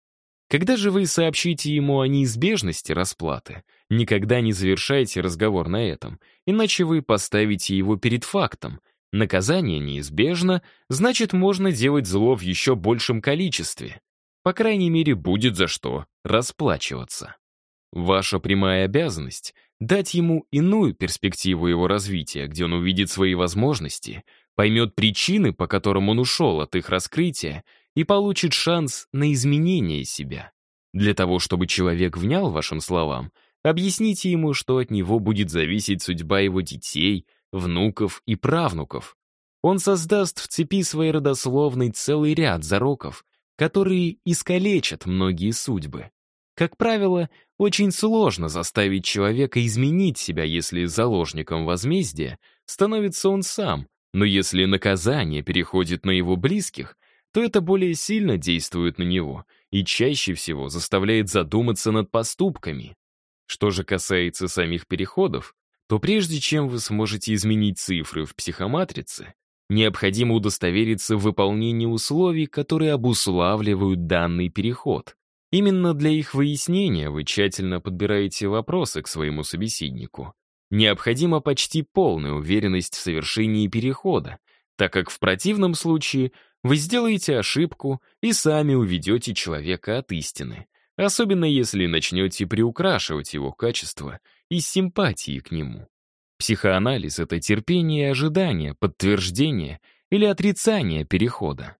Когда же вы сообщите ему о неизбежности расплаты, никогда не завершайте разговор на этом, иначе вы поставите его перед фактом. Наказание неизбежно, значит, можно делать зло в еще большем количестве. По крайней мере, будет за что расплачиваться. Ваша прямая обязанность — дать ему иную перспективу его развития, где он увидит свои возможности — поймет причины, по которым он ушел от их раскрытия, и получит шанс на изменение себя. Для того, чтобы человек внял вашим словам, объясните ему, что от него будет зависеть судьба его детей, внуков и правнуков. Он создаст в цепи своей родословной целый ряд зароков, которые искалечат многие судьбы. Как правило, очень сложно заставить человека изменить себя, если заложником возмездия становится он сам, но если наказание переходит на его близких, то это более сильно действует на него и чаще всего заставляет задуматься над поступками. Что же касается самих переходов, то прежде чем вы сможете изменить цифры в психоматрице, необходимо удостовериться в выполнении условий, которые обуславливают данный переход. Именно для их выяснения вы тщательно подбираете вопросы к своему собеседнику необходима почти полная уверенность в совершении перехода, так как в противном случае вы сделаете ошибку и сами уведете человека от истины, особенно если начнете приукрашивать его качество и симпатии к нему. Психоанализ — это терпение и ожидание, подтверждение или отрицание перехода.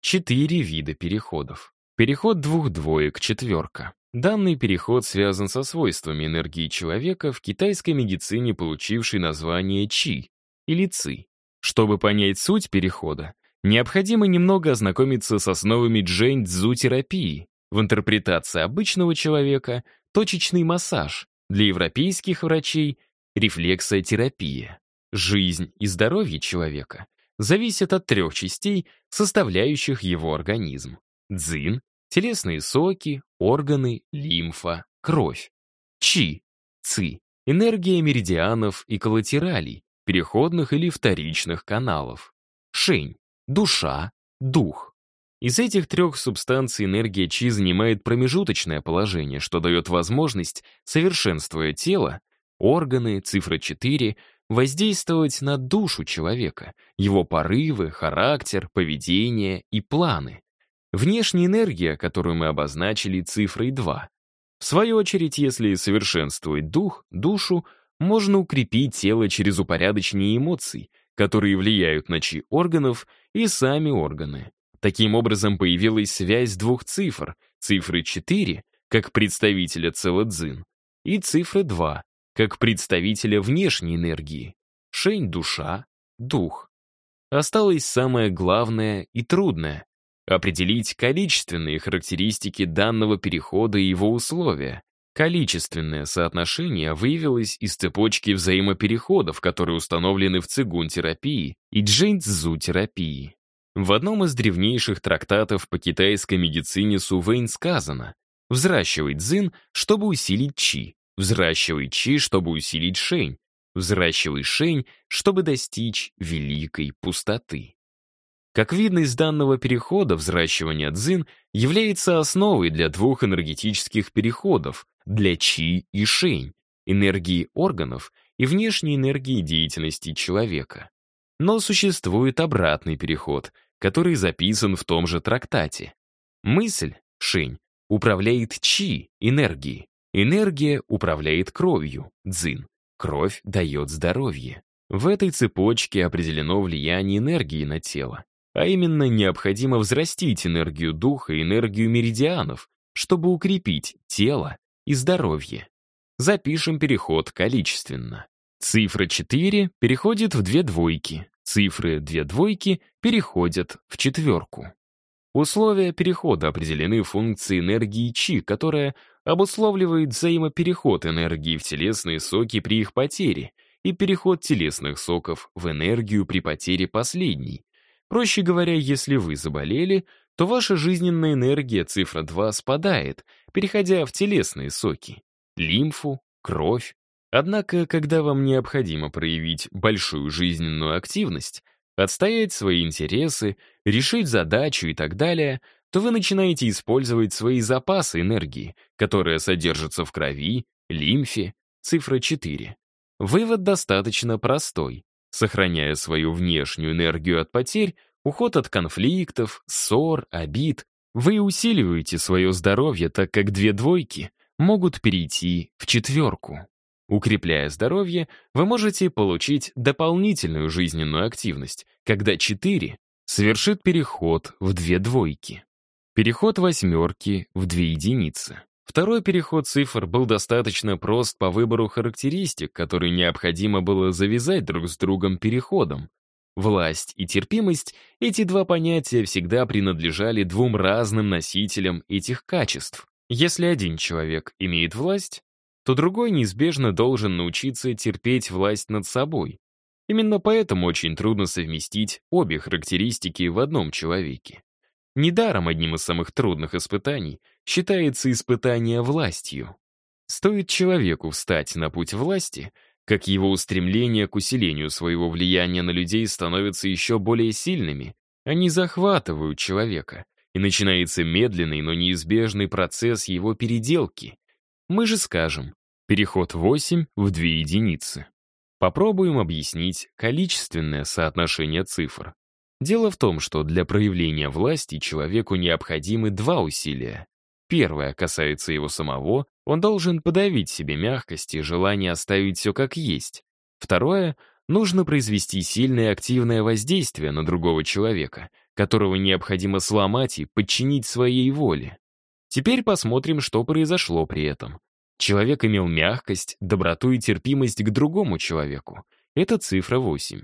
Четыре вида переходов. Переход двух двоек — четверка. Данный переход связан со свойствами энергии человека в китайской медицине, получившей название чи или ци. Чтобы понять суть перехода, необходимо немного ознакомиться с основами джэнь-дзу-терапии. В интерпретации обычного человека — точечный массаж, для европейских врачей — рефлексотерапия. Жизнь и здоровье человека зависят от трех частей, составляющих его организм — дзин, телесные соки, органы, лимфа, кровь. Чи, ци, энергия меридианов и коллатералей, переходных или вторичных каналов. Шень, душа, дух. Из этих трех субстанций энергия чи занимает промежуточное положение, что дает возможность, совершенствуя тело, органы, цифра 4, воздействовать на душу человека, его порывы, характер, поведение и планы. Внешняя энергия, которую мы обозначили цифрой 2. В свою очередь, если совершенствовать дух, душу, можно укрепить тело через упорядочение эмоций, которые влияют на чьи органов и сами органы. Таким образом, появилась связь двух цифр, цифры 4, как представителя цела и цифры 2, как представителя внешней энергии. Шень — душа, дух. Осталось самое главное и трудное Определить количественные характеристики данного перехода и его условия. Количественное соотношение выявилось из цепочки взаимопереходов, которые установлены в цигун-терапии и джинцзу-терапии. В одном из древнейших трактатов по китайской медицине Сувейн сказано «Взращивай дзин, чтобы усилить чи, взращивай чи, чтобы усилить шень, взращивай шень, чтобы достичь великой пустоты». Как видно из данного перехода, взращивание дзин является основой для двух энергетических переходов, для чи и шень, энергии органов и внешней энергии деятельности человека. Но существует обратный переход, который записан в том же трактате. Мысль, шень, управляет чи, энергией. Энергия управляет кровью, дзин. Кровь дает здоровье. В этой цепочке определено влияние энергии на тело. А именно необходимо взрастить энергию духа и энергию меридианов, чтобы укрепить тело и здоровье. Запишем переход количественно. Цифра 4 переходит в две двойки, цифры две двойки переходят в четверку. Условия перехода определены функцией энергии Чи, которая обусловливает взаимопереход энергии в телесные соки при их потере и переход телесных соков в энергию при потере последней, Проще говоря, если вы заболели, то ваша жизненная энергия цифра 2 спадает, переходя в телесные соки, лимфу, кровь. Однако, когда вам необходимо проявить большую жизненную активность, отстоять свои интересы, решить задачу и так далее, то вы начинаете использовать свои запасы энергии, которые содержатся в крови, лимфе, цифра 4. Вывод достаточно простой. Сохраняя свою внешнюю энергию от потерь, уход от конфликтов, ссор, обид, вы усиливаете свое здоровье, так как две двойки могут перейти в четверку. Укрепляя здоровье, вы можете получить дополнительную жизненную активность, когда 4 совершит переход в две двойки. Переход восьмерки в две единицы. Второй переход цифр был достаточно прост по выбору характеристик, которые необходимо было завязать друг с другом переходом. Власть и терпимость — эти два понятия всегда принадлежали двум разным носителям этих качеств. Если один человек имеет власть, то другой неизбежно должен научиться терпеть власть над собой. Именно поэтому очень трудно совместить обе характеристики в одном человеке. Недаром одним из самых трудных испытаний — считается испытание властью. Стоит человеку встать на путь власти, как его устремления к усилению своего влияния на людей становятся еще более сильными, они захватывают человека, и начинается медленный, но неизбежный процесс его переделки. Мы же скажем, переход 8 в 2 единицы. Попробуем объяснить количественное соотношение цифр. Дело в том, что для проявления власти человеку необходимы два усилия первое касается его самого, он должен подавить себе мягкость и желание оставить все как есть. Второе — нужно произвести сильное активное воздействие на другого человека, которого необходимо сломать и подчинить своей воле. Теперь посмотрим, что произошло при этом. Человек имел мягкость, доброту и терпимость к другому человеку. Это цифра 8.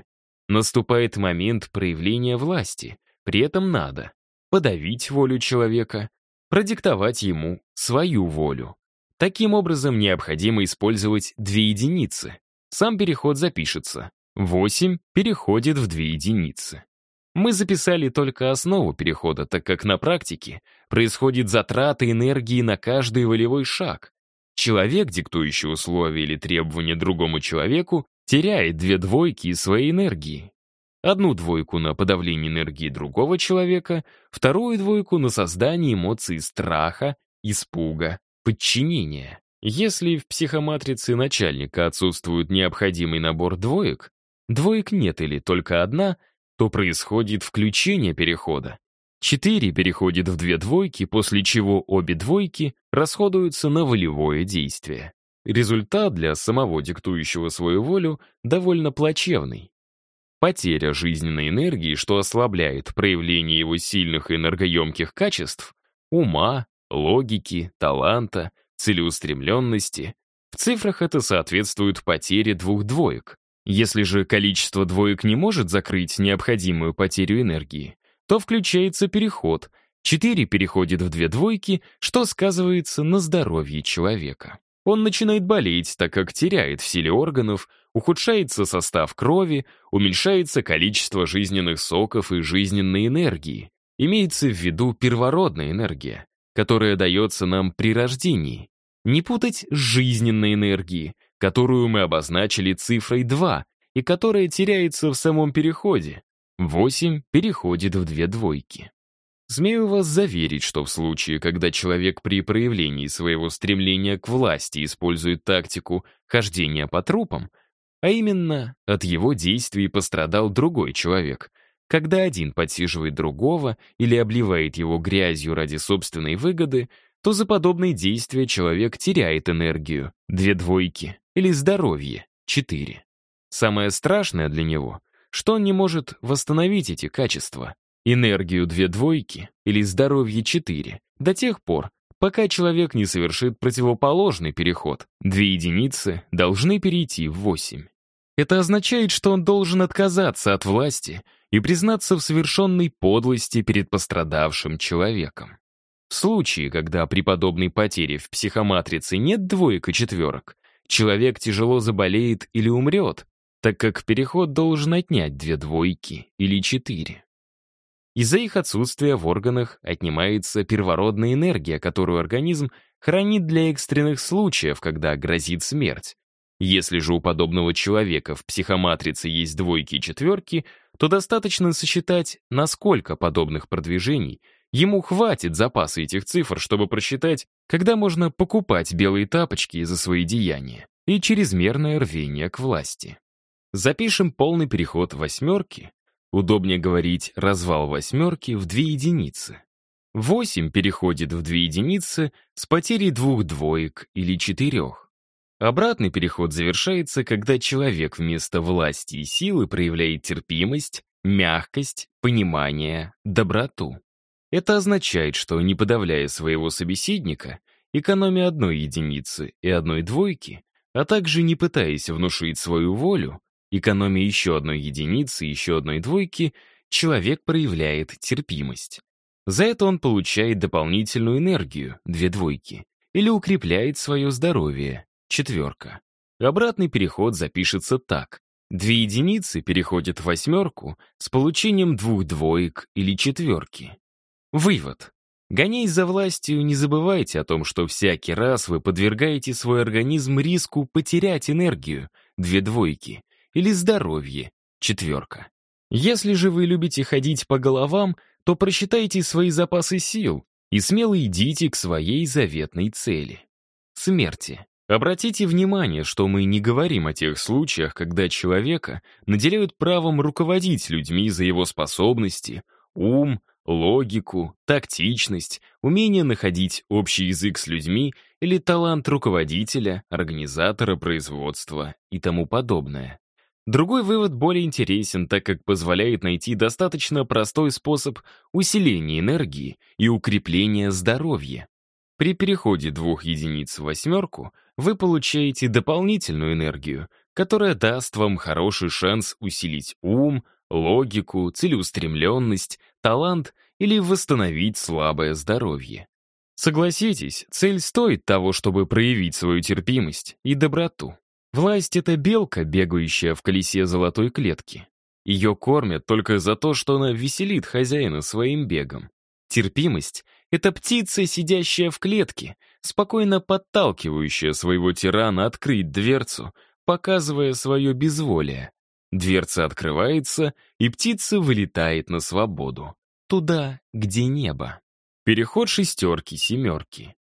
Наступает момент проявления власти. При этом надо подавить волю человека, продиктовать ему свою волю. Таким образом, необходимо использовать две единицы. Сам переход запишется. 8 переходит в две единицы. Мы записали только основу перехода, так как на практике происходит затрата энергии на каждый волевой шаг. Человек, диктующий условия или требования другому человеку, теряет две двойки своей энергии. Одну двойку на подавление энергии другого человека, вторую двойку на создание эмоций страха, испуга, подчинения. Если в психоматрице начальника отсутствует необходимый набор двоек, двоек нет или только одна, то происходит включение перехода. Четыре переходит в две двойки, после чего обе двойки расходуются на волевое действие. Результат для самого диктующего свою волю довольно плачевный. Потеря жизненной энергии, что ослабляет проявление его сильных энергоемких качеств — ума, логики, таланта, целеустремленности. В цифрах это соответствует потере двух двоек. Если же количество двоек не может закрыть необходимую потерю энергии, то включается переход. четыре переходит в две двойки, что сказывается на здоровье человека. Он начинает болеть, так как теряет в силе органов, Ухудшается состав крови, уменьшается количество жизненных соков и жизненной энергии. Имеется в виду первородная энергия, которая дается нам при рождении. Не путать с жизненной энергией, которую мы обозначили цифрой 2 и которая теряется в самом переходе. 8 переходит в две двойки. Смею вас заверить, что в случае, когда человек при проявлении своего стремления к власти использует тактику хождения по трупам, а именно, от его действий пострадал другой человек. Когда один подсиживает другого или обливает его грязью ради собственной выгоды, то за подобные действия человек теряет энергию, две двойки, или здоровье, четыре. Самое страшное для него, что он не может восстановить эти качества, энергию две двойки или здоровье четыре, до тех пор, пока человек не совершит противоположный переход. Две единицы должны перейти в восемь. Это означает, что он должен отказаться от власти и признаться в совершенной подлости перед пострадавшим человеком. В случае, когда при подобной потере в психоматрице нет двоек и четверок, человек тяжело заболеет или умрет, так как переход должен отнять две двойки или четыре. Из-за их отсутствия в органах отнимается первородная энергия, которую организм хранит для экстренных случаев, когда грозит смерть. Если же у подобного человека в психоматрице есть двойки и четверки, то достаточно сосчитать, насколько подобных продвижений ему хватит запаса этих цифр, чтобы просчитать, когда можно покупать белые тапочки за свои деяния и чрезмерное рвение к власти. Запишем полный переход восьмерки Удобнее говорить «развал восьмерки» в две единицы. Восемь переходит в две единицы с потерей двух двоек или четырех. Обратный переход завершается, когда человек вместо власти и силы проявляет терпимость, мягкость, понимание, доброту. Это означает, что, не подавляя своего собеседника, экономя одной единицы и одной двойки, а также не пытаясь внушить свою волю, экономия еще одной единицы еще одной двойки, человек проявляет терпимость. За это он получает дополнительную энергию, две двойки, или укрепляет свое здоровье, четверка. Обратный переход запишется так. Две единицы переходят в восьмерку с получением двух двоек или четверки. Вывод. Гоняясь за властью, не забывайте о том, что всякий раз вы подвергаете свой организм риску потерять энергию, две двойки, или здоровье — четверка. Если же вы любите ходить по головам, то просчитайте свои запасы сил и смело идите к своей заветной цели — смерти. Обратите внимание, что мы не говорим о тех случаях, когда человека наделяют правом руководить людьми за его способности, ум, логику, тактичность, умение находить общий язык с людьми или талант руководителя, организатора производства и тому подобное. Другой вывод более интересен, так как позволяет найти достаточно простой способ усиления энергии и укрепления здоровья. При переходе двух единиц в восьмерку вы получаете дополнительную энергию, которая даст вам хороший шанс усилить ум, логику, целеустремленность, талант или восстановить слабое здоровье. Согласитесь, цель стоит того, чтобы проявить свою терпимость и доброту. Власть — это белка, бегающая в колесе золотой клетки. Ее кормят только за то, что она веселит хозяина своим бегом. Терпимость — это птица, сидящая в клетке, спокойно подталкивающая своего тирана открыть дверцу, показывая свое безволие. Дверца открывается, и птица вылетает на свободу. Туда, где небо. Переход шестерки-семерки.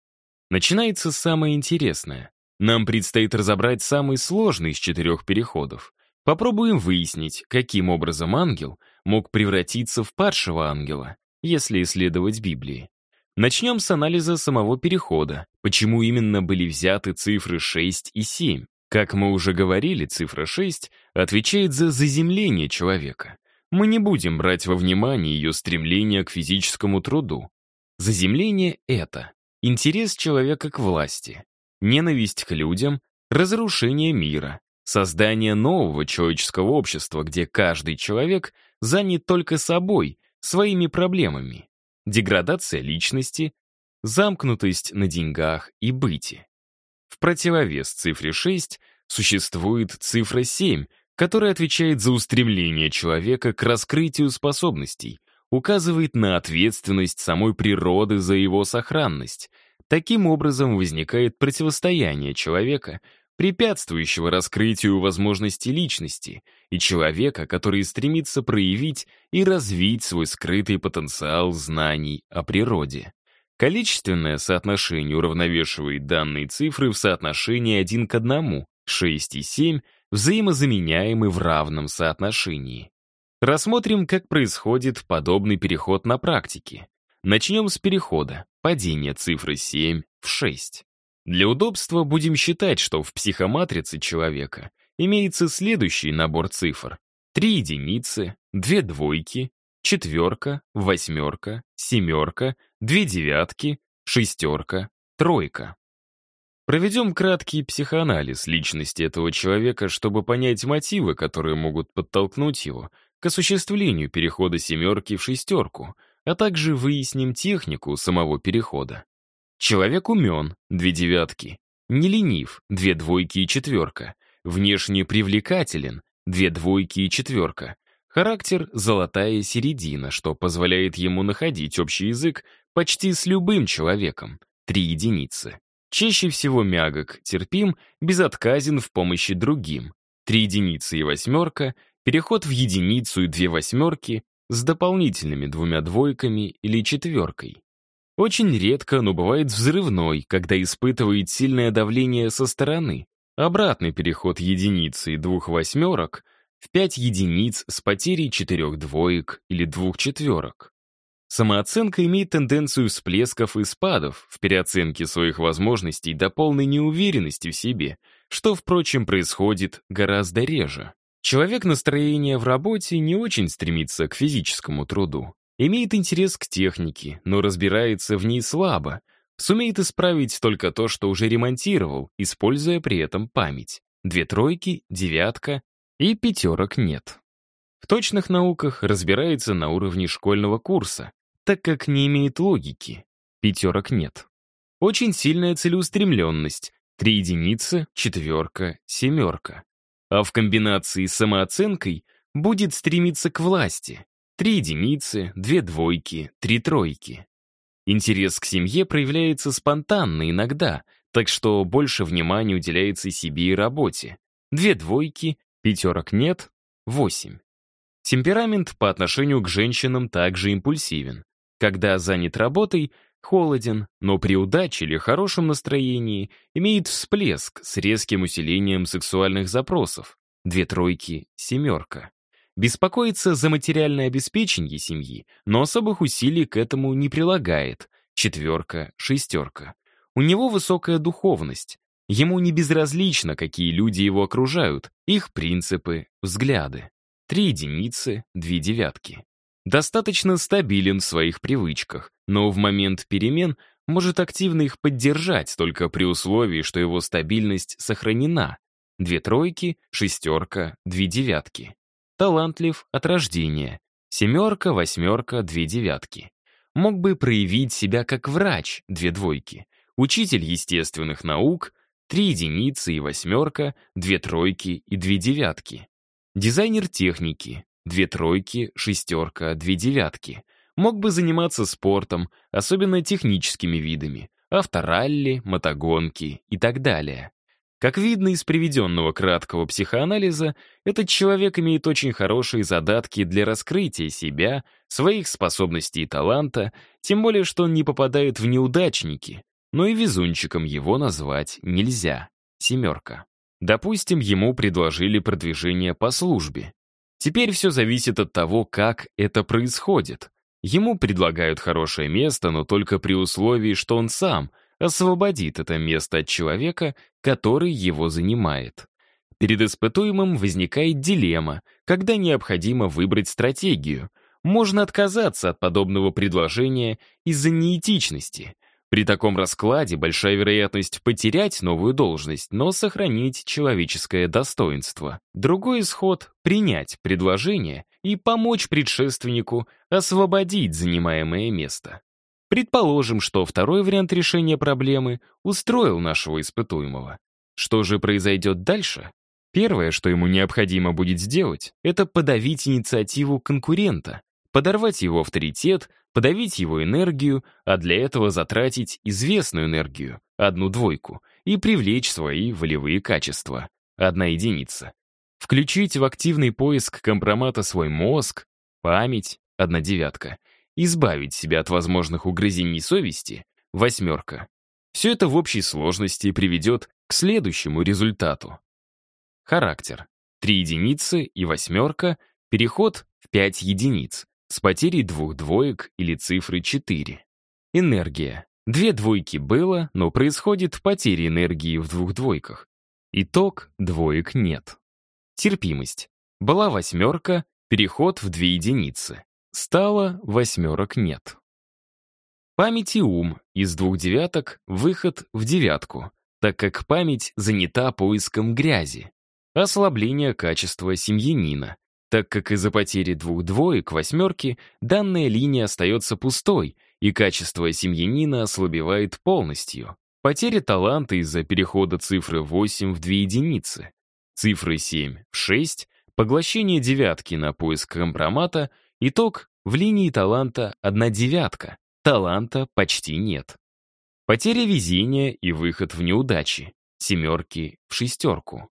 Начинается самое интересное. Нам предстоит разобрать самый сложный из четырех переходов. Попробуем выяснить, каким образом ангел мог превратиться в падшего ангела, если исследовать Библии. Начнем с анализа самого перехода, почему именно были взяты цифры 6 и 7. Как мы уже говорили, цифра 6 отвечает за заземление человека. Мы не будем брать во внимание ее стремление к физическому труду. Заземление — это интерес человека к власти, ненависть к людям, разрушение мира, создание нового человеческого общества, где каждый человек занят только собой, своими проблемами, деградация личности, замкнутость на деньгах и быте. В противовес цифре 6 существует цифра 7, которая отвечает за устремление человека к раскрытию способностей, указывает на ответственность самой природы за его сохранность — Таким образом возникает противостояние человека, препятствующего раскрытию возможностей личности, и человека, который стремится проявить и развить свой скрытый потенциал знаний о природе. Количественное соотношение уравновешивает данные цифры в соотношении 1 к 1, 6 и 7 взаимозаменяемы в равном соотношении. Рассмотрим, как происходит подобный переход на практике. Начнем с перехода, падения цифры 7 в 6. Для удобства будем считать, что в психоматрице человека имеется следующий набор цифр. три единицы, две двойки, четверка, восьмерка, семерка, две девятки, шестерка, тройка. Проведем краткий психоанализ личности этого человека, чтобы понять мотивы, которые могут подтолкнуть его к осуществлению перехода семерки в шестерку — а также выясним технику самого перехода. Человек умен, две девятки. Не ленив, две двойки и четверка. Внешне привлекателен, две двойки и четверка. Характер — золотая середина, что позволяет ему находить общий язык почти с любым человеком. Три единицы. Чаще всего мягок, терпим, безотказен в помощи другим. Три единицы и восьмерка, переход в единицу и две восьмерки с дополнительными двумя двойками или четверкой. Очень редко, но бывает взрывной, когда испытывает сильное давление со стороны. Обратный переход единицы и двух восьмерок в пять единиц с потерей четырех двоек или двух четверок. Самооценка имеет тенденцию всплесков и спадов в переоценке своих возможностей до полной неуверенности в себе, что, впрочем, происходит гораздо реже. Человек настроения в работе не очень стремится к физическому труду. Имеет интерес к технике, но разбирается в ней слабо. Сумеет исправить только то, что уже ремонтировал, используя при этом память. Две тройки, девятка и пятерок нет. В точных науках разбирается на уровне школьного курса, так как не имеет логики. Пятерок нет. Очень сильная целеустремленность. Три единицы, четверка, семерка а в комбинации с самооценкой будет стремиться к власти. Три единицы, две двойки, три тройки. Интерес к семье проявляется спонтанно иногда, так что больше внимания уделяется себе и работе. Две двойки, пятерок нет, восемь. Темперамент по отношению к женщинам также импульсивен. Когда занят работой, холоден, но при удаче или хорошем настроении имеет всплеск с резким усилением сексуальных запросов. Две тройки, семерка. Беспокоится за материальное обеспечение семьи, но особых усилий к этому не прилагает. Четверка, шестерка. У него высокая духовность. Ему не безразлично, какие люди его окружают, их принципы, взгляды. Три единицы, две девятки достаточно стабилен в своих привычках, но в момент перемен может активно их поддержать только при условии, что его стабильность сохранена. Две тройки, шестерка, две девятки. Талантлив от рождения. Семерка, восьмерка, две девятки. Мог бы проявить себя как врач, две двойки. Учитель естественных наук, три единицы и восьмерка, две тройки и две девятки. Дизайнер техники, Две тройки, шестерка, две девятки. Мог бы заниматься спортом, особенно техническими видами, авторалли, мотогонки и так далее. Как видно из приведенного краткого психоанализа, этот человек имеет очень хорошие задатки для раскрытия себя, своих способностей и таланта, тем более, что он не попадает в неудачники, но и везунчиком его назвать нельзя. Семерка. Допустим, ему предложили продвижение по службе. Теперь все зависит от того, как это происходит. Ему предлагают хорошее место, но только при условии, что он сам освободит это место от человека, который его занимает. Перед испытуемым возникает дилемма, когда необходимо выбрать стратегию. Можно отказаться от подобного предложения из-за неэтичности — при таком раскладе большая вероятность потерять новую должность, но сохранить человеческое достоинство. Другой исход — принять предложение и помочь предшественнику освободить занимаемое место. Предположим, что второй вариант решения проблемы устроил нашего испытуемого. Что же произойдет дальше? Первое, что ему необходимо будет сделать, это подавить инициативу конкурента, подорвать его авторитет, подавить его энергию, а для этого затратить известную энергию, одну двойку, и привлечь свои волевые качества, одна единица. Включить в активный поиск компромата свой мозг, память, одна девятка. Избавить себя от возможных угрызений совести, восьмерка. Все это в общей сложности приведет к следующему результату. Характер. Три единицы и восьмерка, переход в пять единиц с потерей двух двоек или цифры 4. Энергия. Две двойки было, но происходит потеря энергии в двух двойках. Итог — двоек нет. Терпимость. Была восьмерка, переход в две единицы. Стало восьмерок нет. Память и ум из двух девяток — выход в девятку, так как память занята поиском грязи. Ослабление качества семьянина — так как из-за потери двух двоек, восьмерки, данная линия остается пустой, и качество семьянина ослабевает полностью. Потеря таланта из-за перехода цифры 8 в 2 единицы, цифры 7 в 6, поглощение девятки на поиск компромата, итог в линии таланта одна девятка, таланта почти нет. Потеря везения и выход в неудачи, семерки в шестерку.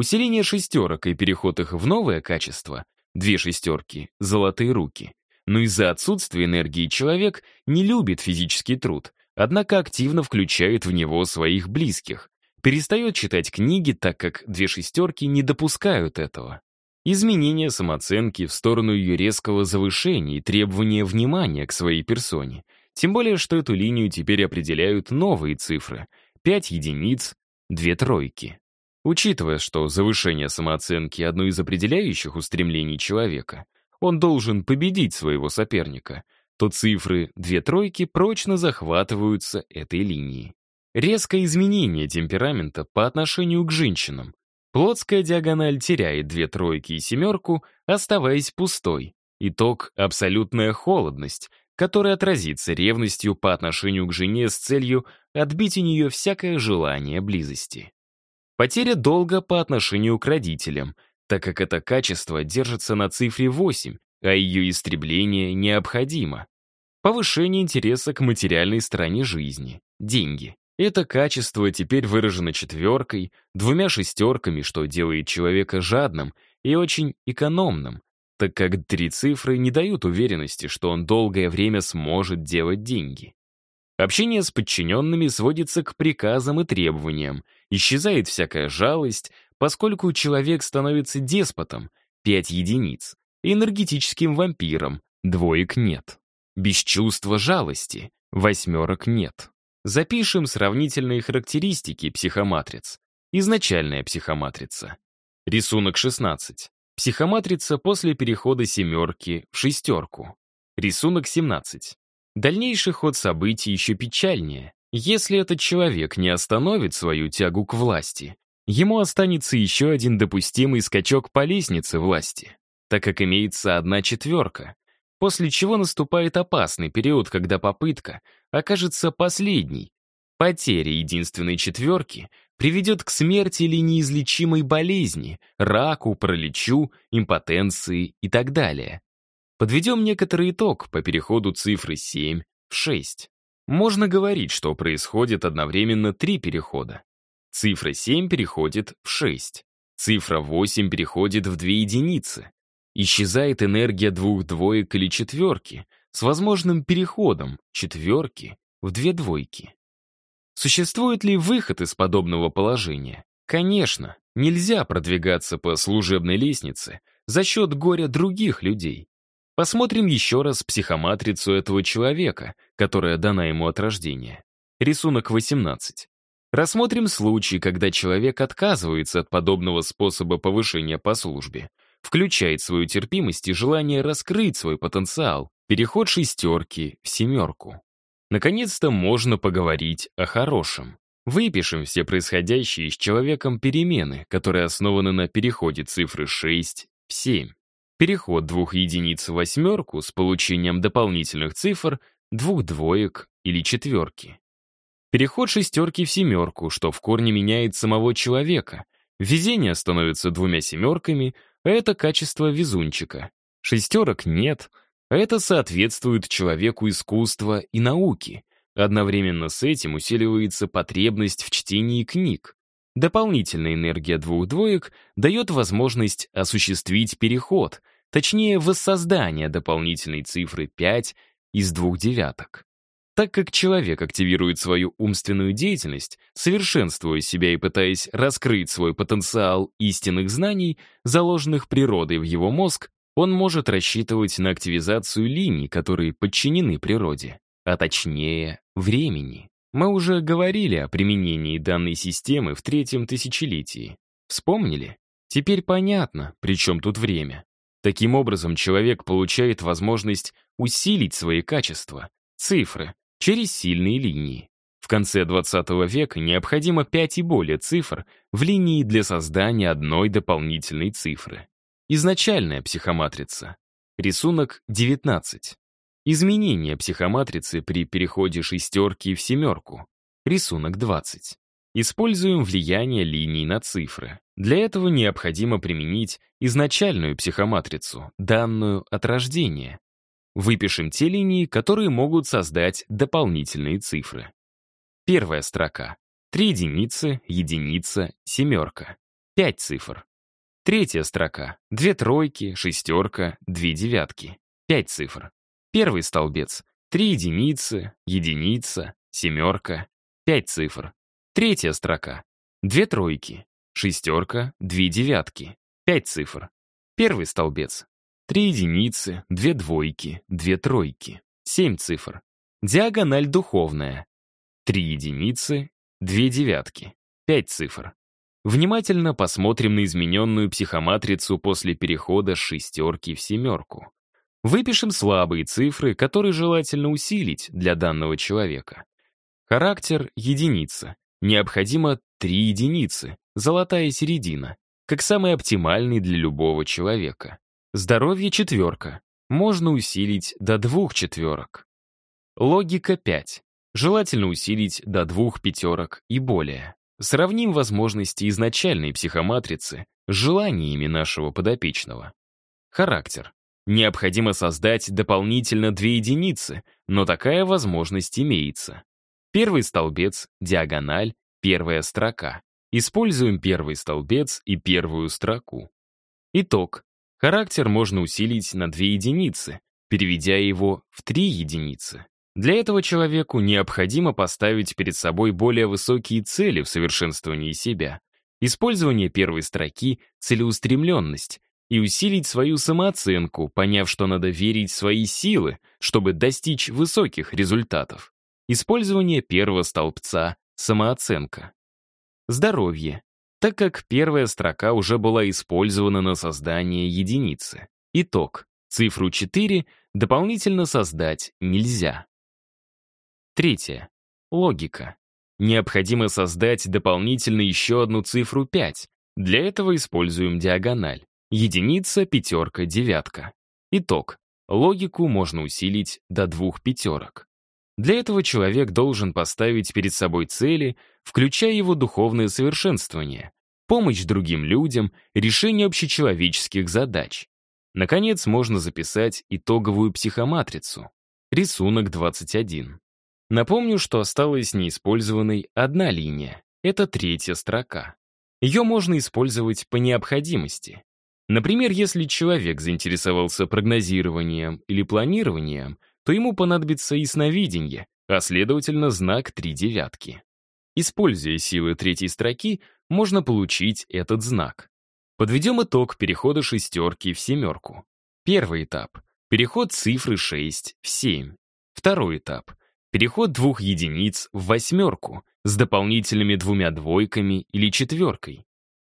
Усиление шестерок и переход их в новое качество — две шестерки, золотые руки. Но из-за отсутствия энергии человек не любит физический труд, однако активно включает в него своих близких. Перестает читать книги, так как две шестерки не допускают этого. Изменение самооценки в сторону ее резкого завышения и требования внимания к своей персоне. Тем более, что эту линию теперь определяют новые цифры — пять единиц, две тройки. Учитывая, что завышение самооценки — одно из определяющих устремлений человека, он должен победить своего соперника, то цифры «две тройки» прочно захватываются этой линией. Резкое изменение темперамента по отношению к женщинам. Плотская диагональ теряет две тройки и семерку, оставаясь пустой. Итог — абсолютная холодность, которая отразится ревностью по отношению к жене с целью отбить у нее всякое желание близости. Потеря долга по отношению к родителям, так как это качество держится на цифре 8, а ее истребление необходимо. Повышение интереса к материальной стороне жизни, деньги. Это качество теперь выражено четверкой, двумя шестерками, что делает человека жадным и очень экономным, так как три цифры не дают уверенности, что он долгое время сможет делать деньги. Общение с подчиненными сводится к приказам и требованиям — Исчезает всякая жалость, поскольку человек становится деспотом, 5 единиц, энергетическим вампиром, двоек нет. Без чувства жалости, восьмерок нет. Запишем сравнительные характеристики психоматриц. Изначальная психоматрица. Рисунок 16. Психоматрица после перехода семерки в шестерку. Рисунок 17. Дальнейший ход событий еще печальнее. Если этот человек не остановит свою тягу к власти, ему останется еще один допустимый скачок по лестнице власти, так как имеется одна четверка, после чего наступает опасный период, когда попытка окажется последней. Потеря единственной четверки приведет к смерти или неизлечимой болезни, раку, пролечу, импотенции и так далее. Подведем некоторый итог по переходу цифры 7 в 6. Можно говорить, что происходит одновременно три перехода. Цифра 7 переходит в 6. Цифра 8 переходит в 2 единицы. Исчезает энергия двух двоек или четверки с возможным переходом четверки в две двойки. Существует ли выход из подобного положения? Конечно, нельзя продвигаться по служебной лестнице за счет горя других людей. Посмотрим еще раз психоматрицу этого человека, которая дана ему от рождения. Рисунок 18. Рассмотрим случай, когда человек отказывается от подобного способа повышения по службе, включает свою терпимость и желание раскрыть свой потенциал, переход шестерки в семерку. Наконец-то можно поговорить о хорошем. Выпишем все происходящие с человеком перемены, которые основаны на переходе цифры 6 в 7 переход двух единиц в восьмерку с получением дополнительных цифр, двух двоек или четверки. Переход шестерки в семерку, что в корне меняет самого человека. Везение становится двумя семерками, а это качество везунчика. Шестерок нет, а это соответствует человеку искусства и науки. Одновременно с этим усиливается потребность в чтении книг. Дополнительная энергия двух двоек дает возможность осуществить переход, Точнее, воссоздание дополнительной цифры 5 из двух девяток. Так как человек активирует свою умственную деятельность, совершенствуя себя и пытаясь раскрыть свой потенциал истинных знаний, заложенных природой в его мозг, он может рассчитывать на активизацию линий, которые подчинены природе, а точнее, времени. Мы уже говорили о применении данной системы в третьем тысячелетии. Вспомнили? Теперь понятно, при чем тут время. Таким образом, человек получает возможность усилить свои качества, цифры, через сильные линии. В конце 20 века необходимо 5 и более цифр в линии для создания одной дополнительной цифры. Изначальная психоматрица. Рисунок 19. Изменение психоматрицы при переходе шестерки в семерку. Рисунок 20. Используем влияние линий на цифры. Для этого необходимо применить изначальную психоматрицу, данную от рождения. Выпишем те линии, которые могут создать дополнительные цифры. Первая строка. три единицы, единица, семерка. пять цифр. Третья строка. две тройки, шестерка, две девятки. пять цифр. Первый столбец. три единицы, единица, семерка, пять цифр. Третья строка. две тройки, Шестерка, две девятки, пять цифр. Первый столбец. Три единицы, две двойки, две тройки, семь цифр. Диагональ духовная. Три единицы, две девятки, пять цифр. Внимательно посмотрим на измененную психоматрицу после перехода с шестерки в семерку. Выпишем слабые цифры, которые желательно усилить для данного человека. Характер — единица. Необходимо три единицы, золотая середина, как самый оптимальный для любого человека. Здоровье четверка. Можно усилить до двух четверок. Логика пять, Желательно усилить до двух пятерок и более. Сравним возможности изначальной психоматрицы с желаниями нашего подопечного. Характер. Необходимо создать дополнительно две единицы, но такая возможность имеется. Первый столбец, диагональ, первая строка. Используем первый столбец и первую строку. Итог. Характер можно усилить на 2 единицы, переведя его в 3 единицы. Для этого человеку необходимо поставить перед собой более высокие цели в совершенствовании себя, использование первой строки, целеустремленность, и усилить свою самооценку, поняв, что надо верить в свои силы, чтобы достичь высоких результатов. Использование первого столбца — самооценка здоровье, так как первая строка уже была использована на создание единицы. Итог. Цифру 4 дополнительно создать нельзя. Третье. Логика. Необходимо создать дополнительно еще одну цифру 5. Для этого используем диагональ. Единица, пятерка, девятка. Итог. Логику можно усилить до двух пятерок. Для этого человек должен поставить перед собой цели, включая его духовное совершенствование, помощь другим людям, решение общечеловеческих задач. Наконец, можно записать итоговую психоматрицу. Рисунок 21. Напомню, что осталась неиспользованной одна линия. Это третья строка. Ее можно использовать по необходимости. Например, если человек заинтересовался прогнозированием или планированием — то ему понадобится ясновидение, а следовательно знак три девятки. Используя силы третьей строки, можно получить этот знак. Подведем итог перехода шестерки в семерку. Первый этап — переход цифры 6 в 7. Второй этап — переход двух единиц в восьмерку с дополнительными двумя двойками или четверкой.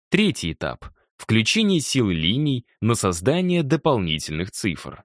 Третий этап — включение сил линий на создание дополнительных цифр.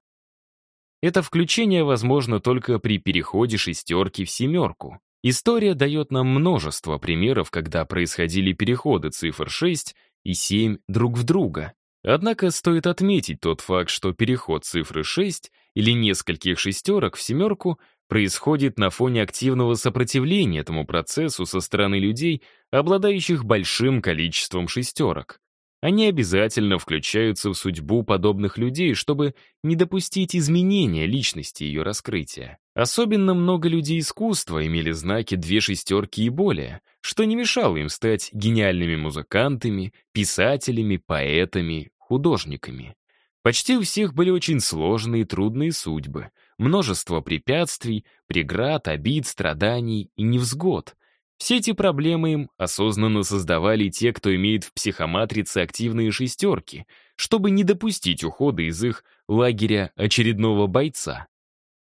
Это включение возможно только при переходе шестерки в семерку. История дает нам множество примеров, когда происходили переходы цифр 6 и 7 друг в друга. Однако стоит отметить тот факт, что переход цифры 6 или нескольких шестерок в семерку происходит на фоне активного сопротивления этому процессу со стороны людей, обладающих большим количеством шестерок. Они обязательно включаются в судьбу подобных людей, чтобы не допустить изменения личности ее раскрытия. Особенно много людей искусства имели знаки «две шестерки» и более, что не мешало им стать гениальными музыкантами, писателями, поэтами, художниками. Почти у всех были очень сложные и трудные судьбы, множество препятствий, преград, обид, страданий и невзгод. Все эти проблемы им осознанно создавали те, кто имеет в психоматрице активные шестерки, чтобы не допустить ухода из их лагеря очередного бойца.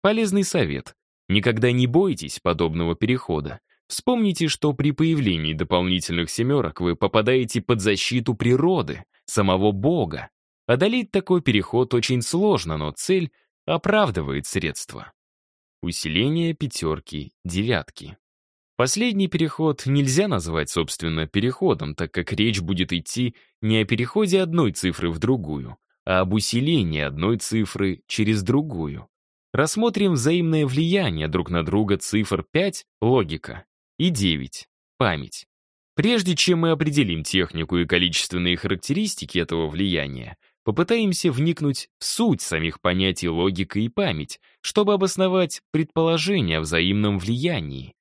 Полезный совет. Никогда не бойтесь подобного перехода. Вспомните, что при появлении дополнительных семерок вы попадаете под защиту природы, самого Бога. Одолеть такой переход очень сложно, но цель оправдывает средства. Усиление пятерки, девятки. Последний переход нельзя назвать, собственно, переходом, так как речь будет идти не о переходе одной цифры в другую, а об усилении одной цифры через другую. Рассмотрим взаимное влияние друг на друга цифр 5 — логика и 9 — память. Прежде чем мы определим технику и количественные характеристики этого влияния, попытаемся вникнуть в суть самих понятий логика и память, чтобы обосновать предположение о взаимном влиянии.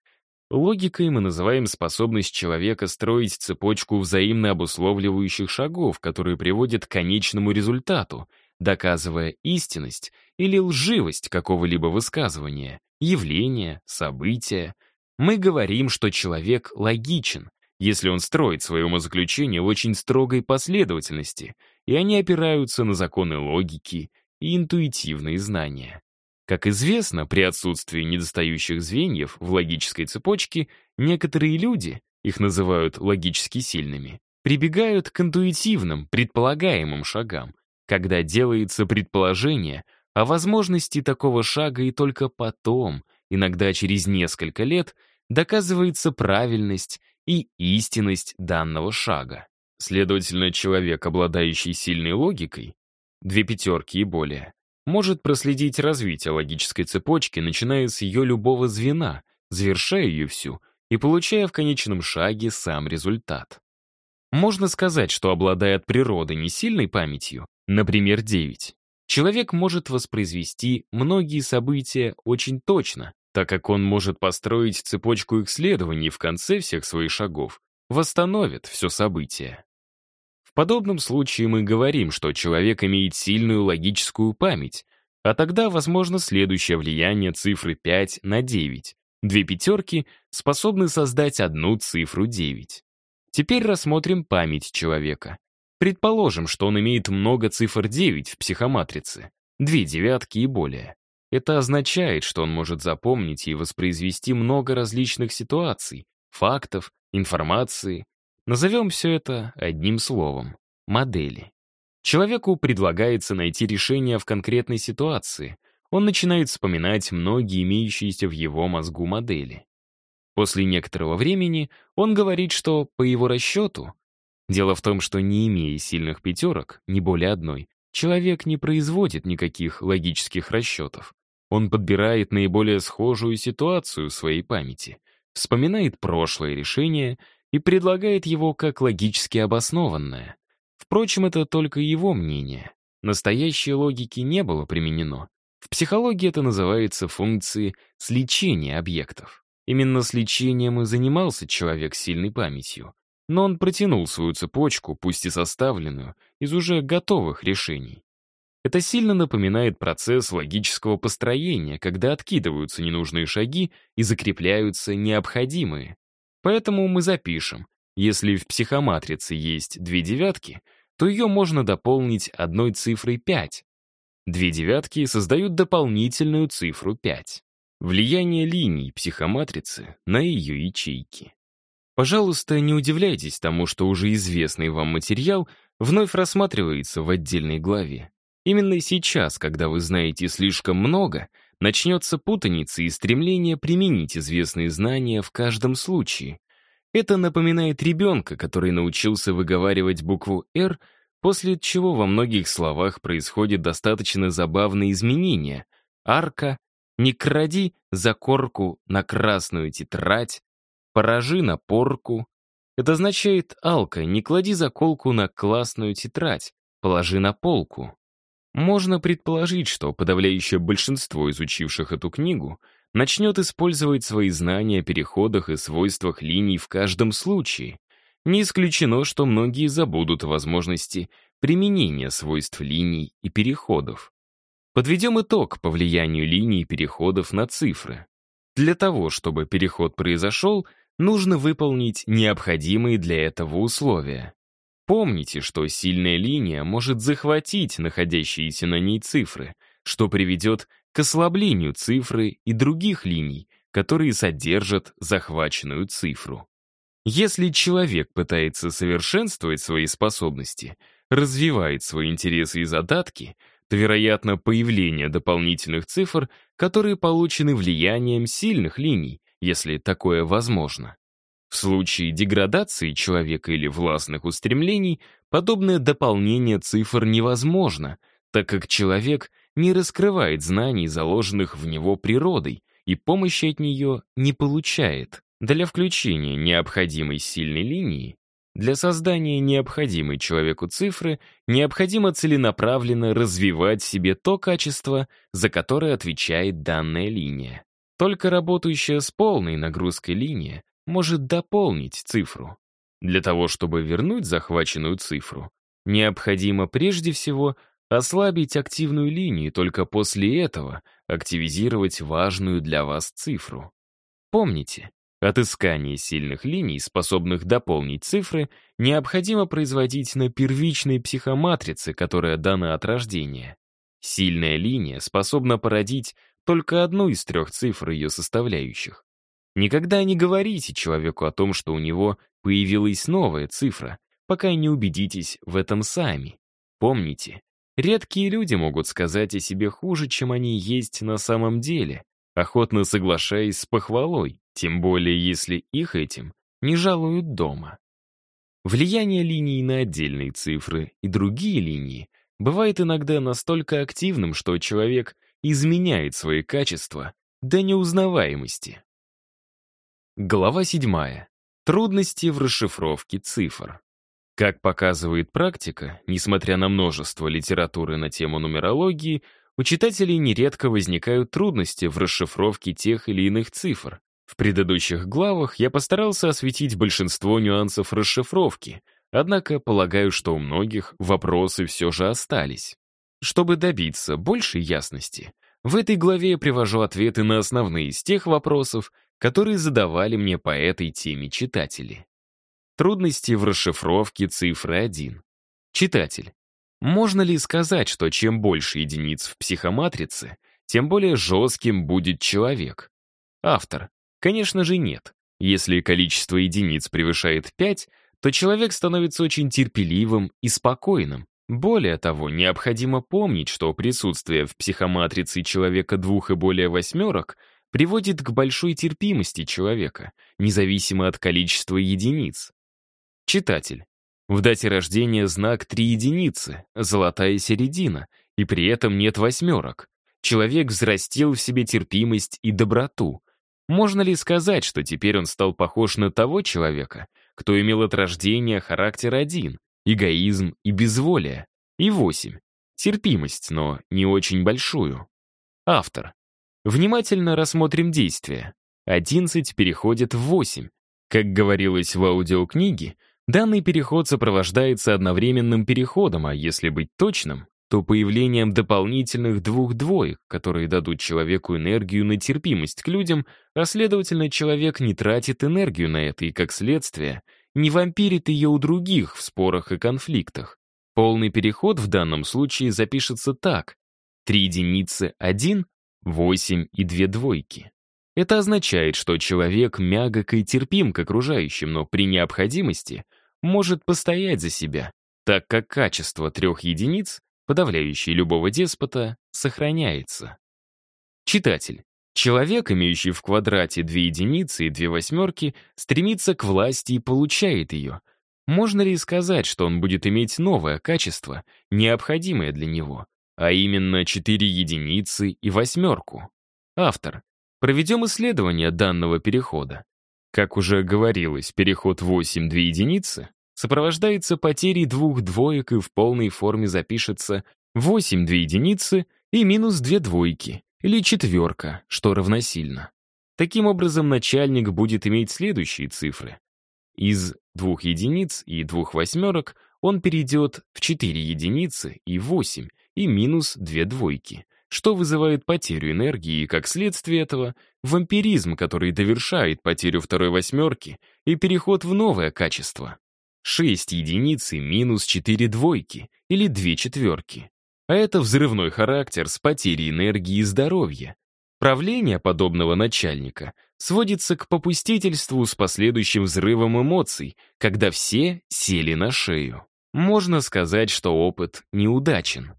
Логикой мы называем способность человека строить цепочку взаимно обусловливающих шагов, которые приводят к конечному результату, доказывая истинность или лживость какого-либо высказывания, явления, события. Мы говорим, что человек логичен, если он строит свое умозаключение в очень строгой последовательности, и они опираются на законы логики и интуитивные знания. Как известно, при отсутствии недостающих звеньев в логической цепочке некоторые люди, их называют логически сильными, прибегают к интуитивным, предполагаемым шагам, когда делается предположение о возможности такого шага и только потом, иногда через несколько лет, доказывается правильность и истинность данного шага. Следовательно, человек, обладающий сильной логикой, две пятерки и более, может проследить развитие логической цепочки, начиная с ее любого звена, завершая ее всю и получая в конечном шаге сам результат. Можно сказать, что обладая от природы не сильной памятью, например, 9, человек может воспроизвести многие события очень точно, так как он может построить цепочку их следований в конце всех своих шагов, восстановит все событие подобном случае мы говорим, что человек имеет сильную логическую память, а тогда возможно следующее влияние цифры 5 на 9. Две пятерки способны создать одну цифру 9. Теперь рассмотрим память человека. Предположим, что он имеет много цифр 9 в психоматрице, две девятки и более. Это означает, что он может запомнить и воспроизвести много различных ситуаций, фактов, информации, Назовем все это одним словом — модели. Человеку предлагается найти решение в конкретной ситуации. Он начинает вспоминать многие имеющиеся в его мозгу модели. После некоторого времени он говорит, что, по его расчету, дело в том, что не имея сильных пятерок, не более одной, человек не производит никаких логических расчетов. Он подбирает наиболее схожую ситуацию в своей памяти, вспоминает прошлое решение — и предлагает его как логически обоснованное. Впрочем, это только его мнение. Настоящей логики не было применено. В психологии это называется функцией сличения объектов. Именно с и занимался человек с сильной памятью. Но он протянул свою цепочку, пусть и составленную, из уже готовых решений. Это сильно напоминает процесс логического построения, когда откидываются ненужные шаги и закрепляются необходимые. Поэтому мы запишем, если в психоматрице есть две девятки, то ее можно дополнить одной цифрой 5. Две девятки создают дополнительную цифру 5. Влияние линий психоматрицы на ее ячейки. Пожалуйста, не удивляйтесь тому, что уже известный вам материал вновь рассматривается в отдельной главе. Именно сейчас, когда вы знаете слишком много — начнется путаница и стремление применить известные знания в каждом случае. Это напоминает ребенка, который научился выговаривать букву «Р», после чего во многих словах происходят достаточно забавные изменения. Арка, не кради за корку на красную тетрадь, поражи на порку. Это означает «Алка, не клади заколку на классную тетрадь, положи на полку». Можно предположить, что подавляющее большинство изучивших эту книгу начнет использовать свои знания о переходах и свойствах линий в каждом случае. Не исключено, что многие забудут о возможности применения свойств линий и переходов. Подведем итог по влиянию линий и переходов на цифры. Для того, чтобы переход произошел, нужно выполнить необходимые для этого условия. Помните, что сильная линия может захватить находящиеся на ней цифры, что приведет к ослаблению цифры и других линий, которые содержат захваченную цифру. Если человек пытается совершенствовать свои способности, развивает свои интересы и задатки, то, вероятно, появление дополнительных цифр, которые получены влиянием сильных линий, если такое возможно. В случае деградации человека или властных устремлений подобное дополнение цифр невозможно, так как человек не раскрывает знаний, заложенных в него природой, и помощи от нее не получает. Для включения необходимой сильной линии, для создания необходимой человеку цифры, необходимо целенаправленно развивать себе то качество, за которое отвечает данная линия. Только работающая с полной нагрузкой линия может дополнить цифру. Для того, чтобы вернуть захваченную цифру, необходимо прежде всего ослабить активную линию и только после этого активизировать важную для вас цифру. Помните, отыскание сильных линий, способных дополнить цифры, необходимо производить на первичной психоматрице, которая дана от рождения. Сильная линия способна породить только одну из трех цифр ее составляющих. Никогда не говорите человеку о том, что у него появилась новая цифра, пока не убедитесь в этом сами. Помните, редкие люди могут сказать о себе хуже, чем они есть на самом деле, охотно соглашаясь с похвалой, тем более если их этим не жалуют дома. Влияние линии на отдельные цифры и другие линии бывает иногда настолько активным, что человек изменяет свои качества до неузнаваемости. Глава 7. Трудности в расшифровке цифр. Как показывает практика, несмотря на множество литературы на тему нумерологии, у читателей нередко возникают трудности в расшифровке тех или иных цифр. В предыдущих главах я постарался осветить большинство нюансов расшифровки, однако полагаю, что у многих вопросы все же остались. Чтобы добиться большей ясности, в этой главе я привожу ответы на основные из тех вопросов, которые задавали мне по этой теме читатели. Трудности в расшифровке цифры 1. Читатель. Можно ли сказать, что чем больше единиц в психоматрице, тем более жестким будет человек? Автор. Конечно же нет. Если количество единиц превышает 5, то человек становится очень терпеливым и спокойным. Более того, необходимо помнить, что присутствие в психоматрице человека двух и более восьмерок — приводит к большой терпимости человека, независимо от количества единиц. Читатель. В дате рождения знак 3 единицы, золотая середина, и при этом нет восьмерок. Человек взрастил в себе терпимость и доброту. Можно ли сказать, что теперь он стал похож на того человека, кто имел от рождения характер один, эгоизм и безволие? И восемь Терпимость, но не очень большую. Автор. Внимательно рассмотрим действия. 11 переходит в 8. Как говорилось в аудиокниге, данный переход сопровождается одновременным переходом, а если быть точным, то появлением дополнительных двух двоек, которые дадут человеку энергию на терпимость к людям, а следовательно, человек не тратит энергию на это и, как следствие, не вампирит ее у других в спорах и конфликтах. Полный переход в данном случае запишется так. три единицы один. Восемь и две двойки. Это означает, что человек мягок и терпим к окружающим, но при необходимости может постоять за себя, так как качество трех единиц, подавляющее любого деспота, сохраняется. Читатель. Человек, имеющий в квадрате две единицы и две восьмерки, стремится к власти и получает ее. Можно ли сказать, что он будет иметь новое качество, необходимое для него? а именно 4 единицы и восьмерку. Автор. Проведем исследование данного перехода. Как уже говорилось, переход 8-2 единицы сопровождается потерей двух двоек и в полной форме запишется 8-2 единицы и минус 2 двойки, или четверка, что равносильно. Таким образом, начальник будет иметь следующие цифры. Из двух единиц и двух восьмерок он перейдет в 4 единицы и 8, и минус две двойки, что вызывает потерю энергии и, как следствие этого, вампиризм, который довершает потерю второй восьмерки и переход в новое качество. 6 единиц и минус 4 двойки, или 2 четверки. А это взрывной характер с потерей энергии и здоровья. Правление подобного начальника сводится к попустительству с последующим взрывом эмоций, когда все сели на шею. Можно сказать, что опыт неудачен.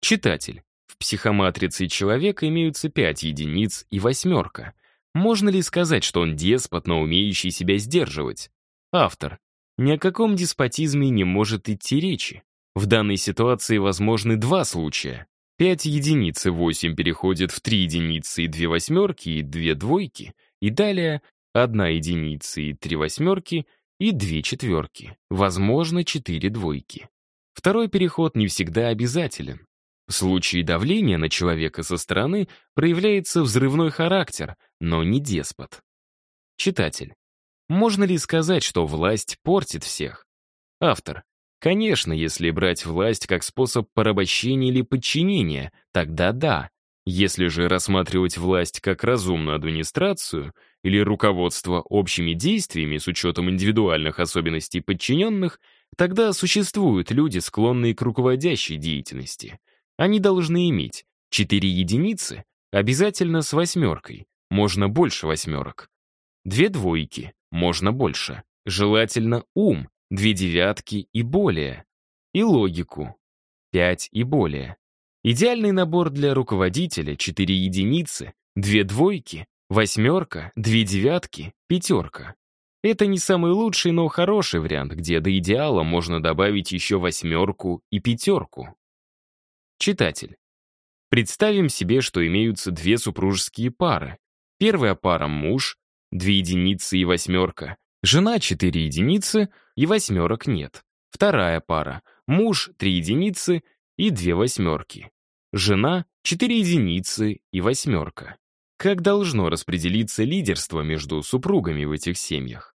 Читатель. В психоматрице человека имеются пять единиц и восьмерка. Можно ли сказать, что он деспот, но умеющий себя сдерживать? Автор. Ни о каком деспотизме не может идти речи. В данной ситуации возможны два случая. пять единиц и восемь переходят в три единицы и две восьмерки и две двойки, и далее одна единица и три восьмерки и две четверки, возможно, четыре двойки. Второй переход не всегда обязателен. В случае давления на человека со стороны проявляется взрывной характер, но не деспот. Читатель. Можно ли сказать, что власть портит всех? Автор. Конечно, если брать власть как способ порабощения или подчинения, тогда да. Если же рассматривать власть как разумную администрацию или руководство общими действиями с учетом индивидуальных особенностей подчиненных, тогда существуют люди, склонные к руководящей деятельности. Они должны иметь 4 единицы, обязательно с восьмеркой, можно больше восьмерок. Две двойки, можно больше. Желательно ум, две девятки и более. И логику, 5 и более. Идеальный набор для руководителя — 4 единицы, две двойки, восьмерка, две девятки, пятерка. Это не самый лучший, но хороший вариант, где до идеала можно добавить еще восьмерку и пятерку. Читатель. Представим себе, что имеются две супружеские пары. Первая пара — муж, две единицы и восьмерка. Жена — четыре единицы, и восьмерок нет. Вторая пара — муж, три единицы и две восьмерки. Жена — четыре единицы и восьмерка. Как должно распределиться лидерство между супругами в этих семьях?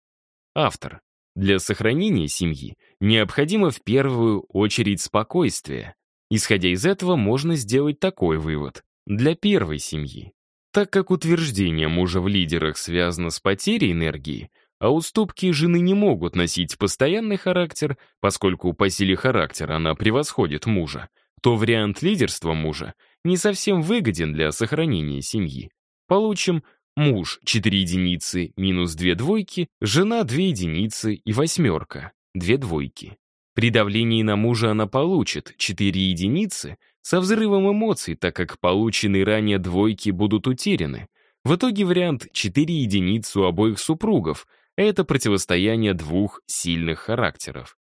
Автор. Для сохранения семьи необходимо в первую очередь спокойствие, Исходя из этого, можно сделать такой вывод. Для первой семьи. Так как утверждение мужа в лидерах связано с потерей энергии, а уступки жены не могут носить постоянный характер, поскольку по силе характера она превосходит мужа, то вариант лидерства мужа не совсем выгоден для сохранения семьи. Получим муж 4 единицы минус 2 двойки, жена 2 единицы и восьмерка, 2 двойки. При давлении на мужа она получит 4 единицы со взрывом эмоций, так как полученные ранее двойки будут утеряны. В итоге вариант 4 единицы у обоих супругов, это противостояние двух сильных характеров.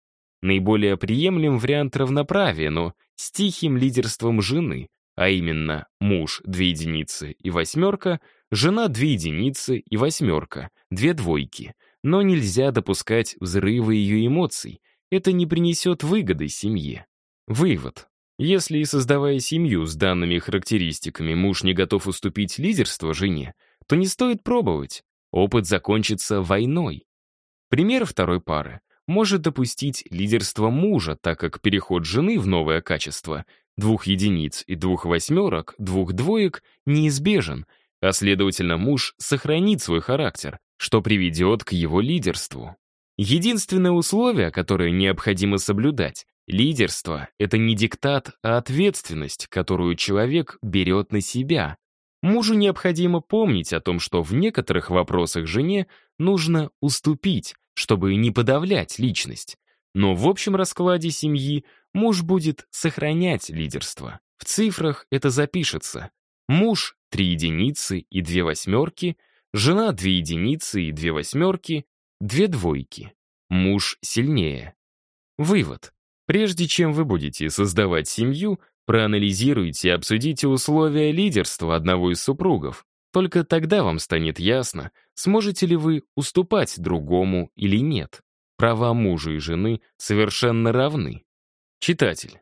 Наиболее приемлем вариант равноправия, но с тихим лидерством жены, а именно муж 2 единицы и восьмерка, жена 2 единицы и восьмерка, две двойки. Но нельзя допускать взрывы ее эмоций — это не принесет выгоды семье. Вывод. Если, создавая семью с данными характеристиками, муж не готов уступить лидерство жене, то не стоит пробовать. Опыт закончится войной. Пример второй пары может допустить лидерство мужа, так как переход жены в новое качество двух единиц и двух восьмерок, двух двоек неизбежен, а следовательно муж сохранит свой характер, что приведет к его лидерству. Единственное условие, которое необходимо соблюдать — лидерство — это не диктат, а ответственность, которую человек берет на себя. Мужу необходимо помнить о том, что в некоторых вопросах жене нужно уступить, чтобы не подавлять личность. Но в общем раскладе семьи муж будет сохранять лидерство. В цифрах это запишется. Муж — 3 единицы и 2 восьмерки, жена — 2 единицы и 2 восьмерки, Две двойки. Муж сильнее. Вывод. Прежде чем вы будете создавать семью, проанализируйте и обсудите условия лидерства одного из супругов. Только тогда вам станет ясно, сможете ли вы уступать другому или нет. Права мужа и жены совершенно равны. Читатель.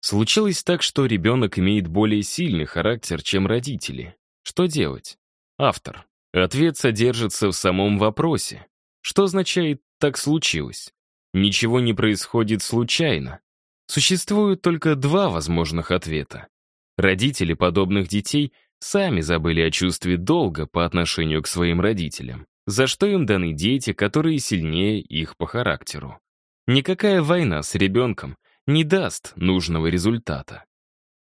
Случилось так, что ребенок имеет более сильный характер, чем родители. Что делать? Автор. Ответ содержится в самом вопросе. Что означает «так случилось»? Ничего не происходит случайно. Существуют только два возможных ответа. Родители подобных детей сами забыли о чувстве долга по отношению к своим родителям, за что им даны дети, которые сильнее их по характеру. Никакая война с ребенком не даст нужного результата.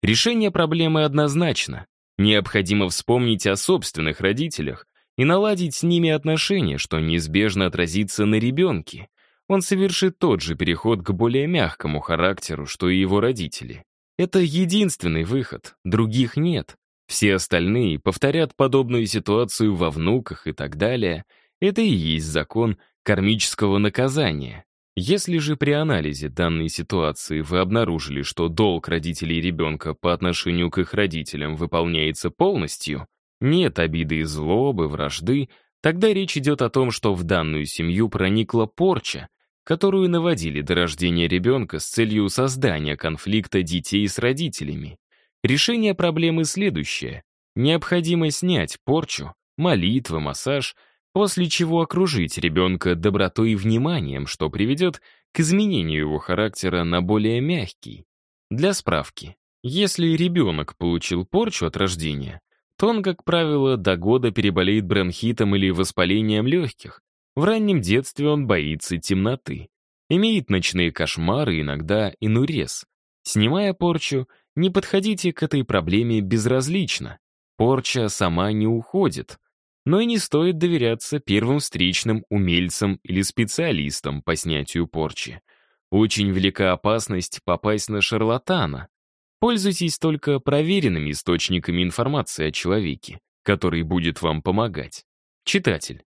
Решение проблемы однозначно. Необходимо вспомнить о собственных родителях, и наладить с ними отношения, что неизбежно отразится на ребенке. Он совершит тот же переход к более мягкому характеру, что и его родители. Это единственный выход, других нет. Все остальные повторят подобную ситуацию во внуках и так далее. Это и есть закон кармического наказания. Если же при анализе данной ситуации вы обнаружили, что долг родителей ребенка по отношению к их родителям выполняется полностью, нет обиды и злобы, вражды, тогда речь идет о том, что в данную семью проникла порча, которую наводили до рождения ребенка с целью создания конфликта детей с родителями. Решение проблемы следующее. Необходимо снять порчу, молитва, массаж, после чего окружить ребенка добротой и вниманием, что приведет к изменению его характера на более мягкий. Для справки, если ребенок получил порчу от рождения, Тонко, как правило, до года переболеет бронхитом или воспалением легких. В раннем детстве он боится темноты. Имеет ночные кошмары, иногда инурез. Снимая порчу, не подходите к этой проблеме безразлично. Порча сама не уходит. Но и не стоит доверяться первым встречным умельцам или специалистам по снятию порчи. Очень велика опасность попасть на шарлатана. Пользуйтесь только проверенными источниками информации о человеке, который будет вам помогать. Читатель.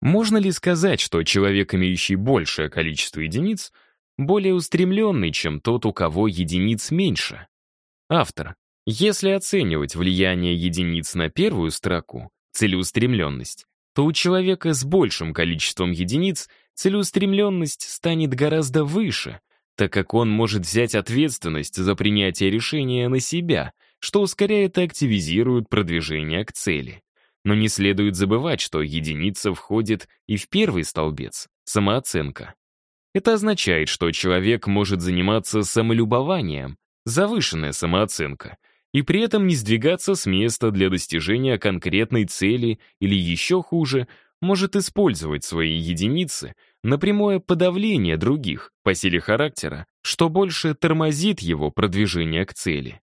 Можно ли сказать, что человек, имеющий большее количество единиц, более устремленный, чем тот, у кого единиц меньше? Автор. Если оценивать влияние единиц на первую строку, целеустремленность, то у человека с большим количеством единиц целеустремленность станет гораздо выше — так как он может взять ответственность за принятие решения на себя, что ускоряет и активизирует продвижение к цели. Но не следует забывать, что единица входит и в первый столбец — самооценка. Это означает, что человек может заниматься самолюбованием, завышенная самооценка, и при этом не сдвигаться с места для достижения конкретной цели или еще хуже — может использовать свои единицы на прямое подавление других по силе характера, что больше тормозит его продвижение к цели.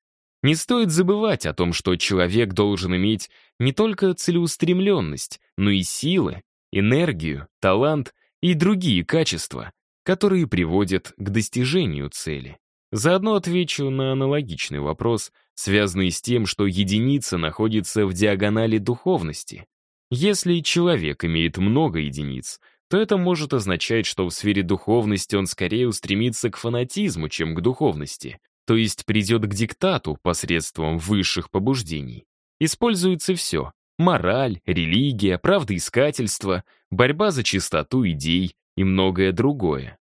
Не стоит забывать о том, что человек должен иметь не только целеустремленность, но и силы, энергию, талант и другие качества, которые приводят к достижению цели. Заодно отвечу на аналогичный вопрос, связанный с тем, что единица находится в диагонали духовности, если человек имеет много единиц, то это может означать, что в сфере духовности он скорее устремится к фанатизму, чем к духовности, то есть придет к диктату посредством высших побуждений. Используется все — мораль, религия, правдоискательство, борьба за чистоту идей и многое другое.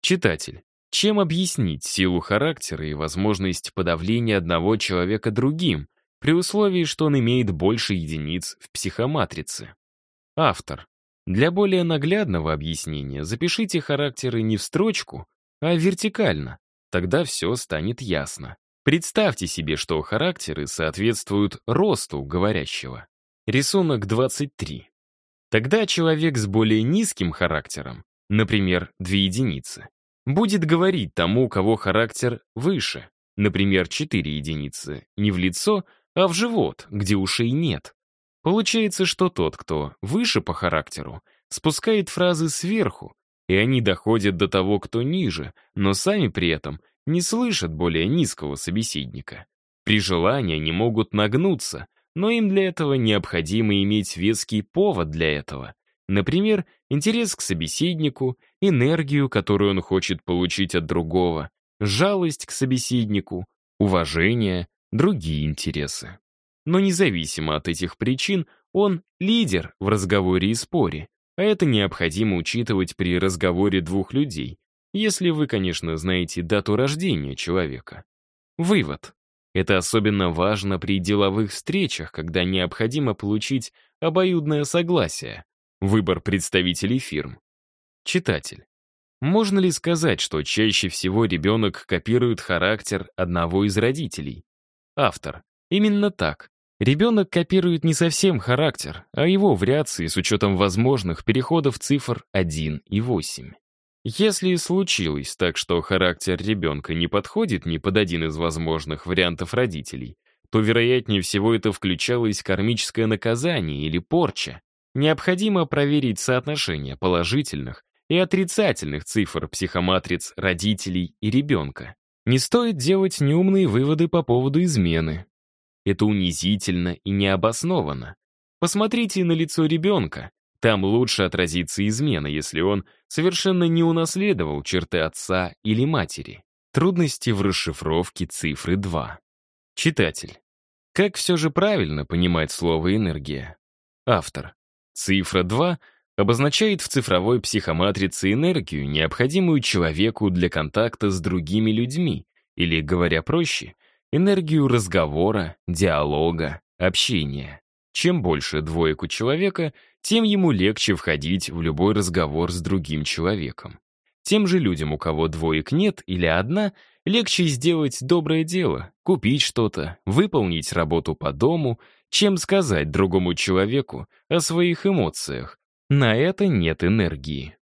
Читатель, чем объяснить силу характера и возможность подавления одного человека другим, при условии, что он имеет больше единиц в психоматрице. Автор. Для более наглядного объяснения запишите характеры не в строчку, а вертикально. Тогда все станет ясно. Представьте себе, что характеры соответствуют росту говорящего. Рисунок 23. Тогда человек с более низким характером, например, две единицы, будет говорить тому, у кого характер выше, например, 4 единицы, не в лицо, а в живот, где ушей нет. Получается, что тот, кто выше по характеру, спускает фразы сверху, и они доходят до того, кто ниже, но сами при этом не слышат более низкого собеседника. При желании они могут нагнуться, но им для этого необходимо иметь веский повод для этого. Например, интерес к собеседнику, энергию, которую он хочет получить от другого, жалость к собеседнику, уважение, другие интересы. Но независимо от этих причин, он лидер в разговоре и споре, а это необходимо учитывать при разговоре двух людей, если вы, конечно, знаете дату рождения человека. Вывод. Это особенно важно при деловых встречах, когда необходимо получить обоюдное согласие, выбор представителей фирм. Читатель. Можно ли сказать, что чаще всего ребенок копирует характер одного из родителей? автор. Именно так. Ребенок копирует не совсем характер, а его вариации с учетом возможных переходов цифр 1 и 8. Если случилось так, что характер ребенка не подходит ни под один из возможных вариантов родителей, то, вероятнее всего, это включалось кармическое наказание или порча. Необходимо проверить соотношение положительных и отрицательных цифр психоматриц родителей и ребенка. Не стоит делать неумные выводы по поводу измены. Это унизительно и необоснованно. Посмотрите на лицо ребенка. Там лучше отразится измена, если он совершенно не унаследовал черты отца или матери. Трудности в расшифровке цифры 2. Читатель. Как все же правильно понимать слово «энергия»? Автор. Цифра 2 обозначает в цифровой психоматрице энергию, необходимую человеку для контакта с другими людьми, или, говоря проще, энергию разговора, диалога, общения. Чем больше двоек у человека, тем ему легче входить в любой разговор с другим человеком. Тем же людям, у кого двоек нет или одна, легче сделать доброе дело, купить что-то, выполнить работу по дому, чем сказать другому человеку о своих эмоциях, на это нет энергии.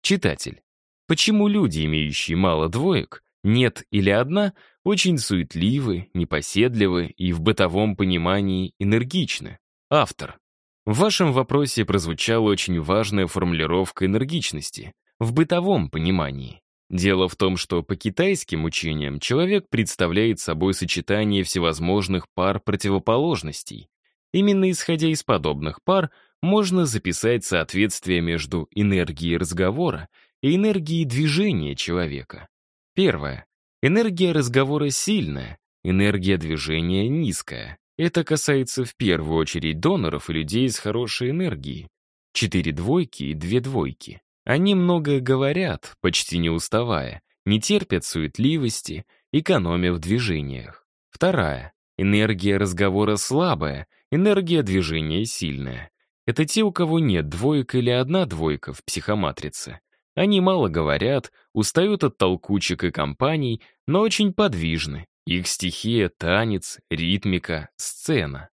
Читатель, почему люди, имеющие мало двоек, нет или одна, очень суетливы, непоседливы и в бытовом понимании энергичны? Автор. В вашем вопросе прозвучала очень важная формулировка энергичности в бытовом понимании. Дело в том, что по китайским учениям человек представляет собой сочетание всевозможных пар противоположностей. Именно исходя из подобных пар — можно записать соответствие между энергией разговора и энергией движения человека. Первое. Энергия разговора сильная, энергия движения низкая. Это касается в первую очередь доноров и людей с хорошей энергией. Четыре двойки и две двойки. Они многое говорят, почти не уставая, не терпят суетливости, экономя в движениях. Вторая. Энергия разговора слабая, энергия движения сильная. Это те, у кого нет двоек или одна двойка в психоматрице. Они мало говорят, устают от толкучек и компаний, но очень подвижны. Их стихия — танец, ритмика, сцена.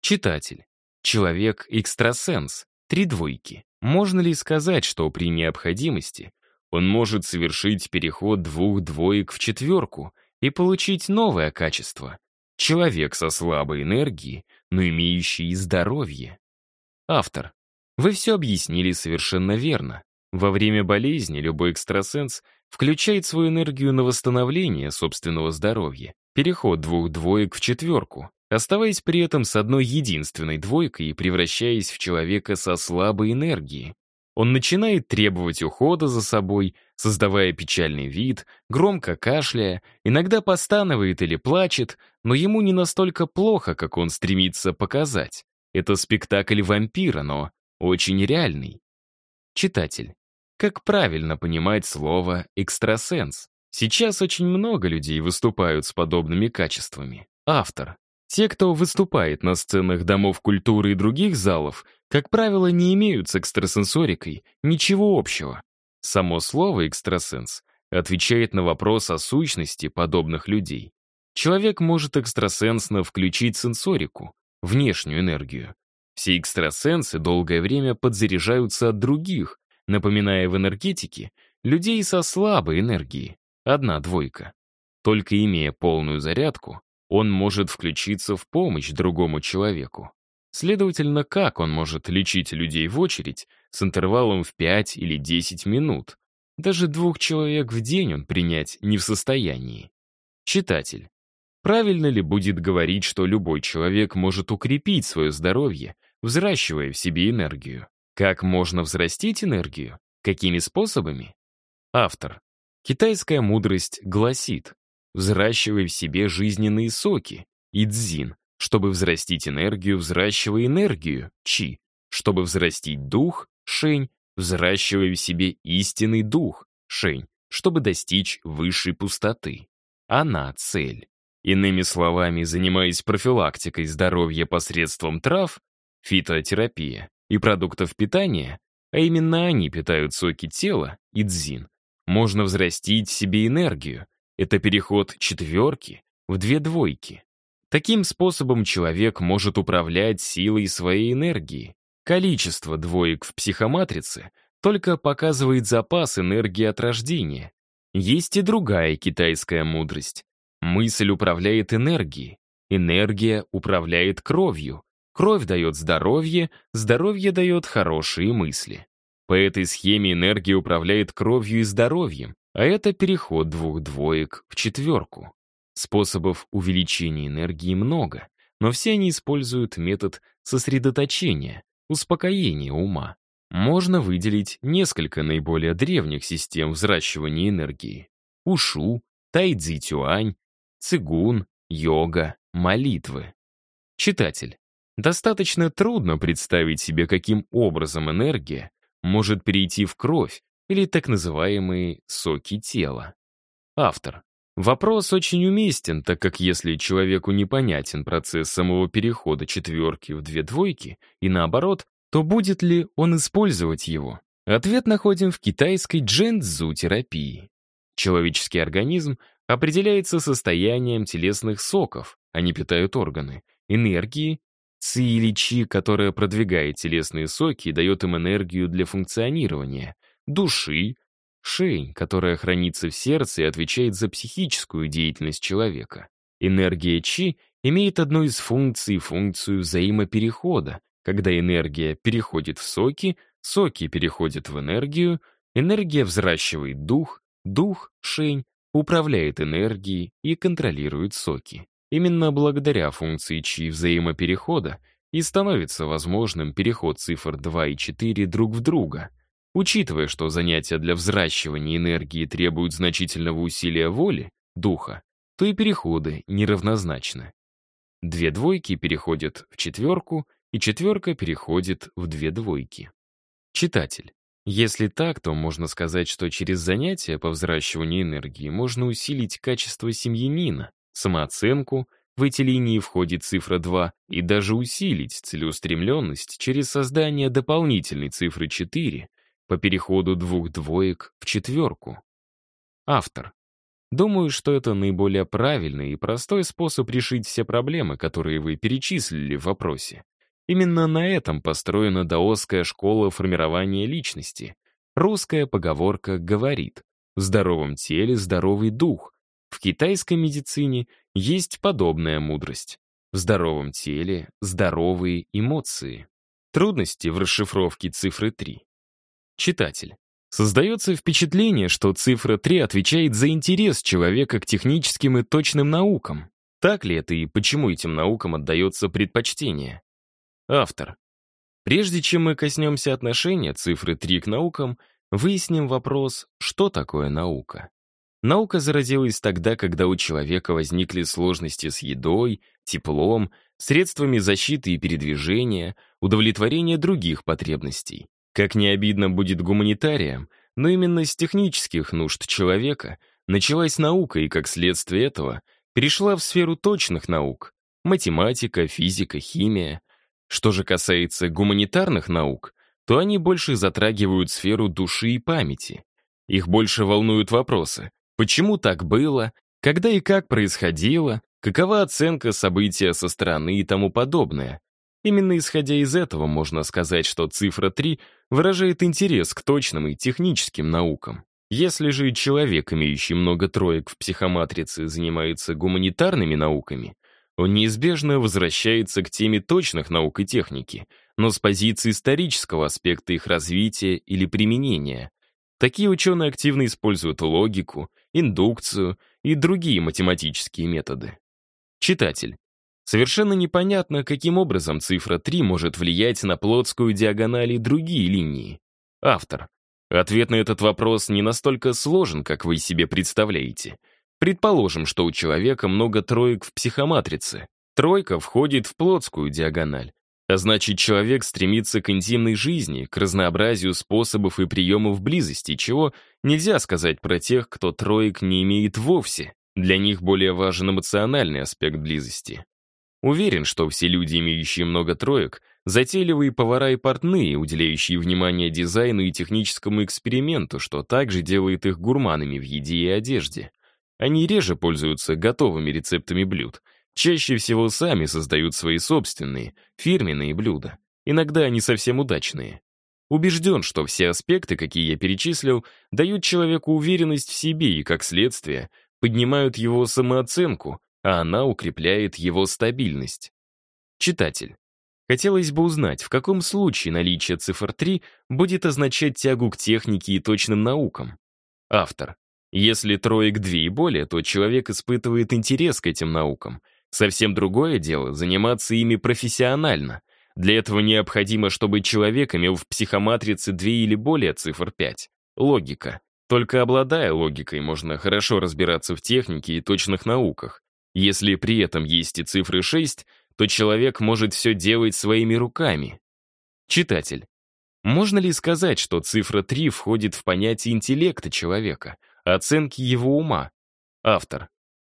Читатель. Человек-экстрасенс. Три двойки. Можно ли сказать, что при необходимости он может совершить переход двух двоек в четверку и получить новое качество? Человек со слабой энергией, но имеющий здоровье. Автор, вы все объяснили совершенно верно. Во время болезни любой экстрасенс включает свою энергию на восстановление собственного здоровья, переход двух двоек в четверку, оставаясь при этом с одной единственной двойкой и превращаясь в человека со слабой энергией. Он начинает требовать ухода за собой, создавая печальный вид, громко кашляя, иногда постанывает или плачет, но ему не настолько плохо, как он стремится показать. Это спектакль вампира, но очень реальный. Читатель, как правильно понимать слово «экстрасенс»? Сейчас очень много людей выступают с подобными качествами. Автор. Те, кто выступает на сценах домов культуры и других залов, как правило, не имеют с экстрасенсорикой ничего общего. Само слово «экстрасенс» отвечает на вопрос о сущности подобных людей. Человек может экстрасенсно включить сенсорику, внешнюю энергию. Все экстрасенсы долгое время подзаряжаются от других, напоминая в энергетике людей со слабой энергией, одна двойка. Только имея полную зарядку, он может включиться в помощь другому человеку. Следовательно, как он может лечить людей в очередь с интервалом в 5 или 10 минут? Даже двух человек в день он принять не в состоянии. Читатель. Правильно ли будет говорить, что любой человек может укрепить свое здоровье, взращивая в себе энергию? Как можно взрастить энергию? Какими способами? Автор. Китайская мудрость гласит, взращивай в себе жизненные соки, идзин, чтобы взрастить энергию, взращивай энергию, чи, чтобы взрастить дух, шень, взращивая в себе истинный дух, шень, чтобы достичь высшей пустоты. Она — цель. Иными словами, занимаясь профилактикой здоровья посредством трав, фитотерапии и продуктов питания, а именно они питают соки тела и дзин, можно взрастить себе энергию. Это переход четверки в две двойки. Таким способом человек может управлять силой своей энергии. Количество двоек в психоматрице только показывает запас энергии от рождения. Есть и другая китайская мудрость. Мысль управляет энергией. Энергия управляет кровью. Кровь дает здоровье, здоровье дает хорошие мысли. По этой схеме энергия управляет кровью и здоровьем, а это переход двух двоек в четверку. Способов увеличения энергии много, но все они используют метод сосредоточения, успокоения ума. Можно выделить несколько наиболее древних систем взращивания энергии. Ушу, Тайцзи Тюань, цигун, йога, молитвы. Читатель, достаточно трудно представить себе, каким образом энергия может перейти в кровь или так называемые соки тела. Автор. Вопрос очень уместен, так как если человеку непонятен процесс самого перехода четверки в две двойки и наоборот, то будет ли он использовать его? Ответ находим в китайской джен терапии Человеческий организм определяется состоянием телесных соков, они питают органы, энергии, ци или чи, которая продвигает телесные соки и дает им энергию для функционирования, души, шень, которая хранится в сердце и отвечает за психическую деятельность человека. Энергия чи имеет одну из функций функцию взаимоперехода, когда энергия переходит в соки, соки переходят в энергию, энергия взращивает дух, дух, шень, управляет энергией и контролирует соки. Именно благодаря функции чьи взаимоперехода и становится возможным переход цифр 2 и 4 друг в друга. Учитывая, что занятия для взращивания энергии требуют значительного усилия воли, духа, то и переходы неравнозначны. Две двойки переходят в четверку, и четверка переходит в две двойки. Читатель. Если так, то можно сказать, что через занятия по взращиванию энергии можно усилить качество семьянина, самооценку, в эти линии входит цифра 2, и даже усилить целеустремленность через создание дополнительной цифры 4 по переходу двух двоек в четверку. Автор. Думаю, что это наиболее правильный и простой способ решить все проблемы, которые вы перечислили в вопросе. Именно на этом построена даосская школа формирования личности. Русская поговорка говорит «в здоровом теле здоровый дух». В китайской медицине есть подобная мудрость. В здоровом теле здоровые эмоции. Трудности в расшифровке цифры 3. Читатель. Создается впечатление, что цифра 3 отвечает за интерес человека к техническим и точным наукам. Так ли это и почему этим наукам отдается предпочтение? Автор. Прежде чем мы коснемся отношения цифры 3 к наукам, выясним вопрос, что такое наука. Наука зародилась тогда, когда у человека возникли сложности с едой, теплом, средствами защиты и передвижения, удовлетворения других потребностей. Как не обидно будет гуманитариям, но именно с технических нужд человека началась наука и, как следствие этого, перешла в сферу точных наук — математика, физика, химия, что же касается гуманитарных наук, то они больше затрагивают сферу души и памяти. Их больше волнуют вопросы, почему так было, когда и как происходило, какова оценка события со стороны и тому подобное. Именно исходя из этого можно сказать, что цифра 3 выражает интерес к точным и техническим наукам. Если же человек, имеющий много троек в психоматрице, занимается гуманитарными науками, он неизбежно возвращается к теме точных наук и техники, но с позиции исторического аспекта их развития или применения. Такие ученые активно используют логику, индукцию и другие математические методы. Читатель. Совершенно непонятно, каким образом цифра 3 может влиять на плотскую диагональ и другие линии. Автор. Ответ на этот вопрос не настолько сложен, как вы себе представляете — Предположим, что у человека много троек в психоматрице. Тройка входит в плотскую диагональ. А значит, человек стремится к интимной жизни, к разнообразию способов и приемов близости, чего нельзя сказать про тех, кто троек не имеет вовсе. Для них более важен эмоциональный аспект близости. Уверен, что все люди, имеющие много троек, затейливые повара и портные, уделяющие внимание дизайну и техническому эксперименту, что также делает их гурманами в еде и одежде. Они реже пользуются готовыми рецептами блюд. Чаще всего сами создают свои собственные, фирменные блюда. Иногда они совсем удачные. Убежден, что все аспекты, какие я перечислил, дают человеку уверенность в себе и, как следствие, поднимают его самооценку, а она укрепляет его стабильность. Читатель. Хотелось бы узнать, в каком случае наличие цифр 3 будет означать тягу к технике и точным наукам. Автор. Если троек две и более, то человек испытывает интерес к этим наукам. Совсем другое дело — заниматься ими профессионально. Для этого необходимо, чтобы человек имел в психоматрице две или более цифр 5. Логика. Только обладая логикой, можно хорошо разбираться в технике и точных науках. Если при этом есть и цифры 6, то человек может все делать своими руками. Читатель. Можно ли сказать, что цифра 3 входит в понятие интеллекта человека — Оценки его ума. Автор.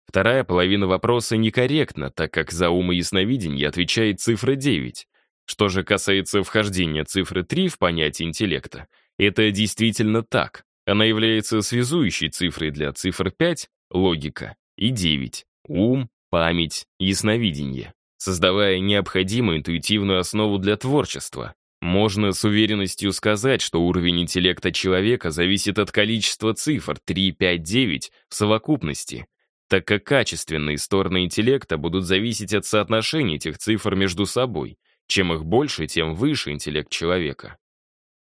Вторая половина вопроса некорректна, так как за ум и ясновидение отвечает цифра 9. Что же касается вхождения цифры 3 в понятие интеллекта, это действительно так. Она является связующей цифрой для цифр 5, логика, и 9, ум, память, ясновидение, создавая необходимую интуитивную основу для творчества. Можно с уверенностью сказать, что уровень интеллекта человека зависит от количества цифр 3, 5, 9 в совокупности, так как качественные стороны интеллекта будут зависеть от соотношения этих цифр между собой. Чем их больше, тем выше интеллект человека.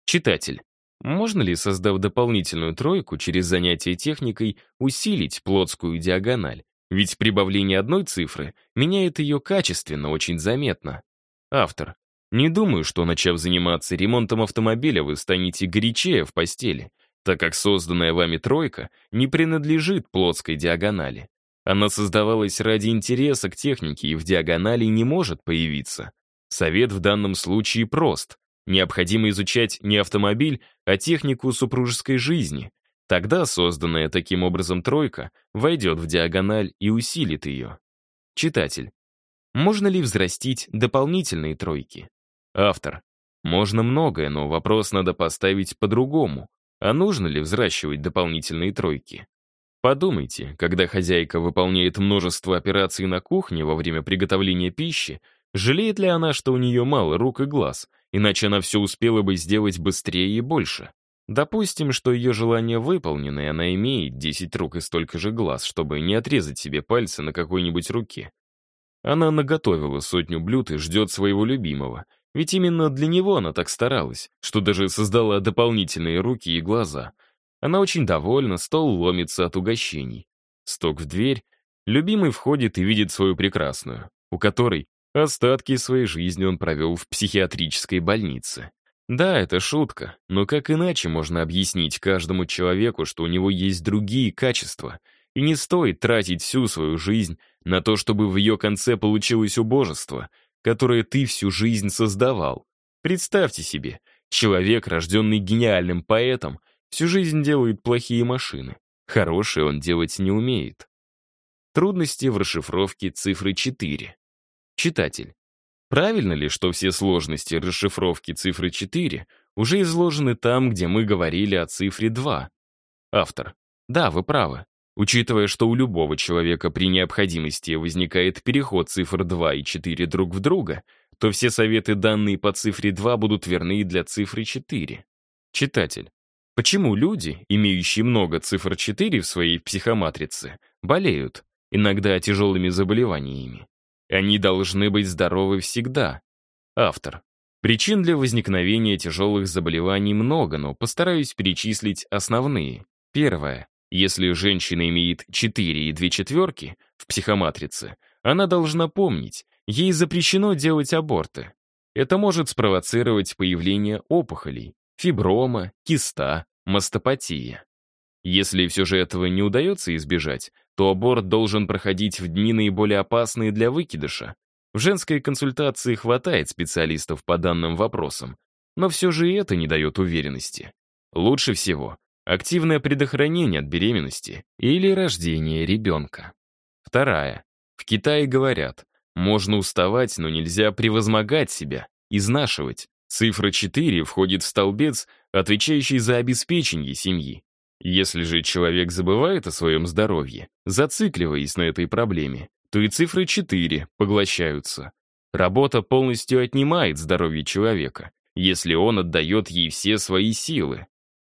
Читатель. Можно ли, создав дополнительную тройку через занятие техникой, усилить плотскую диагональ? Ведь прибавление одной цифры меняет ее качественно очень заметно. Автор. Не думаю, что начав заниматься ремонтом автомобиля, вы станете горячее в постели, так как созданная вами тройка не принадлежит плоской диагонали. Она создавалась ради интереса к технике и в диагонали не может появиться. Совет в данном случае прост. Необходимо изучать не автомобиль, а технику супружеской жизни. Тогда созданная таким образом тройка войдет в диагональ и усилит ее. Читатель. Можно ли взрастить дополнительные тройки? Автор. Можно многое, но вопрос надо поставить по-другому. А нужно ли взращивать дополнительные тройки? Подумайте, когда хозяйка выполняет множество операций на кухне во время приготовления пищи, жалеет ли она, что у нее мало рук и глаз, иначе она все успела бы сделать быстрее и больше? Допустим, что ее желание выполнено, и она имеет 10 рук и столько же глаз, чтобы не отрезать себе пальцы на какой-нибудь руке. Она наготовила сотню блюд и ждет своего любимого — ведь именно для него она так старалась, что даже создала дополнительные руки и глаза. Она очень довольна, стол ломится от угощений. Сток в дверь, любимый входит и видит свою прекрасную, у которой остатки своей жизни он провел в психиатрической больнице. Да, это шутка, но как иначе можно объяснить каждому человеку, что у него есть другие качества, и не стоит тратить всю свою жизнь на то, чтобы в ее конце получилось убожество — которые ты всю жизнь создавал. Представьте себе, человек, рожденный гениальным поэтом, всю жизнь делает плохие машины. Хорошие он делать не умеет. Трудности в расшифровке цифры 4. Читатель. Правильно ли, что все сложности расшифровки цифры 4 уже изложены там, где мы говорили о цифре 2? Автор. Да, вы правы. Учитывая, что у любого человека при необходимости возникает переход цифр 2 и 4 друг в друга, то все советы, данные по цифре 2, будут верны и для цифры 4. Читатель. Почему люди, имеющие много цифр 4 в своей психоматрице, болеют, иногда тяжелыми заболеваниями? Они должны быть здоровы всегда. Автор. Причин для возникновения тяжелых заболеваний много, но постараюсь перечислить основные. Первое. Если женщина имеет 4 и 2 четверки в психоматрице, она должна помнить, ей запрещено делать аборты. Это может спровоцировать появление опухолей, фиброма, киста, мастопатия. Если все же этого не удается избежать, то аборт должен проходить в дни наиболее опасные для выкидыша. В женской консультации хватает специалистов по данным вопросам, но все же и это не дает уверенности. Лучше всего Активное предохранение от беременности или рождения ребенка. Вторая. В Китае говорят, можно уставать, но нельзя превозмогать себя, изнашивать. Цифра 4 входит в столбец, отвечающий за обеспечение семьи. Если же человек забывает о своем здоровье, зацикливаясь на этой проблеме, то и цифры 4 поглощаются. Работа полностью отнимает здоровье человека, если он отдает ей все свои силы.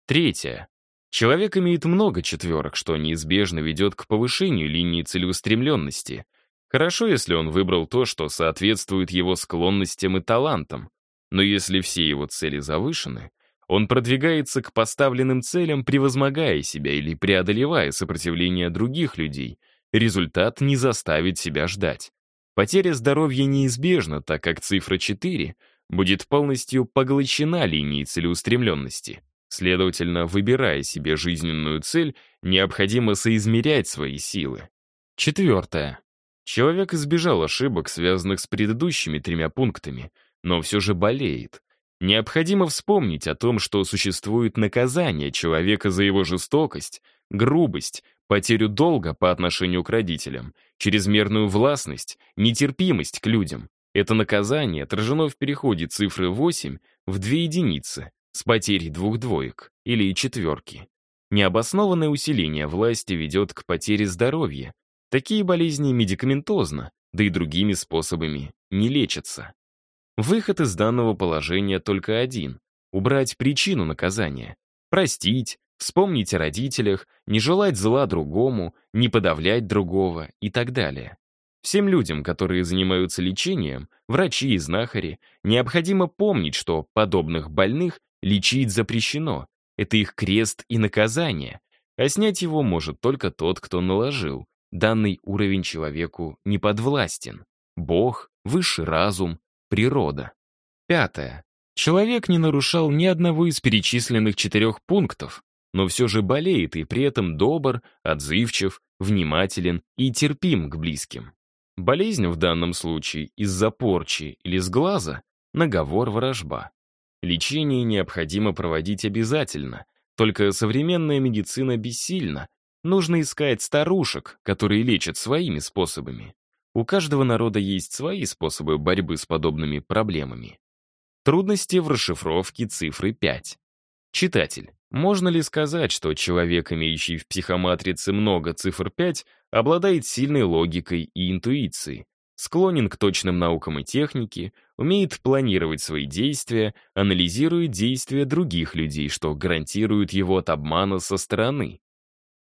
Третье. Человек имеет много четверок, что неизбежно ведет к повышению линии целеустремленности. Хорошо, если он выбрал то, что соответствует его склонностям и талантам. Но если все его цели завышены, он продвигается к поставленным целям, превозмогая себя или преодолевая сопротивление других людей. Результат не заставит себя ждать. Потеря здоровья неизбежна, так как цифра 4 будет полностью поглощена линией целеустремленности. Следовательно, выбирая себе жизненную цель, необходимо соизмерять свои силы. Четвертое. Человек избежал ошибок, связанных с предыдущими тремя пунктами, но все же болеет. Необходимо вспомнить о том, что существует наказание человека за его жестокость, грубость, потерю долга по отношению к родителям, чрезмерную властность, нетерпимость к людям. Это наказание отражено в переходе цифры 8 в 2 единицы, с потерей двух двоек или четверки. Необоснованное усиление власти ведет к потере здоровья. Такие болезни медикаментозно, да и другими способами не лечатся. Выход из данного положения только один — убрать причину наказания. Простить, вспомнить о родителях, не желать зла другому, не подавлять другого и так далее. Всем людям, которые занимаются лечением, врачи и знахари, необходимо помнить, что подобных больных Лечить запрещено. Это их крест и наказание. А снять его может только тот, кто наложил. Данный уровень человеку не подвластен. Бог, высший разум, природа. Пятое. Человек не нарушал ни одного из перечисленных четырех пунктов, но все же болеет и при этом добр, отзывчив, внимателен и терпим к близким. Болезнь в данном случае из-за порчи или сглаза — наговор ворожба. Лечение необходимо проводить обязательно, только современная медицина бессильна. Нужно искать старушек, которые лечат своими способами. У каждого народа есть свои способы борьбы с подобными проблемами. Трудности в расшифровке цифры 5. Читатель, можно ли сказать, что человек, имеющий в психоматрице много цифр 5, обладает сильной логикой и интуицией, склонен к точным наукам и технике, умеет планировать свои действия, анализирует действия других людей, что гарантирует его от обмана со стороны.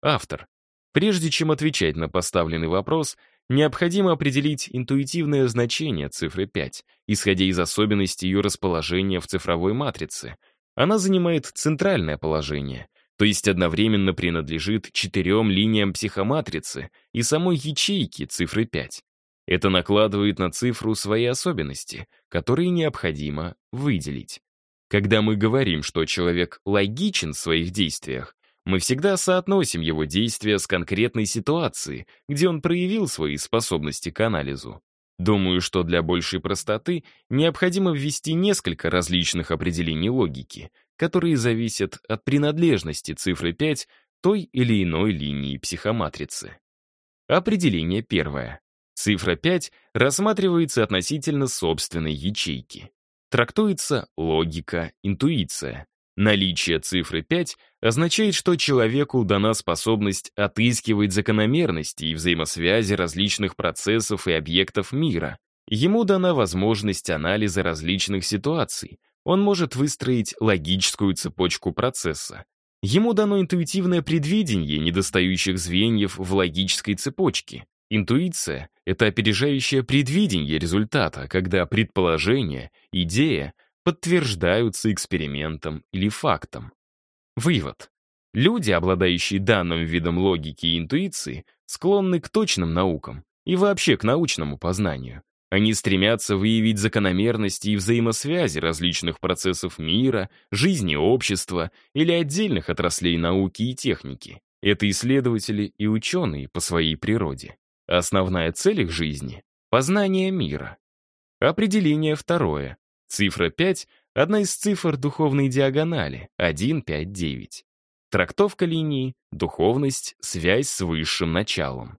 Автор. Прежде чем отвечать на поставленный вопрос, необходимо определить интуитивное значение цифры 5, исходя из особенностей ее расположения в цифровой матрице. Она занимает центральное положение, то есть одновременно принадлежит четырем линиям психоматрицы и самой ячейке цифры 5. Это накладывает на цифру свои особенности, которые необходимо выделить. Когда мы говорим, что человек логичен в своих действиях, мы всегда соотносим его действия с конкретной ситуацией, где он проявил свои способности к анализу. Думаю, что для большей простоты необходимо ввести несколько различных определений логики, которые зависят от принадлежности цифры 5 той или иной линии психоматрицы. Определение первое. Цифра 5 рассматривается относительно собственной ячейки. Трактуется логика, интуиция. Наличие цифры 5 означает, что человеку дана способность отыскивать закономерности и взаимосвязи различных процессов и объектов мира. Ему дана возможность анализа различных ситуаций. Он может выстроить логическую цепочку процесса. Ему дано интуитивное предвидение недостающих звеньев в логической цепочке. Интуиция — это опережающее предвидение результата, когда предположение, идея подтверждаются экспериментом или фактом. Вывод. Люди, обладающие данным видом логики и интуиции, склонны к точным наукам и вообще к научному познанию. Они стремятся выявить закономерности и взаимосвязи различных процессов мира, жизни общества или отдельных отраслей науки и техники. Это исследователи и ученые по своей природе. Основная цель их жизни — познание мира. Определение второе. Цифра 5 — одна из цифр духовной диагонали 1,5,9. Трактовка линии, духовность, связь с высшим началом.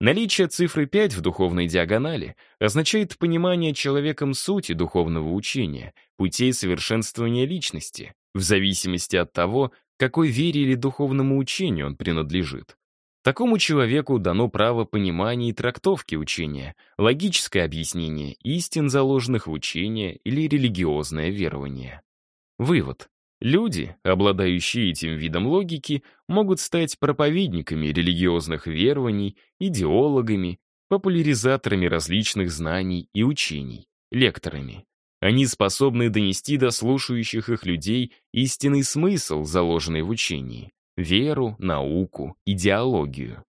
Наличие цифры 5 в духовной диагонали означает понимание человеком сути духовного учения, путей совершенствования личности, в зависимости от того, какой вере или духовному учению он принадлежит. Такому человеку дано право понимания и трактовки учения, логическое объяснение истин, заложенных в учение или религиозное верование. Вывод. Люди, обладающие этим видом логики, могут стать проповедниками религиозных верований, идеологами, популяризаторами различных знаний и учений, лекторами. Они способны донести до слушающих их людей истинный смысл, заложенный в учении веру, науку, идеологию.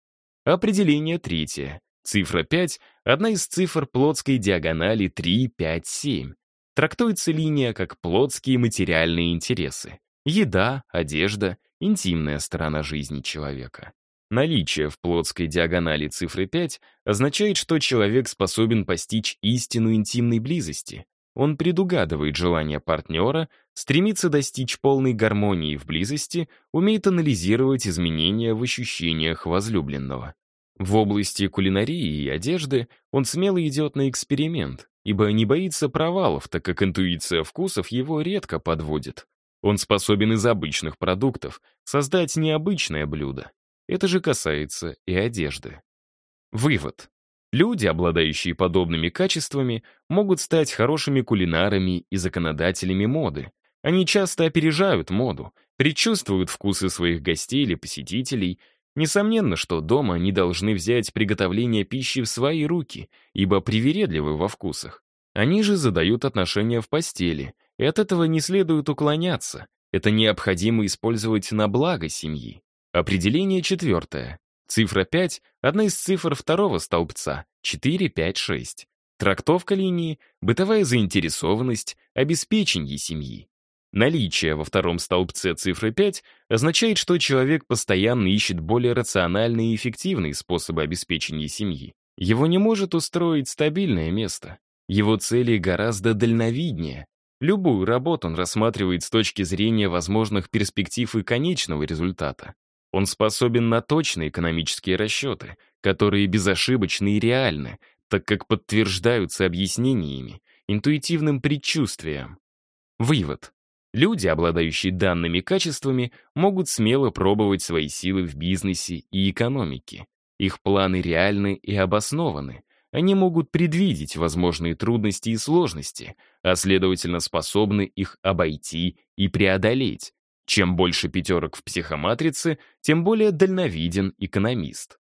Определение третье. Цифра 5 — одна из цифр плотской диагонали 3, 5, 7. Трактуется линия как плотские материальные интересы. Еда, одежда, интимная сторона жизни человека. Наличие в плотской диагонали цифры 5 означает, что человек способен постичь истину интимной близости. Он предугадывает желание партнера, стремится достичь полной гармонии в близости, умеет анализировать изменения в ощущениях возлюбленного. В области кулинарии и одежды он смело идет на эксперимент, ибо не боится провалов, так как интуиция вкусов его редко подводит. Он способен из обычных продуктов создать необычное блюдо. Это же касается и одежды. Вывод. Люди, обладающие подобными качествами, могут стать хорошими кулинарами и законодателями моды, они часто опережают моду, предчувствуют вкусы своих гостей или посетителей. Несомненно, что дома они должны взять приготовление пищи в свои руки, ибо привередливы во вкусах. Они же задают отношения в постели, и от этого не следует уклоняться. Это необходимо использовать на благо семьи. Определение четвертое. Цифра 5 — одна из цифр второго столбца, 4, 5, 6. Трактовка линии — бытовая заинтересованность, обеспечение семьи. Наличие во втором столбце цифры 5 означает, что человек постоянно ищет более рациональные и эффективные способы обеспечения семьи. Его не может устроить стабильное место. Его цели гораздо дальновиднее. Любую работу он рассматривает с точки зрения возможных перспектив и конечного результата. Он способен на точные экономические расчеты, которые безошибочны и реальны, так как подтверждаются объяснениями, интуитивным предчувствием. Вывод. Люди, обладающие данными качествами, могут смело пробовать свои силы в бизнесе и экономике. Их планы реальны и обоснованы. Они могут предвидеть возможные трудности и сложности, а следовательно способны их обойти и преодолеть. Чем больше пятерок в психоматрице, тем более дальновиден экономист.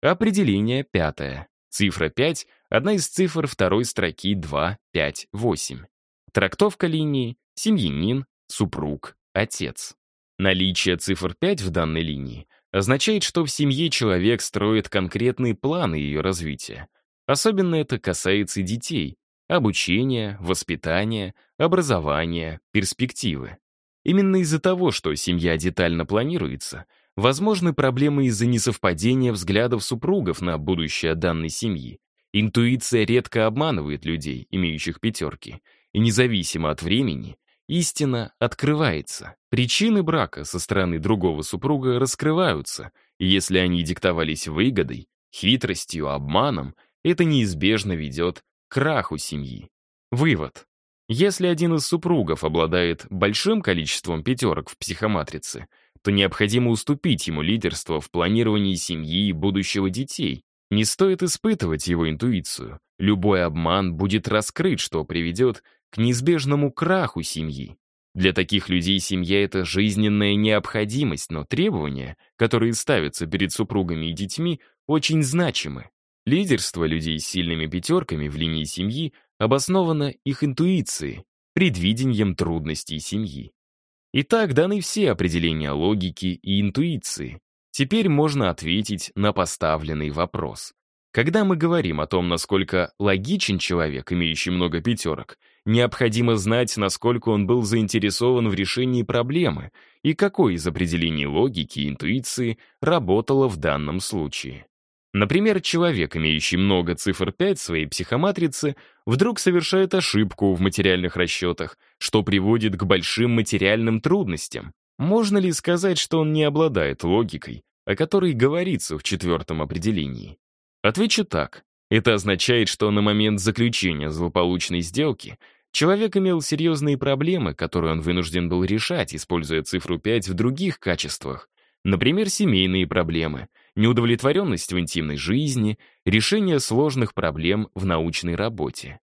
Определение пятое. Цифра 5 — одна из цифр второй строки 2, 5, 8. Трактовка линии — семьянин, супруг, отец. Наличие цифр 5 в данной линии означает, что в семье человек строит конкретные планы ее развития. Особенно это касается детей, обучения, воспитания, образования, перспективы. Именно из-за того, что семья детально планируется, возможны проблемы из-за несовпадения взглядов супругов на будущее данной семьи. Интуиция редко обманывает людей, имеющих пятерки, и независимо от времени, истина открывается. Причины брака со стороны другого супруга раскрываются, и если они диктовались выгодой, хитростью, обманом, это неизбежно ведет к краху семьи. Вывод. Если один из супругов обладает большим количеством пятерок в психоматрице, то необходимо уступить ему лидерство в планировании семьи и будущего детей. Не стоит испытывать его интуицию. Любой обман будет раскрыт, что приведет к неизбежному краху семьи. Для таких людей семья — это жизненная необходимость, но требования, которые ставятся перед супругами и детьми, очень значимы. Лидерство людей с сильными пятерками в линии семьи обосновано их интуицией, предвидением трудностей семьи. Итак, даны все определения логики и интуиции. Теперь можно ответить на поставленный вопрос. Когда мы говорим о том, насколько логичен человек, имеющий много пятерок — Необходимо знать, насколько он был заинтересован в решении проблемы и какое из определений логики и интуиции работало в данном случае. Например, человек, имеющий много цифр 5 в своей психоматрице, вдруг совершает ошибку в материальных расчетах, что приводит к большим материальным трудностям. Можно ли сказать, что он не обладает логикой, о которой говорится в четвертом определении? Отвечу так. Это означает, что на момент заключения злополучной сделки Человек имел серьезные проблемы, которые он вынужден был решать, используя цифру 5 в других качествах. Например, семейные проблемы, неудовлетворенность в интимной жизни, решение сложных проблем в научной работе.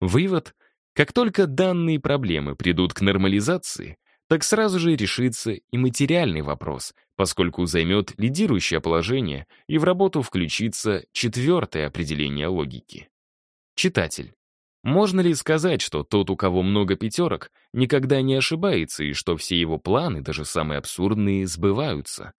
Вывод — как только данные проблемы придут к нормализации, так сразу же решится и материальный вопрос, поскольку займет лидирующее положение и в работу включится четвертое определение логики. Читатель. Можно ли сказать, что тот, у кого много пятерок, никогда не ошибается и что все его планы, даже самые абсурдные, сбываются?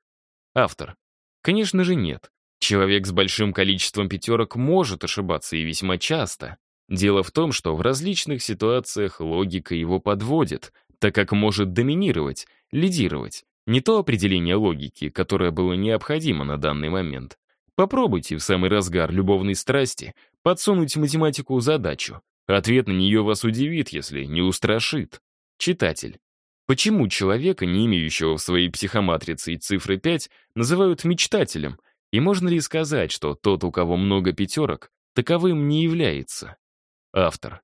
Автор. Конечно же нет. Человек с большим количеством пятерок может ошибаться и весьма часто. Дело в том, что в различных ситуациях логика его подводит, так как может доминировать, лидировать. Не то определение логики, которое было необходимо на данный момент, Попробуйте в самый разгар любовной страсти подсунуть математику задачу. Ответ на нее вас удивит, если не устрашит. Читатель. Почему человека, не имеющего в своей психоматрице и цифры 5, называют мечтателем? И можно ли сказать, что тот, у кого много пятерок, таковым не является? Автор.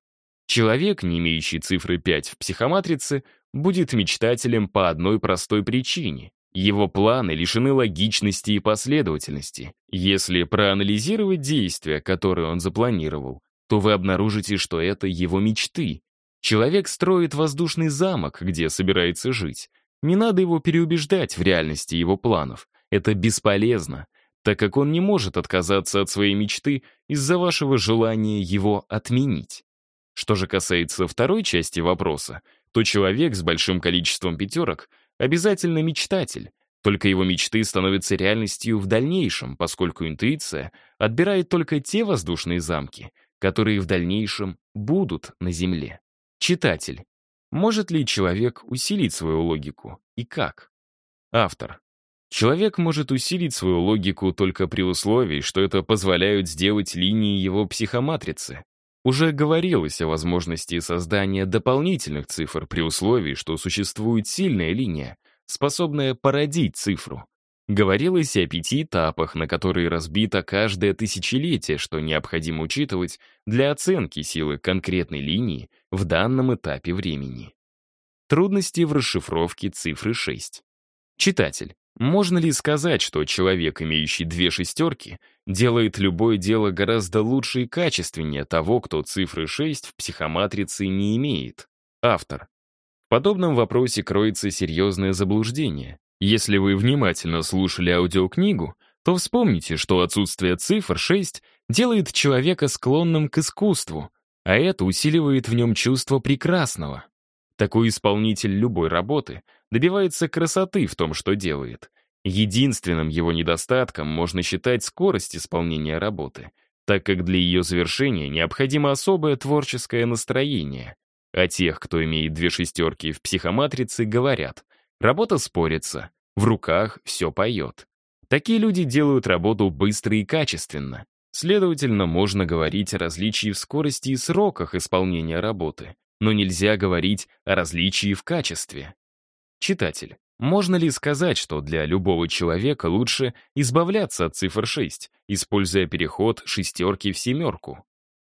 Человек, не имеющий цифры 5 в психоматрице, будет мечтателем по одной простой причине. Его планы лишены логичности и последовательности. Если проанализировать действия, которые он запланировал, то вы обнаружите, что это его мечты. Человек строит воздушный замок, где собирается жить. Не надо его переубеждать в реальности его планов. Это бесполезно, так как он не может отказаться от своей мечты из-за вашего желания его отменить. Что же касается второй части вопроса, то человек с большим количеством пятерок — обязательно мечтатель, только его мечты становятся реальностью в дальнейшем, поскольку интуиция отбирает только те воздушные замки, которые в дальнейшем будут на Земле. Читатель. Может ли человек усилить свою логику и как? Автор. Человек может усилить свою логику только при условии, что это позволяют сделать линии его психоматрицы, уже говорилось о возможности создания дополнительных цифр при условии, что существует сильная линия, способная породить цифру. Говорилось и о пяти этапах, на которые разбито каждое тысячелетие, что необходимо учитывать для оценки силы конкретной линии в данном этапе времени. Трудности в расшифровке цифры 6. Читатель. Можно ли сказать, что человек, имеющий две шестерки, делает любое дело гораздо лучше и качественнее того, кто цифры 6 в психоматрице не имеет? Автор. В подобном вопросе кроется серьезное заблуждение. Если вы внимательно слушали аудиокнигу, то вспомните, что отсутствие цифр 6 делает человека склонным к искусству, а это усиливает в нем чувство прекрасного. Такой исполнитель любой работы добивается красоты в том, что делает. Единственным его недостатком можно считать скорость исполнения работы, так как для ее завершения необходимо особое творческое настроение. О тех, кто имеет две шестерки в психоматрице, говорят, работа спорится, в руках все поет. Такие люди делают работу быстро и качественно. Следовательно, можно говорить о различии в скорости и сроках исполнения работы но нельзя говорить о различии в качестве. Читатель, можно ли сказать, что для любого человека лучше избавляться от цифр 6, используя переход шестерки в семерку?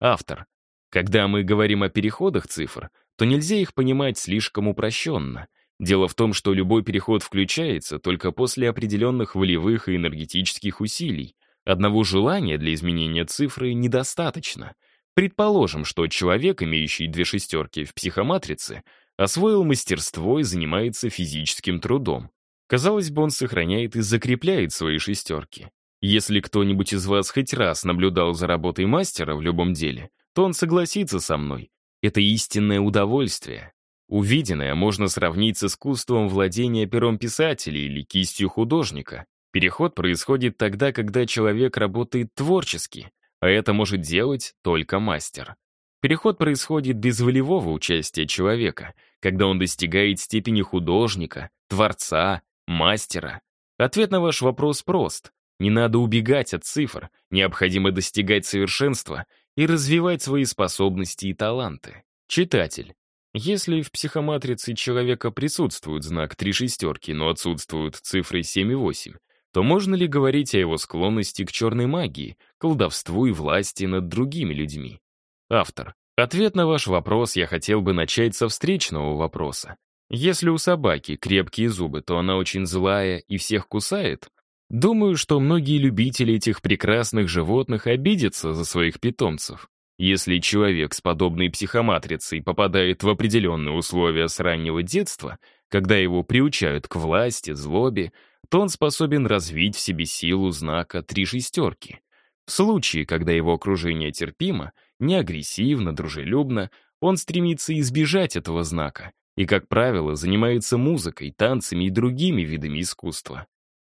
Автор. Когда мы говорим о переходах цифр, то нельзя их понимать слишком упрощенно. Дело в том, что любой переход включается только после определенных волевых и энергетических усилий. Одного желания для изменения цифры недостаточно — Предположим, что человек, имеющий две шестерки в психоматрице, освоил мастерство и занимается физическим трудом. Казалось бы, он сохраняет и закрепляет свои шестерки. Если кто-нибудь из вас хоть раз наблюдал за работой мастера в любом деле, то он согласится со мной. Это истинное удовольствие. Увиденное можно сравнить с искусством владения пером писателя или кистью художника. Переход происходит тогда, когда человек работает творчески, а это может делать только мастер. Переход происходит без волевого участия человека, когда он достигает степени художника, творца, мастера. Ответ на ваш вопрос прост. Не надо убегать от цифр, необходимо достигать совершенства и развивать свои способности и таланты. Читатель. Если в психоматрице человека присутствует знак три шестерки, но отсутствуют цифры семь и восемь то можно ли говорить о его склонности к черной магии, колдовству и власти над другими людьми? Автор. Ответ на ваш вопрос я хотел бы начать со встречного вопроса. Если у собаки крепкие зубы, то она очень злая и всех кусает? Думаю, что многие любители этих прекрасных животных обидятся за своих питомцев. Если человек с подобной психоматрицей попадает в определенные условия с раннего детства, когда его приучают к власти, злобе, то он способен развить в себе силу знака «три шестерки». В случае, когда его окружение терпимо, неагрессивно, дружелюбно, он стремится избежать этого знака и, как правило, занимается музыкой, танцами и другими видами искусства.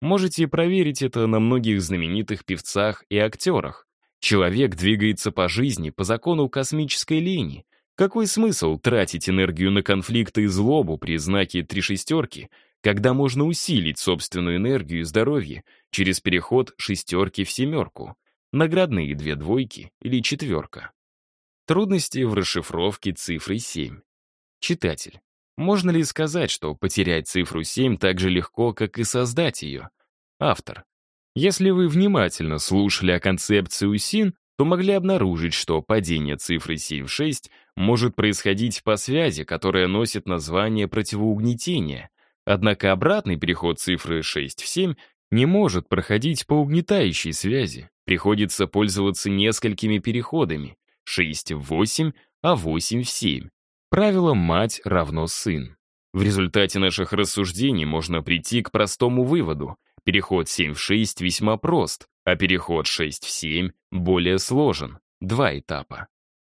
Можете проверить это на многих знаменитых певцах и актерах. Человек двигается по жизни по закону космической линии. Какой смысл тратить энергию на конфликты и злобу при знаке «три шестерки», когда можно усилить собственную энергию и здоровье через переход шестерки в семерку, наградные две двойки или четверка. Трудности в расшифровке цифры 7. Читатель. Можно ли сказать, что потерять цифру 7 так же легко, как и создать ее? Автор. Если вы внимательно слушали о концепции УСИН, то могли обнаружить, что падение цифры 7 в 6 может происходить по связи, которая носит название противоугнетения, Однако обратный переход цифры 6 в 7 не может проходить по угнетающей связи. Приходится пользоваться несколькими переходами. 6 в 8, а 8 в 7. Правило «мать равно сын». В результате наших рассуждений можно прийти к простому выводу. Переход 7 в 6 весьма прост, а переход 6 в 7 более сложен. Два этапа.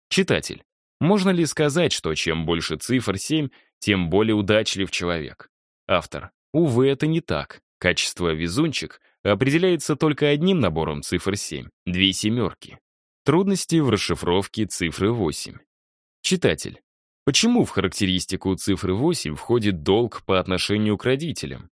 Читатель, можно ли сказать, что чем больше цифр 7, тем более удачлив человек? Автор. Увы, это не так. Качество «везунчик» определяется только одним набором цифр 7, две семерки. Трудности в расшифровке цифры 8. Читатель. Почему в характеристику цифры 8 входит долг по отношению к родителям?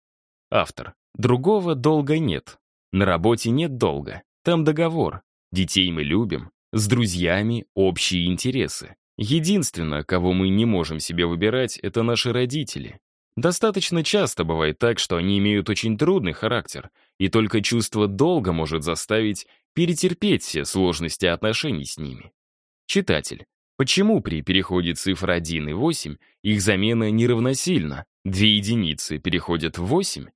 Автор. Другого долга нет. На работе нет долга. Там договор. Детей мы любим. С друзьями общие интересы. Единственное, кого мы не можем себе выбирать, это наши родители. Достаточно часто бывает так, что они имеют очень трудный характер, и только чувство долга может заставить перетерпеть все сложности отношений с ними. Читатель, почему при переходе цифр 1 и 8 их замена неравносильна? Две единицы переходят в 8?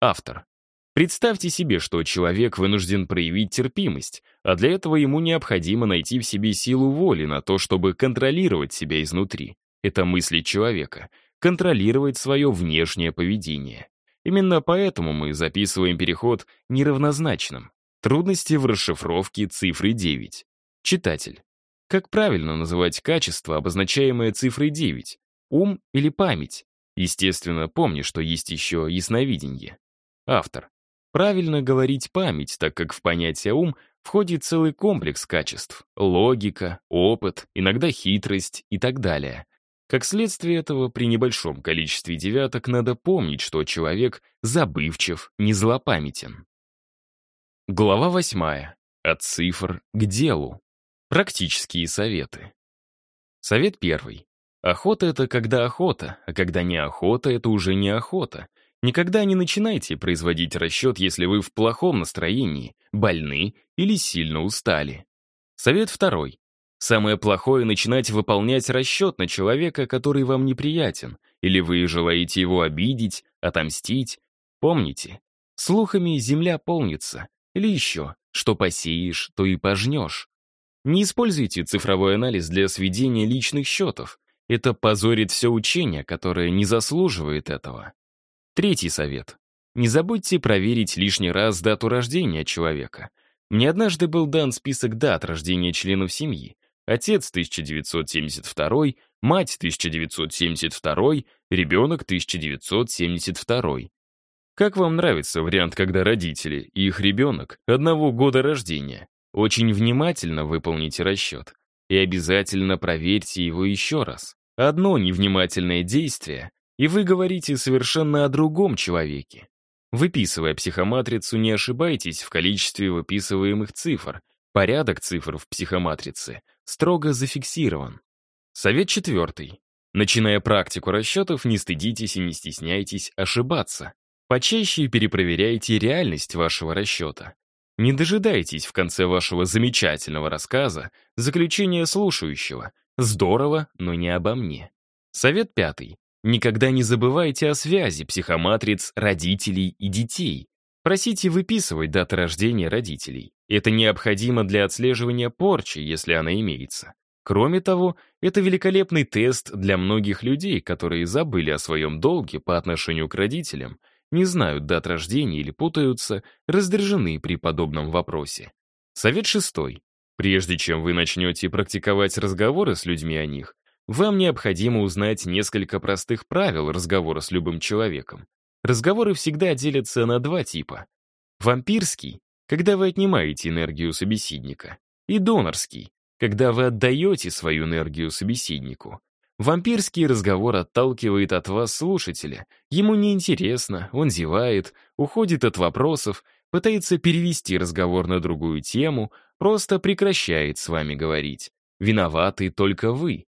Автор. Представьте себе, что человек вынужден проявить терпимость, а для этого ему необходимо найти в себе силу воли на то, чтобы контролировать себя изнутри. Это мысли человека — контролировать свое внешнее поведение. Именно поэтому мы записываем переход неравнозначным. Трудности в расшифровке цифры 9. Читатель. Как правильно называть качество, обозначаемое цифрой 9? Ум или память? Естественно, помни, что есть еще ясновидение. Автор. Правильно говорить память, так как в понятие «ум» входит целый комплекс качеств — логика, опыт, иногда хитрость и так далее — как следствие этого, при небольшом количестве девяток надо помнить, что человек забывчив, не злопамятен. Глава восьмая. От цифр к делу. Практические советы. Совет первый. Охота — это когда охота, а когда не охота — это уже не охота. Никогда не начинайте производить расчет, если вы в плохом настроении, больны или сильно устали. Совет второй. Самое плохое — начинать выполнять расчет на человека, который вам неприятен, или вы желаете его обидеть, отомстить. Помните, слухами земля полнится, или еще, что посеешь, то и пожнешь. Не используйте цифровой анализ для сведения личных счетов. Это позорит все учение, которое не заслуживает этого. Третий совет. Не забудьте проверить лишний раз дату рождения человека. Мне однажды был дан список дат рождения членов семьи, отец 1972, мать 1972, ребенок 1972. Как вам нравится вариант, когда родители и их ребенок одного года рождения? Очень внимательно выполните расчет и обязательно проверьте его еще раз. Одно невнимательное действие, и вы говорите совершенно о другом человеке. Выписывая психоматрицу, не ошибайтесь в количестве выписываемых цифр. Порядок цифр в психоматрице — строго зафиксирован. Совет четвертый. Начиная практику расчетов, не стыдитесь и не стесняйтесь ошибаться. Почаще перепроверяйте реальность вашего расчета. Не дожидайтесь в конце вашего замечательного рассказа заключения слушающего «Здорово, но не обо мне». Совет пятый. Никогда не забывайте о связи психоматриц родителей и детей. Просите выписывать даты рождения родителей. Это необходимо для отслеживания порчи, если она имеется. Кроме того, это великолепный тест для многих людей, которые забыли о своем долге по отношению к родителям, не знают дат рождения или путаются, раздражены при подобном вопросе. Совет шестой. Прежде чем вы начнете практиковать разговоры с людьми о них, вам необходимо узнать несколько простых правил разговора с любым человеком. Разговоры всегда делятся на два типа. Вампирский когда вы отнимаете энергию собеседника, и донорский, когда вы отдаете свою энергию собеседнику. Вампирский разговор отталкивает от вас слушателя. Ему неинтересно, он зевает, уходит от вопросов, пытается перевести разговор на другую тему, просто прекращает с вами говорить. Виноваты только вы.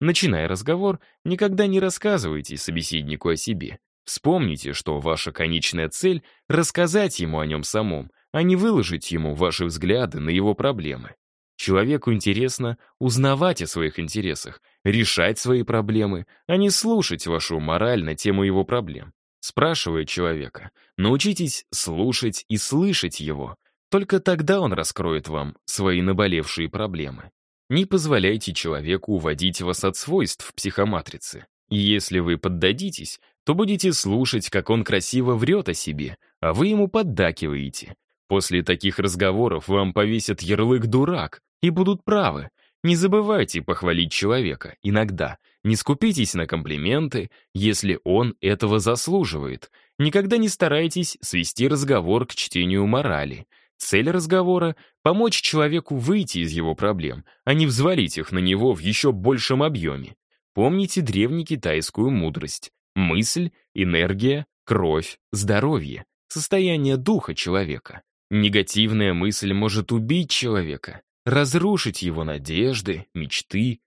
Начиная разговор, никогда не рассказывайте собеседнику о себе. Вспомните, что ваша конечная цель — рассказать ему о нем самом — а не выложить ему ваши взгляды на его проблемы. Человеку интересно узнавать о своих интересах, решать свои проблемы, а не слушать вашу мораль на тему его проблем. Спрашивая человека, научитесь слушать и слышать его. Только тогда он раскроет вам свои наболевшие проблемы. Не позволяйте человеку уводить вас от свойств психоматрицы. И если вы поддадитесь, то будете слушать, как он красиво врет о себе, а вы ему поддакиваете, После таких разговоров вам повесят ярлык «дурак» и будут правы. Не забывайте похвалить человека иногда. Не скупитесь на комплименты, если он этого заслуживает. Никогда не старайтесь свести разговор к чтению морали. Цель разговора — помочь человеку выйти из его проблем, а не взвалить их на него в еще большем объеме. Помните древнекитайскую мудрость. Мысль, энергия, кровь, здоровье, состояние духа человека. Негативная мысль может убить человека, разрушить его надежды, мечты.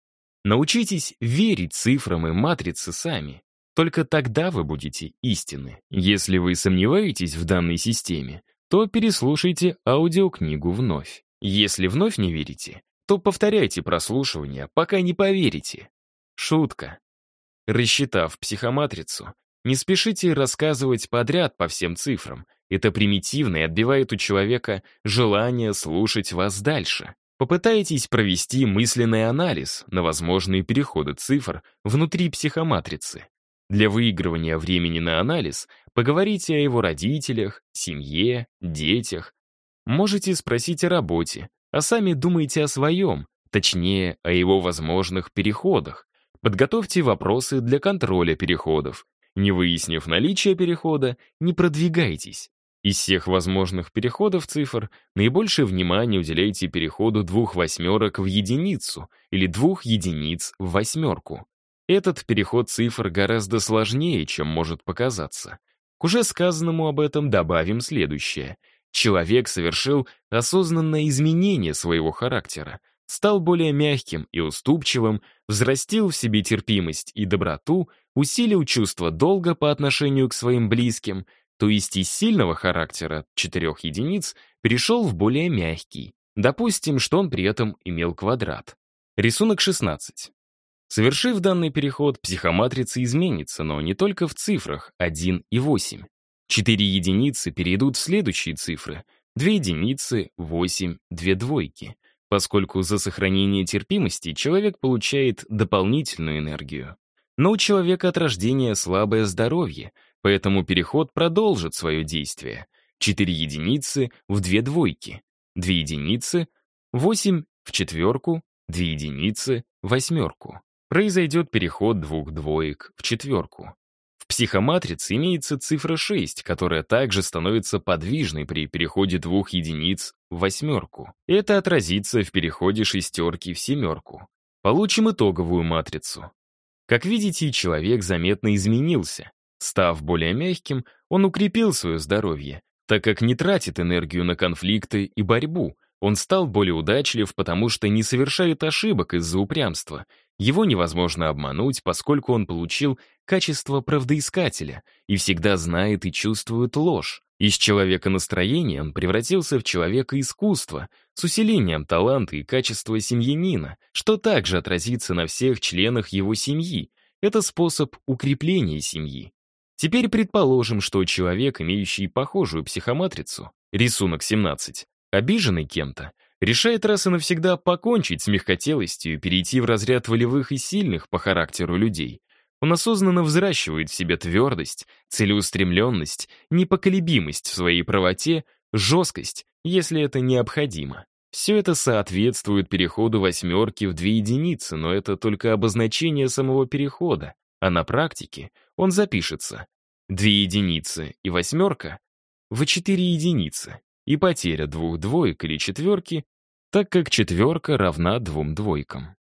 Научитесь верить цифрам и матрице сами. Только тогда вы будете истины. Если вы сомневаетесь в данной системе, то переслушайте аудиокнигу вновь. Если вновь не верите, то повторяйте прослушивание, пока не поверите. Шутка. Рассчитав психоматрицу, не спешите рассказывать подряд по всем цифрам, это примитивно и отбивает у человека желание слушать вас дальше. Попытайтесь провести мысленный анализ на возможные переходы цифр внутри психоматрицы. Для выигрывания времени на анализ поговорите о его родителях, семье, детях. Можете спросить о работе, а сами думайте о своем, точнее, о его возможных переходах. Подготовьте вопросы для контроля переходов. Не выяснив наличие перехода, не продвигайтесь. Из всех возможных переходов цифр наибольшее внимание уделяйте переходу двух восьмерок в единицу или двух единиц в восьмерку. Этот переход цифр гораздо сложнее, чем может показаться. К уже сказанному об этом добавим следующее. Человек совершил осознанное изменение своего характера, стал более мягким и уступчивым, взрастил в себе терпимость и доброту, усилил чувство долга по отношению к своим близким, то есть из сильного характера, четырех единиц, перешел в более мягкий. Допустим, что он при этом имел квадрат. Рисунок 16. Совершив данный переход, психоматрица изменится, но не только в цифрах 1 и 8. 4 единицы перейдут в следующие цифры, 2 единицы, 8, 2 двойки, поскольку за сохранение терпимости человек получает дополнительную энергию. Но у человека от рождения слабое здоровье — Поэтому переход продолжит свое действие. 4 единицы в 2 двойки, 2 единицы, 8 в четверку, 2 единицы, восьмерку. Произойдет переход двух двоек в четверку. В психоматрице имеется цифра 6, которая также становится подвижной при переходе двух единиц в восьмерку. Это отразится в переходе шестерки в семерку. Получим итоговую матрицу. Как видите, человек заметно изменился. Став более мягким, он укрепил свое здоровье, так как не тратит энергию на конфликты и борьбу. Он стал более удачлив, потому что не совершает ошибок из-за упрямства. Его невозможно обмануть, поскольку он получил качество правдоискателя и всегда знает и чувствует ложь. Из человека настроения он превратился в человека искусства с усилением таланта и качества семьянина, что также отразится на всех членах его семьи. Это способ укрепления семьи. Теперь предположим, что человек, имеющий похожую психоматрицу, рисунок 17, обиженный кем-то, решает раз и навсегда покончить с мягкотелостью и перейти в разряд волевых и сильных по характеру людей. Он осознанно взращивает в себе твердость, целеустремленность, непоколебимость в своей правоте, жесткость, если это необходимо. Все это соответствует переходу восьмерки в две единицы, но это только обозначение самого перехода а на практике он запишется. Две единицы и восьмерка в четыре единицы, и потеря двух двоек или четверки, так как четверка равна двум двойкам.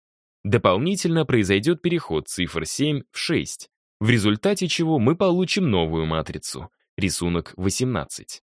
Дополнительно произойдет переход цифр 7 в 6, в результате чего мы получим новую матрицу, рисунок 18.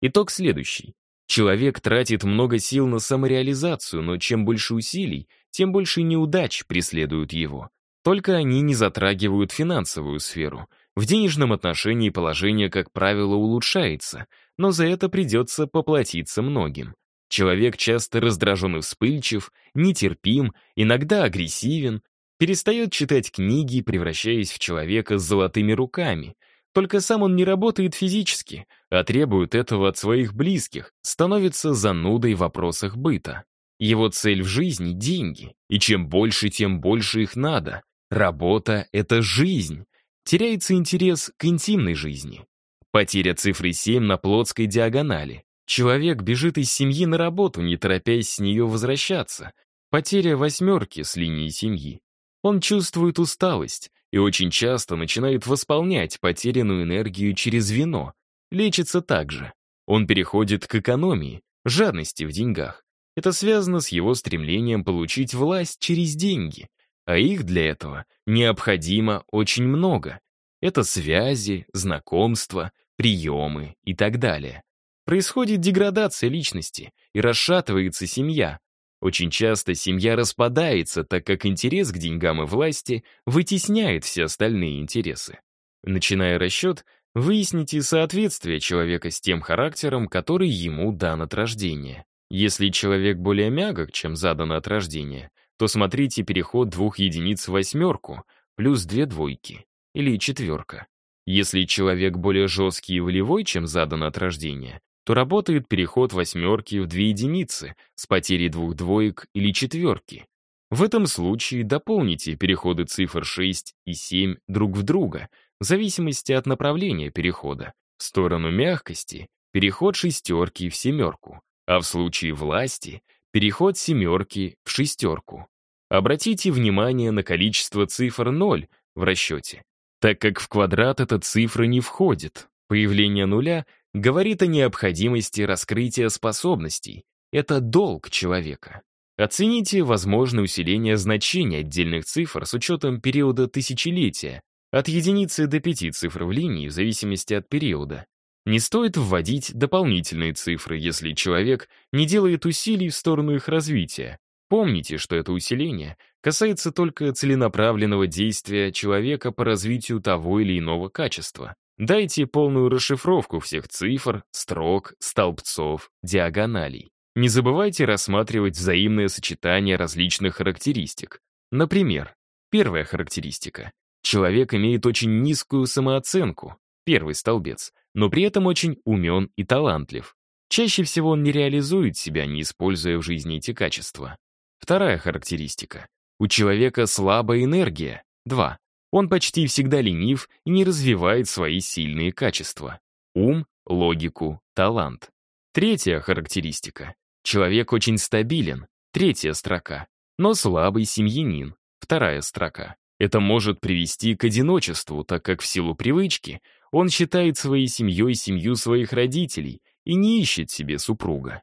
Итог следующий. Человек тратит много сил на самореализацию, но чем больше усилий, тем больше неудач преследуют его. Только они не затрагивают финансовую сферу. В денежном отношении положение, как правило, улучшается, но за это придется поплатиться многим. Человек часто раздражен и вспыльчив, нетерпим, иногда агрессивен, перестает читать книги, превращаясь в человека с золотыми руками. Только сам он не работает физически, а требует этого от своих близких, становится занудой в вопросах быта. Его цель в жизни — деньги, и чем больше, тем больше их надо. Работа — это жизнь. Теряется интерес к интимной жизни. Потеря цифры 7 на плотской диагонали. Человек бежит из семьи на работу, не торопясь с нее возвращаться. Потеря восьмерки с линии семьи. Он чувствует усталость и очень часто начинает восполнять потерянную энергию через вино. Лечится также. Он переходит к экономии, жадности в деньгах. Это связано с его стремлением получить власть через деньги а их для этого необходимо очень много. Это связи, знакомства, приемы и так далее. Происходит деградация личности и расшатывается семья. Очень часто семья распадается, так как интерес к деньгам и власти вытесняет все остальные интересы. Начиная расчет, выясните соответствие человека с тем характером, который ему дан от рождения. Если человек более мягок, чем задан от рождения, то смотрите переход двух единиц в восьмерку, плюс две двойки, или четверка. Если человек более жесткий и волевой, чем задан от рождения, то работает переход восьмерки в две единицы с потерей двух двоек или четверки. В этом случае дополните переходы цифр 6 и 7 друг в друга, в зависимости от направления перехода. В сторону мягкости — переход шестерки в семерку, а в случае власти — переход семерки в шестерку. Обратите внимание на количество цифр 0 в расчете, так как в квадрат эта цифра не входит. Появление нуля говорит о необходимости раскрытия способностей. Это долг человека. Оцените возможное усиление значения отдельных цифр с учетом периода тысячелетия, от единицы до пяти цифр в линии в зависимости от периода, не стоит вводить дополнительные цифры, если человек не делает усилий в сторону их развития. Помните, что это усиление касается только целенаправленного действия человека по развитию того или иного качества. Дайте полную расшифровку всех цифр, строк, столбцов, диагоналей. Не забывайте рассматривать взаимное сочетание различных характеристик. Например, первая характеристика. Человек имеет очень низкую самооценку, первый столбец, но при этом очень умен и талантлив. Чаще всего он не реализует себя, не используя в жизни эти качества. Вторая характеристика. У человека слабая энергия. Два. Он почти всегда ленив и не развивает свои сильные качества. Ум, логику, талант. Третья характеристика. Человек очень стабилен. Третья строка. Но слабый семьянин. Вторая строка. Это может привести к одиночеству, так как в силу привычки он считает своей семьей семью своих родителей и не ищет себе супруга.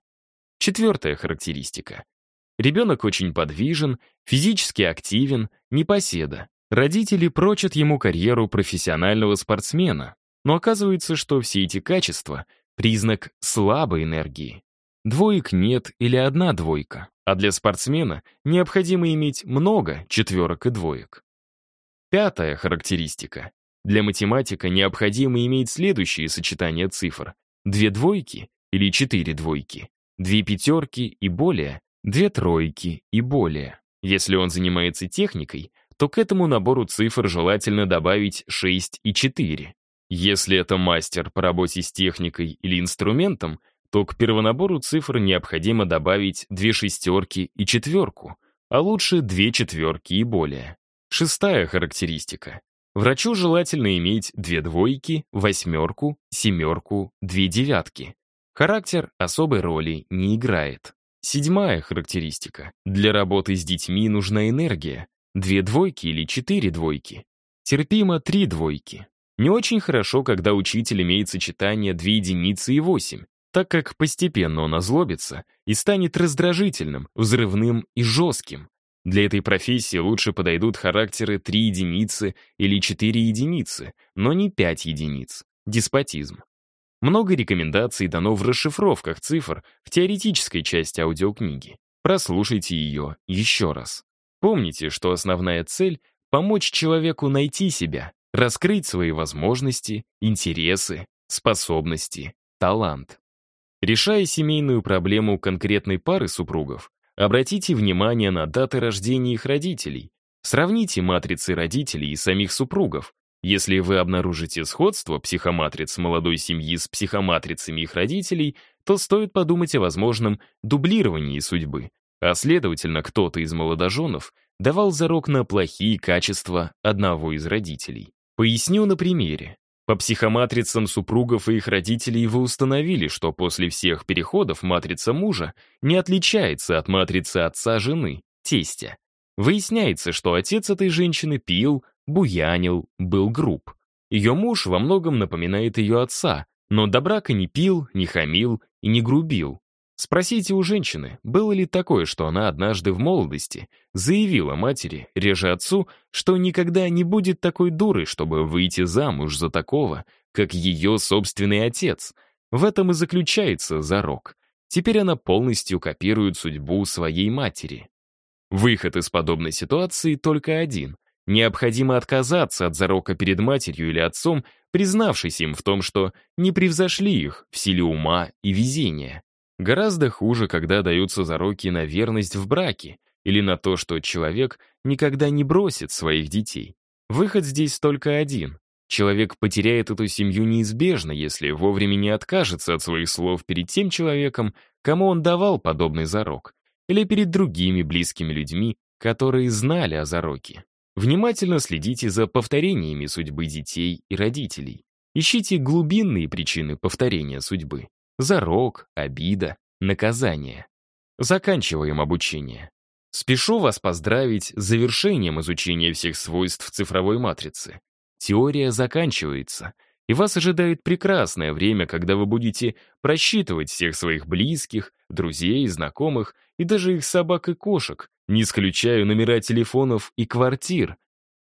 Четвертая характеристика. Ребенок очень подвижен, физически активен, непоседа. Родители прочат ему карьеру профессионального спортсмена, но оказывается, что все эти качества — признак слабой энергии. Двоек нет или одна двойка, а для спортсмена необходимо иметь много четверок и двоек. Пятая характеристика. Для математика необходимо иметь следующие сочетания цифр. Две двойки или четыре двойки, две пятерки и более, две тройки и более. Если он занимается техникой, то к этому набору цифр желательно добавить 6 и 4. Если это мастер по работе с техникой или инструментом, то к первонабору цифр необходимо добавить две шестерки и четверку, а лучше две четверки и более. Шестая характеристика. Врачу желательно иметь две двойки, восьмерку, семерку, две девятки. Характер особой роли не играет. Седьмая характеристика. Для работы с детьми нужна энергия. Две двойки или четыре двойки. Терпимо три двойки. Не очень хорошо, когда учитель имеет сочетание две единицы и восемь, так как постепенно он озлобится и станет раздражительным, взрывным и жестким. Для этой профессии лучше подойдут характеры 3 единицы или 4 единицы, но не 5 единиц. Деспотизм. Много рекомендаций дано в расшифровках цифр в теоретической части аудиокниги. Прослушайте ее еще раз. Помните, что основная цель — помочь человеку найти себя, раскрыть свои возможности, интересы, способности, талант. Решая семейную проблему конкретной пары супругов, Обратите внимание на даты рождения их родителей. Сравните матрицы родителей и самих супругов. Если вы обнаружите сходство психоматриц молодой семьи с психоматрицами их родителей, то стоит подумать о возможном дублировании судьбы. А следовательно, кто-то из молодоженов давал зарок на плохие качества одного из родителей. Поясню на примере. По психоматрицам супругов и их родителей вы установили, что после всех переходов матрица мужа не отличается от матрицы отца жены, тестя. Выясняется, что отец этой женщины пил, буянил, был груб. Ее муж во многом напоминает ее отца, но до брака не пил, не хамил и не грубил. Спросите у женщины, было ли такое, что она однажды в молодости заявила матери, реже отцу, что никогда не будет такой дуры, чтобы выйти замуж за такого, как ее собственный отец. В этом и заключается зарок. Теперь она полностью копирует судьбу своей матери. Выход из подобной ситуации только один. Необходимо отказаться от зарока перед матерью или отцом, признавшись им в том, что не превзошли их в силе ума и везения. Гораздо хуже, когда даются зароки на верность в браке или на то, что человек никогда не бросит своих детей. Выход здесь только один. Человек потеряет эту семью неизбежно, если вовремя не откажется от своих слов перед тем человеком, кому он давал подобный зарок, или перед другими близкими людьми, которые знали о зароке. Внимательно следите за повторениями судьбы детей и родителей. Ищите глубинные причины повторения судьбы. Зарок, обида, наказание. Заканчиваем обучение. Спешу вас поздравить с завершением изучения всех свойств цифровой матрицы. Теория заканчивается, и вас ожидает прекрасное время, когда вы будете просчитывать всех своих близких, друзей, знакомых и даже их собак и кошек, не исключая номера телефонов и квартир.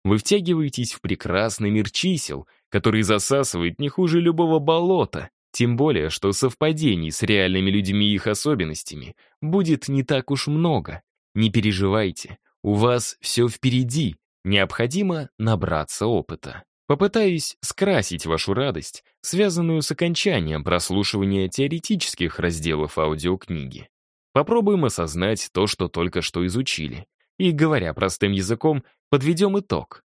Вы втягиваетесь в прекрасный мир чисел, который засасывает не хуже любого болота, тем более, что совпадений с реальными людьми и их особенностями будет не так уж много. Не переживайте, у вас все впереди, необходимо набраться опыта. Попытаюсь скрасить вашу радость, связанную с окончанием прослушивания теоретических разделов аудиокниги. Попробуем осознать то, что только что изучили. И, говоря простым языком, подведем итог.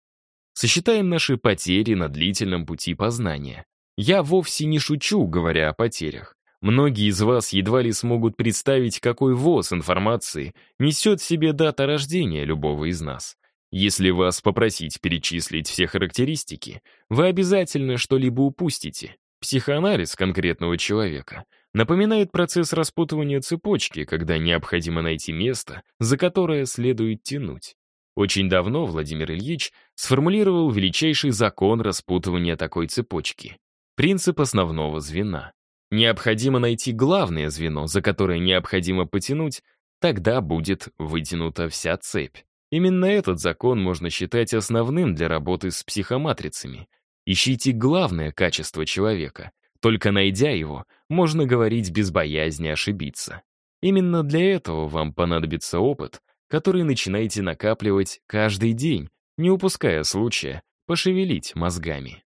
Сосчитаем наши потери на длительном пути познания, я вовсе не шучу, говоря о потерях. Многие из вас едва ли смогут представить, какой воз информации несет себе дата рождения любого из нас. Если вас попросить перечислить все характеристики, вы обязательно что-либо упустите. Психоанализ конкретного человека напоминает процесс распутывания цепочки, когда необходимо найти место, за которое следует тянуть. Очень давно Владимир Ильич сформулировал величайший закон распутывания такой цепочки. Принцип основного звена. Необходимо найти главное звено, за которое необходимо потянуть, тогда будет вытянута вся цепь. Именно этот закон можно считать основным для работы с психоматрицами. Ищите главное качество человека. Только найдя его, можно говорить без боязни ошибиться. Именно для этого вам понадобится опыт, который начинаете накапливать каждый день, не упуская случая пошевелить мозгами.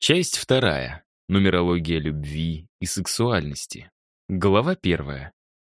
Часть вторая. Нумерология любви и сексуальности. Глава первая.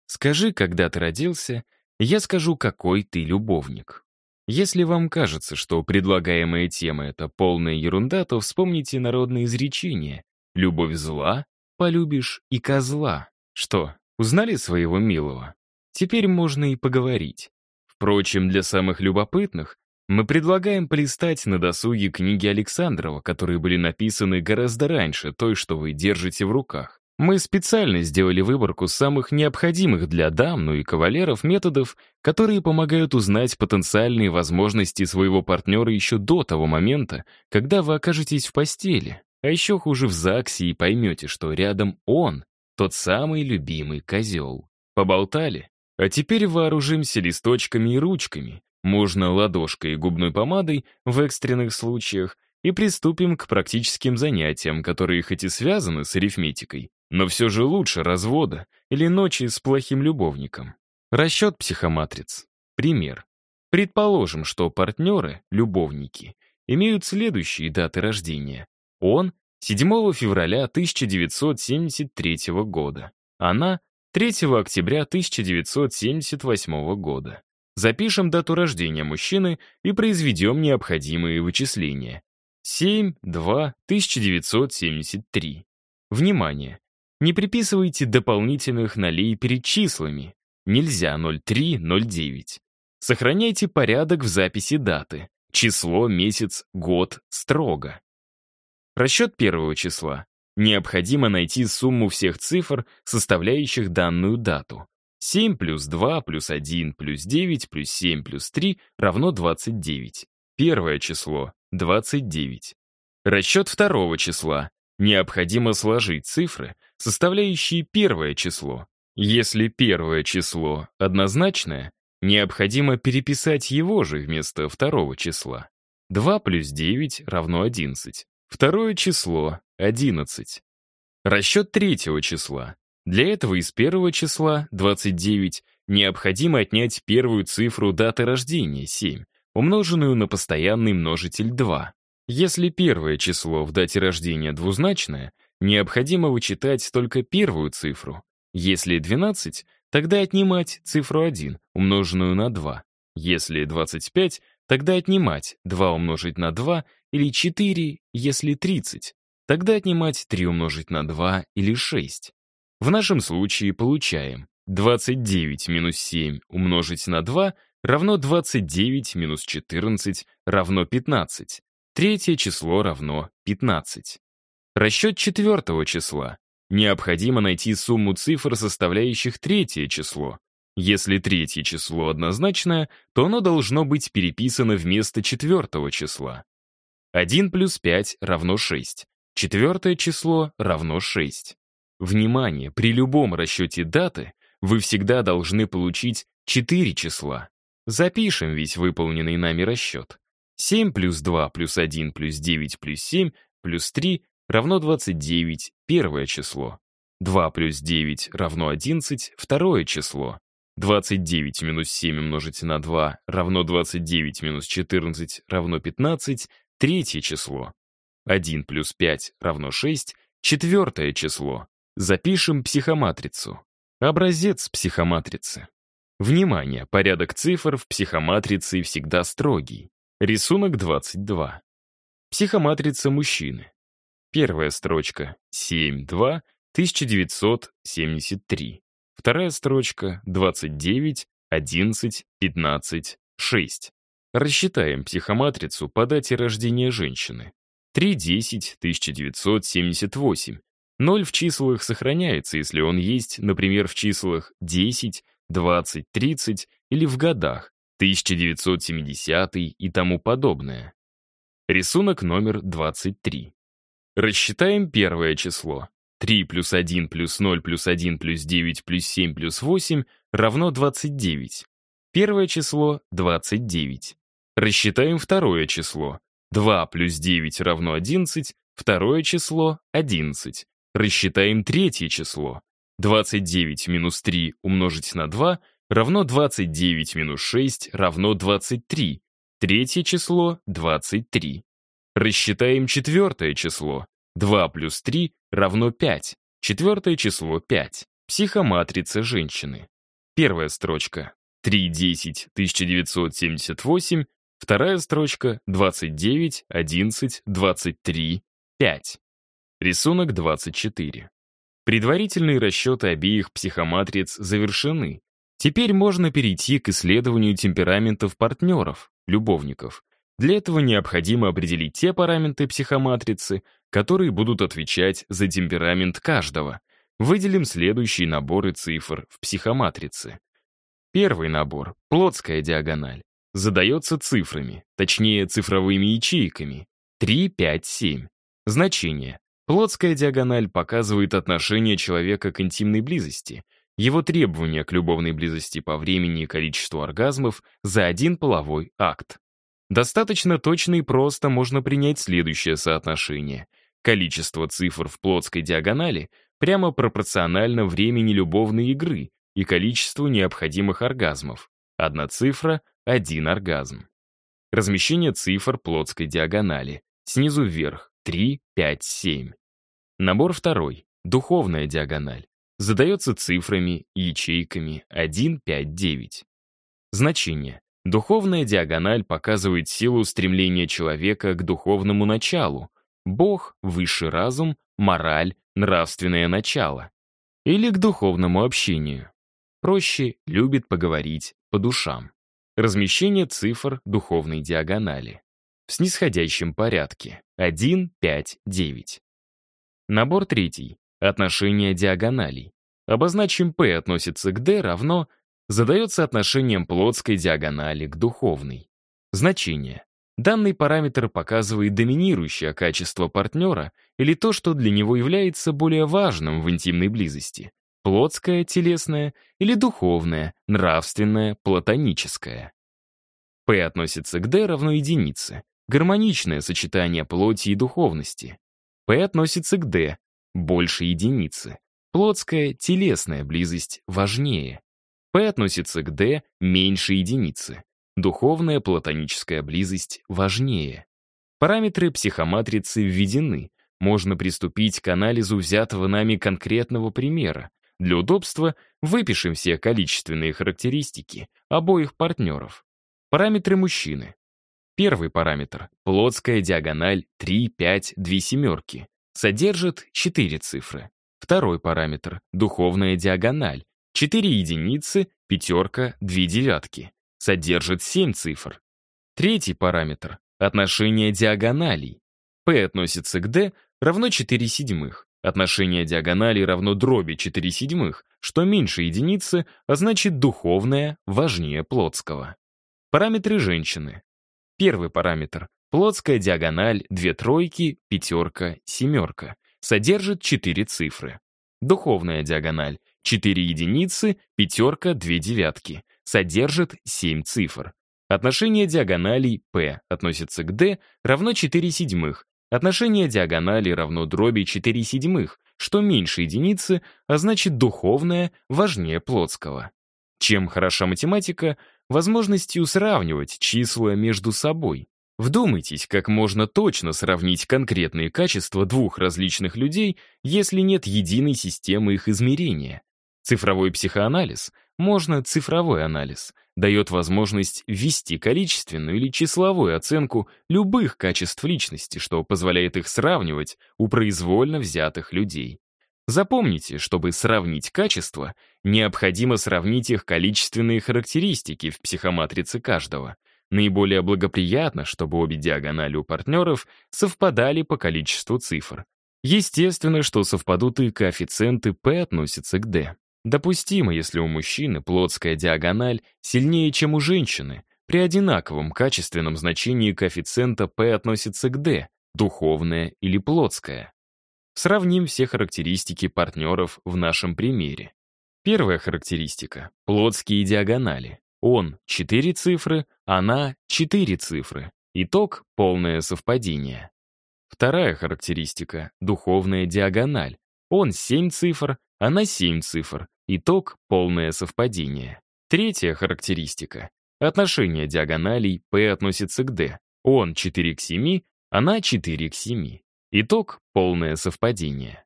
Скажи, когда ты родился, я скажу, какой ты любовник. Если вам кажется, что предлагаемая тема — это полная ерунда, то вспомните народное изречение «Любовь зла, полюбишь и козла». Что, узнали своего милого? Теперь можно и поговорить. Впрочем, для самых любопытных мы предлагаем полистать на досуге книги Александрова, которые были написаны гораздо раньше той, что вы держите в руках. Мы специально сделали выборку самых необходимых для дам, ну и кавалеров методов, которые помогают узнать потенциальные возможности своего партнера еще до того момента, когда вы окажетесь в постели, а еще хуже в ЗАГСе и поймете, что рядом он, тот самый любимый козел. Поболтали? А теперь вооружимся листочками и ручками, можно ладошкой и губной помадой в экстренных случаях и приступим к практическим занятиям, которые хоть и связаны с арифметикой, но все же лучше развода или ночи с плохим любовником. Расчет психоматриц. Пример. Предположим, что партнеры, любовники, имеют следующие даты рождения. Он — 7 февраля 1973 года. Она — 3 октября 1978 года. Запишем дату рождения мужчины и произведем необходимые вычисления. 7-2-1973. Внимание! Не приписывайте дополнительных нолей перед числами. Нельзя 03-09. Сохраняйте порядок в записи даты. Число, месяц, год строго. Расчет первого числа. Необходимо найти сумму всех цифр, составляющих данную дату. 7 плюс 2 плюс 1 плюс 9 плюс 7 плюс 3 равно 29. Первое число — 29. Расчет второго числа. Необходимо сложить цифры, составляющие первое число. Если первое число однозначное, необходимо переписать его же вместо второго числа. 2 плюс 9 равно 11. Второе число — 11. Расчет третьего числа. Для этого из первого числа, 29, необходимо отнять первую цифру даты рождения, 7, умноженную на постоянный множитель 2. Если первое число в дате рождения двузначное, необходимо вычитать только первую цифру. Если 12, тогда отнимать цифру 1, умноженную на 2. Если 25, тогда отнимать 2 умножить на 2 или 4, если 30, тогда отнимать 3 умножить на 2 или 6. В нашем случае получаем 29 минус 7 умножить на 2 равно 29 минус 14 равно 15. Третье число равно 15. Расчет четвертого числа. Необходимо найти сумму цифр, составляющих третье число. Если третье число однозначное, то оно должно быть переписано вместо четвертого числа. 1 плюс 5 равно 6. Четвертое число равно 6. Внимание, при любом расчете даты вы всегда должны получить 4 числа. Запишем весь выполненный нами расчет. 7 плюс 2 плюс 1 плюс 9 плюс 7 плюс 3 равно 29, первое число. 2 плюс 9 равно 11, второе число. 29 минус 7 умножить на 2 равно 29 минус 14 равно 15, третье число. 1 плюс 5 равно 6, четвертое число. Запишем психоматрицу. Образец психоматрицы. Внимание, порядок цифр в психоматрице всегда строгий. Рисунок 22. Психоматрица мужчины. Первая строчка 7.2 1973. Вторая строчка 29 11 15 6. Рассчитаем психоматрицу по дате рождения женщины. 3.10.1978. Ноль в числах сохраняется, если он есть, например, в числах 10, 20, 30 или в годах 1970 и тому подобное. Рисунок номер 23. Рассчитаем первое число. 3 плюс 1 плюс 0 плюс 1 плюс 9 плюс 7 плюс 8 равно 29. Первое число — 29. Рассчитаем второе число. 2 плюс 9 равно 11, второе число — 11. Рассчитаем третье число. 29 минус 3 умножить на 2 равно 29 минус 6 равно 23. Третье число — 23. Рассчитаем четвертое число. 2 плюс 3 равно 5. Четвертое число — 5. Психоматрица женщины. Первая строчка. 3.10.1978. Вторая строчка. 29.11.23.5. Рисунок 24. Предварительные расчеты обеих психоматриц завершены. Теперь можно перейти к исследованию темпераментов партнеров, любовников. Для этого необходимо определить те параметры психоматрицы, которые будут отвечать за темперамент каждого. Выделим следующие наборы цифр в психоматрице. Первый набор — плотская диагональ. Задается цифрами, точнее цифровыми ячейками. 3, 5, 7. Значение Плотская диагональ показывает отношение человека к интимной близости, его требования к любовной близости по времени и количеству оргазмов за один половой акт. Достаточно точно и просто можно принять следующее соотношение. Количество цифр в плотской диагонали прямо пропорционально времени любовной игры и количеству необходимых оргазмов. Одна цифра — один оргазм. Размещение цифр плотской диагонали. Снизу вверх 3, 5, 7. Набор второй, духовная диагональ, задается цифрами, ячейками 1, 5, 9. Значение. Духовная диагональ показывает силу стремления человека к духовному началу. Бог, высший разум, мораль, нравственное начало. Или к духовному общению. Проще любит поговорить по душам. Размещение цифр духовной диагонали в снисходящем порядке. 1, 5, 9. Набор третий. Отношение диагоналей. Обозначим P относится к D равно задается отношением плотской диагонали к духовной. Значение. Данный параметр показывает доминирующее качество партнера или то, что для него является более важным в интимной близости. Плотское, телесное или духовное, нравственное, платоническое. P относится к D равно единице гармоничное сочетание плоти и духовности. П относится к Д, больше единицы. Плотская телесная близость важнее. П относится к Д, меньше единицы. Духовная платоническая близость важнее. Параметры психоматрицы введены. Можно приступить к анализу взятого нами конкретного примера. Для удобства выпишем все количественные характеристики обоих партнеров. Параметры мужчины. Первый параметр — плотская диагональ 3, 5, 2 семерки. Содержит 4 цифры. Второй параметр — духовная диагональ. 4 единицы, пятерка, 2 девятки. Содержит 7 цифр. Третий параметр — отношение диагоналей. P относится к D равно 4 седьмых. Отношение диагоналей равно дроби 4 седьмых, что меньше единицы, а значит духовное важнее плотского. Параметры женщины. Первый параметр — плотская диагональ, две тройки, пятерка, семерка. Содержит четыре цифры. Духовная диагональ — четыре единицы, пятерка, две девятки. Содержит семь цифр. Отношение диагоналей P относится к D равно 4 седьмых. Отношение диагоналей равно дроби 4 седьмых, что меньше единицы, а значит духовное важнее плотского. Чем хороша математика — возможностью сравнивать числа между собой. Вдумайтесь, как можно точно сравнить конкретные качества двух различных людей, если нет единой системы их измерения. Цифровой психоанализ, можно цифровой анализ, дает возможность ввести количественную или числовую оценку любых качеств личности, что позволяет их сравнивать у произвольно взятых людей. Запомните, чтобы сравнить качества, необходимо сравнить их количественные характеристики в психоматрице каждого. Наиболее благоприятно, чтобы обе диагонали у партнеров совпадали по количеству цифр. Естественно, что совпадут и коэффициенты P относятся к D. Допустимо, если у мужчины плотская диагональ сильнее, чем у женщины. При одинаковом качественном значении коэффициента P относится к D, духовная или плотская. Сравним все характеристики партнеров в нашем примере. Первая характеристика — плотские диагонали. Он — четыре цифры, она — четыре цифры. Итог — полное совпадение. Вторая характеристика — духовная диагональ. Он семь цифр, она семь цифр. Итог — полное совпадение. Третья характеристика — отношение диагоналей P относится к D. Он четыре к семи, она четыре к семи. Итог — полное совпадение.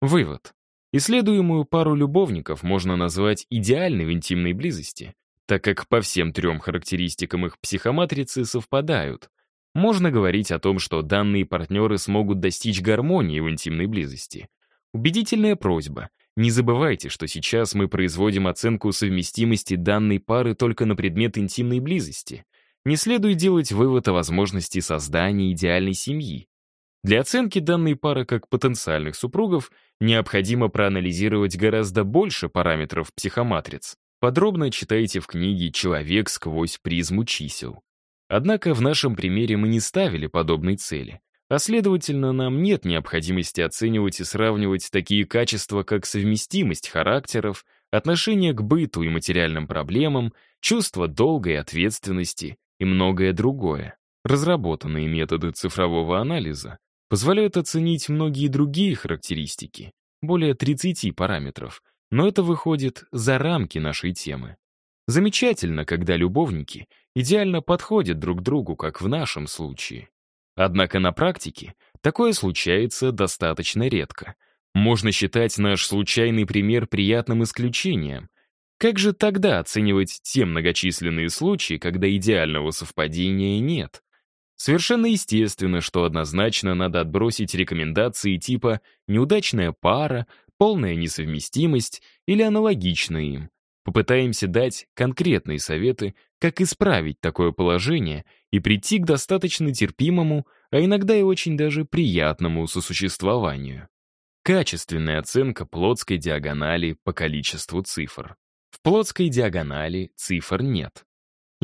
Вывод. Исследуемую пару любовников можно назвать идеальной в интимной близости, так как по всем трем характеристикам их психоматрицы совпадают. Можно говорить о том, что данные партнеры смогут достичь гармонии в интимной близости. Убедительная просьба. Не забывайте, что сейчас мы производим оценку совместимости данной пары только на предмет интимной близости. Не следует делать вывод о возможности создания идеальной семьи. Для оценки данной пары как потенциальных супругов необходимо проанализировать гораздо больше параметров психоматриц. Подробно читайте в книге «Человек сквозь призму чисел». Однако в нашем примере мы не ставили подобной цели, а следовательно, нам нет необходимости оценивать и сравнивать такие качества, как совместимость характеров, отношение к быту и материальным проблемам, чувство долга и ответственности и многое другое. Разработанные методы цифрового анализа позволяют оценить многие другие характеристики, более 30 параметров, но это выходит за рамки нашей темы. Замечательно, когда любовники идеально подходят друг другу, как в нашем случае. Однако на практике такое случается достаточно редко. Можно считать наш случайный пример приятным исключением. Как же тогда оценивать те многочисленные случаи, когда идеального совпадения нет? Совершенно естественно, что однозначно надо отбросить рекомендации типа «неудачная пара», «полная несовместимость» или аналогичные им. Попытаемся дать конкретные советы, как исправить такое положение и прийти к достаточно терпимому, а иногда и очень даже приятному сосуществованию. Качественная оценка плотской диагонали по количеству цифр. В плотской диагонали цифр нет.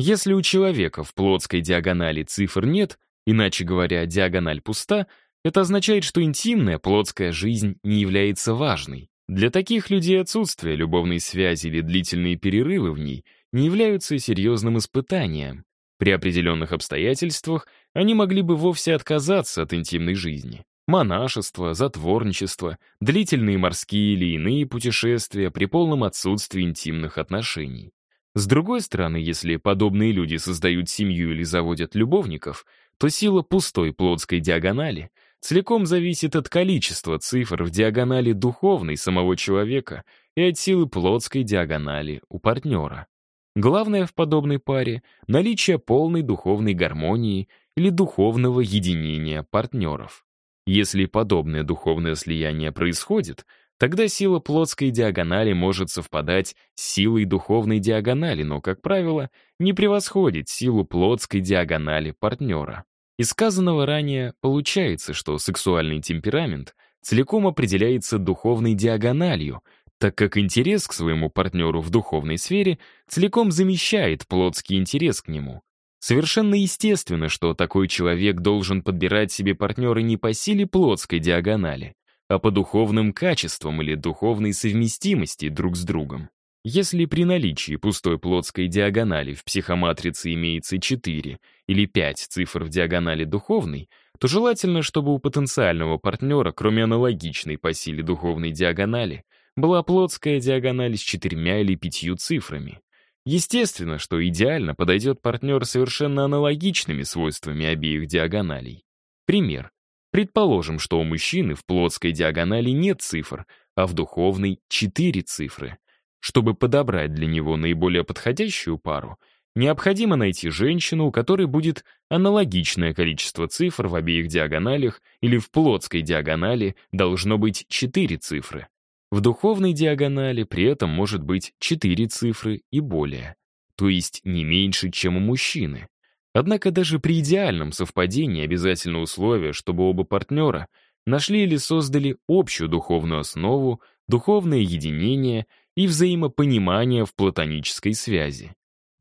Если у человека в плотской диагонали цифр нет, иначе говоря, диагональ пуста, это означает, что интимная плотская жизнь не является важной. Для таких людей отсутствие любовной связи или длительные перерывы в ней не являются серьезным испытанием. При определенных обстоятельствах они могли бы вовсе отказаться от интимной жизни. Монашество, затворничество, длительные морские или иные путешествия при полном отсутствии интимных отношений. С другой стороны, если подобные люди создают семью или заводят любовников, то сила пустой плотской диагонали целиком зависит от количества цифр в диагонали духовной самого человека и от силы плотской диагонали у партнера. Главное в подобной паре — наличие полной духовной гармонии или духовного единения партнеров. Если подобное духовное слияние происходит — Тогда сила плотской диагонали может совпадать с силой духовной диагонали, но, как правило, не превосходит силу плотской диагонали партнера. Из сказанного ранее получается, что сексуальный темперамент целиком определяется духовной диагональю, так как интерес к своему партнеру в духовной сфере целиком замещает плотский интерес к нему. Совершенно естественно, что такой человек должен подбирать себе партнера не по силе плотской диагонали, а по духовным качествам или духовной совместимости друг с другом. Если при наличии пустой плотской диагонали в психоматрице имеется 4 или 5 цифр в диагонали духовной, то желательно, чтобы у потенциального партнера, кроме аналогичной по силе духовной диагонали, была плотская диагональ с четырьмя или пятью цифрами. Естественно, что идеально подойдет партнер с совершенно аналогичными свойствами обеих диагоналей. Пример. Предположим, что у мужчины в плотской диагонали нет цифр, а в духовной — четыре цифры. Чтобы подобрать для него наиболее подходящую пару, необходимо найти женщину, у которой будет аналогичное количество цифр в обеих диагоналях или в плотской диагонали должно быть четыре цифры. В духовной диагонали при этом может быть четыре цифры и более, то есть не меньше, чем у мужчины. Однако даже при идеальном совпадении обязательно условие, чтобы оба партнера нашли или создали общую духовную основу, духовное единение и взаимопонимание в платонической связи.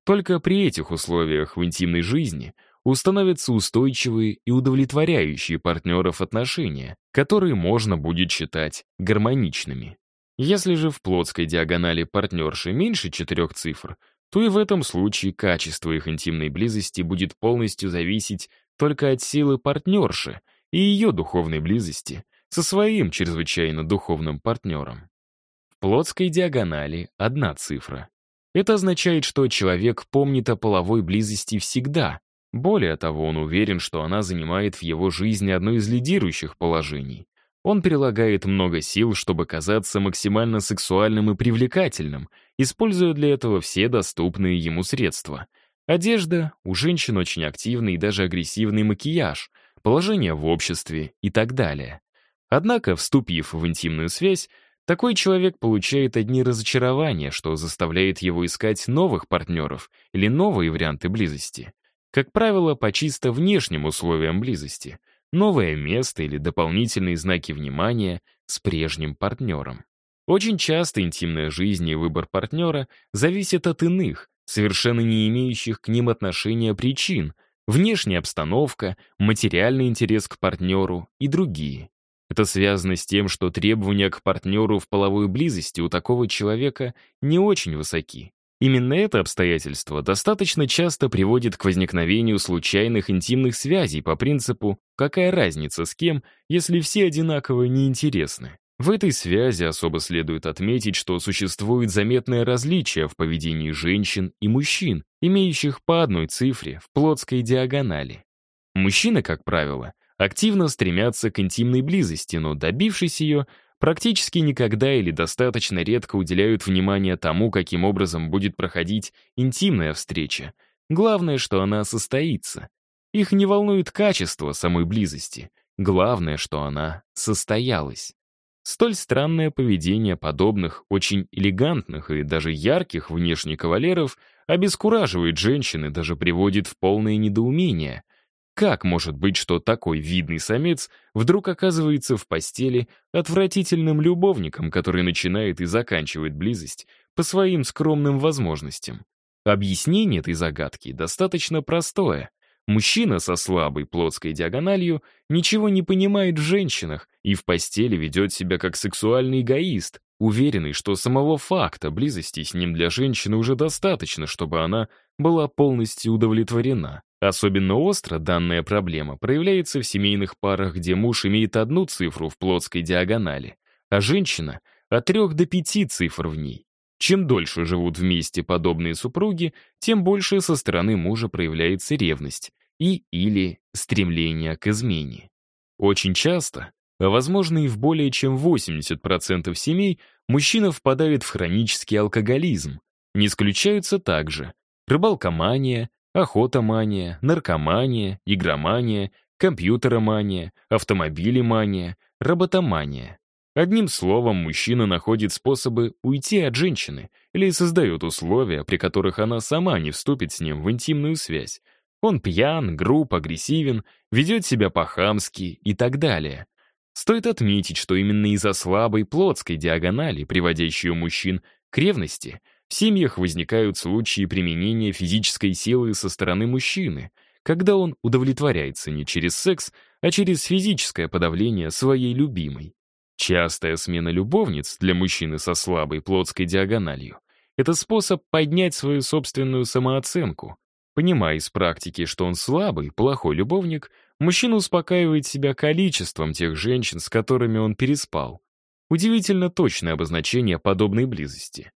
Только при этих условиях в интимной жизни установятся устойчивые и удовлетворяющие партнеров отношения, которые можно будет считать гармоничными. Если же в плотской диагонали партнерши меньше четырех цифр — то и в этом случае качество их интимной близости будет полностью зависеть только от силы партнерши и ее духовной близости со своим чрезвычайно духовным партнером. В плотской диагонали одна цифра. Это означает, что человек помнит о половой близости всегда. Более того, он уверен, что она занимает в его жизни одно из лидирующих положений. Он прилагает много сил, чтобы казаться максимально сексуальным и привлекательным, используя для этого все доступные ему средства. Одежда, у женщин очень активный и даже агрессивный макияж, положение в обществе и так далее. Однако, вступив в интимную связь, такой человек получает одни разочарования, что заставляет его искать новых партнеров или новые варианты близости. Как правило, по чисто внешним условиям близости — новое место или дополнительные знаки внимания с прежним партнером. Очень часто интимная жизнь и выбор партнера зависят от иных, совершенно не имеющих к ним отношения причин, внешняя обстановка, материальный интерес к партнеру и другие. Это связано с тем, что требования к партнеру в половой близости у такого человека не очень высоки. Именно это обстоятельство достаточно часто приводит к возникновению случайных интимных связей по принципу «какая разница с кем, если все одинаково неинтересны?». В этой связи особо следует отметить, что существует заметное различие в поведении женщин и мужчин, имеющих по одной цифре в плотской диагонали. Мужчины, как правило, активно стремятся к интимной близости, но добившись ее, практически никогда или достаточно редко уделяют внимание тому, каким образом будет проходить интимная встреча. Главное, что она состоится. Их не волнует качество самой близости. Главное, что она состоялась. Столь странное поведение подобных, очень элегантных и даже ярких внешних кавалеров обескураживает женщин и даже приводит в полное недоумение. Как может быть, что такой видный самец вдруг оказывается в постели отвратительным любовником, который начинает и заканчивает близость по своим скромным возможностям? Объяснение этой загадки достаточно простое. Мужчина со слабой плотской диагональю ничего не понимает в женщинах и в постели ведет себя как сексуальный эгоист, уверенный, что самого факта близости с ним для женщины уже достаточно, чтобы она была полностью удовлетворена. Особенно остро данная проблема проявляется в семейных парах, где муж имеет одну цифру в плоской диагонали, а женщина — от трех до пяти цифр в ней. Чем дольше живут вместе подобные супруги, тем больше со стороны мужа проявляется ревность и или стремление к измене. Очень часто, а возможно и в более чем 80% семей, мужчина впадает в хронический алкоголизм. Не исключаются также рыбалкомания, охотомания, наркомания, игромания, компьютеромания, автомобилемания, роботомания. Одним словом, мужчина находит способы уйти от женщины или создает условия, при которых она сама не вступит с ним в интимную связь. Он пьян, груб, агрессивен, ведет себя по-хамски и так далее. Стоит отметить, что именно из-за слабой плотской диагонали, приводящей мужчин к ревности, в семьях возникают случаи применения физической силы со стороны мужчины, когда он удовлетворяется не через секс, а через физическое подавление своей любимой. Частая смена любовниц для мужчины со слабой плотской диагональю — это способ поднять свою собственную самооценку. Понимая из практики, что он слабый, плохой любовник, мужчина успокаивает себя количеством тех женщин, с которыми он переспал. Удивительно точное обозначение подобной близости.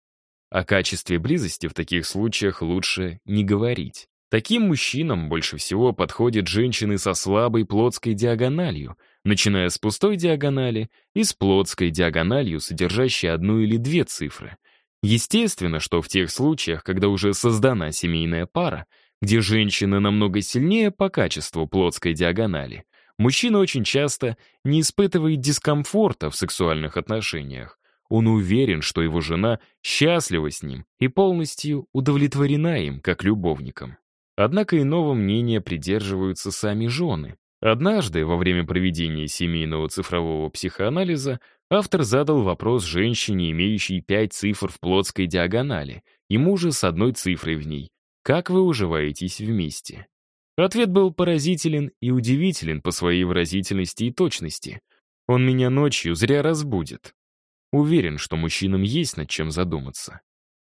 О качестве близости в таких случаях лучше не говорить. Таким мужчинам больше всего подходят женщины со слабой плотской диагональю, начиная с пустой диагонали и с плотской диагональю, содержащей одну или две цифры. Естественно, что в тех случаях, когда уже создана семейная пара, где женщина намного сильнее по качеству плотской диагонали, мужчина очень часто не испытывает дискомфорта в сексуальных отношениях, он уверен, что его жена счастлива с ним и полностью удовлетворена им как любовником. Однако иного мнения придерживаются сами жены. Однажды, во время проведения семейного цифрового психоанализа, автор задал вопрос женщине, имеющей пять цифр в плотской диагонали, и мужа с одной цифрой в ней. Как вы уживаетесь вместе? Ответ был поразителен и удивителен по своей выразительности и точности. Он меня ночью зря разбудит. Уверен, что мужчинам есть над чем задуматься.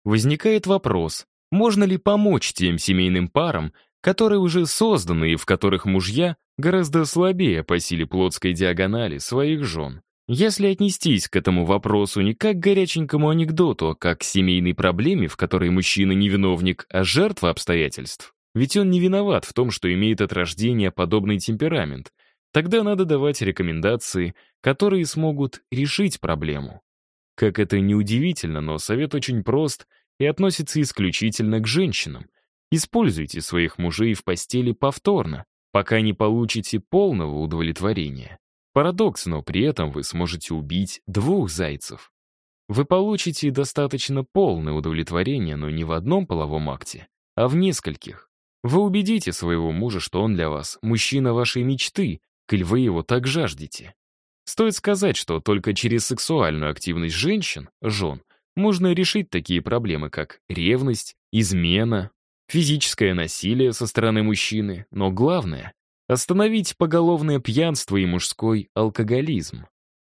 Возникает вопрос, можно ли помочь тем семейным парам, которые уже созданы и в которых мужья гораздо слабее по силе плотской диагонали своих жен. Если отнестись к этому вопросу не как к горяченькому анекдоту, а как к семейной проблеме, в которой мужчина не виновник, а жертва обстоятельств, ведь он не виноват в том, что имеет от рождения подобный темперамент, тогда надо давать рекомендации, которые смогут решить проблему. Как это неудивительно, но совет очень прост и относится исключительно к женщинам. Используйте своих мужей в постели повторно, пока не получите полного удовлетворения. Парадокс, но при этом вы сможете убить двух зайцев. Вы получите достаточно полное удовлетворение, но не в одном половом акте, а в нескольких. Вы убедите своего мужа, что он для вас мужчина вашей мечты, коль вы его так жаждете. Стоит сказать, что только через сексуальную активность женщин, жен, можно решить такие проблемы, как ревность, измена, физическое насилие со стороны мужчины, но главное — остановить поголовное пьянство и мужской алкоголизм.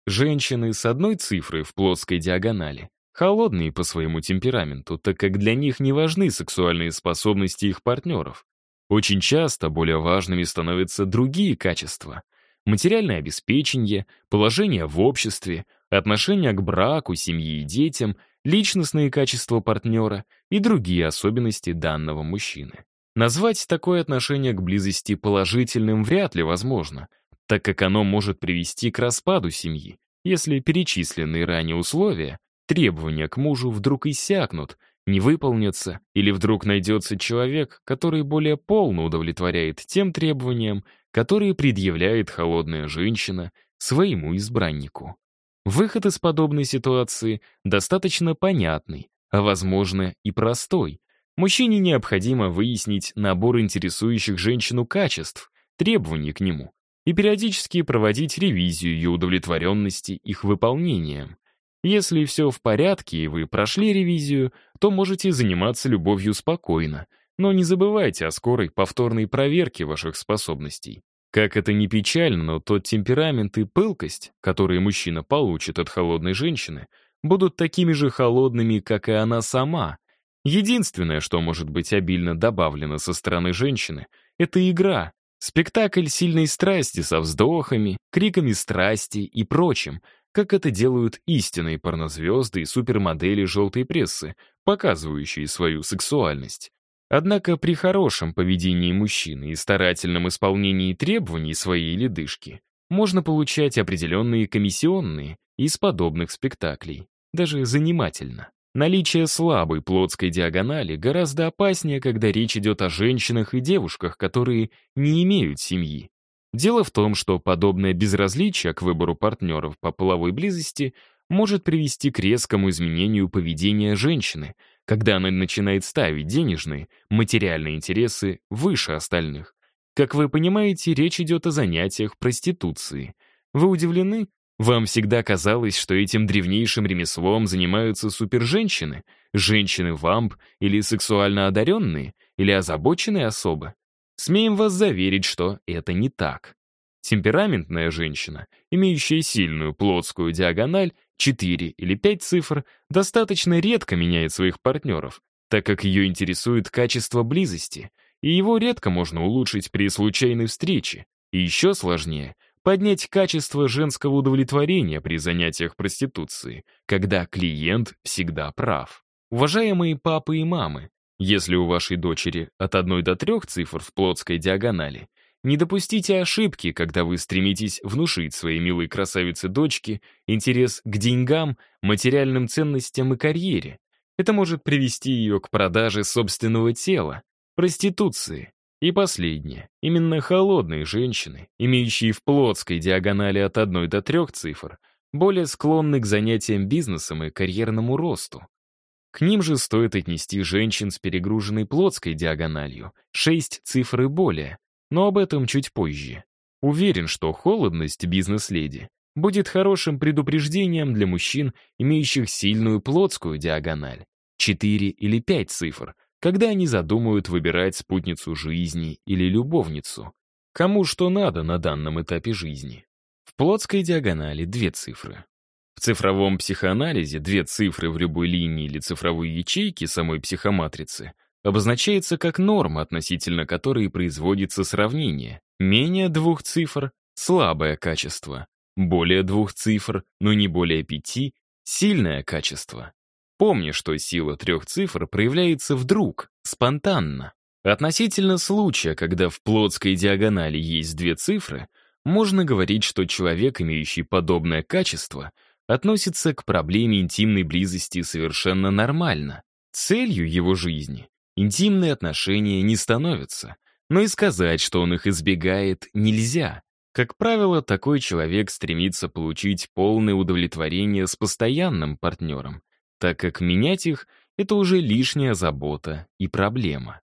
Женщины с одной цифры в плоской диагонали холодные по своему темпераменту, так как для них не важны сексуальные способности их партнеров. Очень часто более важными становятся другие качества, материальное обеспечение, положение в обществе, отношение к браку, семье и детям, личностные качества партнера и другие особенности данного мужчины. Назвать такое отношение к близости положительным вряд ли возможно, так как оно может привести к распаду семьи, если перечисленные ранее условия, требования к мужу вдруг иссякнут, не выполнятся, или вдруг найдется человек, который более полно удовлетворяет тем требованиям, которые предъявляет холодная женщина своему избраннику. Выход из подобной ситуации достаточно понятный, а возможно и простой. Мужчине необходимо выяснить набор интересующих женщину качеств, требований к нему, и периодически проводить ревизию ее удовлетворенности их выполнением. Если все в порядке и вы прошли ревизию, то можете заниматься любовью спокойно — но не забывайте о скорой повторной проверке ваших способностей. Как это ни печально, но тот темперамент и пылкость, которые мужчина получит от холодной женщины, будут такими же холодными, как и она сама. Единственное, что может быть обильно добавлено со стороны женщины, это игра, спектакль сильной страсти со вздохами, криками страсти и прочим, как это делают истинные порнозвезды и супермодели желтой прессы, показывающие свою сексуальность. Однако при хорошем поведении мужчины и старательном исполнении требований своей ледышки можно получать определенные комиссионные из подобных спектаклей. Даже занимательно. Наличие слабой плотской диагонали гораздо опаснее, когда речь идет о женщинах и девушках, которые не имеют семьи. Дело в том, что подобное безразличие к выбору партнеров по половой близости может привести к резкому изменению поведения женщины — когда она начинает ставить денежные, материальные интересы выше остальных. Как вы понимаете, речь идет о занятиях проституции. Вы удивлены? Вам всегда казалось, что этим древнейшим ремеслом занимаются суперженщины, женщины-вамп или сексуально одаренные, или озабоченные особо. Смеем вас заверить, что это не так. Темпераментная женщина, имеющая сильную плотскую диагональ, Четыре или пять цифр, достаточно редко меняет своих партнеров, так как ее интересует качество близости, и его редко можно улучшить при случайной встрече. И еще сложнее — поднять качество женского удовлетворения при занятиях проституции, когда клиент всегда прав. Уважаемые папы и мамы, если у вашей дочери от одной до трех цифр в плотской диагонали, не допустите ошибки, когда вы стремитесь внушить своей милой красавице-дочке интерес к деньгам, материальным ценностям и карьере. Это может привести ее к продаже собственного тела, проституции. И последнее. Именно холодные женщины, имеющие в плотской диагонали от 1 до 3 цифр, более склонны к занятиям бизнесом и карьерному росту. К ним же стоит отнести женщин с перегруженной плотской диагональю, 6 цифр и более, но об этом чуть позже. Уверен, что холодность бизнес-леди будет хорошим предупреждением для мужчин, имеющих сильную плотскую диагональ, 4 или 5 цифр, когда они задумают выбирать спутницу жизни или любовницу, кому что надо на данном этапе жизни. В плотской диагонали две цифры. В цифровом психоанализе две цифры в любой линии или цифровой ячейке самой психоматрицы — обозначается как норма, относительно которой производится сравнение. Менее двух цифр — слабое качество. Более двух цифр, но не более пяти — сильное качество. Помни, что сила трех цифр проявляется вдруг, спонтанно. Относительно случая, когда в плотской диагонали есть две цифры, можно говорить, что человек, имеющий подобное качество, относится к проблеме интимной близости совершенно нормально. Целью его жизни интимные отношения не становятся, но и сказать, что он их избегает, нельзя. Как правило, такой человек стремится получить полное удовлетворение с постоянным партнером, так как менять их — это уже лишняя забота и проблема.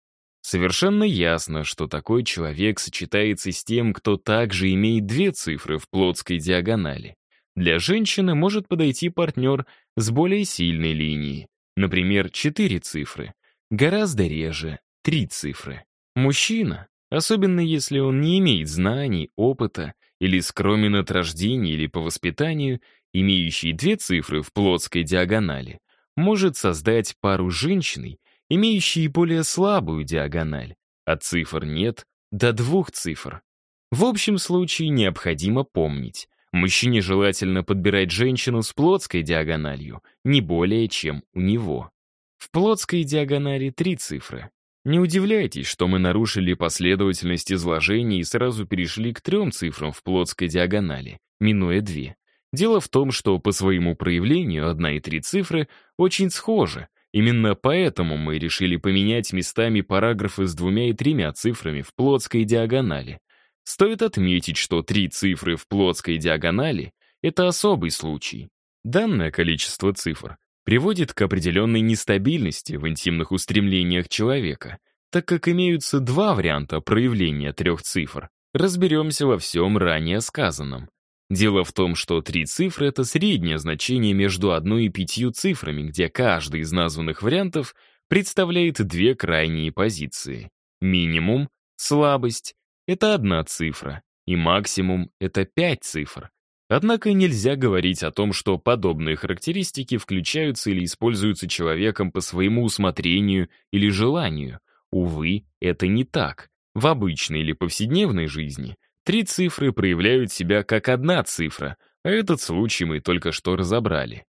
Совершенно ясно, что такой человек сочетается с тем, кто также имеет две цифры в плотской диагонали. Для женщины может подойти партнер с более сильной линией, например, четыре цифры, гораздо реже три цифры. Мужчина, особенно если он не имеет знаний, опыта или скромен от рождения или по воспитанию, имеющий две цифры в плотской диагонали, может создать пару с женщиной, имеющей более слабую диагональ, а цифр нет до двух цифр. В общем случае необходимо помнить, мужчине желательно подбирать женщину с плотской диагональю, не более чем у него. В плотской диагонали три цифры. Не удивляйтесь, что мы нарушили последовательность изложений и сразу перешли к трем цифрам в плотской диагонали, минуя две. Дело в том, что по своему проявлению одна и три цифры очень схожи. Именно поэтому мы решили поменять местами параграфы с двумя и тремя цифрами в плотской диагонали. Стоит отметить, что три цифры в плотской диагонали — это особый случай. Данное количество цифр приводит к определенной нестабильности в интимных устремлениях человека, так как имеются два варианта проявления трех цифр. Разберемся во всем ранее сказанном. Дело в том, что три цифры — это среднее значение между одной и пятью цифрами, где каждый из названных вариантов представляет две крайние позиции. Минимум — слабость — это одна цифра, и максимум — это пять цифр. Однако нельзя говорить о том, что подобные характеристики включаются или используются человеком по своему усмотрению или желанию. Увы, это не так. В обычной или повседневной жизни три цифры проявляют себя как одна цифра, а этот случай мы только что разобрали.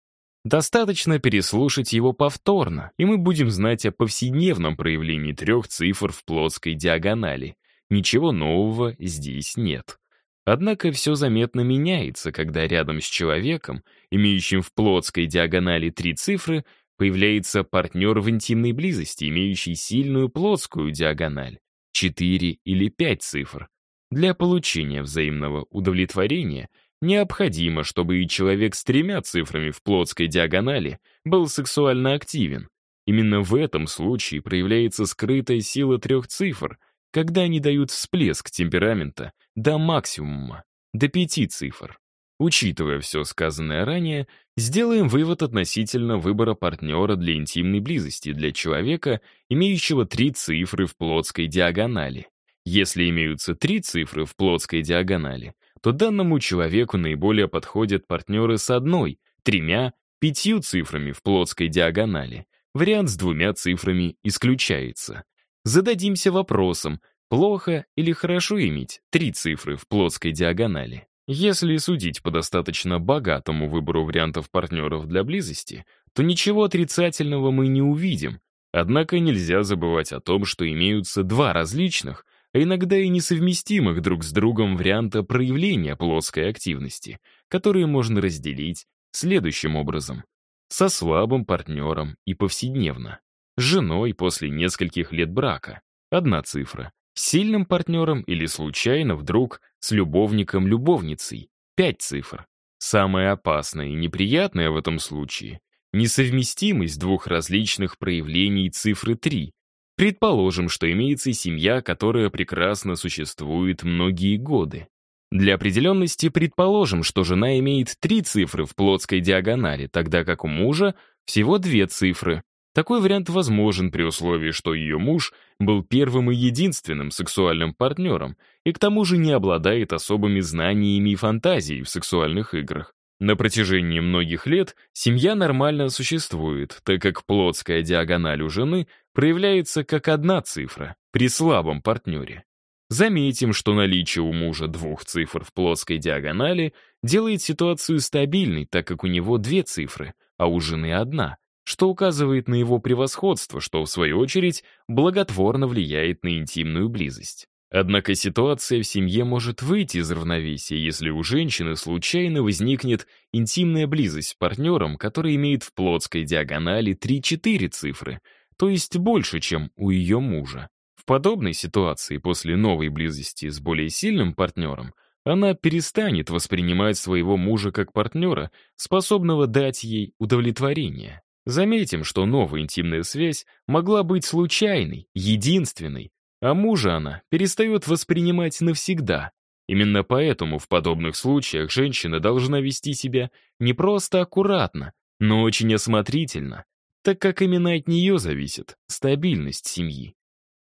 Достаточно переслушать его повторно, и мы будем знать о повседневном проявлении трех цифр в плоской диагонали. Ничего нового здесь нет. Однако все заметно меняется, когда рядом с человеком, имеющим в плотской диагонали три цифры, появляется партнер в интимной близости, имеющий сильную плотскую диагональ, четыре или пять цифр. Для получения взаимного удовлетворения необходимо, чтобы и человек с тремя цифрами в плотской диагонали был сексуально активен. Именно в этом случае проявляется скрытая сила трех цифр — когда они дают всплеск темперамента до максимума, до пяти цифр. Учитывая все сказанное ранее, сделаем вывод относительно выбора партнера для интимной близости для человека, имеющего три цифры в плотской диагонали. Если имеются три цифры в плотской диагонали, то данному человеку наиболее подходят партнеры с одной, тремя, пятью цифрами в плотской диагонали. Вариант с двумя цифрами исключается. Зададимся вопросом, плохо или хорошо иметь три цифры в плоской диагонали. Если судить по достаточно богатому выбору вариантов партнеров для близости, то ничего отрицательного мы не увидим. Однако нельзя забывать о том, что имеются два различных, а иногда и несовместимых друг с другом варианта проявления плоской активности, которые можно разделить следующим образом. Со слабым партнером и повседневно женой после нескольких лет брака, одна цифра, сильным партнером или случайно вдруг с любовником-любовницей, пять цифр. Самое опасное и неприятное в этом случае — несовместимость двух различных проявлений цифры 3. Предположим, что имеется семья, которая прекрасно существует многие годы. Для определенности предположим, что жена имеет три цифры в плотской диагонали, тогда как у мужа всего две цифры. Такой вариант возможен при условии, что ее муж был первым и единственным сексуальным партнером и к тому же не обладает особыми знаниями и фантазией в сексуальных играх. На протяжении многих лет семья нормально существует, так как плотская диагональ у жены проявляется как одна цифра при слабом партнере. Заметим, что наличие у мужа двух цифр в плоской диагонали делает ситуацию стабильной, так как у него две цифры, а у жены одна — что указывает на его превосходство, что, в свою очередь, благотворно влияет на интимную близость. Однако ситуация в семье может выйти из равновесия, если у женщины случайно возникнет интимная близость с партнером, который имеет в плотской диагонали 3-4 цифры, то есть больше, чем у ее мужа. В подобной ситуации после новой близости с более сильным партнером она перестанет воспринимать своего мужа как партнера, способного дать ей удовлетворение. Заметим, что новая интимная связь могла быть случайной, единственной, а мужа она перестает воспринимать навсегда. Именно поэтому в подобных случаях женщина должна вести себя не просто аккуратно, но очень осмотрительно, так как именно от нее зависит стабильность семьи.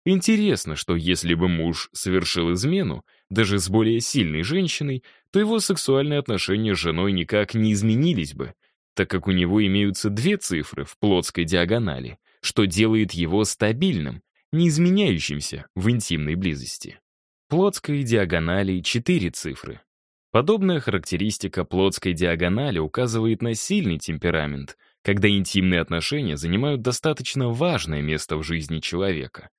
Интересно, что если бы муж совершил измену, даже с более сильной женщиной, то его сексуальные отношения с женой никак не изменились бы, так как у него имеются две цифры в плотской диагонали, что делает его стабильным, не изменяющимся в интимной близости. Плотской диагонали четыре цифры. Подобная характеристика плотской диагонали указывает на сильный темперамент, когда интимные отношения занимают достаточно важное место в жизни человека.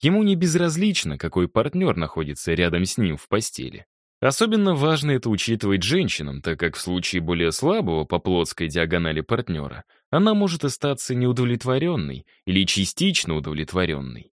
Ему не безразлично, какой партнер находится рядом с ним в постели. Особенно важно это учитывать женщинам, так как в случае более слабого по плотской диагонали партнера она может остаться неудовлетворенной или частично удовлетворенной.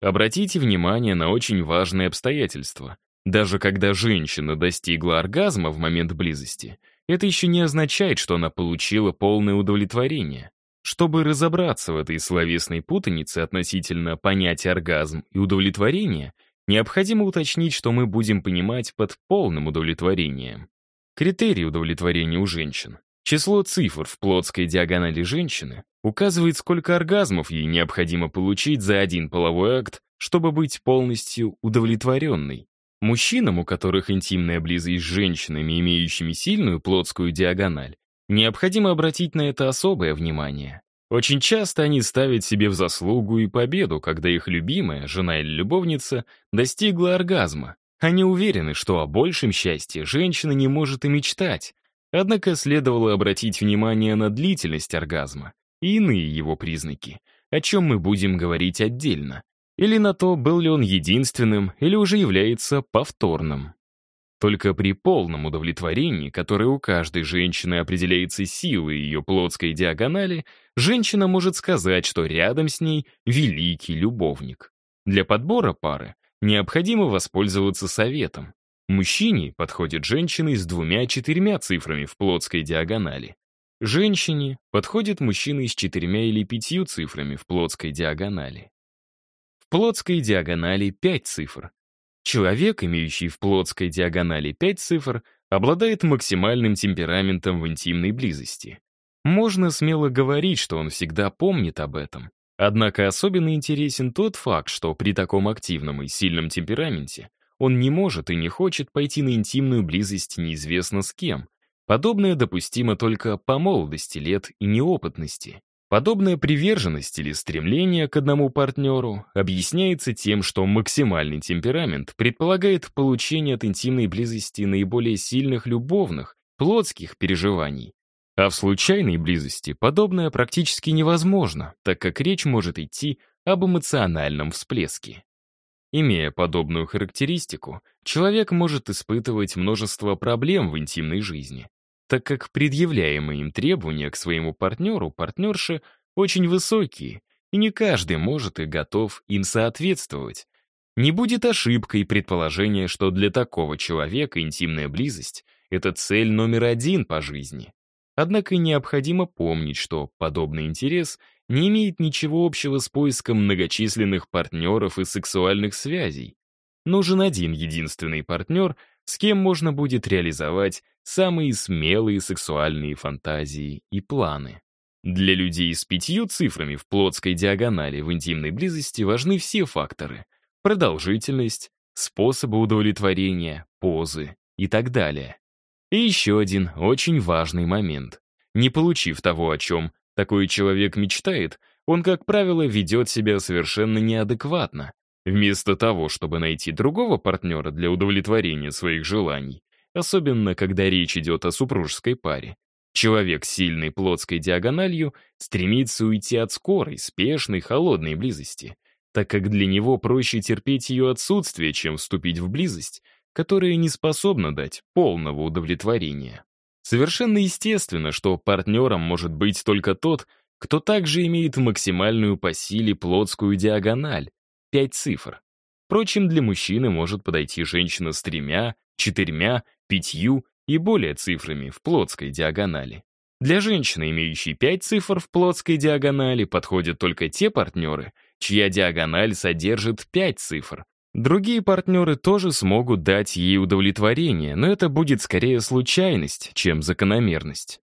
Обратите внимание на очень важные обстоятельства. Даже когда женщина достигла оргазма в момент близости, это еще не означает, что она получила полное удовлетворение. Чтобы разобраться в этой словесной путанице относительно понятия оргазм и удовлетворения — Необходимо уточнить, что мы будем понимать под полным удовлетворением. Критерий удовлетворения у женщин. Число цифр в плотской диагонали женщины указывает, сколько оргазмов ей необходимо получить за один половой акт, чтобы быть полностью удовлетворенной. Мужчинам, у которых интимная близость с женщинами, имеющими сильную плотскую диагональ, необходимо обратить на это особое внимание. Очень часто они ставят себе в заслугу и победу, когда их любимая, жена или любовница, достигла оргазма. Они уверены, что о большем счастье женщина не может и мечтать. Однако следовало обратить внимание на длительность оргазма и иные его признаки, о чем мы будем говорить отдельно. Или на то, был ли он единственным, или уже является повторным. Только при полном удовлетворении, которое у каждой женщины определяется силой ее плотской диагонали, женщина может сказать, что рядом с ней великий любовник. Для подбора пары необходимо воспользоваться советом. Мужчине подходит женщина с двумя-четырьмя цифрами в плотской диагонали. Женщине подходит мужчина с четырьмя или пятью цифрами в плотской диагонали. В плотской диагонали пять цифр, Человек, имеющий в плотской диагонали 5 цифр, обладает максимальным темпераментом в интимной близости. Можно смело говорить, что он всегда помнит об этом. Однако особенно интересен тот факт, что при таком активном и сильном темпераменте он не может и не хочет пойти на интимную близость неизвестно с кем. Подобное допустимо только по молодости лет и неопытности. Подобная приверженность или стремление к одному партнеру объясняется тем, что максимальный темперамент предполагает получение от интимной близости наиболее сильных любовных, плотских переживаний. А в случайной близости подобное практически невозможно, так как речь может идти об эмоциональном всплеске. Имея подобную характеристику, человек может испытывать множество проблем в интимной жизни так как предъявляемые им требования к своему партнеру, партнерше, очень высокие, и не каждый может и готов им соответствовать. Не будет ошибкой предположение, что для такого человека интимная близость — это цель номер один по жизни. Однако необходимо помнить, что подобный интерес не имеет ничего общего с поиском многочисленных партнеров и сексуальных связей. Нужен один единственный партнер — с кем можно будет реализовать самые смелые сексуальные фантазии и планы. Для людей с пятью цифрами в плотской диагонали в интимной близости важны все факторы — продолжительность, способы удовлетворения, позы и так далее. И еще один очень важный момент. Не получив того, о чем такой человек мечтает, он, как правило, ведет себя совершенно неадекватно, Вместо того, чтобы найти другого партнера для удовлетворения своих желаний, особенно когда речь идет о супружеской паре, человек с сильной плотской диагональю стремится уйти от скорой, спешной, холодной близости, так как для него проще терпеть ее отсутствие, чем вступить в близость, которая не способна дать полного удовлетворения. Совершенно естественно, что партнером может быть только тот, кто также имеет максимальную по силе плотскую диагональ, пять цифр. Впрочем, для мужчины может подойти женщина с тремя, четырьмя, пятью и более цифрами в плотской диагонали. Для женщины, имеющей пять цифр в плотской диагонали, подходят только те партнеры, чья диагональ содержит пять цифр. Другие партнеры тоже смогут дать ей удовлетворение, но это будет скорее случайность, чем закономерность.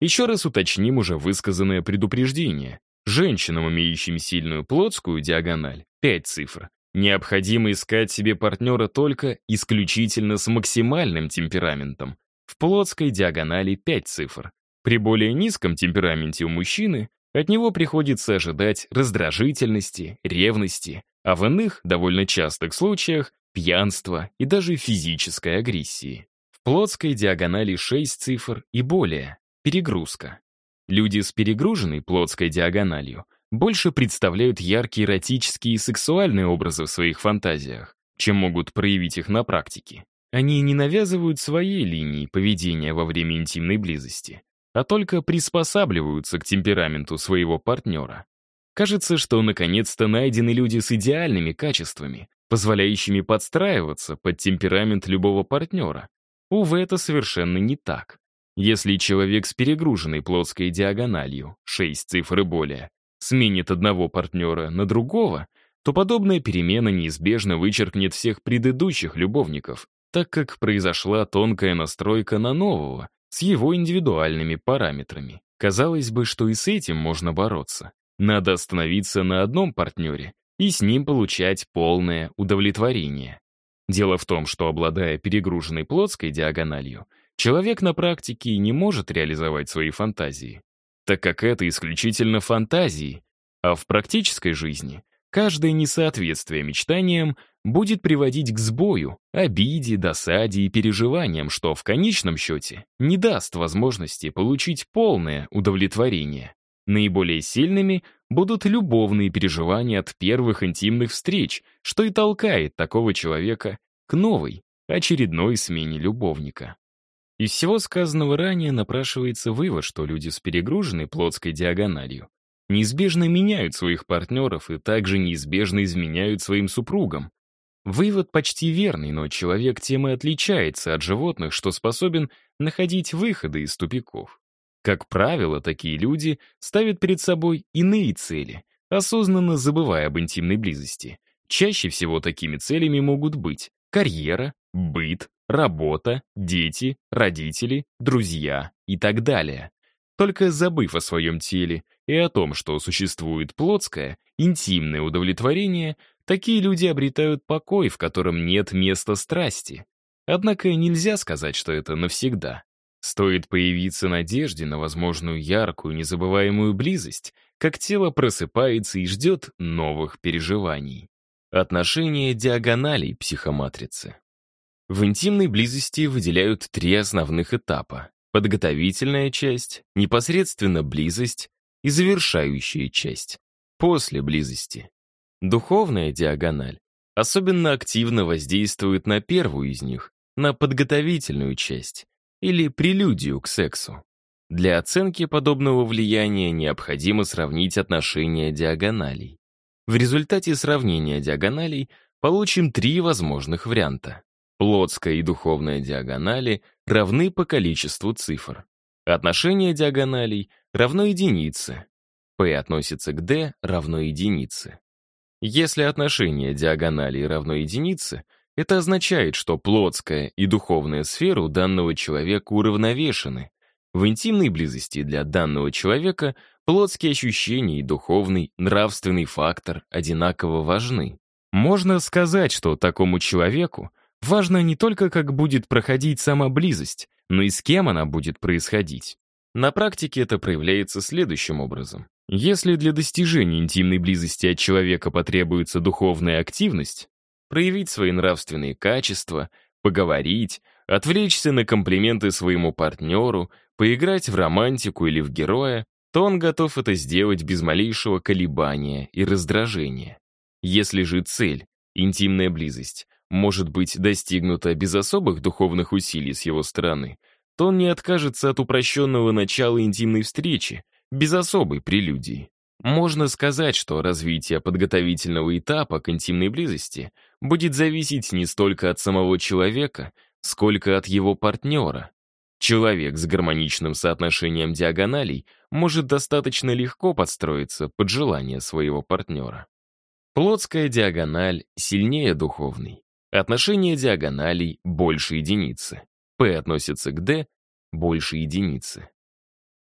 Еще раз уточним уже высказанное предупреждение. Женщинам, имеющим сильную плотскую диагональ, пять цифр, необходимо искать себе партнера только исключительно с максимальным темпераментом. В плотской диагонали пять цифр. При более низком темпераменте у мужчины от него приходится ожидать раздражительности, ревности, а в иных, довольно частых случаях, пьянства и даже физической агрессии. В плотской диагонали 6 цифр и более. Перегрузка. Люди с перегруженной плотской диагональю больше представляют яркие эротические и сексуальные образы в своих фантазиях, чем могут проявить их на практике. Они не навязывают своей линии поведения во время интимной близости, а только приспосабливаются к темпераменту своего партнера. Кажется, что наконец-то найдены люди с идеальными качествами, позволяющими подстраиваться под темперамент любого партнера. Увы, это совершенно не так. Если человек с перегруженной плоской диагональю, 6 цифр и более, сменит одного партнера на другого, то подобная перемена неизбежно вычеркнет всех предыдущих любовников, так как произошла тонкая настройка на нового с его индивидуальными параметрами. Казалось бы, что и с этим можно бороться. Надо остановиться на одном партнере и с ним получать полное удовлетворение. Дело в том, что обладая перегруженной плотской диагональю, Человек на практике не может реализовать свои фантазии, так как это исключительно фантазии, а в практической жизни каждое несоответствие мечтаниям будет приводить к сбою, обиде, досаде и переживаниям, что в конечном счете не даст возможности получить полное удовлетворение. Наиболее сильными будут любовные переживания от первых интимных встреч, что и толкает такого человека к новой, очередной смене любовника. Из всего сказанного ранее напрашивается вывод, что люди с перегруженной плотской диагональю неизбежно меняют своих партнеров и также неизбежно изменяют своим супругам. Вывод почти верный, но человек тем и отличается от животных, что способен находить выходы из тупиков. Как правило, такие люди ставят перед собой иные цели, осознанно забывая об интимной близости. Чаще всего такими целями могут быть карьера, быт, работа, дети, родители, друзья и так далее. Только забыв о своем теле и о том, что существует плотское, интимное удовлетворение, такие люди обретают покой, в котором нет места страсти. Однако нельзя сказать, что это навсегда. Стоит появиться надежде на возможную яркую, незабываемую близость, как тело просыпается и ждет новых переживаний. Отношение диагоналей психоматрицы. В интимной близости выделяют три основных этапа. Подготовительная часть, непосредственно близость и завершающая часть. После близости. Духовная диагональ особенно активно воздействует на первую из них, на подготовительную часть или прелюдию к сексу. Для оценки подобного влияния необходимо сравнить отношения диагоналей. В результате сравнения диагоналей получим три возможных варианта. Плотская и духовная диагонали равны по количеству цифр. Отношение диагоналей равно единице. P относится к D равно единице. Если отношение диагоналей равно единице, это означает, что плотская и духовная сферы у данного человека уравновешены. В интимной близости для данного человека плотские ощущения и духовный, нравственный фактор одинаково важны. Можно сказать, что такому человеку — Важно не только, как будет проходить сама близость, но и с кем она будет происходить. На практике это проявляется следующим образом. Если для достижения интимной близости от человека потребуется духовная активность, проявить свои нравственные качества, поговорить, отвлечься на комплименты своему партнеру, поиграть в романтику или в героя, то он готов это сделать без малейшего колебания и раздражения. Если же цель — интимная близость, может быть достигнуто без особых духовных усилий с его стороны, то он не откажется от упрощенного начала интимной встречи, без особой прелюдии. Можно сказать, что развитие подготовительного этапа к интимной близости будет зависеть не столько от самого человека, сколько от его партнера. Человек с гармоничным соотношением диагоналей может достаточно легко подстроиться под желание своего партнера. Плотская диагональ сильнее духовной. Отношение диагоналей больше единицы. P относится к D больше единицы.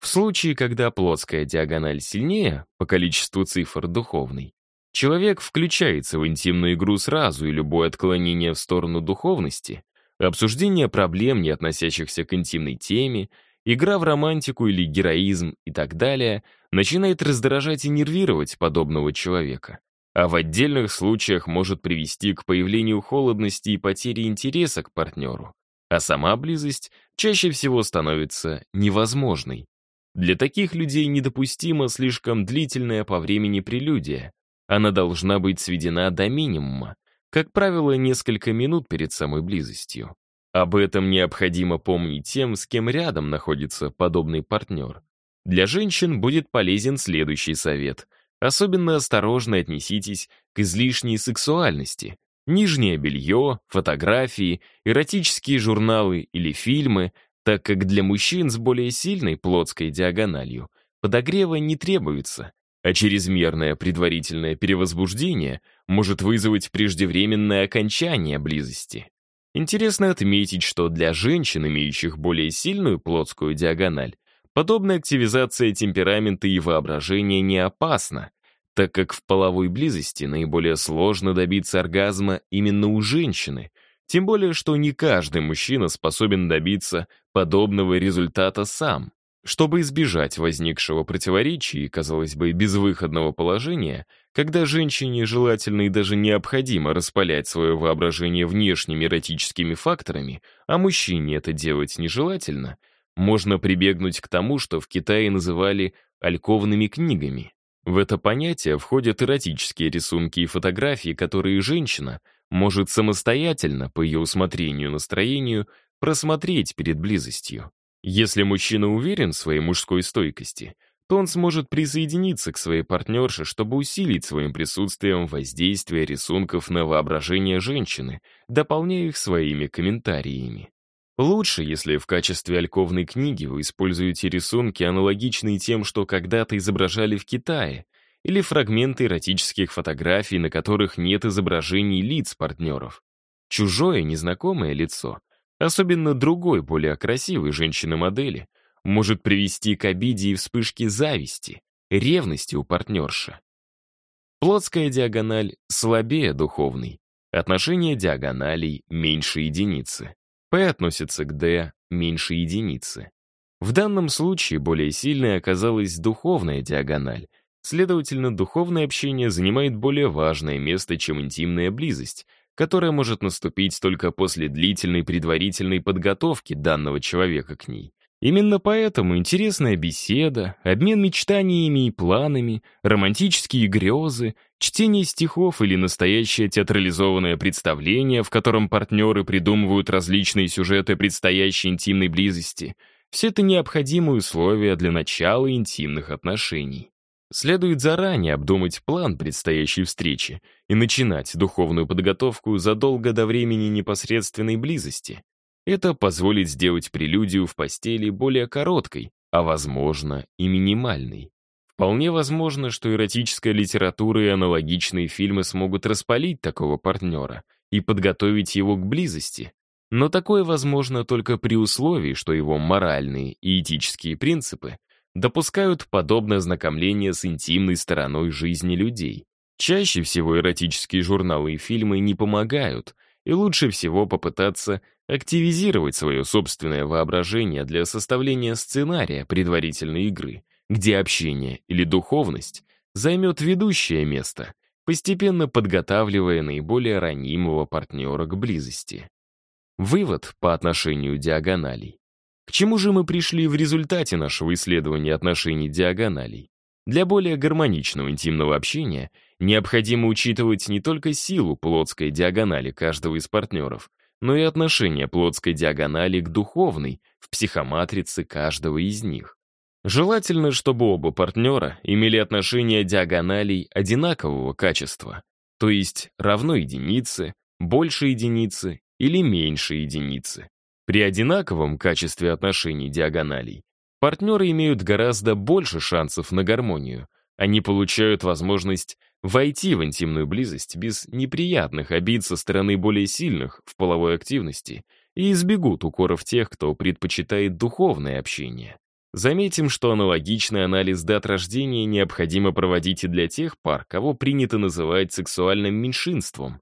В случае, когда плоская диагональ сильнее по количеству цифр духовной, человек включается в интимную игру сразу, и любое отклонение в сторону духовности, обсуждение проблем, не относящихся к интимной теме, игра в романтику или героизм и так далее, начинает раздражать и нервировать подобного человека а в отдельных случаях может привести к появлению холодности и потере интереса к партнеру, а сама близость чаще всего становится невозможной. Для таких людей недопустима слишком длительная по времени прелюдия. Она должна быть сведена до минимума, как правило, несколько минут перед самой близостью. Об этом необходимо помнить тем, с кем рядом находится подобный партнер. Для женщин будет полезен следующий совет — Особенно осторожно отнеситесь к излишней сексуальности. Нижнее белье, фотографии, эротические журналы или фильмы, так как для мужчин с более сильной плотской диагональю подогрева не требуется, а чрезмерное предварительное перевозбуждение может вызвать преждевременное окончание близости. Интересно отметить, что для женщин, имеющих более сильную плотскую диагональ, Подобная активизация темперамента и воображения не опасна, так как в половой близости наиболее сложно добиться оргазма именно у женщины, тем более, что не каждый мужчина способен добиться подобного результата сам. Чтобы избежать возникшего противоречия и, казалось бы, безвыходного положения, когда женщине желательно и даже необходимо распалять свое воображение внешними эротическими факторами, а мужчине это делать нежелательно — можно прибегнуть к тому, что в Китае называли «альковными книгами». В это понятие входят эротические рисунки и фотографии, которые женщина может самостоятельно, по ее усмотрению настроению, просмотреть перед близостью. Если мужчина уверен в своей мужской стойкости, то он сможет присоединиться к своей партнерше, чтобы усилить своим присутствием воздействие рисунков на воображение женщины, дополняя их своими комментариями. Лучше, если в качестве альковной книги вы используете рисунки, аналогичные тем, что когда-то изображали в Китае, или фрагменты эротических фотографий, на которых нет изображений лиц партнеров. Чужое, незнакомое лицо, особенно другой, более красивой женщины-модели, может привести к обиде и вспышке зависти, ревности у партнерша. Плотская диагональ слабее духовной, отношение диагоналей меньше единицы. P относится к D меньше единицы. В данном случае более сильной оказалась духовная диагональ. Следовательно, духовное общение занимает более важное место, чем интимная близость, которая может наступить только после длительной предварительной подготовки данного человека к ней. Именно поэтому интересная беседа, обмен мечтаниями и планами, романтические грезы, чтение стихов или настоящее театрализованное представление, в котором партнеры придумывают различные сюжеты предстоящей интимной близости — все это необходимые условия для начала интимных отношений. Следует заранее обдумать план предстоящей встречи и начинать духовную подготовку задолго до времени непосредственной близости — это позволит сделать прелюдию в постели более короткой, а, возможно, и минимальной. Вполне возможно, что эротическая литература и аналогичные фильмы смогут распалить такого партнера и подготовить его к близости. Но такое возможно только при условии, что его моральные и этические принципы допускают подобное знакомление с интимной стороной жизни людей. Чаще всего эротические журналы и фильмы не помогают — и лучше всего попытаться активизировать свое собственное воображение для составления сценария предварительной игры, где общение или духовность займет ведущее место, постепенно подготавливая наиболее ранимого партнера к близости. Вывод по отношению диагоналей. К чему же мы пришли в результате нашего исследования отношений диагоналей? Для более гармоничного интимного общения — Необходимо учитывать не только силу плотской диагонали каждого из партнеров, но и отношение плотской диагонали к духовной в психоматрице каждого из них. Желательно, чтобы оба партнера имели отношение диагоналей одинакового качества, то есть равно единице, больше единицы или меньше единицы. При одинаковом качестве отношений диагоналей партнеры имеют гораздо больше шансов на гармонию, они получают возможность войти в интимную близость без неприятных обид со стороны более сильных в половой активности и избегут укоров тех, кто предпочитает духовное общение. Заметим, что аналогичный анализ дат рождения необходимо проводить и для тех пар, кого принято называть сексуальным меньшинством.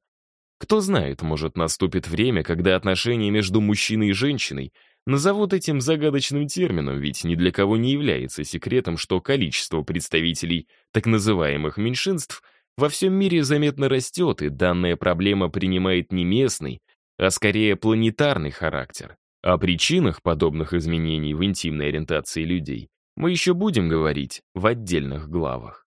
Кто знает, может, наступит время, когда отношения между мужчиной и женщиной Назовут этим загадочным термином, ведь ни для кого не является секретом, что количество представителей так называемых меньшинств во всем мире заметно растет, и данная проблема принимает не местный, а скорее планетарный характер. О причинах подобных изменений в интимной ориентации людей мы еще будем говорить в отдельных главах.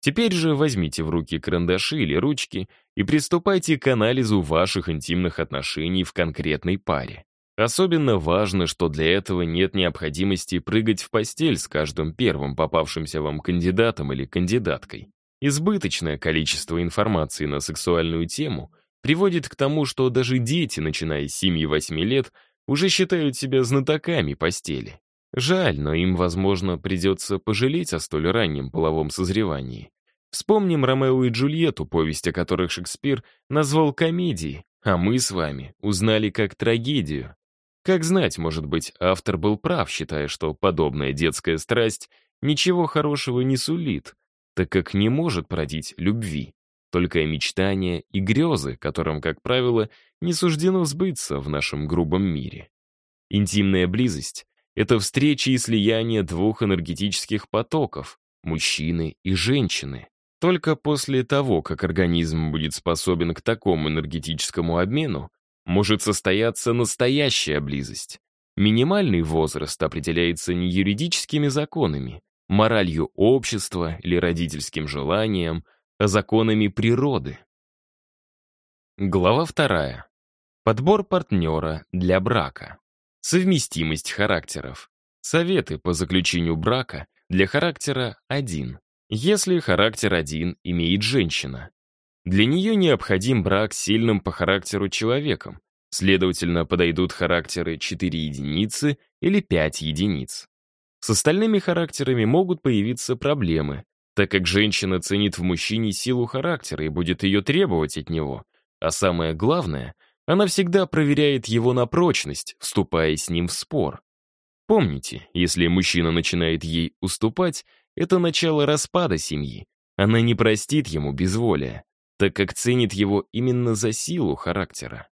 Теперь же возьмите в руки карандаши или ручки и приступайте к анализу ваших интимных отношений в конкретной паре. Особенно важно, что для этого нет необходимости прыгать в постель с каждым первым попавшимся вам кандидатом или кандидаткой. Избыточное количество информации на сексуальную тему приводит к тому, что даже дети, начиная с 7-8 лет, уже считают себя знатоками постели. Жаль, но им, возможно, придется пожалеть о столь раннем половом созревании. Вспомним Ромео и Джульетту, повесть о которых Шекспир назвал комедией, а мы с вами узнали как трагедию. Как знать, может быть, автор был прав, считая, что подобная детская страсть ничего хорошего не сулит, так как не может продить любви. Только мечтания и грезы, которым, как правило, не суждено сбыться в нашем грубом мире. Интимная близость — это встреча и слияние двух энергетических потоков — мужчины и женщины. Только после того, как организм будет способен к такому энергетическому обмену, может состояться настоящая близость. Минимальный возраст определяется не юридическими законами, моралью общества или родительским желанием, а законами природы. Глава вторая. Подбор партнера для брака. Совместимость характеров. Советы по заключению брака для характера 1. Если характер 1 имеет женщина, для нее необходим брак с сильным по характеру человеком. Следовательно, подойдут характеры 4 единицы или 5 единиц. С остальными характерами могут появиться проблемы, так как женщина ценит в мужчине силу характера и будет ее требовать от него. А самое главное, она всегда проверяет его на прочность, вступая с ним в спор. Помните, если мужчина начинает ей уступать, это начало распада семьи. Она не простит ему безволия так как ценит его именно за силу характера.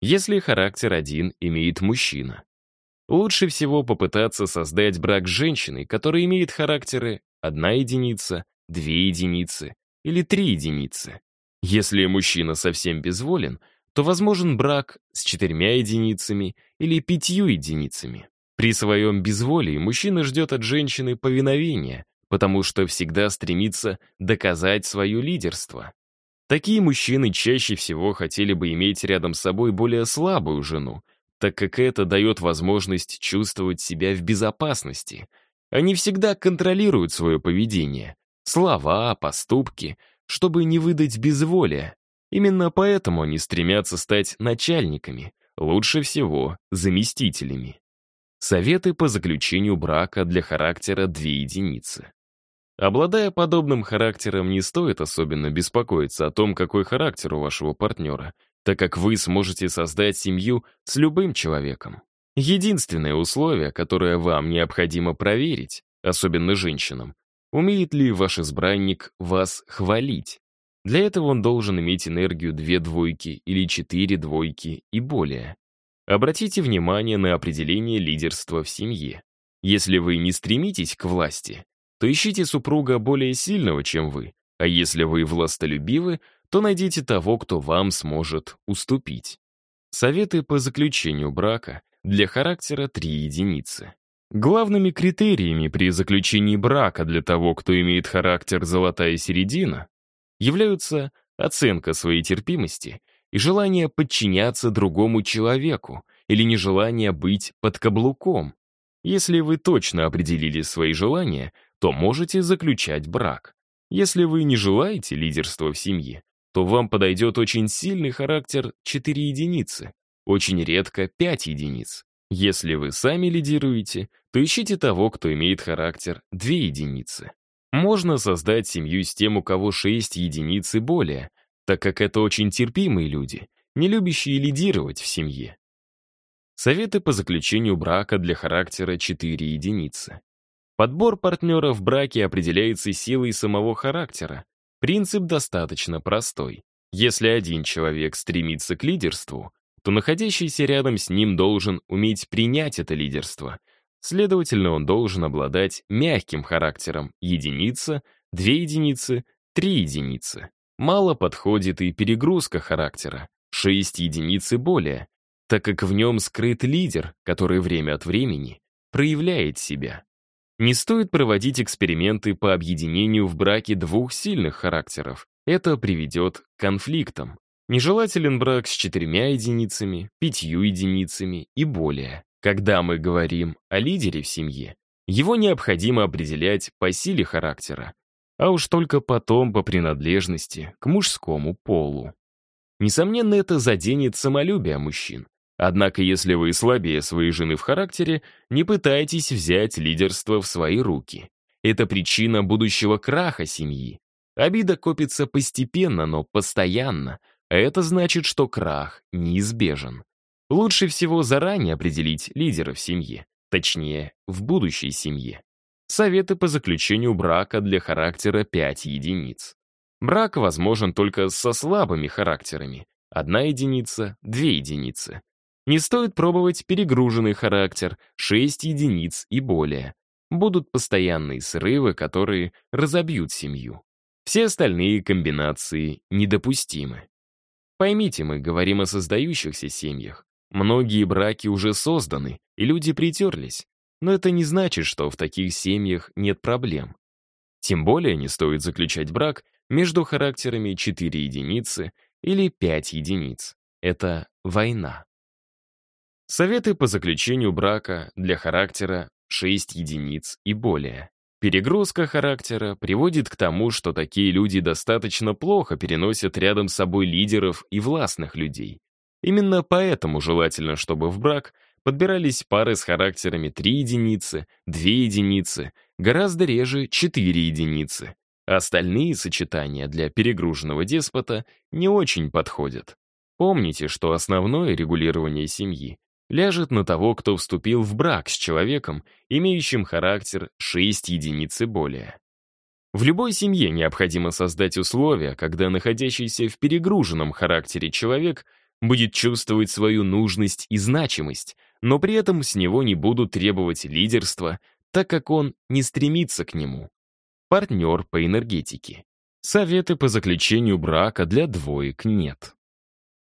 Если характер один имеет мужчина, лучше всего попытаться создать брак с женщиной, которая имеет характеры одна единица, две единицы или три единицы. Если мужчина совсем безволен, то возможен брак с четырьмя единицами или пятью единицами. При своем безволии мужчина ждет от женщины повиновения, потому что всегда стремится доказать свое лидерство. Такие мужчины чаще всего хотели бы иметь рядом с собой более слабую жену, так как это дает возможность чувствовать себя в безопасности. Они всегда контролируют свое поведение, слова, поступки, чтобы не выдать безволия. Именно поэтому они стремятся стать начальниками, лучше всего заместителями. Советы по заключению брака для характера 2 единицы. Обладая подобным характером, не стоит особенно беспокоиться о том, какой характер у вашего партнера, так как вы сможете создать семью с любым человеком. Единственное условие, которое вам необходимо проверить, особенно женщинам, умеет ли ваш избранник вас хвалить. Для этого он должен иметь энергию две двойки или четыре двойки и более. Обратите внимание на определение лидерства в семье. Если вы не стремитесь к власти, то ищите супруга более сильного, чем вы, а если вы властолюбивы, то найдите того, кто вам сможет уступить. Советы по заключению брака для характера 3 единицы. Главными критериями при заключении брака для того, кто имеет характер «золотая середина», являются оценка своей терпимости и желание подчиняться другому человеку или нежелание быть под каблуком. Если вы точно определили свои желания, то можете заключать брак. Если вы не желаете лидерства в семье, то вам подойдет очень сильный характер 4 единицы, очень редко 5 единиц. Если вы сами лидируете, то ищите того, кто имеет характер 2 единицы. Можно создать семью с тем, у кого 6 единиц и более, так как это очень терпимые люди, не любящие лидировать в семье. Советы по заключению брака для характера 4 единицы. Подбор партнера в браке определяется силой самого характера. Принцип достаточно простой. Если один человек стремится к лидерству, то находящийся рядом с ним должен уметь принять это лидерство. Следовательно, он должен обладать мягким характером единица, две единицы, три единицы. Мало подходит и перегрузка характера, шесть единиц и более, так как в нем скрыт лидер, который время от времени проявляет себя. Не стоит проводить эксперименты по объединению в браке двух сильных характеров. Это приведет к конфликтам. Нежелателен брак с четырьмя единицами, пятью единицами и более. Когда мы говорим о лидере в семье, его необходимо определять по силе характера, а уж только потом по принадлежности к мужскому полу. Несомненно, это заденет самолюбие мужчин. Однако, если вы слабее своей жены в характере, не пытайтесь взять лидерство в свои руки. Это причина будущего краха семьи. Обида копится постепенно, но постоянно, а это значит, что крах неизбежен. Лучше всего заранее определить лидера в семье, точнее, в будущей семье. Советы по заключению брака для характера 5 единиц. Брак возможен только со слабыми характерами. Одна единица, две единицы. Не стоит пробовать перегруженный характер 6 единиц и более. Будут постоянные срывы, которые разобьют семью. Все остальные комбинации недопустимы. Поймите, мы говорим о создающихся семьях. Многие браки уже созданы, и люди притерлись. Но это не значит, что в таких семьях нет проблем. Тем более не стоит заключать брак между характерами 4 единицы или 5 единиц. Это война. Советы по заключению брака для характера 6 единиц и более. Перегрузка характера приводит к тому, что такие люди достаточно плохо переносят рядом с собой лидеров и властных людей. Именно поэтому желательно, чтобы в брак подбирались пары с характерами 3 единицы, 2 единицы, гораздо реже 4 единицы. Остальные сочетания для перегруженного деспота не очень подходят. Помните, что основное регулирование семьи ляжет на того, кто вступил в брак с человеком, имеющим характер 6 единиц и более. В любой семье необходимо создать условия, когда находящийся в перегруженном характере человек будет чувствовать свою нужность и значимость, но при этом с него не будут требовать лидерства, так как он не стремится к нему. Партнер по энергетике. Советы по заключению брака для двоек нет.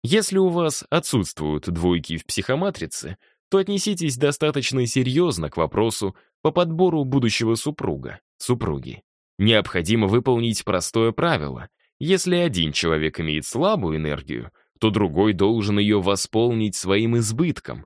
Если у вас отсутствуют двойки в психоматрице, то отнеситесь достаточно серьезно к вопросу по подбору будущего супруга, супруги. Необходимо выполнить простое правило. Если один человек имеет слабую энергию, то другой должен ее восполнить своим избытком.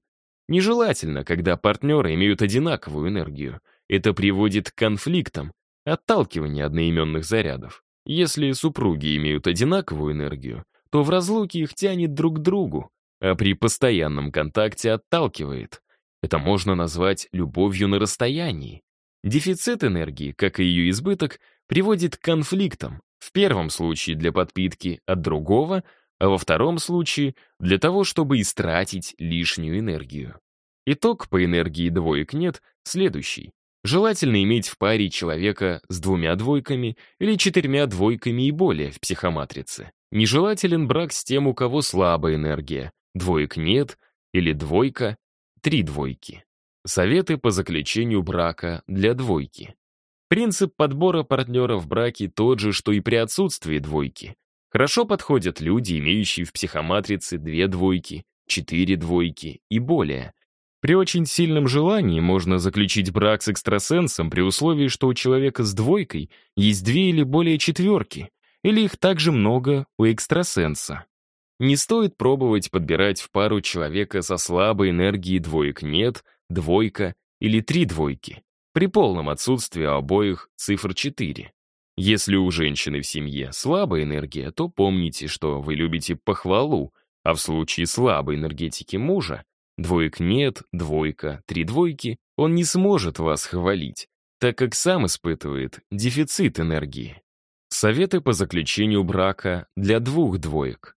Нежелательно, когда партнеры имеют одинаковую энергию. Это приводит к конфликтам, отталкиванию одноименных зарядов. Если супруги имеют одинаковую энергию, то в разлуке их тянет друг к другу, а при постоянном контакте отталкивает. Это можно назвать любовью на расстоянии. Дефицит энергии, как и ее избыток, приводит к конфликтам, в первом случае для подпитки от другого, а во втором случае для того, чтобы истратить лишнюю энергию. Итог по энергии двоек нет следующий. Желательно иметь в паре человека с двумя двойками или четырьмя двойками и более в психоматрице. Нежелателен брак с тем, у кого слабая энергия, двоек нет или двойка, три двойки. Советы по заключению брака для двойки. Принцип подбора партнера в браке тот же, что и при отсутствии двойки. Хорошо подходят люди, имеющие в психоматрице две двойки, четыре двойки и более. При очень сильном желании можно заключить брак с экстрасенсом при условии, что у человека с двойкой есть две или более четверки, или их также много у экстрасенса. Не стоит пробовать подбирать в пару человека со слабой энергией двоек «нет», «двойка» или «три двойки» при полном отсутствии обоих цифр 4. Если у женщины в семье слабая энергия, то помните, что вы любите похвалу, а в случае слабой энергетики мужа двоек «нет», «двойка», «три двойки» он не сможет вас хвалить, так как сам испытывает дефицит энергии. Советы по заключению брака для двух двоек.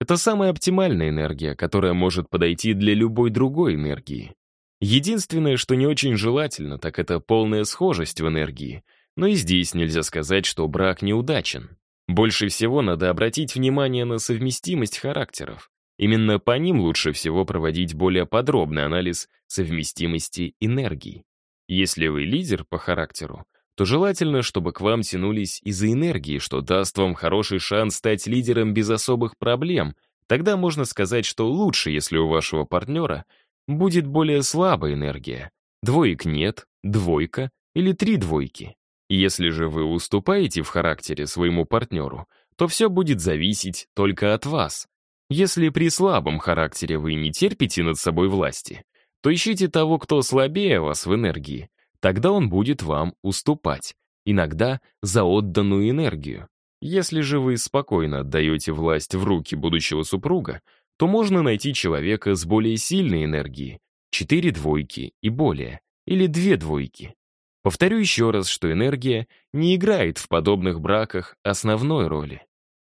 Это самая оптимальная энергия, которая может подойти для любой другой энергии. Единственное, что не очень желательно, так это полная схожесть в энергии. Но и здесь нельзя сказать, что брак неудачен. Больше всего надо обратить внимание на совместимость характеров. Именно по ним лучше всего проводить более подробный анализ совместимости энергий. Если вы лидер по характеру, то желательно, чтобы к вам тянулись из-за энергии, что даст вам хороший шанс стать лидером без особых проблем. Тогда можно сказать, что лучше, если у вашего партнера будет более слабая энергия. Двоек нет, двойка или три двойки. Если же вы уступаете в характере своему партнеру, то все будет зависеть только от вас. Если при слабом характере вы не терпите над собой власти, то ищите того, кто слабее вас в энергии — Тогда он будет вам уступать, иногда за отданную энергию. Если же вы спокойно отдаете власть в руки будущего супруга, то можно найти человека с более сильной энергией, четыре двойки и более, или две двойки. Повторю еще раз, что энергия не играет в подобных браках основной роли.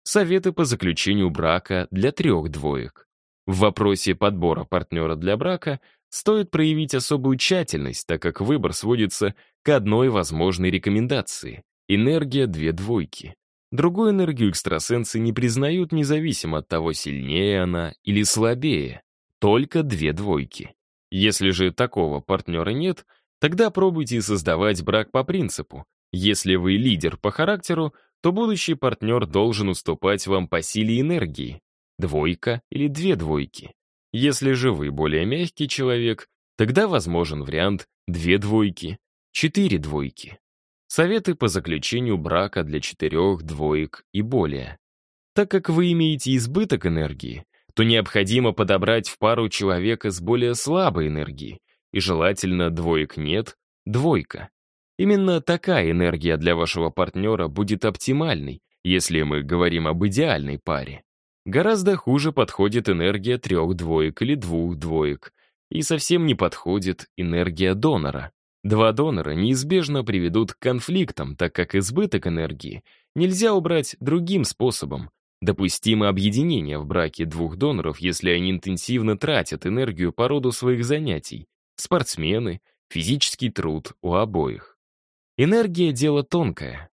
Советы по заключению брака для трех двоек. В вопросе подбора партнера для брака Стоит проявить особую тщательность, так как выбор сводится к одной возможной рекомендации — энергия две двойки. Другую энергию экстрасенсы не признают независимо от того, сильнее она или слабее. Только две двойки. Если же такого партнера нет, тогда пробуйте создавать брак по принципу. Если вы лидер по характеру, то будущий партнер должен уступать вам по силе энергии. Двойка или две двойки. Если же вы более мягкий человек, тогда возможен вариант две двойки, четыре двойки. Советы по заключению брака для четырех двоек и более. Так как вы имеете избыток энергии, то необходимо подобрать в пару человека с более слабой энергией, и желательно двоек нет, двойка. Именно такая энергия для вашего партнера будет оптимальной, если мы говорим об идеальной паре. Гораздо хуже подходит энергия трех двоек или двух двоек. И совсем не подходит энергия донора. Два донора неизбежно приведут к конфликтам, так как избыток энергии нельзя убрать другим способом. Допустимо объединение в браке двух доноров, если они интенсивно тратят энергию по роду своих занятий. Спортсмены, физический труд у обоих. Энергия — дело тонкое.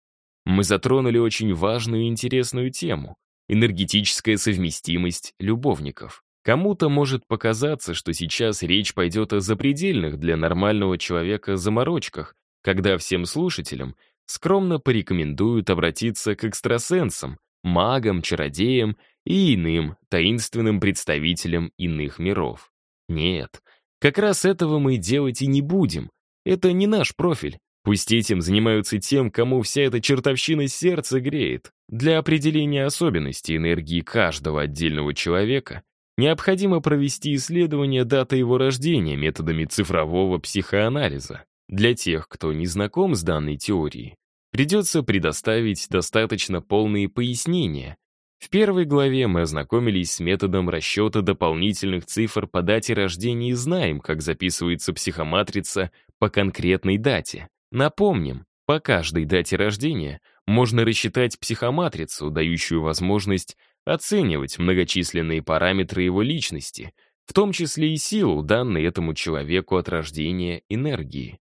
Мы затронули очень важную и интересную тему энергетическая совместимость любовников. Кому-то может показаться, что сейчас речь пойдет о запредельных для нормального человека заморочках, когда всем слушателям скромно порекомендуют обратиться к экстрасенсам, магам, чародеям и иным таинственным представителям иных миров. Нет, как раз этого мы делать и не будем. Это не наш профиль. Пусть этим занимаются тем, кому вся эта чертовщина сердце греет. Для определения особенностей энергии каждого отдельного человека необходимо провести исследование даты его рождения методами цифрового психоанализа. Для тех, кто не знаком с данной теорией, придется предоставить достаточно полные пояснения. В первой главе мы ознакомились с методом расчета дополнительных цифр по дате рождения и знаем, как записывается психоматрица по конкретной дате. Напомним, по каждой дате рождения можно рассчитать психоматрицу, дающую возможность оценивать многочисленные параметры его личности, в том числе и силу, данной этому человеку от рождения энергии.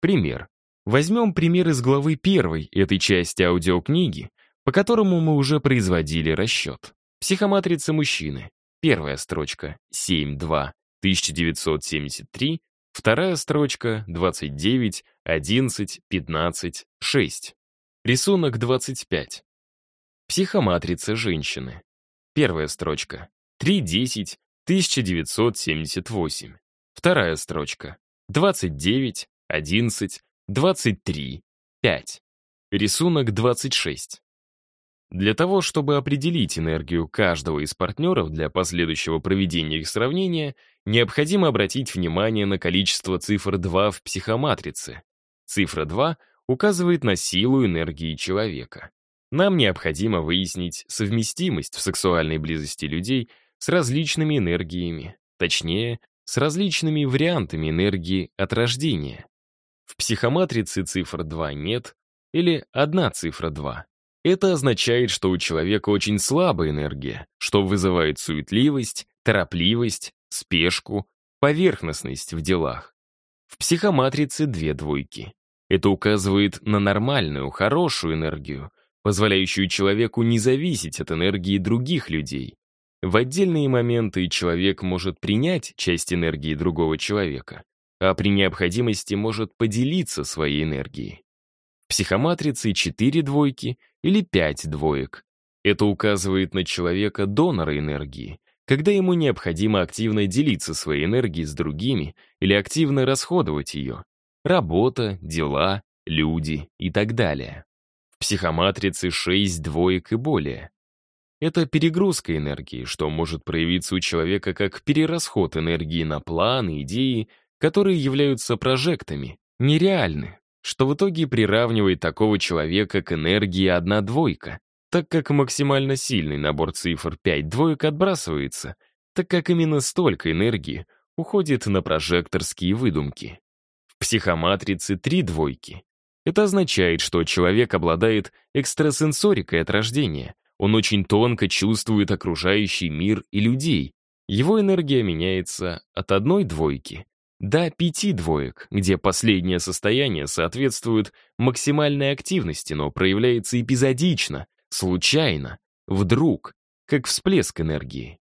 Пример. Возьмем пример из главы первой этой части аудиокниги, по которому мы уже производили расчет. Психоматрица мужчины. Первая строчка 7.2.1973, вторая строчка 29 11, 15, 6. Рисунок 25. Психоматрица женщины. Первая строчка. 3.10, 1978. Вторая строчка. 29, 11, 23, 5. Рисунок 26. Для того, чтобы определить энергию каждого из партнеров для последующего проведения их сравнения, необходимо обратить внимание на количество цифр 2 в психоматрице, Цифра 2 указывает на силу энергии человека. Нам необходимо выяснить совместимость в сексуальной близости людей с различными энергиями, точнее, с различными вариантами энергии от рождения. В психоматрице цифр 2 нет или одна цифра 2. Это означает, что у человека очень слабая энергия, что вызывает суетливость, торопливость, спешку, поверхностность в делах. В психоматрице две двойки. Это указывает на нормальную, хорошую энергию, позволяющую человеку не зависеть от энергии других людей. В отдельные моменты человек может принять часть энергии другого человека, а при необходимости может поделиться своей энергией. Психоматрицы 4 двойки или 5 двоек. Это указывает на человека донора энергии, когда ему необходимо активно делиться своей энергией с другими или активно расходовать ее, Работа, дела, люди и так далее. В психоматрице 6 двоек и более. Это перегрузка энергии, что может проявиться у человека как перерасход энергии на планы, идеи, которые являются прожектами, нереальны, что в итоге приравнивает такого человека к энергии одна двойка, так как максимально сильный набор цифр 5 двоек отбрасывается, так как именно столько энергии уходит на прожекторские выдумки психоматрицы три двойки. Это означает, что человек обладает экстрасенсорикой от рождения. Он очень тонко чувствует окружающий мир и людей. Его энергия меняется от одной двойки до пяти двоек, где последнее состояние соответствует максимальной активности, но проявляется эпизодично, случайно, вдруг, как всплеск энергии.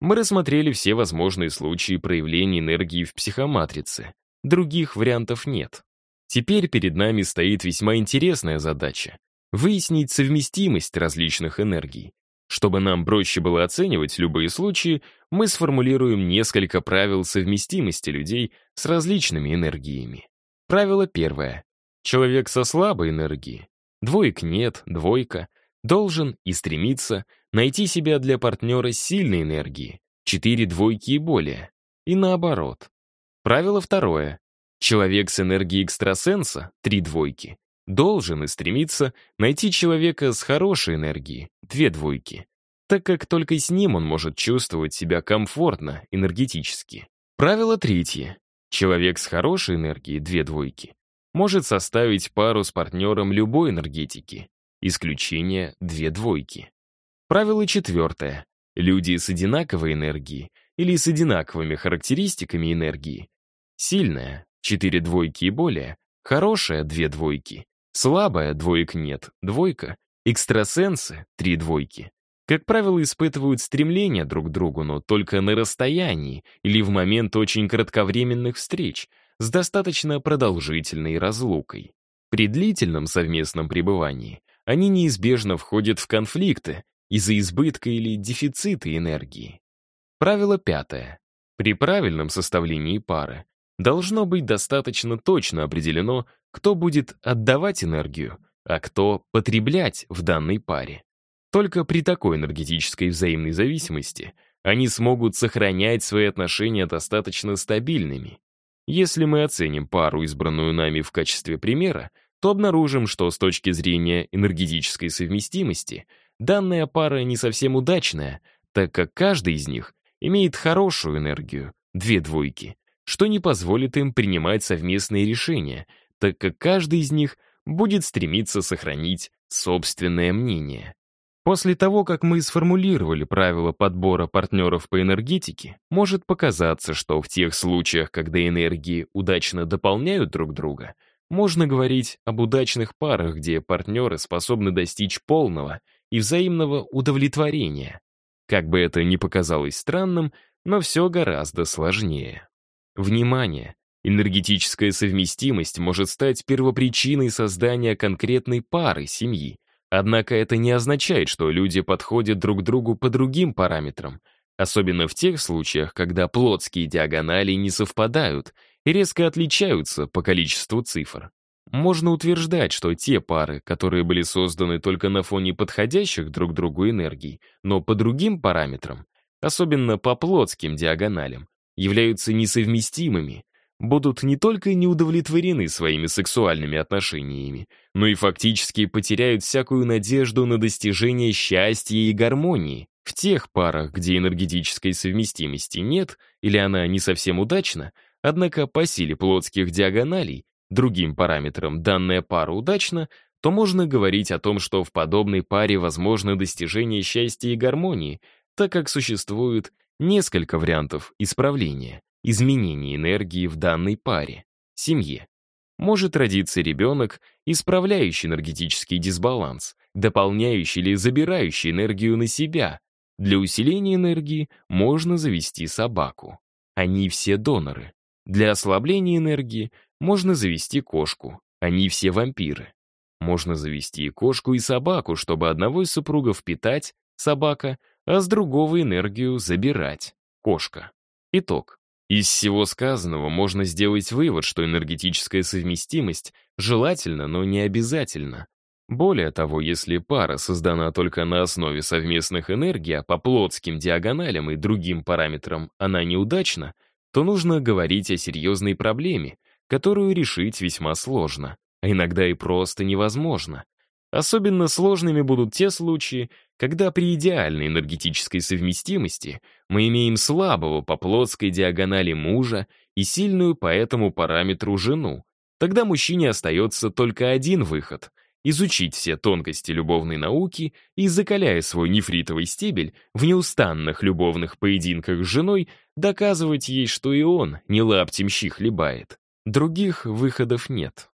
Мы рассмотрели все возможные случаи проявления энергии в психоматрице. Других вариантов нет. Теперь перед нами стоит весьма интересная задача — выяснить совместимость различных энергий. Чтобы нам проще было оценивать любые случаи, мы сформулируем несколько правил совместимости людей с различными энергиями. Правило первое. Человек со слабой энергией, двоек нет, двойка, должен и стремится найти себя для партнера с сильной энергией, четыре двойки и более, и наоборот. Правило второе. Человек с энергией экстрасенса, три двойки, должен и стремиться найти человека с хорошей энергией, две двойки, так как только с ним он может чувствовать себя комфортно, энергетически. Правило третье. Человек с хорошей энергией, две двойки, может составить пару с партнером любой энергетики. Исключение — две двойки. Правило четвертое. Люди с одинаковой энергией или с одинаковыми характеристиками энергии Сильная — четыре двойки и более. Хорошая — две двойки. Слабая — двоек нет, двойка. Экстрасенсы — три двойки. Как правило, испытывают стремление друг к другу, но только на расстоянии или в момент очень кратковременных встреч с достаточно продолжительной разлукой. При длительном совместном пребывании они неизбежно входят в конфликты из-за избытка или дефицита энергии. Правило пятое. При правильном составлении пары должно быть достаточно точно определено, кто будет отдавать энергию, а кто потреблять в данной паре. Только при такой энергетической взаимной зависимости они смогут сохранять свои отношения достаточно стабильными. Если мы оценим пару, избранную нами в качестве примера, то обнаружим, что с точки зрения энергетической совместимости данная пара не совсем удачная, так как каждый из них имеет хорошую энергию, две двойки, что не позволит им принимать совместные решения, так как каждый из них будет стремиться сохранить собственное мнение. После того, как мы сформулировали правила подбора партнеров по энергетике, может показаться, что в тех случаях, когда энергии удачно дополняют друг друга, можно говорить об удачных парах, где партнеры способны достичь полного и взаимного удовлетворения. Как бы это ни показалось странным, но все гораздо сложнее. Внимание! Энергетическая совместимость может стать первопричиной создания конкретной пары семьи. Однако это не означает, что люди подходят друг другу по другим параметрам, особенно в тех случаях, когда плотские диагонали не совпадают и резко отличаются по количеству цифр. Можно утверждать, что те пары, которые были созданы только на фоне подходящих друг другу энергий, но по другим параметрам, особенно по плотским диагоналям, являются несовместимыми, будут не только не удовлетворены своими сексуальными отношениями, но и фактически потеряют всякую надежду на достижение счастья и гармонии. В тех парах, где энергетической совместимости нет или она не совсем удачна, однако по силе плотских диагоналей, другим параметрам данная пара удачна, то можно говорить о том, что в подобной паре возможно достижение счастья и гармонии, так как существует Несколько вариантов исправления, изменений энергии в данной паре, семье. Может родиться ребенок, исправляющий энергетический дисбаланс, дополняющий или забирающий энергию на себя. Для усиления энергии можно завести собаку. Они все доноры. Для ослабления энергии можно завести кошку. Они все вампиры. Можно завести и кошку, и собаку, чтобы одного из супругов питать, собака — а с другого энергию забирать. Кошка. Итог. Из всего сказанного можно сделать вывод, что энергетическая совместимость желательна но не обязательно. Более того, если пара создана только на основе совместных энергий, а по плотским диагоналям и другим параметрам она неудачна, то нужно говорить о серьезной проблеме, которую решить весьма сложно, а иногда и просто невозможно. Особенно сложными будут те случаи, когда при идеальной энергетической совместимости мы имеем слабого по плоской диагонали мужа и сильную по этому параметру жену. Тогда мужчине остается только один выход — изучить все тонкости любовной науки и, закаляя свой нефритовый стебель в неустанных любовных поединках с женой, доказывать ей, что и он не лаптем щи хлебает. Других выходов нет.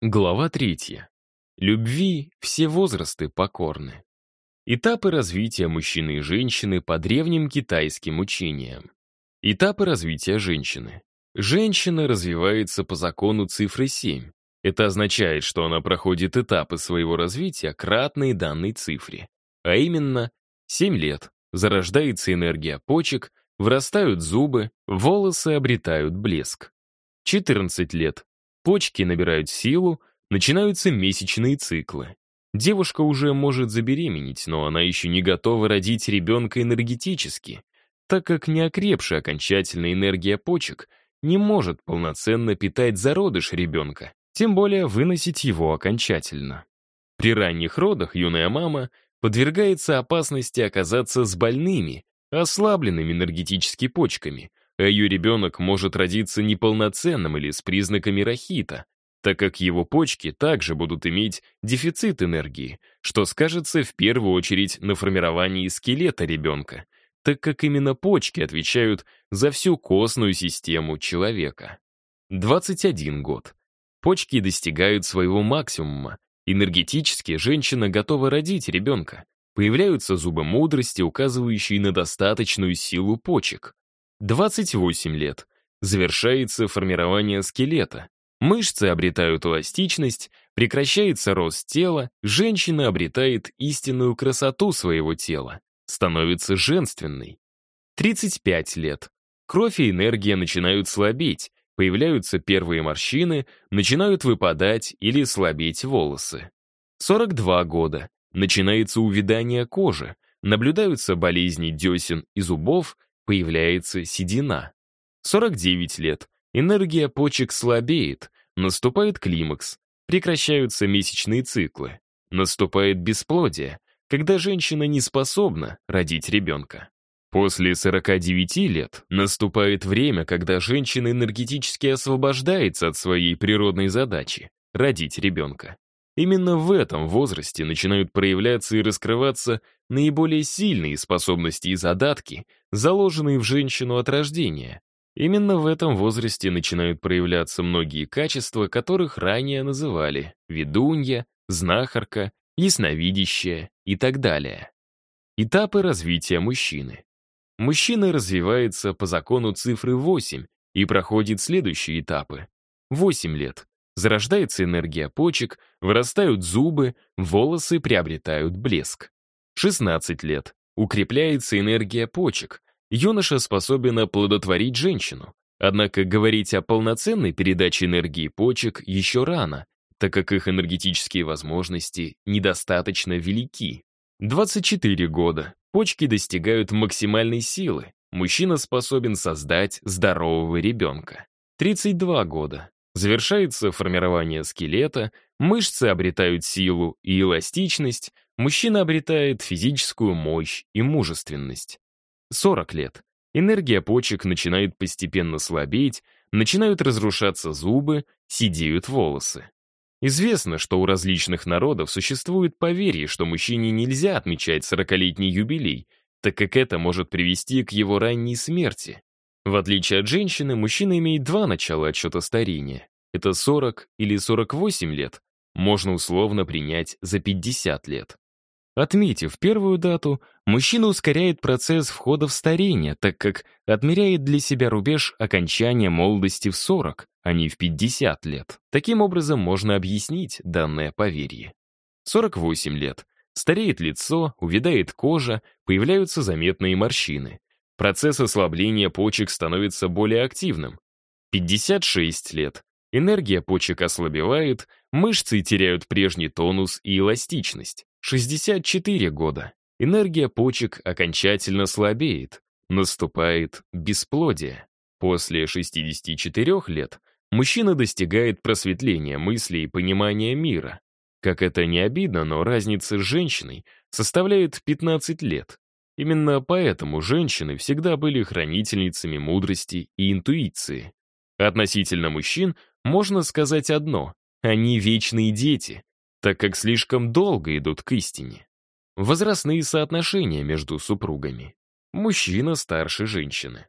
Глава третья. Любви все возрасты покорны. Этапы развития мужчины и женщины по древним китайским учениям. Этапы развития женщины. Женщина развивается по закону цифры 7. Это означает, что она проходит этапы своего развития кратные данной цифре. А именно, 7 лет, зарождается энергия почек, вырастают зубы, волосы обретают блеск. 14 лет, почки набирают силу, Начинаются месячные циклы. Девушка уже может забеременеть, но она еще не готова родить ребенка энергетически, так как неокрепшая окончательная энергия почек не может полноценно питать зародыш ребенка, тем более выносить его окончательно. При ранних родах юная мама подвергается опасности оказаться с больными, ослабленными энергетически почками, а ее ребенок может родиться неполноценным или с признаками рахита, так как его почки также будут иметь дефицит энергии, что скажется в первую очередь на формировании скелета ребенка, так как именно почки отвечают за всю костную систему человека. 21 год. Почки достигают своего максимума. Энергетически женщина готова родить ребенка. Появляются зубы мудрости, указывающие на достаточную силу почек. 28 лет. Завершается формирование скелета. Мышцы обретают эластичность, прекращается рост тела, женщина обретает истинную красоту своего тела, становится женственной. 35 лет. Кровь и энергия начинают слабеть, появляются первые морщины, начинают выпадать или слабеть волосы. 42 года. Начинается увядание кожи, наблюдаются болезни десен и зубов, появляется седина. 49 лет. Энергия почек слабеет, наступает климакс, прекращаются месячные циклы, наступает бесплодие, когда женщина не способна родить ребенка. После 49 лет наступает время, когда женщина энергетически освобождается от своей природной задачи — родить ребенка. Именно в этом возрасте начинают проявляться и раскрываться наиболее сильные способности и задатки, заложенные в женщину от рождения, Именно в этом возрасте начинают проявляться многие качества, которых ранее называли ведунья, знахарка, ясновидящая и так далее. Этапы развития мужчины. Мужчина развивается по закону цифры 8 и проходит следующие этапы. 8 лет. Зарождается энергия почек, вырастают зубы, волосы приобретают блеск. 16 лет. Укрепляется энергия почек, юноша способен оплодотворить женщину. Однако говорить о полноценной передаче энергии почек еще рано, так как их энергетические возможности недостаточно велики. 24 года. Почки достигают максимальной силы. Мужчина способен создать здорового ребенка. 32 года. Завершается формирование скелета, мышцы обретают силу и эластичность, мужчина обретает физическую мощь и мужественность. 40 лет. Энергия почек начинает постепенно слабеть, начинают разрушаться зубы, сидеют волосы. Известно, что у различных народов существует поверье, что мужчине нельзя отмечать 40-летний юбилей, так как это может привести к его ранней смерти. В отличие от женщины, мужчина имеет два начала отсчета старения. Это 40 или 48 лет, можно условно принять за 50 лет. Отметив первую дату, мужчина ускоряет процесс входа в старение, так как отмеряет для себя рубеж окончания молодости в 40, а не в 50 лет. Таким образом можно объяснить данное поверье. 48 лет. Стареет лицо, увядает кожа, появляются заметные морщины. Процесс ослабления почек становится более активным. 56 лет. Энергия почек ослабевает, мышцы теряют прежний тонус и эластичность. 64 года энергия почек окончательно слабеет, наступает бесплодие. После 64 лет мужчина достигает просветления мысли и понимания мира. Как это не обидно, но разница с женщиной составляет 15 лет. Именно поэтому женщины всегда были хранительницами мудрости и интуиции. Относительно мужчин можно сказать одно — они вечные дети, так как слишком долго идут к истине. Возрастные соотношения между супругами. Мужчина старше женщины.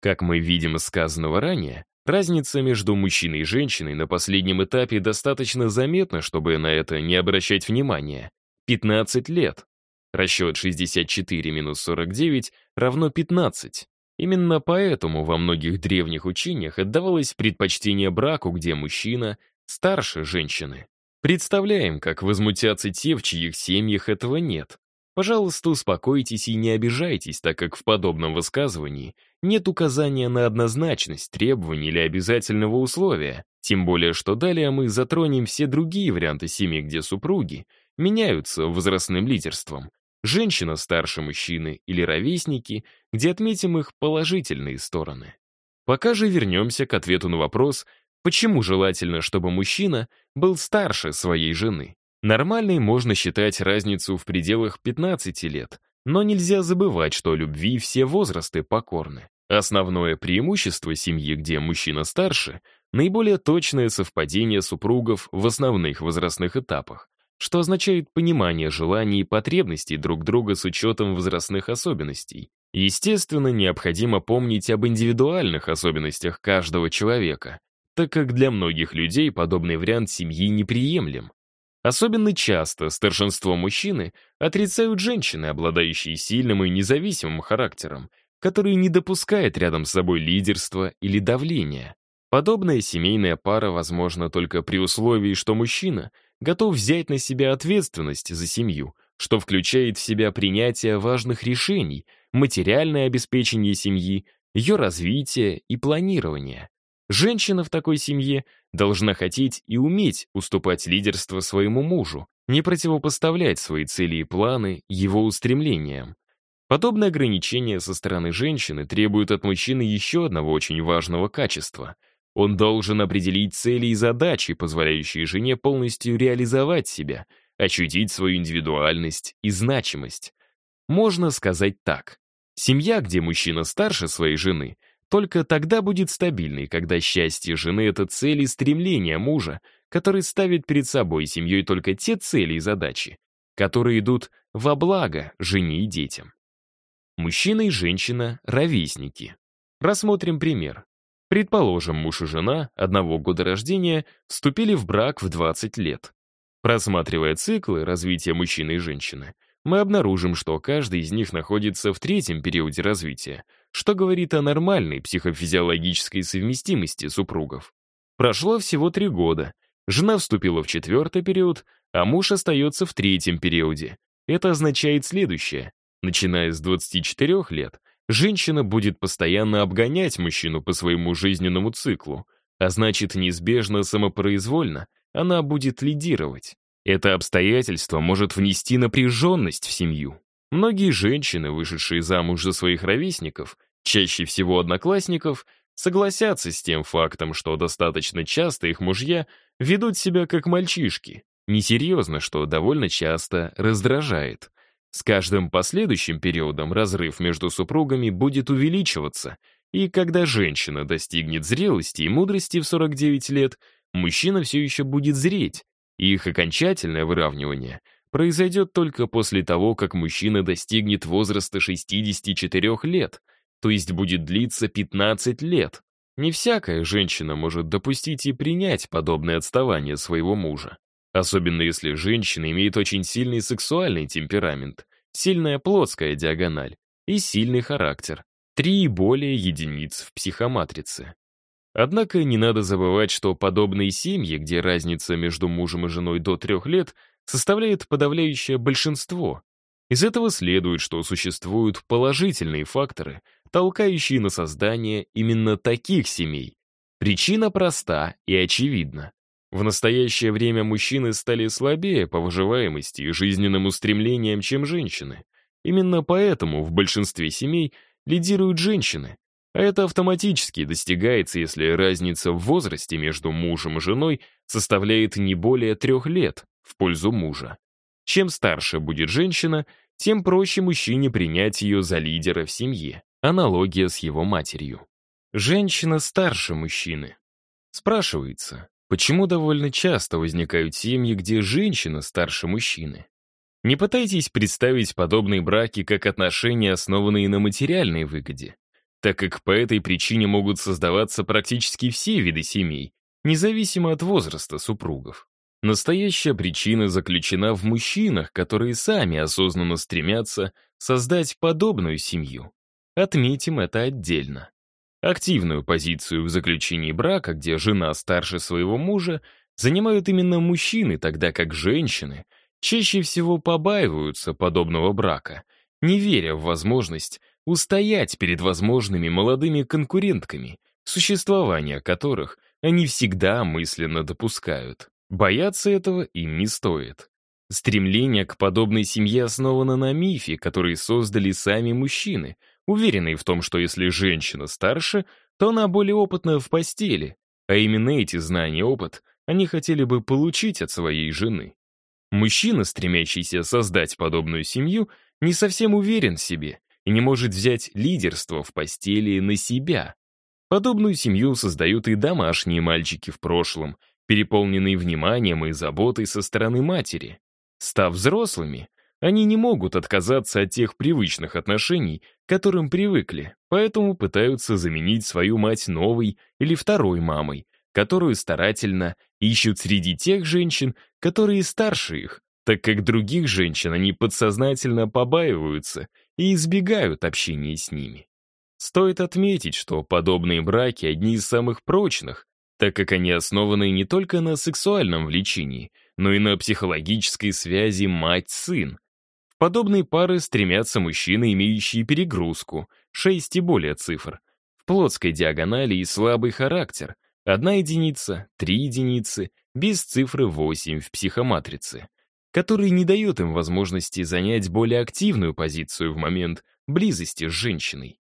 Как мы видим из сказанного ранее, разница между мужчиной и женщиной на последнем этапе достаточно заметна, чтобы на это не обращать внимания. 15 лет. Расчет 64 минус 49 равно 15. Именно поэтому во многих древних учениях отдавалось предпочтение браку, где мужчина старше женщины. Представляем, как возмутятся те, в чьих семьях этого нет. Пожалуйста, успокойтесь и не обижайтесь, так как в подобном высказывании нет указания на однозначность требований или обязательного условия, тем более что далее мы затронем все другие варианты семьи, где супруги меняются возрастным лидерством. Женщина старше мужчины или ровесники, где отметим их положительные стороны. Пока же вернемся к ответу на вопрос — Почему желательно, чтобы мужчина был старше своей жены? Нормальной можно считать разницу в пределах 15 лет, но нельзя забывать, что любви все возрасты покорны. Основное преимущество семьи, где мужчина старше, наиболее точное совпадение супругов в основных возрастных этапах, что означает понимание желаний и потребностей друг друга с учетом возрастных особенностей. Естественно, необходимо помнить об индивидуальных особенностях каждого человека, так как для многих людей подобный вариант семьи неприемлем. Особенно часто старшинство мужчины отрицают женщины, обладающие сильным и независимым характером, которые не допускают рядом с собой лидерства или давления. Подобная семейная пара возможна только при условии, что мужчина готов взять на себя ответственность за семью, что включает в себя принятие важных решений, материальное обеспечение семьи, ее развитие и планирование. Женщина в такой семье должна хотеть и уметь уступать лидерство своему мужу, не противопоставлять свои цели и планы его устремлениям. Подобное ограничение со стороны женщины требует от мужчины еще одного очень важного качества. Он должен определить цели и задачи, позволяющие жене полностью реализовать себя, ощутить свою индивидуальность и значимость. Можно сказать так. Семья, где мужчина старше своей жены — только тогда будет стабильной, когда счастье жены — это цели и стремления мужа, который ставит перед собой и семьей только те цели и задачи, которые идут во благо жене и детям. Мужчина и женщина — ровесники. Рассмотрим пример. Предположим, муж и жена одного года рождения вступили в брак в 20 лет. Просматривая циклы развития мужчины и женщины, мы обнаружим, что каждый из них находится в третьем периоде развития — что говорит о нормальной психофизиологической совместимости супругов. Прошло всего три года, жена вступила в четвертый период, а муж остается в третьем периоде. Это означает следующее. Начиная с 24 лет, женщина будет постоянно обгонять мужчину по своему жизненному циклу, а значит, неизбежно самопроизвольно она будет лидировать. Это обстоятельство может внести напряженность в семью, Многие женщины, вышедшие замуж за своих ровесников, чаще всего одноклассников, согласятся с тем фактом, что достаточно часто их мужья ведут себя как мальчишки. Несерьезно, что довольно часто раздражает. С каждым последующим периодом разрыв между супругами будет увеличиваться, и когда женщина достигнет зрелости и мудрости в 49 лет, мужчина все еще будет зреть, и их окончательное выравнивание произойдет только после того, как мужчина достигнет возраста 64 лет, то есть будет длиться 15 лет. Не всякая женщина может допустить и принять подобное отставание своего мужа. Особенно если женщина имеет очень сильный сексуальный темперамент, сильная плотская диагональ и сильный характер. Три и более единиц в психоматрице. Однако не надо забывать, что подобные семьи, где разница между мужем и женой до трех лет – составляет подавляющее большинство. Из этого следует, что существуют положительные факторы, толкающие на создание именно таких семей. Причина проста и очевидна. В настоящее время мужчины стали слабее по выживаемости и жизненным устремлениям, чем женщины. Именно поэтому в большинстве семей лидируют женщины. А это автоматически достигается, если разница в возрасте между мужем и женой составляет не более трех лет в пользу мужа. Чем старше будет женщина, тем проще мужчине принять ее за лидера в семье. Аналогия с его матерью. Женщина старше мужчины. Спрашивается, почему довольно часто возникают семьи, где женщина старше мужчины? Не пытайтесь представить подобные браки как отношения, основанные на материальной выгоде, так как по этой причине могут создаваться практически все виды семей, независимо от возраста супругов. Настоящая причина заключена в мужчинах, которые сами осознанно стремятся создать подобную семью. Отметим это отдельно. Активную позицию в заключении брака, где жена старше своего мужа, занимают именно мужчины, тогда как женщины чаще всего побаиваются подобного брака, не веря в возможность устоять перед возможными молодыми конкурентками, существование которых они всегда мысленно допускают. Бояться этого им не стоит. Стремление к подобной семье основано на мифе, который создали сами мужчины, уверенные в том, что если женщина старше, то она более опытна в постели, а именно эти знания и опыт они хотели бы получить от своей жены. Мужчина, стремящийся создать подобную семью, не совсем уверен в себе и не может взять лидерство в постели на себя. Подобную семью создают и домашние мальчики в прошлом — переполненные вниманием и заботой со стороны матери. Став взрослыми, они не могут отказаться от тех привычных отношений, к которым привыкли, поэтому пытаются заменить свою мать новой или второй мамой, которую старательно ищут среди тех женщин, которые старше их, так как других женщин они подсознательно побаиваются и избегают общения с ними. Стоит отметить, что подобные браки одни из самых прочных, так как они основаны не только на сексуальном влечении, но и на психологической связи мать-сын. В подобные пары стремятся мужчины, имеющие перегрузку, 6 и более цифр, в плотской диагонали и слабый характер, одна единица, три единицы, без цифры 8 в психоматрице, который не дает им возможности занять более активную позицию в момент близости с женщиной.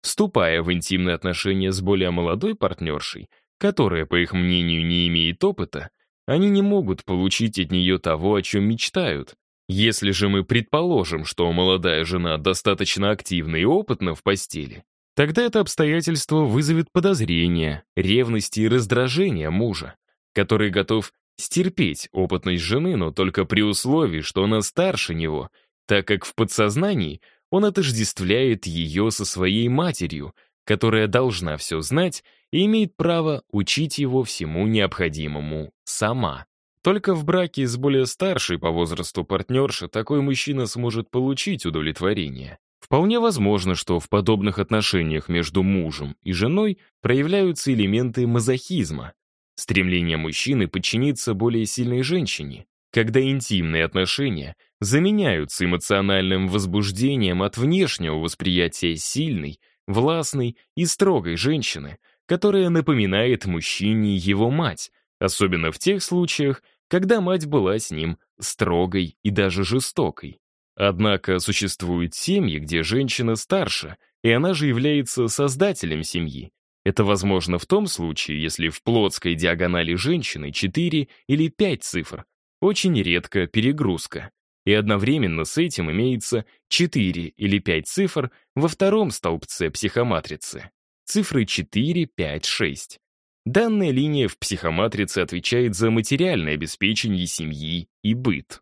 Вступая в интимные отношения с более молодой партнершей, которая, по их мнению, не имеет опыта, они не могут получить от нее того, о чем мечтают. Если же мы предположим, что молодая жена достаточно активна и опытна в постели, тогда это обстоятельство вызовет подозрения, ревности и раздражения мужа, который готов стерпеть опытность жены, но только при условии, что она старше него, так как в подсознании он отождествляет ее со своей матерью, которая должна все знать и имеет право учить его всему необходимому сама. Только в браке с более старшей по возрасту партнерши такой мужчина сможет получить удовлетворение. Вполне возможно, что в подобных отношениях между мужем и женой проявляются элементы мазохизма, стремление мужчины подчиниться более сильной женщине, когда интимные отношения заменяются эмоциональным возбуждением от внешнего восприятия сильной властной и строгой женщины, которая напоминает мужчине его мать, особенно в тех случаях, когда мать была с ним строгой и даже жестокой. Однако существуют семьи, где женщина старше, и она же является создателем семьи. Это возможно в том случае, если в плотской диагонали женщины 4 или 5 цифр. Очень редко перегрузка и одновременно с этим имеется 4 или 5 цифр во втором столбце психоматрицы. Цифры 4, 5, 6. Данная линия в психоматрице отвечает за материальное обеспечение семьи и быт.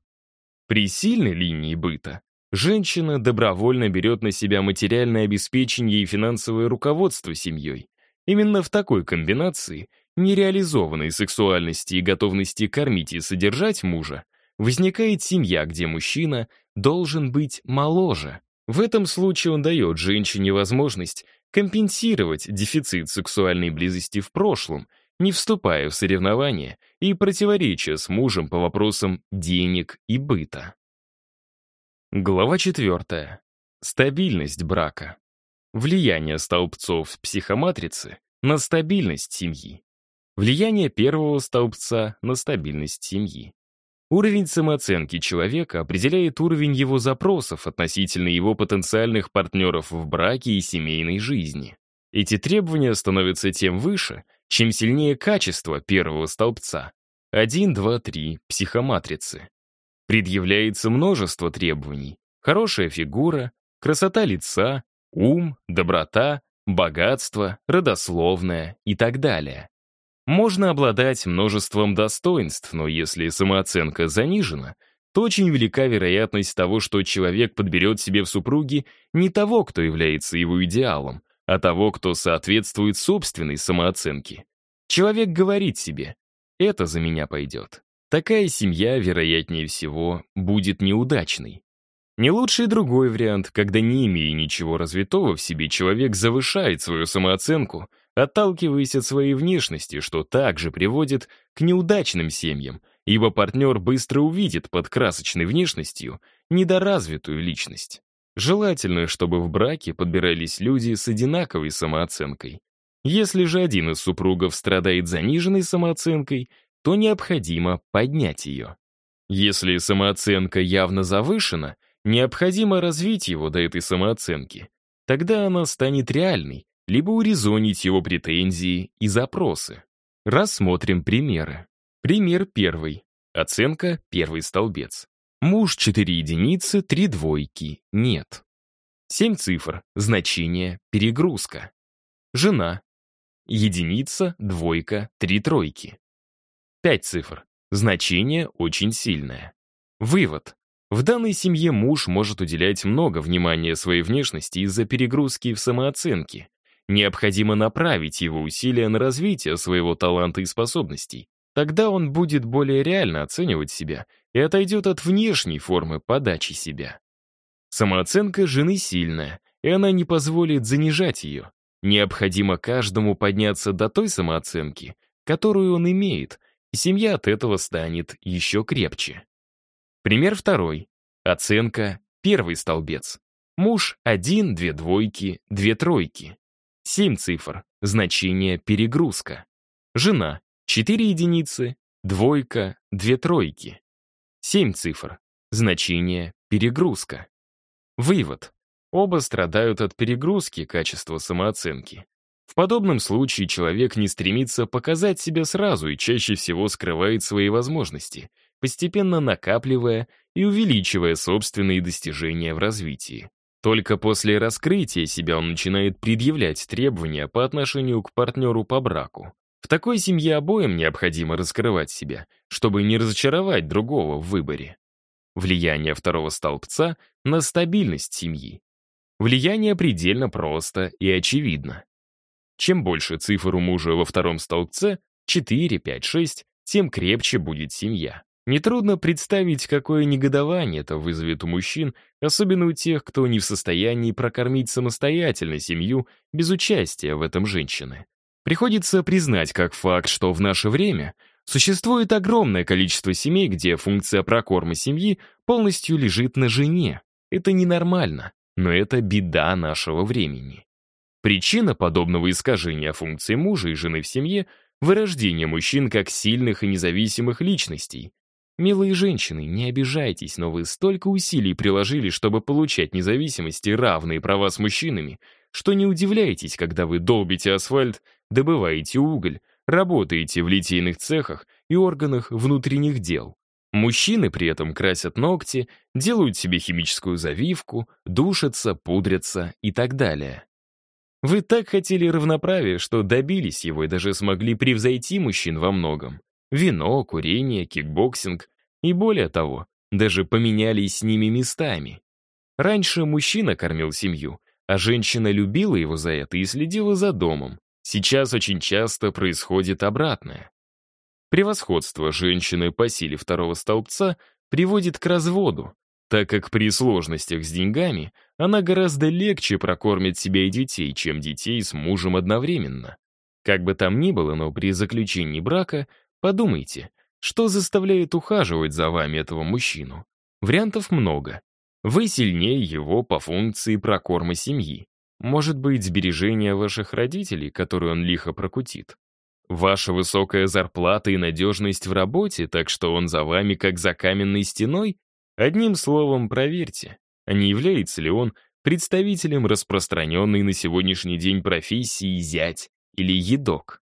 При сильной линии быта женщина добровольно берет на себя материальное обеспечение и финансовое руководство семьей. Именно в такой комбинации нереализованной сексуальности и готовности кормить и содержать мужа возникает семья, где мужчина должен быть моложе. В этом случае он дает женщине возможность компенсировать дефицит сексуальной близости в прошлом, не вступая в соревнования и противоречия с мужем по вопросам денег и быта. Глава 4. Стабильность брака. Влияние столбцов психоматрицы на стабильность семьи. Влияние первого столбца на стабильность семьи. Уровень самооценки человека определяет уровень его запросов относительно его потенциальных партнеров в браке и семейной жизни. Эти требования становятся тем выше, чем сильнее качество первого столбца. 1, 2, 3, психоматрицы. Предъявляется множество требований. Хорошая фигура, красота лица, ум, доброта, богатство, родословная и так далее. Можно обладать множеством достоинств, но если самооценка занижена, то очень велика вероятность того, что человек подберет себе в супруге не того, кто является его идеалом, а того, кто соответствует собственной самооценке. Человек говорит себе «это за меня пойдет». Такая семья, вероятнее всего, будет неудачной. Не лучший другой вариант, когда не имея ничего развитого в себе, человек завышает свою самооценку — отталкиваясь от своей внешности, что также приводит к неудачным семьям, ибо партнер быстро увидит под красочной внешностью недоразвитую личность. Желательно, чтобы в браке подбирались люди с одинаковой самооценкой. Если же один из супругов страдает заниженной самооценкой, то необходимо поднять ее. Если самооценка явно завышена, необходимо развить его до этой самооценки. Тогда она станет реальной, либо урезонить его претензии и запросы. Рассмотрим примеры. Пример первый. Оценка первый столбец. Муж 4 единицы, 3 двойки, нет. 7 цифр, значение, перегрузка. Жена. Единица, двойка, три тройки. 5 цифр, значение очень сильное. Вывод. В данной семье муж может уделять много внимания своей внешности из-за перегрузки в самооценке. Необходимо направить его усилия на развитие своего таланта и способностей. Тогда он будет более реально оценивать себя и отойдет от внешней формы подачи себя. Самооценка жены сильная, и она не позволит занижать ее. Необходимо каждому подняться до той самооценки, которую он имеет, и семья от этого станет еще крепче. Пример второй. Оценка — первый столбец. Муж — один, две двойки, две тройки. 7 цифр, значение перегрузка. Жена — 4 единицы, двойка, Две тройки. 7 цифр, значение перегрузка. Вывод. Оба страдают от перегрузки качества самооценки. В подобном случае человек не стремится показать себя сразу и чаще всего скрывает свои возможности, постепенно накапливая и увеличивая собственные достижения в развитии. Только после раскрытия себя он начинает предъявлять требования по отношению к партнеру по браку. В такой семье обоим необходимо раскрывать себя, чтобы не разочаровать другого в выборе. Влияние второго столбца на стабильность семьи. Влияние предельно просто и очевидно. Чем больше цифр у мужа во втором столбце, 4, 5, 6, тем крепче будет семья. Нетрудно представить, какое негодование это вызовет у мужчин, особенно у тех, кто не в состоянии прокормить самостоятельно семью без участия в этом женщины. Приходится признать как факт, что в наше время существует огромное количество семей, где функция прокорма семьи полностью лежит на жене. Это ненормально, но это беда нашего времени. Причина подобного искажения функции мужа и жены в семье — вырождение мужчин как сильных и независимых личностей, Милые женщины, не обижайтесь, но вы столько усилий приложили, чтобы получать независимость и равные права с мужчинами, что не удивляйтесь, когда вы долбите асфальт, добываете уголь, работаете в литейных цехах и органах внутренних дел. Мужчины при этом красят ногти, делают себе химическую завивку, душатся, пудрятся и так далее. Вы так хотели равноправия, что добились его и даже смогли превзойти мужчин во многом вино, курение, кикбоксинг и более того, даже поменялись с ними местами. Раньше мужчина кормил семью, а женщина любила его за это и следила за домом. Сейчас очень часто происходит обратное. Превосходство женщины по силе второго столбца приводит к разводу, так как при сложностях с деньгами она гораздо легче прокормит себя и детей, чем детей с мужем одновременно. Как бы там ни было, но при заключении брака – Подумайте, что заставляет ухаживать за вами этого мужчину? Вариантов много. Вы сильнее его по функции прокорма семьи. Может быть, сбережения ваших родителей, которые он лихо прокутит. Ваша высокая зарплата и надежность в работе, так что он за вами как за каменной стеной? Одним словом, проверьте, а не является ли он представителем распространенной на сегодняшний день профессии зять или едок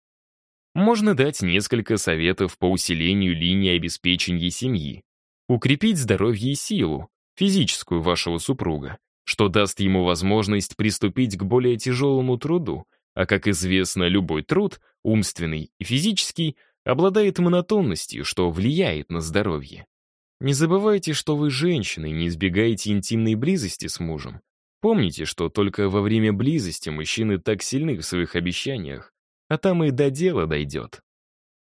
можно дать несколько советов по усилению линии обеспечения семьи. Укрепить здоровье и силу, физическую вашего супруга, что даст ему возможность приступить к более тяжелому труду, а, как известно, любой труд, умственный и физический, обладает монотонностью, что влияет на здоровье. Не забывайте, что вы женщины, не избегаете интимной близости с мужем. Помните, что только во время близости мужчины так сильны в своих обещаниях, а там и до дела дойдет.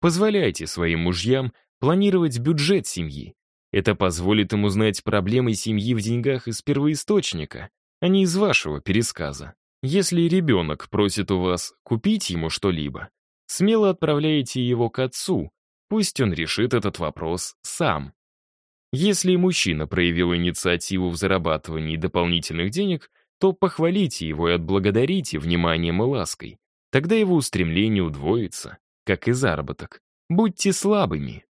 Позволяйте своим мужьям планировать бюджет семьи. Это позволит им узнать проблемы семьи в деньгах из первоисточника, а не из вашего пересказа. Если ребенок просит у вас купить ему что-либо, смело отправляйте его к отцу, пусть он решит этот вопрос сам. Если мужчина проявил инициативу в зарабатывании дополнительных денег, то похвалите его и отблагодарите вниманием и лаской. Тогда его устремление удвоится, как и заработок. Будьте слабыми.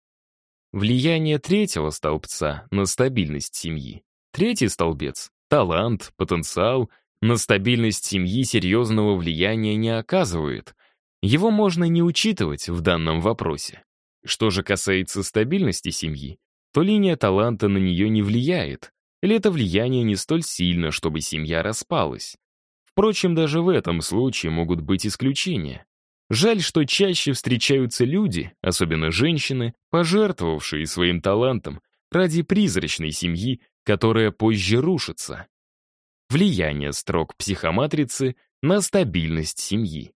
Влияние третьего столбца на стабильность семьи. Третий столбец — талант, потенциал — на стабильность семьи серьезного влияния не оказывает. Его можно не учитывать в данном вопросе. Что же касается стабильности семьи, то линия таланта на нее не влияет, или это влияние не столь сильно, чтобы семья распалась. Впрочем, даже в этом случае могут быть исключения. Жаль, что чаще встречаются люди, особенно женщины, пожертвовавшие своим талантом ради призрачной семьи, которая позже рушится. Влияние строк психоматрицы на стабильность семьи.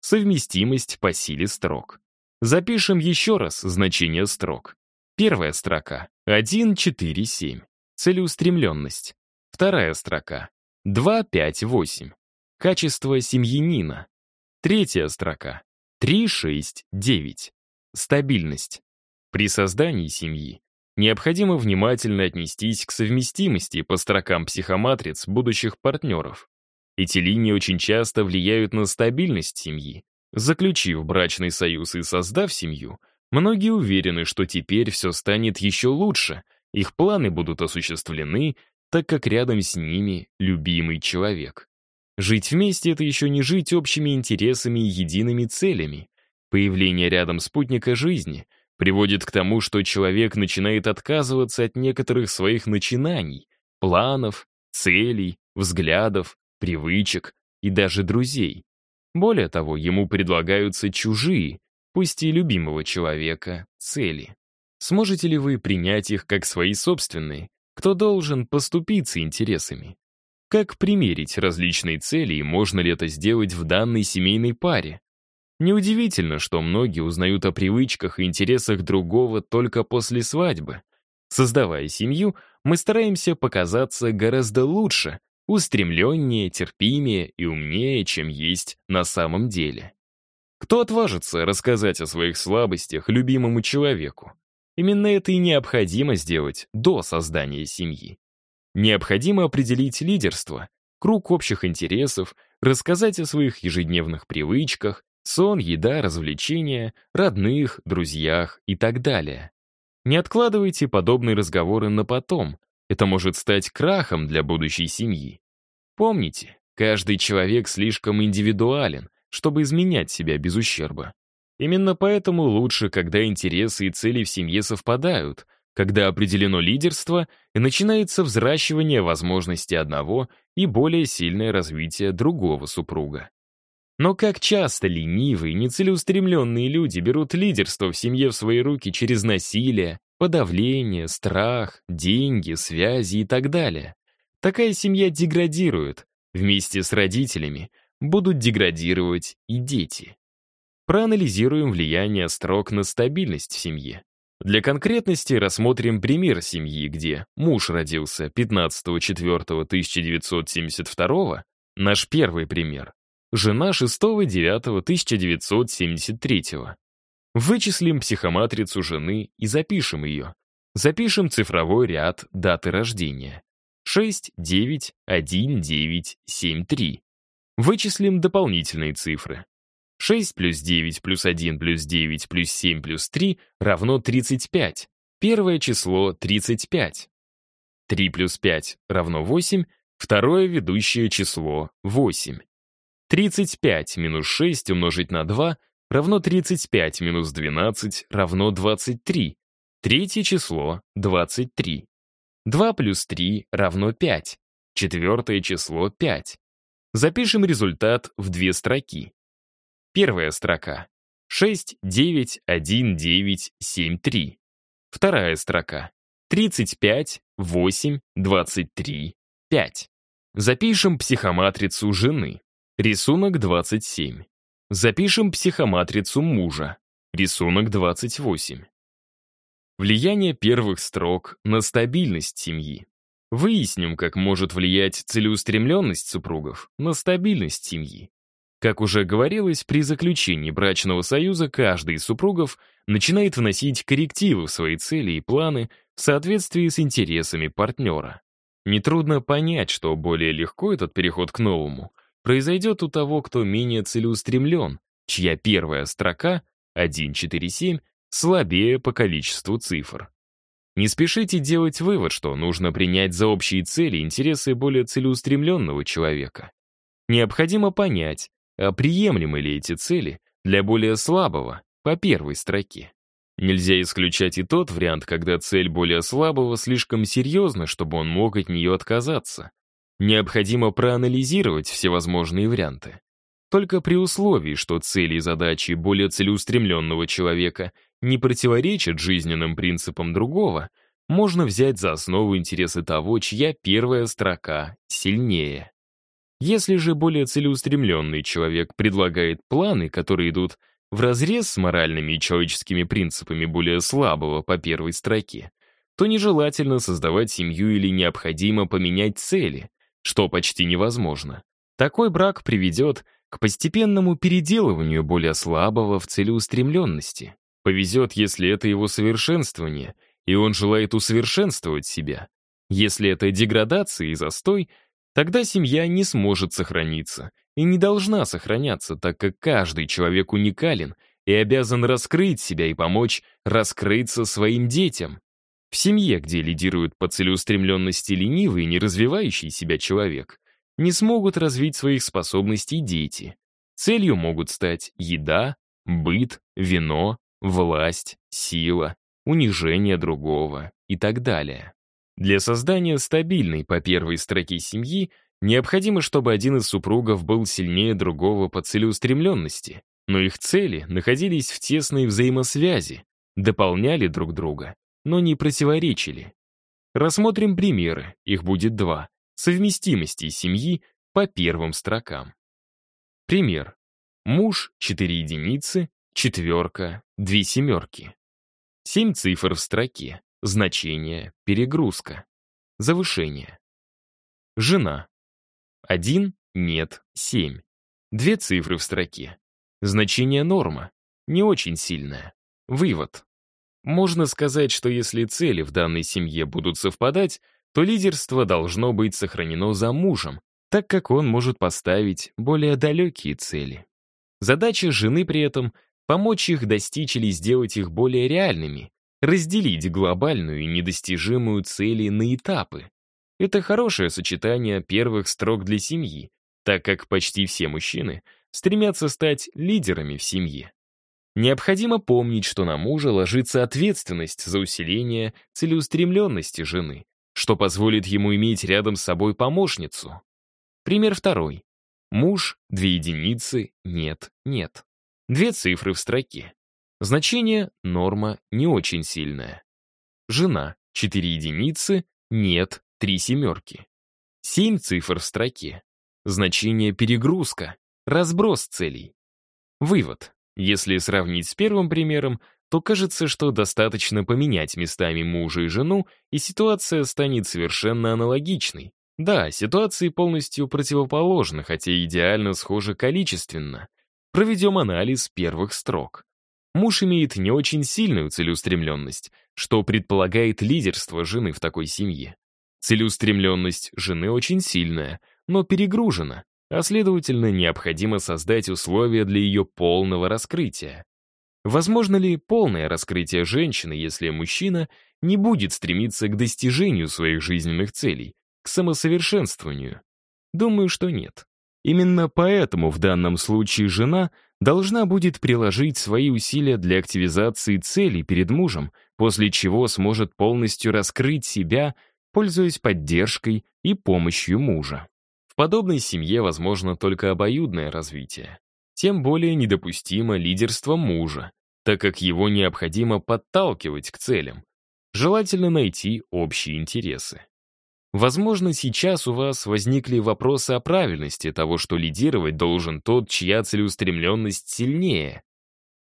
Совместимость по силе строк. Запишем еще раз значение строк. Первая строка — 1, 4, 7. Целеустремленность. Вторая строка 2.5.8. Качество семьянина. Третья строка. 3.6.9. Стабильность. При создании семьи необходимо внимательно отнестись к совместимости по строкам психоматриц будущих партнеров. Эти линии очень часто влияют на стабильность семьи. Заключив брачный союз и создав семью, многие уверены, что теперь все станет еще лучше, их планы будут осуществлены, так как рядом с ними любимый человек. Жить вместе — это еще не жить общими интересами и едиными целями. Появление рядом спутника жизни приводит к тому, что человек начинает отказываться от некоторых своих начинаний, планов, целей, взглядов, привычек и даже друзей. Более того, ему предлагаются чужие, пусть и любимого человека, цели. Сможете ли вы принять их как свои собственные кто должен поступиться интересами. Как примерить различные цели и можно ли это сделать в данной семейной паре? Неудивительно, что многие узнают о привычках и интересах другого только после свадьбы. Создавая семью, мы стараемся показаться гораздо лучше, устремленнее, терпимее и умнее, чем есть на самом деле. Кто отважится рассказать о своих слабостях любимому человеку? Именно это и необходимо сделать до создания семьи. Необходимо определить лидерство, круг общих интересов, рассказать о своих ежедневных привычках, сон, еда, развлечения, родных, друзьях и так далее. Не откладывайте подобные разговоры на потом, это может стать крахом для будущей семьи. Помните, каждый человек слишком индивидуален, чтобы изменять себя без ущерба. Именно поэтому лучше, когда интересы и цели в семье совпадают, когда определено лидерство и начинается взращивание возможности одного и более сильное развитие другого супруга. Но как часто ленивые, нецелеустремленные люди берут лидерство в семье в свои руки через насилие, подавление, страх, деньги, связи и так далее. Такая семья деградирует. Вместе с родителями будут деградировать и дети проанализируем влияние строк на стабильность в семье. Для конкретности рассмотрим пример семьи, где муж родился 15.04.1972, наш первый пример, жена 6.09.1973. Вычислим психоматрицу жены и запишем ее. Запишем цифровой ряд даты рождения. 6-9-1-9-7-3. Вычислим дополнительные цифры. 6 плюс 9 плюс 1 плюс 9 плюс 7 плюс 3 равно 35. Первое число — 35. 3 плюс 5 равно 8, второе ведущее число — 8. 35 минус 6 умножить на 2 равно 35 минус 12 равно 23. Третье число — 23. 2 плюс 3 равно 5. Четвертое число — 5. Запишем результат в две строки. Первая строка. 6-9-1-9-7-3. Вторая строка. 35-8-23-5. Запишем психоматрицу жены. Рисунок 27. Запишем психоматрицу мужа. Рисунок 28. Влияние первых строк на стабильность семьи. Выясним, как может влиять целеустремленность супругов на стабильность семьи. Как уже говорилось, при заключении брачного союза каждый из супругов начинает вносить коррективы в свои цели и планы в соответствии с интересами партнера. Нетрудно понять, что более легко этот переход к новому произойдет у того, кто менее целеустремлен, чья первая строка 147 слабее по количеству цифр. Не спешите делать вывод, что нужно принять за общие цели интересы более целеустремленного человека. Необходимо понять, а приемлемы ли эти цели для более слабого по первой строке. Нельзя исключать и тот вариант, когда цель более слабого слишком серьезна, чтобы он мог от нее отказаться. Необходимо проанализировать всевозможные варианты. Только при условии, что цели и задачи более целеустремленного человека не противоречат жизненным принципам другого, можно взять за основу интересы того, чья первая строка сильнее. Если же более целеустремленный человек предлагает планы, которые идут вразрез с моральными и человеческими принципами более слабого по первой строке, то нежелательно создавать семью или необходимо поменять цели, что почти невозможно. Такой брак приведет к постепенному переделыванию более слабого в целеустремленности. Повезет, если это его совершенствование, и он желает усовершенствовать себя. Если это деградация и застой — Тогда семья не сможет сохраниться и не должна сохраняться, так как каждый человек уникален и обязан раскрыть себя и помочь раскрыться своим детям. В семье, где лидирует по целеустремленности ленивый и не развивающий себя человек, не смогут развить своих способностей дети. Целью могут стать еда, быт, вино, власть, сила, унижение другого и так далее. Для создания стабильной по первой строке семьи необходимо, чтобы один из супругов был сильнее другого по целеустремленности, но их цели находились в тесной взаимосвязи, дополняли друг друга, но не противоречили. Рассмотрим примеры, их будет два, совместимости семьи по первым строкам. Пример. Муж — 4 единицы, четверка, 2 семерки. 7 цифр в строке. Значение – перегрузка. Завышение. Жена. 1, нет, 7. Две цифры в строке. Значение норма. Не очень сильное. Вывод. Можно сказать, что если цели в данной семье будут совпадать, то лидерство должно быть сохранено за мужем, так как он может поставить более далекие цели. Задача жены при этом — помочь их достичь или сделать их более реальными, разделить глобальную и недостижимую цели на этапы. Это хорошее сочетание первых строк для семьи, так как почти все мужчины стремятся стать лидерами в семье. Необходимо помнить, что на мужа ложится ответственность за усиление целеустремленности жены, что позволит ему иметь рядом с собой помощницу. Пример второй. Муж, две единицы, нет, нет. Две цифры в строке. Значение норма не очень сильная. Жена — 4 единицы, нет — 3 семерки. 7 цифр в строке. Значение перегрузка, разброс целей. Вывод. Если сравнить с первым примером, то кажется, что достаточно поменять местами мужа и жену, и ситуация станет совершенно аналогичной. Да, ситуации полностью противоположны, хотя идеально схожи количественно. Проведем анализ первых строк. Муж имеет не очень сильную целеустремленность, что предполагает лидерство жены в такой семье. Целеустремленность жены очень сильная, но перегружена, а следовательно, необходимо создать условия для ее полного раскрытия. Возможно ли полное раскрытие женщины, если мужчина не будет стремиться к достижению своих жизненных целей, к самосовершенствованию? Думаю, что нет. Именно поэтому в данном случае жена — должна будет приложить свои усилия для активизации целей перед мужем, после чего сможет полностью раскрыть себя, пользуясь поддержкой и помощью мужа. В подобной семье возможно только обоюдное развитие. Тем более недопустимо лидерство мужа, так как его необходимо подталкивать к целям. Желательно найти общие интересы. Возможно, сейчас у вас возникли вопросы о правильности того, что лидировать должен тот, чья целеустремленность сильнее.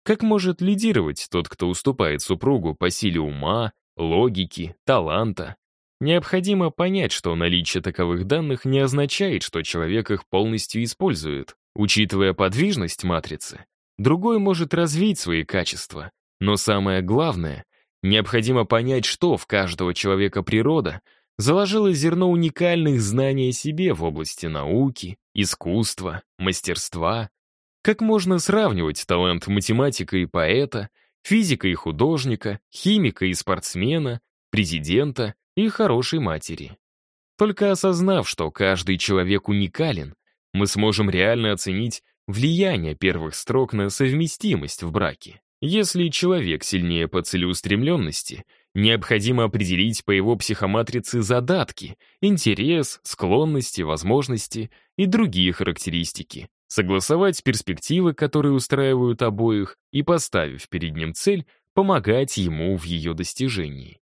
Как может лидировать тот, кто уступает супругу по силе ума, логики, таланта? Необходимо понять, что наличие таковых данных не означает, что человек их полностью использует. Учитывая подвижность матрицы, другой может развить свои качества. Но самое главное, необходимо понять, что в каждого человека природа — заложила зерно уникальных знаний о себе в области науки, искусства, мастерства. Как можно сравнивать талант математика и поэта, физика и художника, химика и спортсмена, президента и хорошей матери? Только осознав, что каждый человек уникален, мы сможем реально оценить влияние первых строк на совместимость в браке. Если человек сильнее по целеустремленности — Необходимо определить по его психоматрице задатки, интерес, склонности, возможности и другие характеристики, согласовать перспективы, которые устраивают обоих, и, поставив перед ним цель, помогать ему в ее достижении.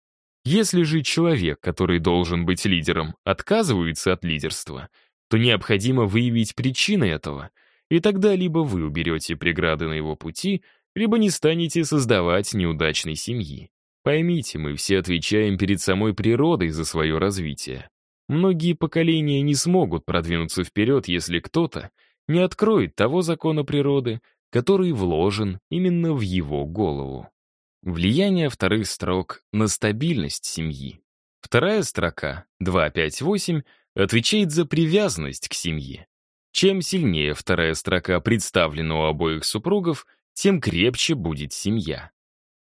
Если же человек, который должен быть лидером, отказывается от лидерства, то необходимо выявить причины этого, и тогда либо вы уберете преграды на его пути, либо не станете создавать неудачной семьи. Поймите, мы все отвечаем перед самой природой за свое развитие. Многие поколения не смогут продвинуться вперед, если кто-то не откроет того закона природы, который вложен именно в его голову. Влияние вторых строк на стабильность семьи. Вторая строка, 258, отвечает за привязанность к семье. Чем сильнее вторая строка представлена у обоих супругов, тем крепче будет семья.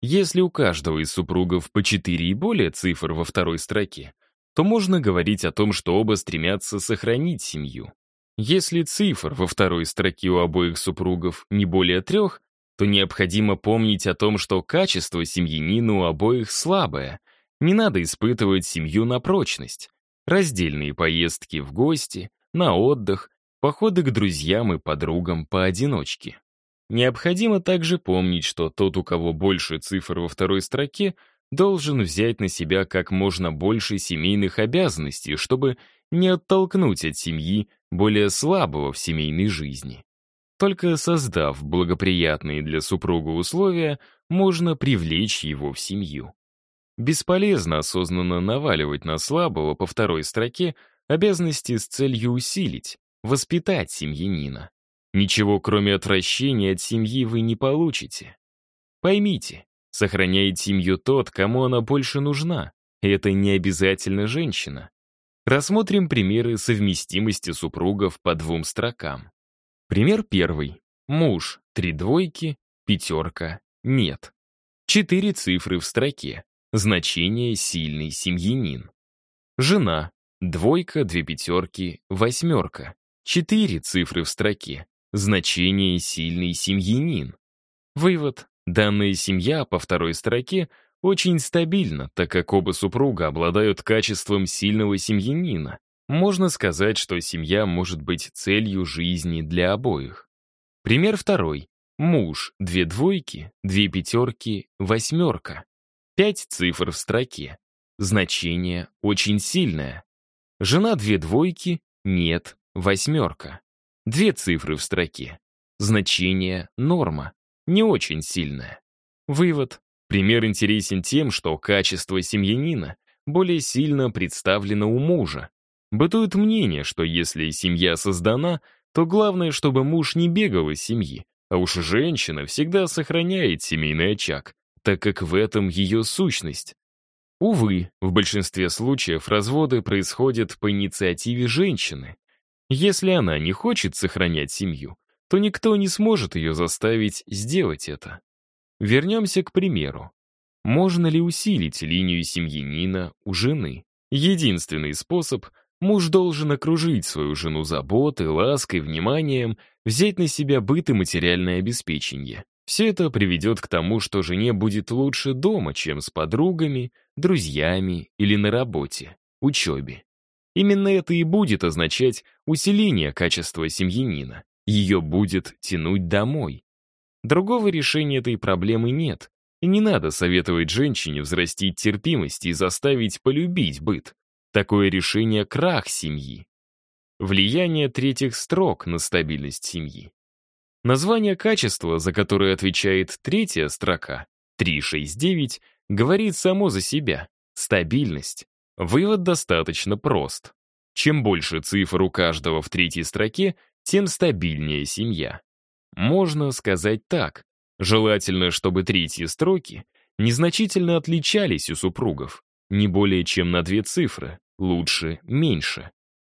Если у каждого из супругов по четыре и более цифр во второй строке, то можно говорить о том, что оба стремятся сохранить семью. Если цифр во второй строке у обоих супругов не более трех, то необходимо помнить о том, что качество семьянина у обоих слабое. Не надо испытывать семью на прочность. Раздельные поездки в гости, на отдых, походы к друзьям и подругам поодиночке. Необходимо также помнить, что тот, у кого больше цифр во второй строке, должен взять на себя как можно больше семейных обязанностей, чтобы не оттолкнуть от семьи более слабого в семейной жизни. Только создав благоприятные для супруга условия, можно привлечь его в семью. Бесполезно осознанно наваливать на слабого по второй строке обязанности с целью усилить, воспитать семьянина. Ничего, кроме отвращения от семьи, вы не получите. Поймите, сохраняет семью тот, кому она больше нужна, это не обязательно женщина. Рассмотрим примеры совместимости супругов по двум строкам. Пример первый. Муж, три двойки, пятерка, нет. Четыре цифры в строке. Значение «сильный семьянин». Жена, двойка, две пятерки, восьмерка. Четыре цифры в строке значение «сильный семьянин». Вывод. Данная семья по второй строке очень стабильна, так как оба супруга обладают качеством сильного семьянина. Можно сказать, что семья может быть целью жизни для обоих. Пример второй. Муж, две двойки, две пятерки, восьмерка. Пять цифр в строке. Значение очень сильное. Жена две двойки, нет, восьмерка. Две цифры в строке. Значение — норма, не очень сильная. Вывод. Пример интересен тем, что качество семьянина более сильно представлено у мужа. Бытует мнение, что если семья создана, то главное, чтобы муж не бегал из семьи, а уж женщина всегда сохраняет семейный очаг, так как в этом ее сущность. Увы, в большинстве случаев разводы происходят по инициативе женщины, если она не хочет сохранять семью, то никто не сможет ее заставить сделать это. Вернемся к примеру. Можно ли усилить линию семьянина у жены? Единственный способ — муж должен окружить свою жену заботой, лаской, вниманием, взять на себя быт и материальное обеспечение. Все это приведет к тому, что жене будет лучше дома, чем с подругами, друзьями или на работе, учебе. Именно это и будет означать усиление качества семьянина. Ее будет тянуть домой. Другого решения этой проблемы нет. И не надо советовать женщине взрастить терпимость и заставить полюбить быт. Такое решение — крах семьи. Влияние третьих строк на стабильность семьи. Название качества, за которое отвечает третья строка, 369, говорит само за себя — стабильность. Вывод достаточно прост. Чем больше цифр у каждого в третьей строке, тем стабильнее семья. Можно сказать так. Желательно, чтобы третьи строки незначительно отличались у супругов, не более чем на две цифры, лучше меньше.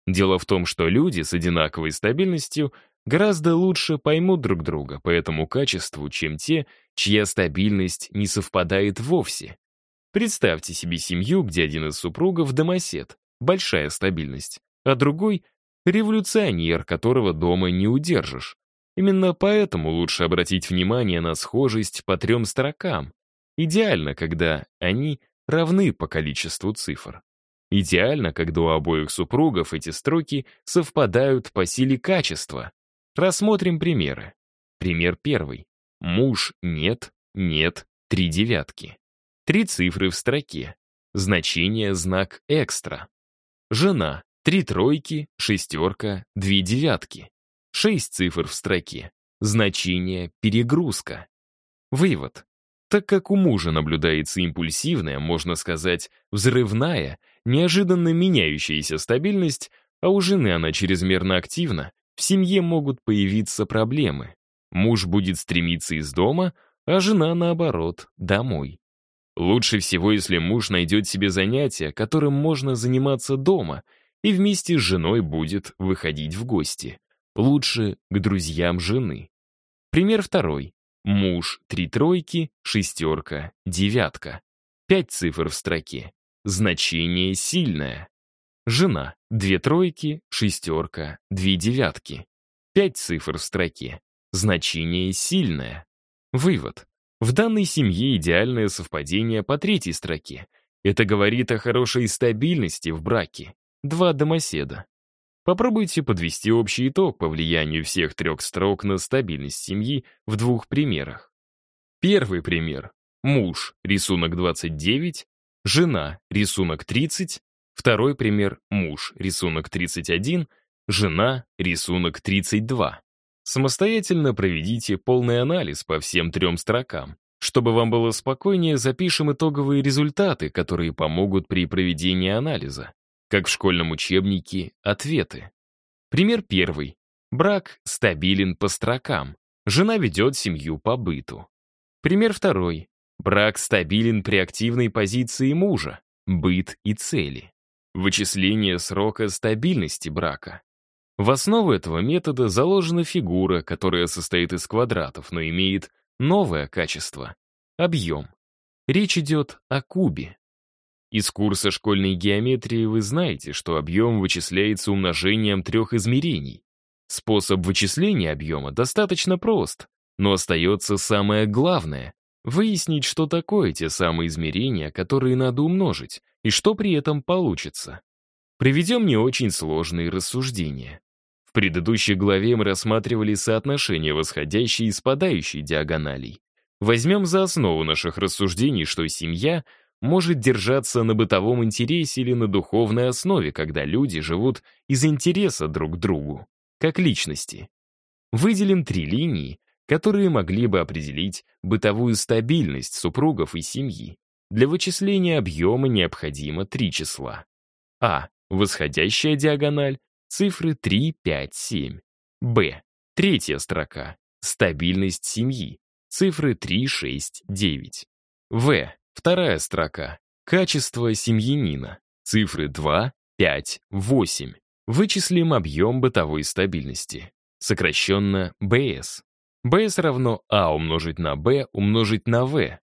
Дело в том, что люди с одинаковой стабильностью гораздо лучше поймут друг друга по этому качеству, чем те, чья стабильность не совпадает вовсе. Представьте себе семью, где один из супругов домосед, большая стабильность, а другой — революционер, которого дома не удержишь. Именно поэтому лучше обратить внимание на схожесть по трем строкам. Идеально, когда они равны по количеству цифр. Идеально, когда у обоих супругов эти строки совпадают по силе качества. Рассмотрим примеры. Пример первый. Муж нет, нет, три девятки. Три цифры в строке. Значение знак экстра. Жена. Три тройки, шестерка, две девятки. Шесть цифр в строке. Значение перегрузка. Вывод. Так как у мужа наблюдается импульсивная, можно сказать, взрывная, неожиданно меняющаяся стабильность, а у жены она чрезмерно активна, в семье могут появиться проблемы. Муж будет стремиться из дома, а жена, наоборот, домой. Лучше всего, если муж найдет себе занятие, которым можно заниматься дома, и вместе с женой будет выходить в гости. Лучше к друзьям жены. Пример второй. Муж — три тройки, шестерка, девятка. Пять цифр в строке. Значение сильное. Жена — две тройки, шестерка, две девятки. Пять цифр в строке. Значение сильное. Вывод. В данной семье идеальное совпадение по третьей строке. Это говорит о хорошей стабильности в браке. Два домоседа. Попробуйте подвести общий итог по влиянию всех трех строк на стабильность семьи в двух примерах. Первый пример. Муж, рисунок 29, жена, рисунок 30. Второй пример. Муж, рисунок 31, жена, рисунок 32. Самостоятельно проведите полный анализ по всем трем строкам. Чтобы вам было спокойнее, запишем итоговые результаты, которые помогут при проведении анализа. Как в школьном учебнике, ответы. Пример первый. Брак стабилен по строкам. Жена ведет семью по быту. Пример второй. Брак стабилен при активной позиции мужа, быт и цели. Вычисление срока стабильности брака. В основу этого метода заложена фигура, которая состоит из квадратов, но имеет новое качество — объем. Речь идет о кубе. Из курса школьной геометрии вы знаете, что объем вычисляется умножением трех измерений. Способ вычисления объема достаточно прост, но остается самое главное — выяснить, что такое те самые измерения, которые надо умножить, и что при этом получится. Приведем не очень сложные рассуждения. В предыдущей главе мы рассматривали соотношение восходящей и спадающей диагоналей. Возьмем за основу наших рассуждений, что семья может держаться на бытовом интересе или на духовной основе, когда люди живут из интереса друг к другу, как личности. Выделим три линии, которые могли бы определить бытовую стабильность супругов и семьи. Для вычисления объема необходимо три числа. А. Восходящая диагональ цифры 3, 5, 7. Б. Третья строка. Стабильность семьи. Цифры 3, 6, 9. В. Вторая строка. Качество семьянина. Цифры 2, 5, 8. Вычислим объем бытовой стабильности. Сокращенно БС. БС равно А умножить на Б умножить на В.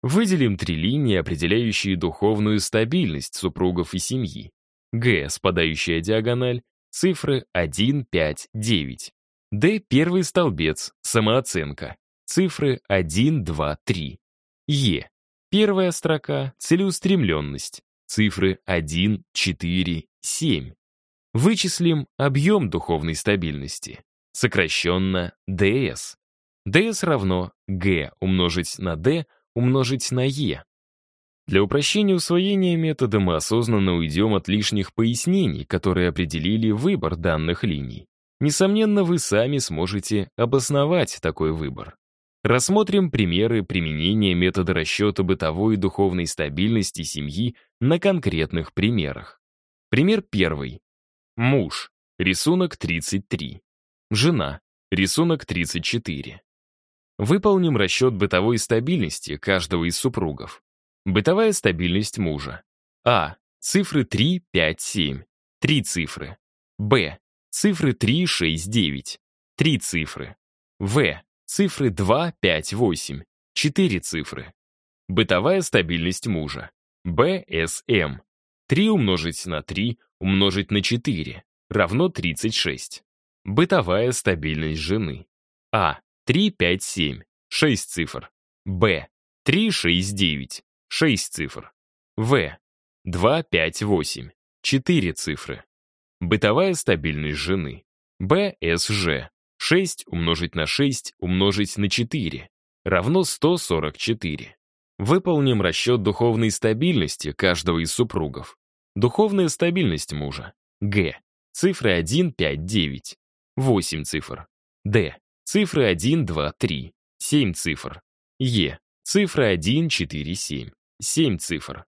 Выделим три линии, определяющие духовную стабильность супругов и семьи. Г, спадающая диагональ, цифры 1, 5, 9. Д – первый столбец, самооценка, цифры 1, 2, 3. Е – первая строка, целеустремленность, цифры 1, 4, 7. Вычислим объем духовной стабильности, сокращенно ds. ds равно g умножить на d умножить на e. Для упрощения усвоения методом осознанно уйдем от лишних пояснений, которые определили выбор данных линий. Несомненно, вы сами сможете обосновать такой выбор. Рассмотрим примеры применения метода расчета бытовой и духовной стабильности семьи на конкретных примерах. Пример первый. Муж. Рисунок 33. Жена. Рисунок 34. Выполним расчет бытовой стабильности каждого из супругов. Бытовая стабильность мужа. А. Цифры 3, 5, 7. Три цифры. Б. Цифры 3, 6, 9. Три цифры. В. Цифры 2, 5, 8. Четыре цифры. Бытовая стабильность мужа. БСМ. 3 умножить на 3 умножить на 4 равно 36. Бытовая стабильность жены. А. 3, 5, 7. 6 цифр. Б. 3, 6, 9. 6 цифр. В. 258. 4 цифры. Бытовая стабильность жены. БСЖ. 6 умножить на 6 умножить на 4 равно 144. Выполним расчет духовной стабильности каждого из супругов. Духовная стабильность мужа. Г. Цифры 1, 5, 9. 8 цифр. Д. Цифры 1, 2, 3. 7 цифр. Е. Цифра 147. 7 цифр.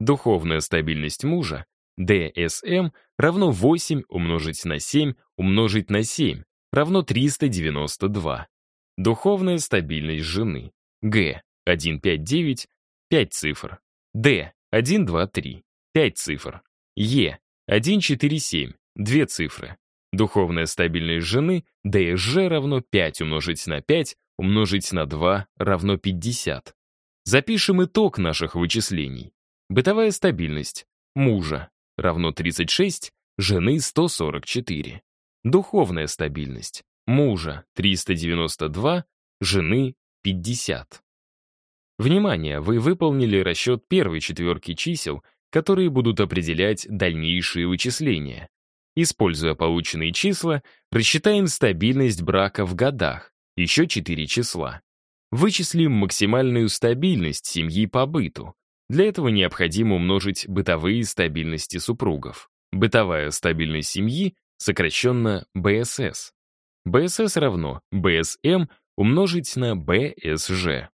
Духовная стабильность мужа, DSM, эм равно 8 умножить на 7 умножить на 7, равно 392. Духовная стабильность жены, G 159, 5 цифр. D 123, 5 цифр. E 147, 2 цифры. Духовная стабильность жены DSG равно 5 умножить на 5 умножить на 2 равно 50. Запишем итог наших вычислений. Бытовая стабильность мужа равно 36, жены 144. Духовная стабильность мужа 392, жены 50. Внимание, вы выполнили расчет первой четверки чисел, которые будут определять дальнейшие вычисления. Используя полученные числа, рассчитаем стабильность брака в годах, еще 4 числа. Вычислим максимальную стабильность семьи по быту. Для этого необходимо умножить бытовые стабильности супругов. Бытовая стабильность семьи, сокращенно БСС. БСС равно БСМ умножить на БСЖ.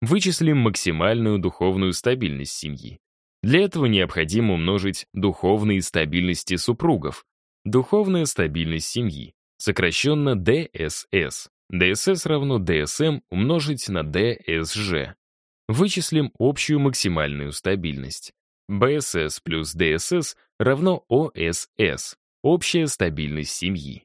Вычислим максимальную духовную стабильность семьи. Для этого необходимо умножить духовные стабильности супругов, Духовная стабильность семьи, сокращенно ДСС. ДСС равно ДСМ эм умножить на ДСЖ. Вычислим общую максимальную стабильность. БСС плюс ДСС равно ОСС. общая стабильность семьи.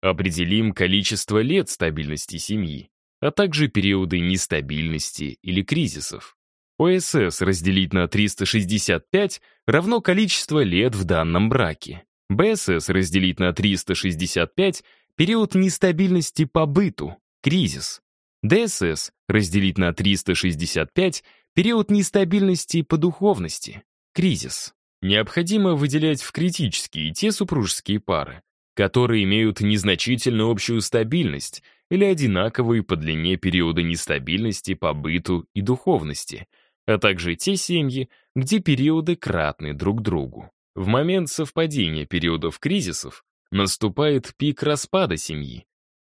Определим количество лет стабильности семьи, а также периоды нестабильности или кризисов. ОСС разделить на 365 равно количество лет в данном браке. БСС разделить на 365 — период нестабильности по быту, кризис. ДСС разделить на 365 — период нестабильности по духовности, кризис. Необходимо выделять в критические те супружеские пары, которые имеют незначительно общую стабильность или одинаковые по длине периода нестабильности по быту и духовности, а также те семьи, где периоды кратны друг другу. В момент совпадения периодов кризисов наступает пик распада семьи,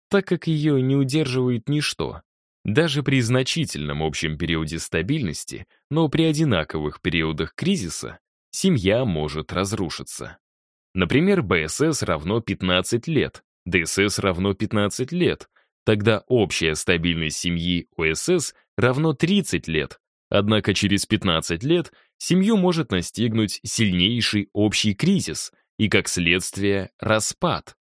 так как ее не удерживает ничто. Даже при значительном общем периоде стабильности, но при одинаковых периодах кризиса, семья может разрушиться. Например, БСС равно 15 лет, ДСС равно 15 лет, тогда общая стабильность семьи ОСС равно 30 лет, однако через 15 лет семью может настигнуть сильнейший общий кризис и, как следствие, распад.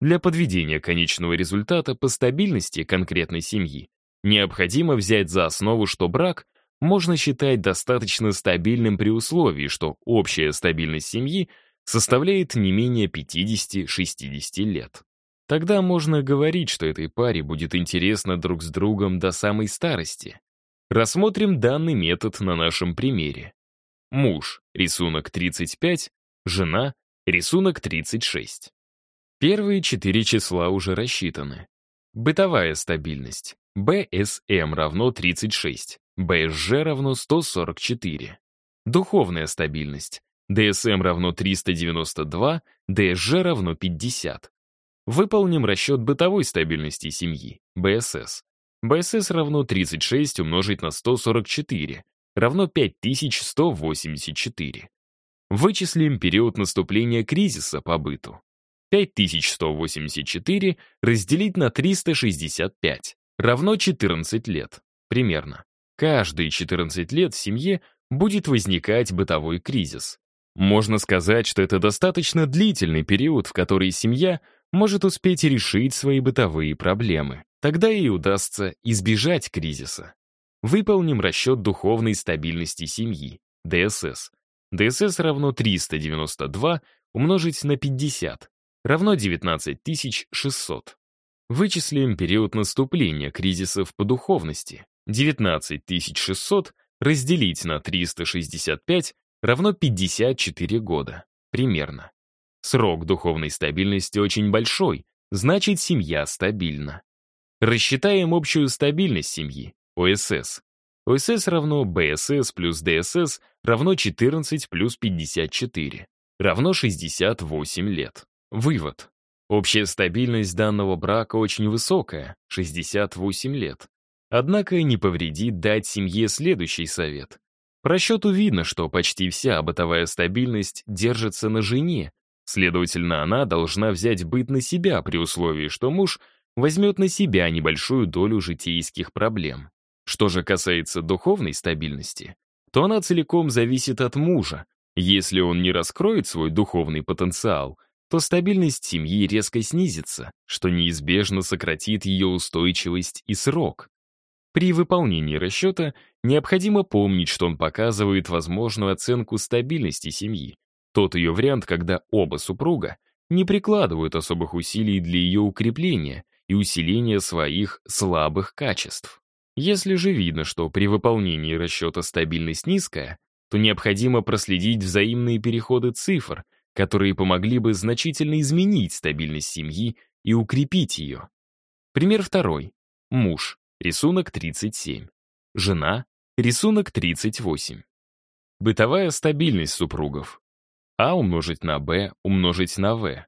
Для подведения конечного результата по стабильности конкретной семьи необходимо взять за основу, что брак можно считать достаточно стабильным при условии, что общая стабильность семьи составляет не менее 50-60 лет. Тогда можно говорить, что этой паре будет интересно друг с другом до самой старости. Рассмотрим данный метод на нашем примере. Муж, рисунок 35, жена, рисунок 36. Первые четыре числа уже рассчитаны. Бытовая стабильность. БСМ равно 36, БСЖ равно 144. Духовная стабильность. ДСМ равно 392, ДСЖ равно 50. Выполним расчет бытовой стабильности семьи, БСС. БСС равно 36 умножить на 144, равно 5184. Вычислим период наступления кризиса по быту. 5184 разделить на 365 равно 14 лет, примерно. Каждые 14 лет в семье будет возникать бытовой кризис. Можно сказать, что это достаточно длительный период, в который семья может успеть решить свои бытовые проблемы. Тогда ей удастся избежать кризиса. Выполним расчет духовной стабильности семьи, ДСС. ДСС равно 392 умножить на 50, равно 19600. Вычислим период наступления кризисов по духовности. 19600 разделить на 365 равно 54 года, примерно. Срок духовной стабильности очень большой, значит, семья стабильна. Рассчитаем общую стабильность семьи. ОСС. ОСС равно БСС плюс ДСС равно 14 плюс 54, равно 68 лет. Вывод. Общая стабильность данного брака очень высокая, 68 лет. Однако не повредит дать семье следующий совет. По расчету видно, что почти вся бытовая стабильность держится на жене, следовательно, она должна взять быт на себя при условии, что муж возьмет на себя небольшую долю житейских проблем. Что же касается духовной стабильности, то она целиком зависит от мужа. Если он не раскроет свой духовный потенциал, то стабильность семьи резко снизится, что неизбежно сократит ее устойчивость и срок. При выполнении расчета необходимо помнить, что он показывает возможную оценку стабильности семьи, тот ее вариант, когда оба супруга не прикладывают особых усилий для ее укрепления и усиления своих слабых качеств. Если же видно, что при выполнении расчета стабильность низкая, то необходимо проследить взаимные переходы цифр, которые помогли бы значительно изменить стабильность семьи и укрепить ее. Пример второй. Муж. Рисунок 37. Жена. Рисунок 38. Бытовая стабильность супругов. А умножить на Б умножить на В.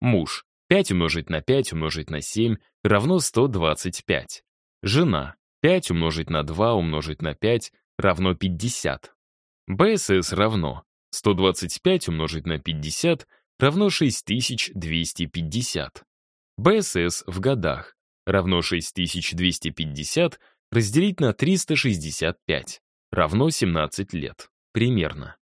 Муж. 5 умножить на 5 умножить на 7 равно 125. Жена. 5 умножить на 2 умножить на 5 равно 50. БСС равно 125 умножить на 50 равно 6250. БСС в годах равно 6250 разделить на 365 равно 17 лет. Примерно.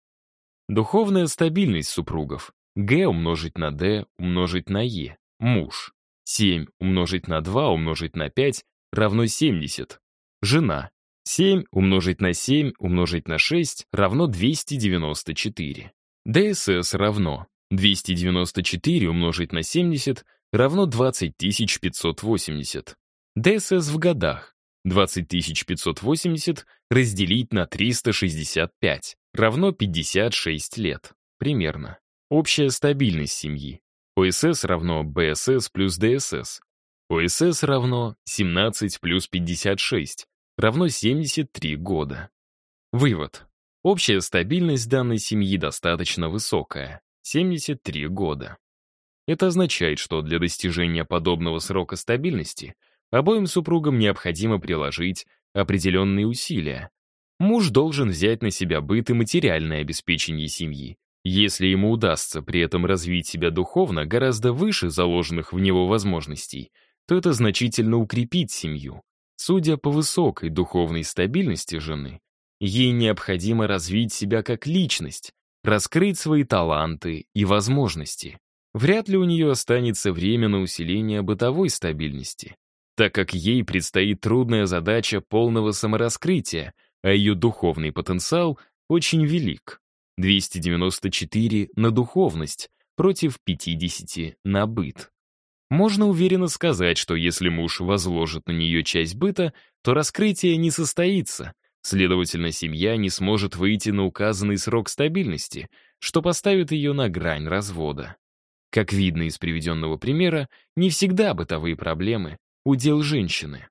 Духовная стабильность супругов. Г умножить на Д умножить на Е. Муж. 7 умножить на 2 умножить на 5 равно 70 жена. 7 умножить на 7 умножить на 6 равно 294. ДСС равно 294 умножить на 70 равно 20580. ДСС в годах 20580 разделить на 365 равно 56 лет, примерно. Общая стабильность семьи. ОСС равно БСС плюс ДСС. ОСС равно 17 плюс 56, равно 73 года. Вывод. Общая стабильность данной семьи достаточно высокая — 73 года. Это означает, что для достижения подобного срока стабильности обоим супругам необходимо приложить определенные усилия. Муж должен взять на себя быт и материальное обеспечение семьи, если ему удастся при этом развить себя духовно гораздо выше заложенных в него возможностей — то это значительно укрепит семью. Судя по высокой духовной стабильности жены, ей необходимо развить себя как личность, раскрыть свои таланты и возможности. Вряд ли у нее останется время на усиление бытовой стабильности, так как ей предстоит трудная задача полного самораскрытия, а ее духовный потенциал очень велик. 294 на духовность против 50 на быт. Можно уверенно сказать, что если муж возложит на нее часть быта, то раскрытие не состоится. Следовательно, семья не сможет выйти на указанный срок стабильности, что поставит ее на грань развода. Как видно из приведенного примера, не всегда бытовые проблемы — удел женщины.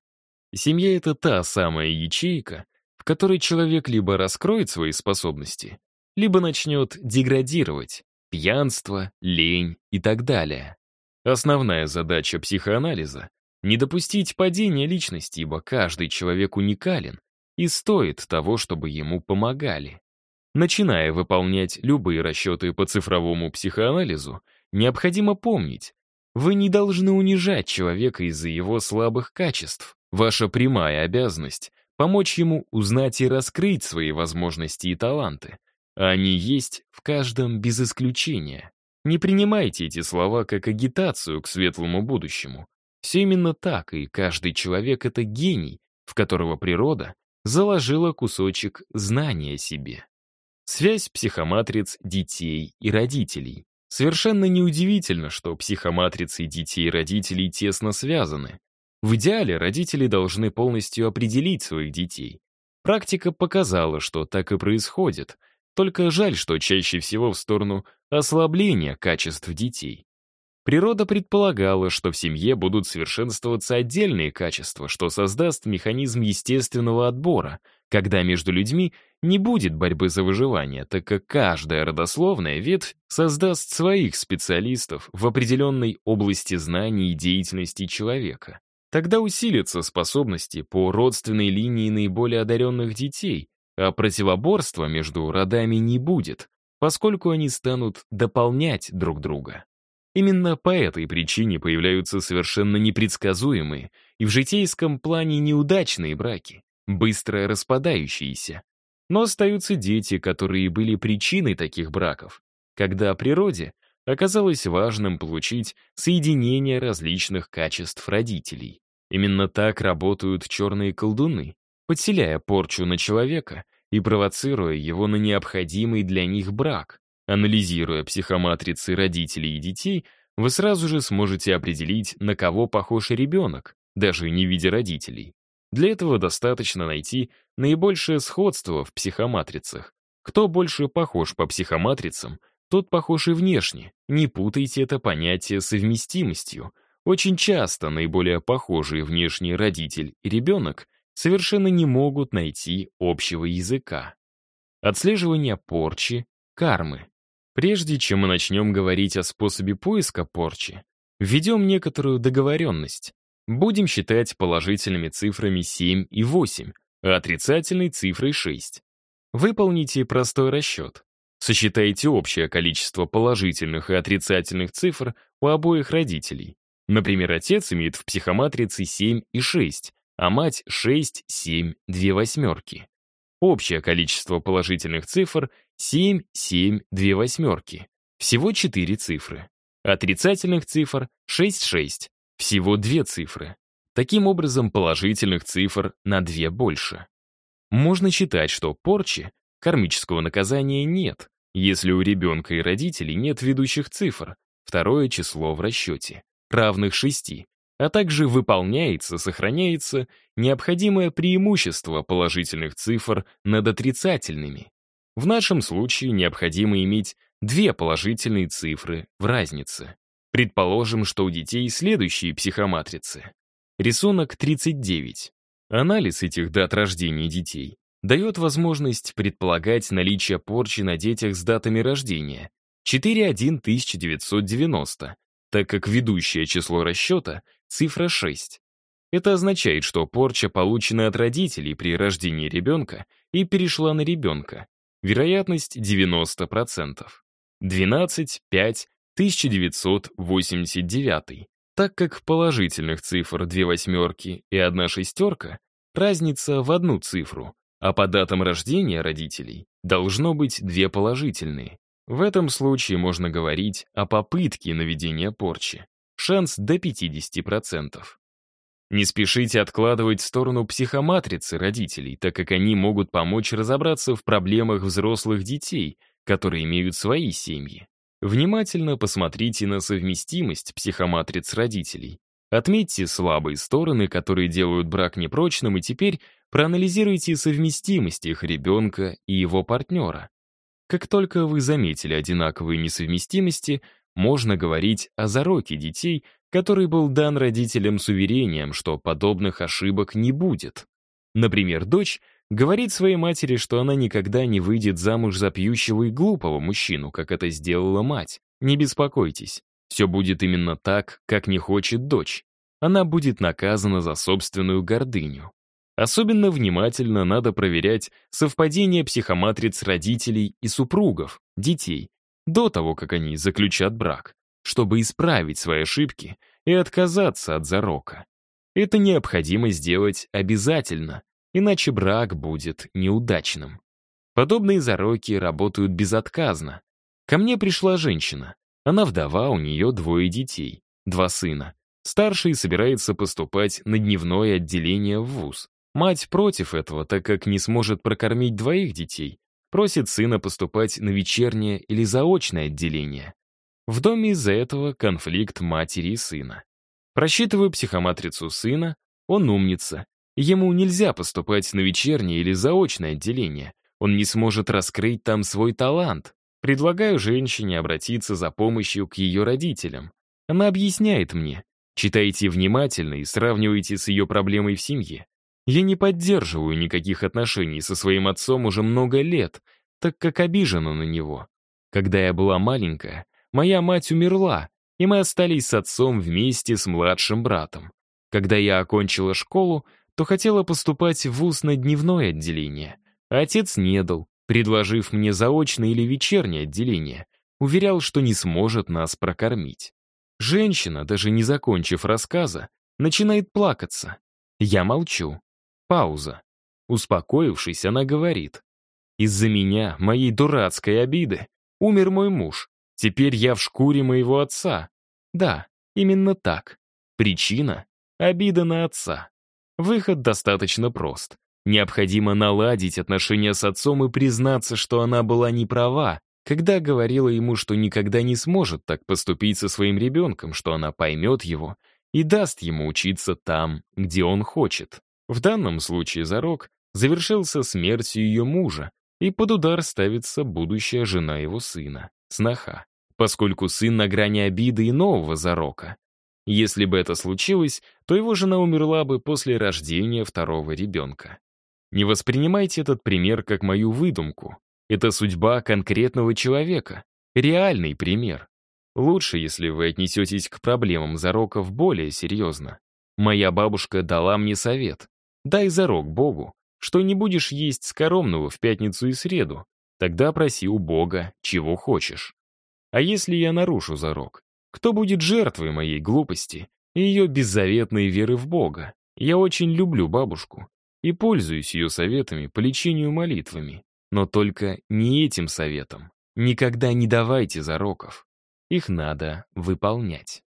Семья — это та самая ячейка, в которой человек либо раскроет свои способности, либо начнет деградировать — пьянство, лень и так далее. Основная задача психоанализа — не допустить падения личности, ибо каждый человек уникален и стоит того, чтобы ему помогали. Начиная выполнять любые расчеты по цифровому психоанализу, необходимо помнить, вы не должны унижать человека из-за его слабых качеств. Ваша прямая обязанность — помочь ему узнать и раскрыть свои возможности и таланты. Они есть в каждом без исключения. Не принимайте эти слова как агитацию к светлому будущему. Все именно так, и каждый человек — это гений, в которого природа заложила кусочек знания себе. Связь психоматриц детей и родителей. Совершенно неудивительно, что психоматрицы детей и родителей тесно связаны. В идеале родители должны полностью определить своих детей. Практика показала, что так и происходит. Только жаль, что чаще всего в сторону ослабление качеств детей. Природа предполагала, что в семье будут совершенствоваться отдельные качества, что создаст механизм естественного отбора, когда между людьми не будет борьбы за выживание, так как каждая родословная ветвь создаст своих специалистов в определенной области знаний и деятельности человека. Тогда усилятся способности по родственной линии наиболее одаренных детей, а противоборства между родами не будет, поскольку они станут дополнять друг друга. Именно по этой причине появляются совершенно непредсказуемые и в житейском плане неудачные браки, быстро распадающиеся. Но остаются дети, которые были причиной таких браков, когда природе оказалось важным получить соединение различных качеств родителей. Именно так работают черные колдуны, подселяя порчу на человека — и провоцируя его на необходимый для них брак. Анализируя психоматрицы родителей и детей, вы сразу же сможете определить, на кого похож ребенок, даже не видя родителей. Для этого достаточно найти наибольшее сходство в психоматрицах. Кто больше похож по психоматрицам, тот похож и внешне. Не путайте это понятие совместимостью. Очень часто наиболее похожие внешний родитель и ребенок совершенно не могут найти общего языка. Отслеживание порчи, кармы. Прежде чем мы начнем говорить о способе поиска порчи, введем некоторую договоренность. Будем считать положительными цифрами 7 и 8, а отрицательной цифрой 6. Выполните простой расчет. Сосчитайте общее количество положительных и отрицательных цифр у обоих родителей. Например, отец имеет в психоматрице 7 и 6, а мать 6, 7, 2 восьмерки. Общее количество положительных цифр 7, 7, 2 восьмерки. Всего 4 цифры. Отрицательных цифр 6, 6. Всего 2 цифры. Таким образом, положительных цифр на 2 больше. Можно считать, что порчи, кармического наказания нет, если у ребенка и родителей нет ведущих цифр, второе число в расчете, равных 6, а также выполняется, сохраняется необходимое преимущество положительных цифр над отрицательными. В нашем случае необходимо иметь две положительные цифры в разнице. Предположим, что у детей следующие психоматрицы. Рисунок 39. Анализ этих дат рождения детей дает возможность предполагать наличие порчи на детях с датами рождения 4.1.1990, так как ведущее число расчета — Цифра 6. Это означает, что порча получена от родителей при рождении ребенка и перешла на ребенка. Вероятность 90%. 12, 5, 1989. Так как положительных цифр две восьмерки и одна шестерка, разница в одну цифру, а по датам рождения родителей должно быть две положительные. В этом случае можно говорить о попытке наведения порчи шанс до 50%. Не спешите откладывать в сторону психоматрицы родителей, так как они могут помочь разобраться в проблемах взрослых детей, которые имеют свои семьи. Внимательно посмотрите на совместимость психоматриц родителей. Отметьте слабые стороны, которые делают брак непрочным, и теперь проанализируйте совместимость их ребенка и его партнера. Как только вы заметили одинаковые несовместимости — можно говорить о зароке детей, который был дан родителям с уверением, что подобных ошибок не будет. Например, дочь говорит своей матери, что она никогда не выйдет замуж за пьющего и глупого мужчину, как это сделала мать. Не беспокойтесь, все будет именно так, как не хочет дочь. Она будет наказана за собственную гордыню. Особенно внимательно надо проверять совпадение психоматриц родителей и супругов, детей, до того, как они заключат брак, чтобы исправить свои ошибки и отказаться от зарока. Это необходимо сделать обязательно, иначе брак будет неудачным. Подобные зароки работают безотказно. Ко мне пришла женщина. Она вдова, у нее двое детей, два сына. Старший собирается поступать на дневное отделение в ВУЗ. Мать против этого, так как не сможет прокормить двоих детей, просит сына поступать на вечернее или заочное отделение. В доме из-за этого конфликт матери и сына. Просчитываю психоматрицу сына, он умница. Ему нельзя поступать на вечернее или заочное отделение. Он не сможет раскрыть там свой талант. Предлагаю женщине обратиться за помощью к ее родителям. Она объясняет мне. Читайте внимательно и сравнивайте с ее проблемой в семье. Я не поддерживаю никаких отношений со своим отцом уже много лет, так как обижена на него. Когда я была маленькая, моя мать умерла, и мы остались с отцом вместе с младшим братом. Когда я окончила школу, то хотела поступать в вуз на дневное отделение. Отец не дал, предложив мне заочное или вечернее отделение. Уверял, что не сможет нас прокормить. Женщина, даже не закончив рассказа, начинает плакаться. Я молчу. Пауза. Успокоившись, она говорит. «Из-за меня, моей дурацкой обиды, умер мой муж. Теперь я в шкуре моего отца. Да, именно так. Причина — обида на отца. Выход достаточно прост. Необходимо наладить отношения с отцом и признаться, что она была не права, когда говорила ему, что никогда не сможет так поступить со своим ребенком, что она поймет его и даст ему учиться там, где он хочет. В данном случае зарок завершился смертью ее мужа, и под удар ставится будущая жена его сына, сноха, поскольку сын на грани обиды и нового зарока. Если бы это случилось, то его жена умерла бы после рождения второго ребенка. Не воспринимайте этот пример как мою выдумку. Это судьба конкретного человека, реальный пример. Лучше, если вы отнесетесь к проблемам зароков более серьезно. Моя бабушка дала мне совет. Дай зарок Богу, что не будешь есть скоромного в пятницу и среду, тогда проси у Бога, чего хочешь. А если я нарушу зарок, кто будет жертвой моей глупости и ее беззаветной веры в Бога? Я очень люблю бабушку и пользуюсь ее советами по лечению молитвами, но только не этим советом. Никогда не давайте зароков. Их надо выполнять.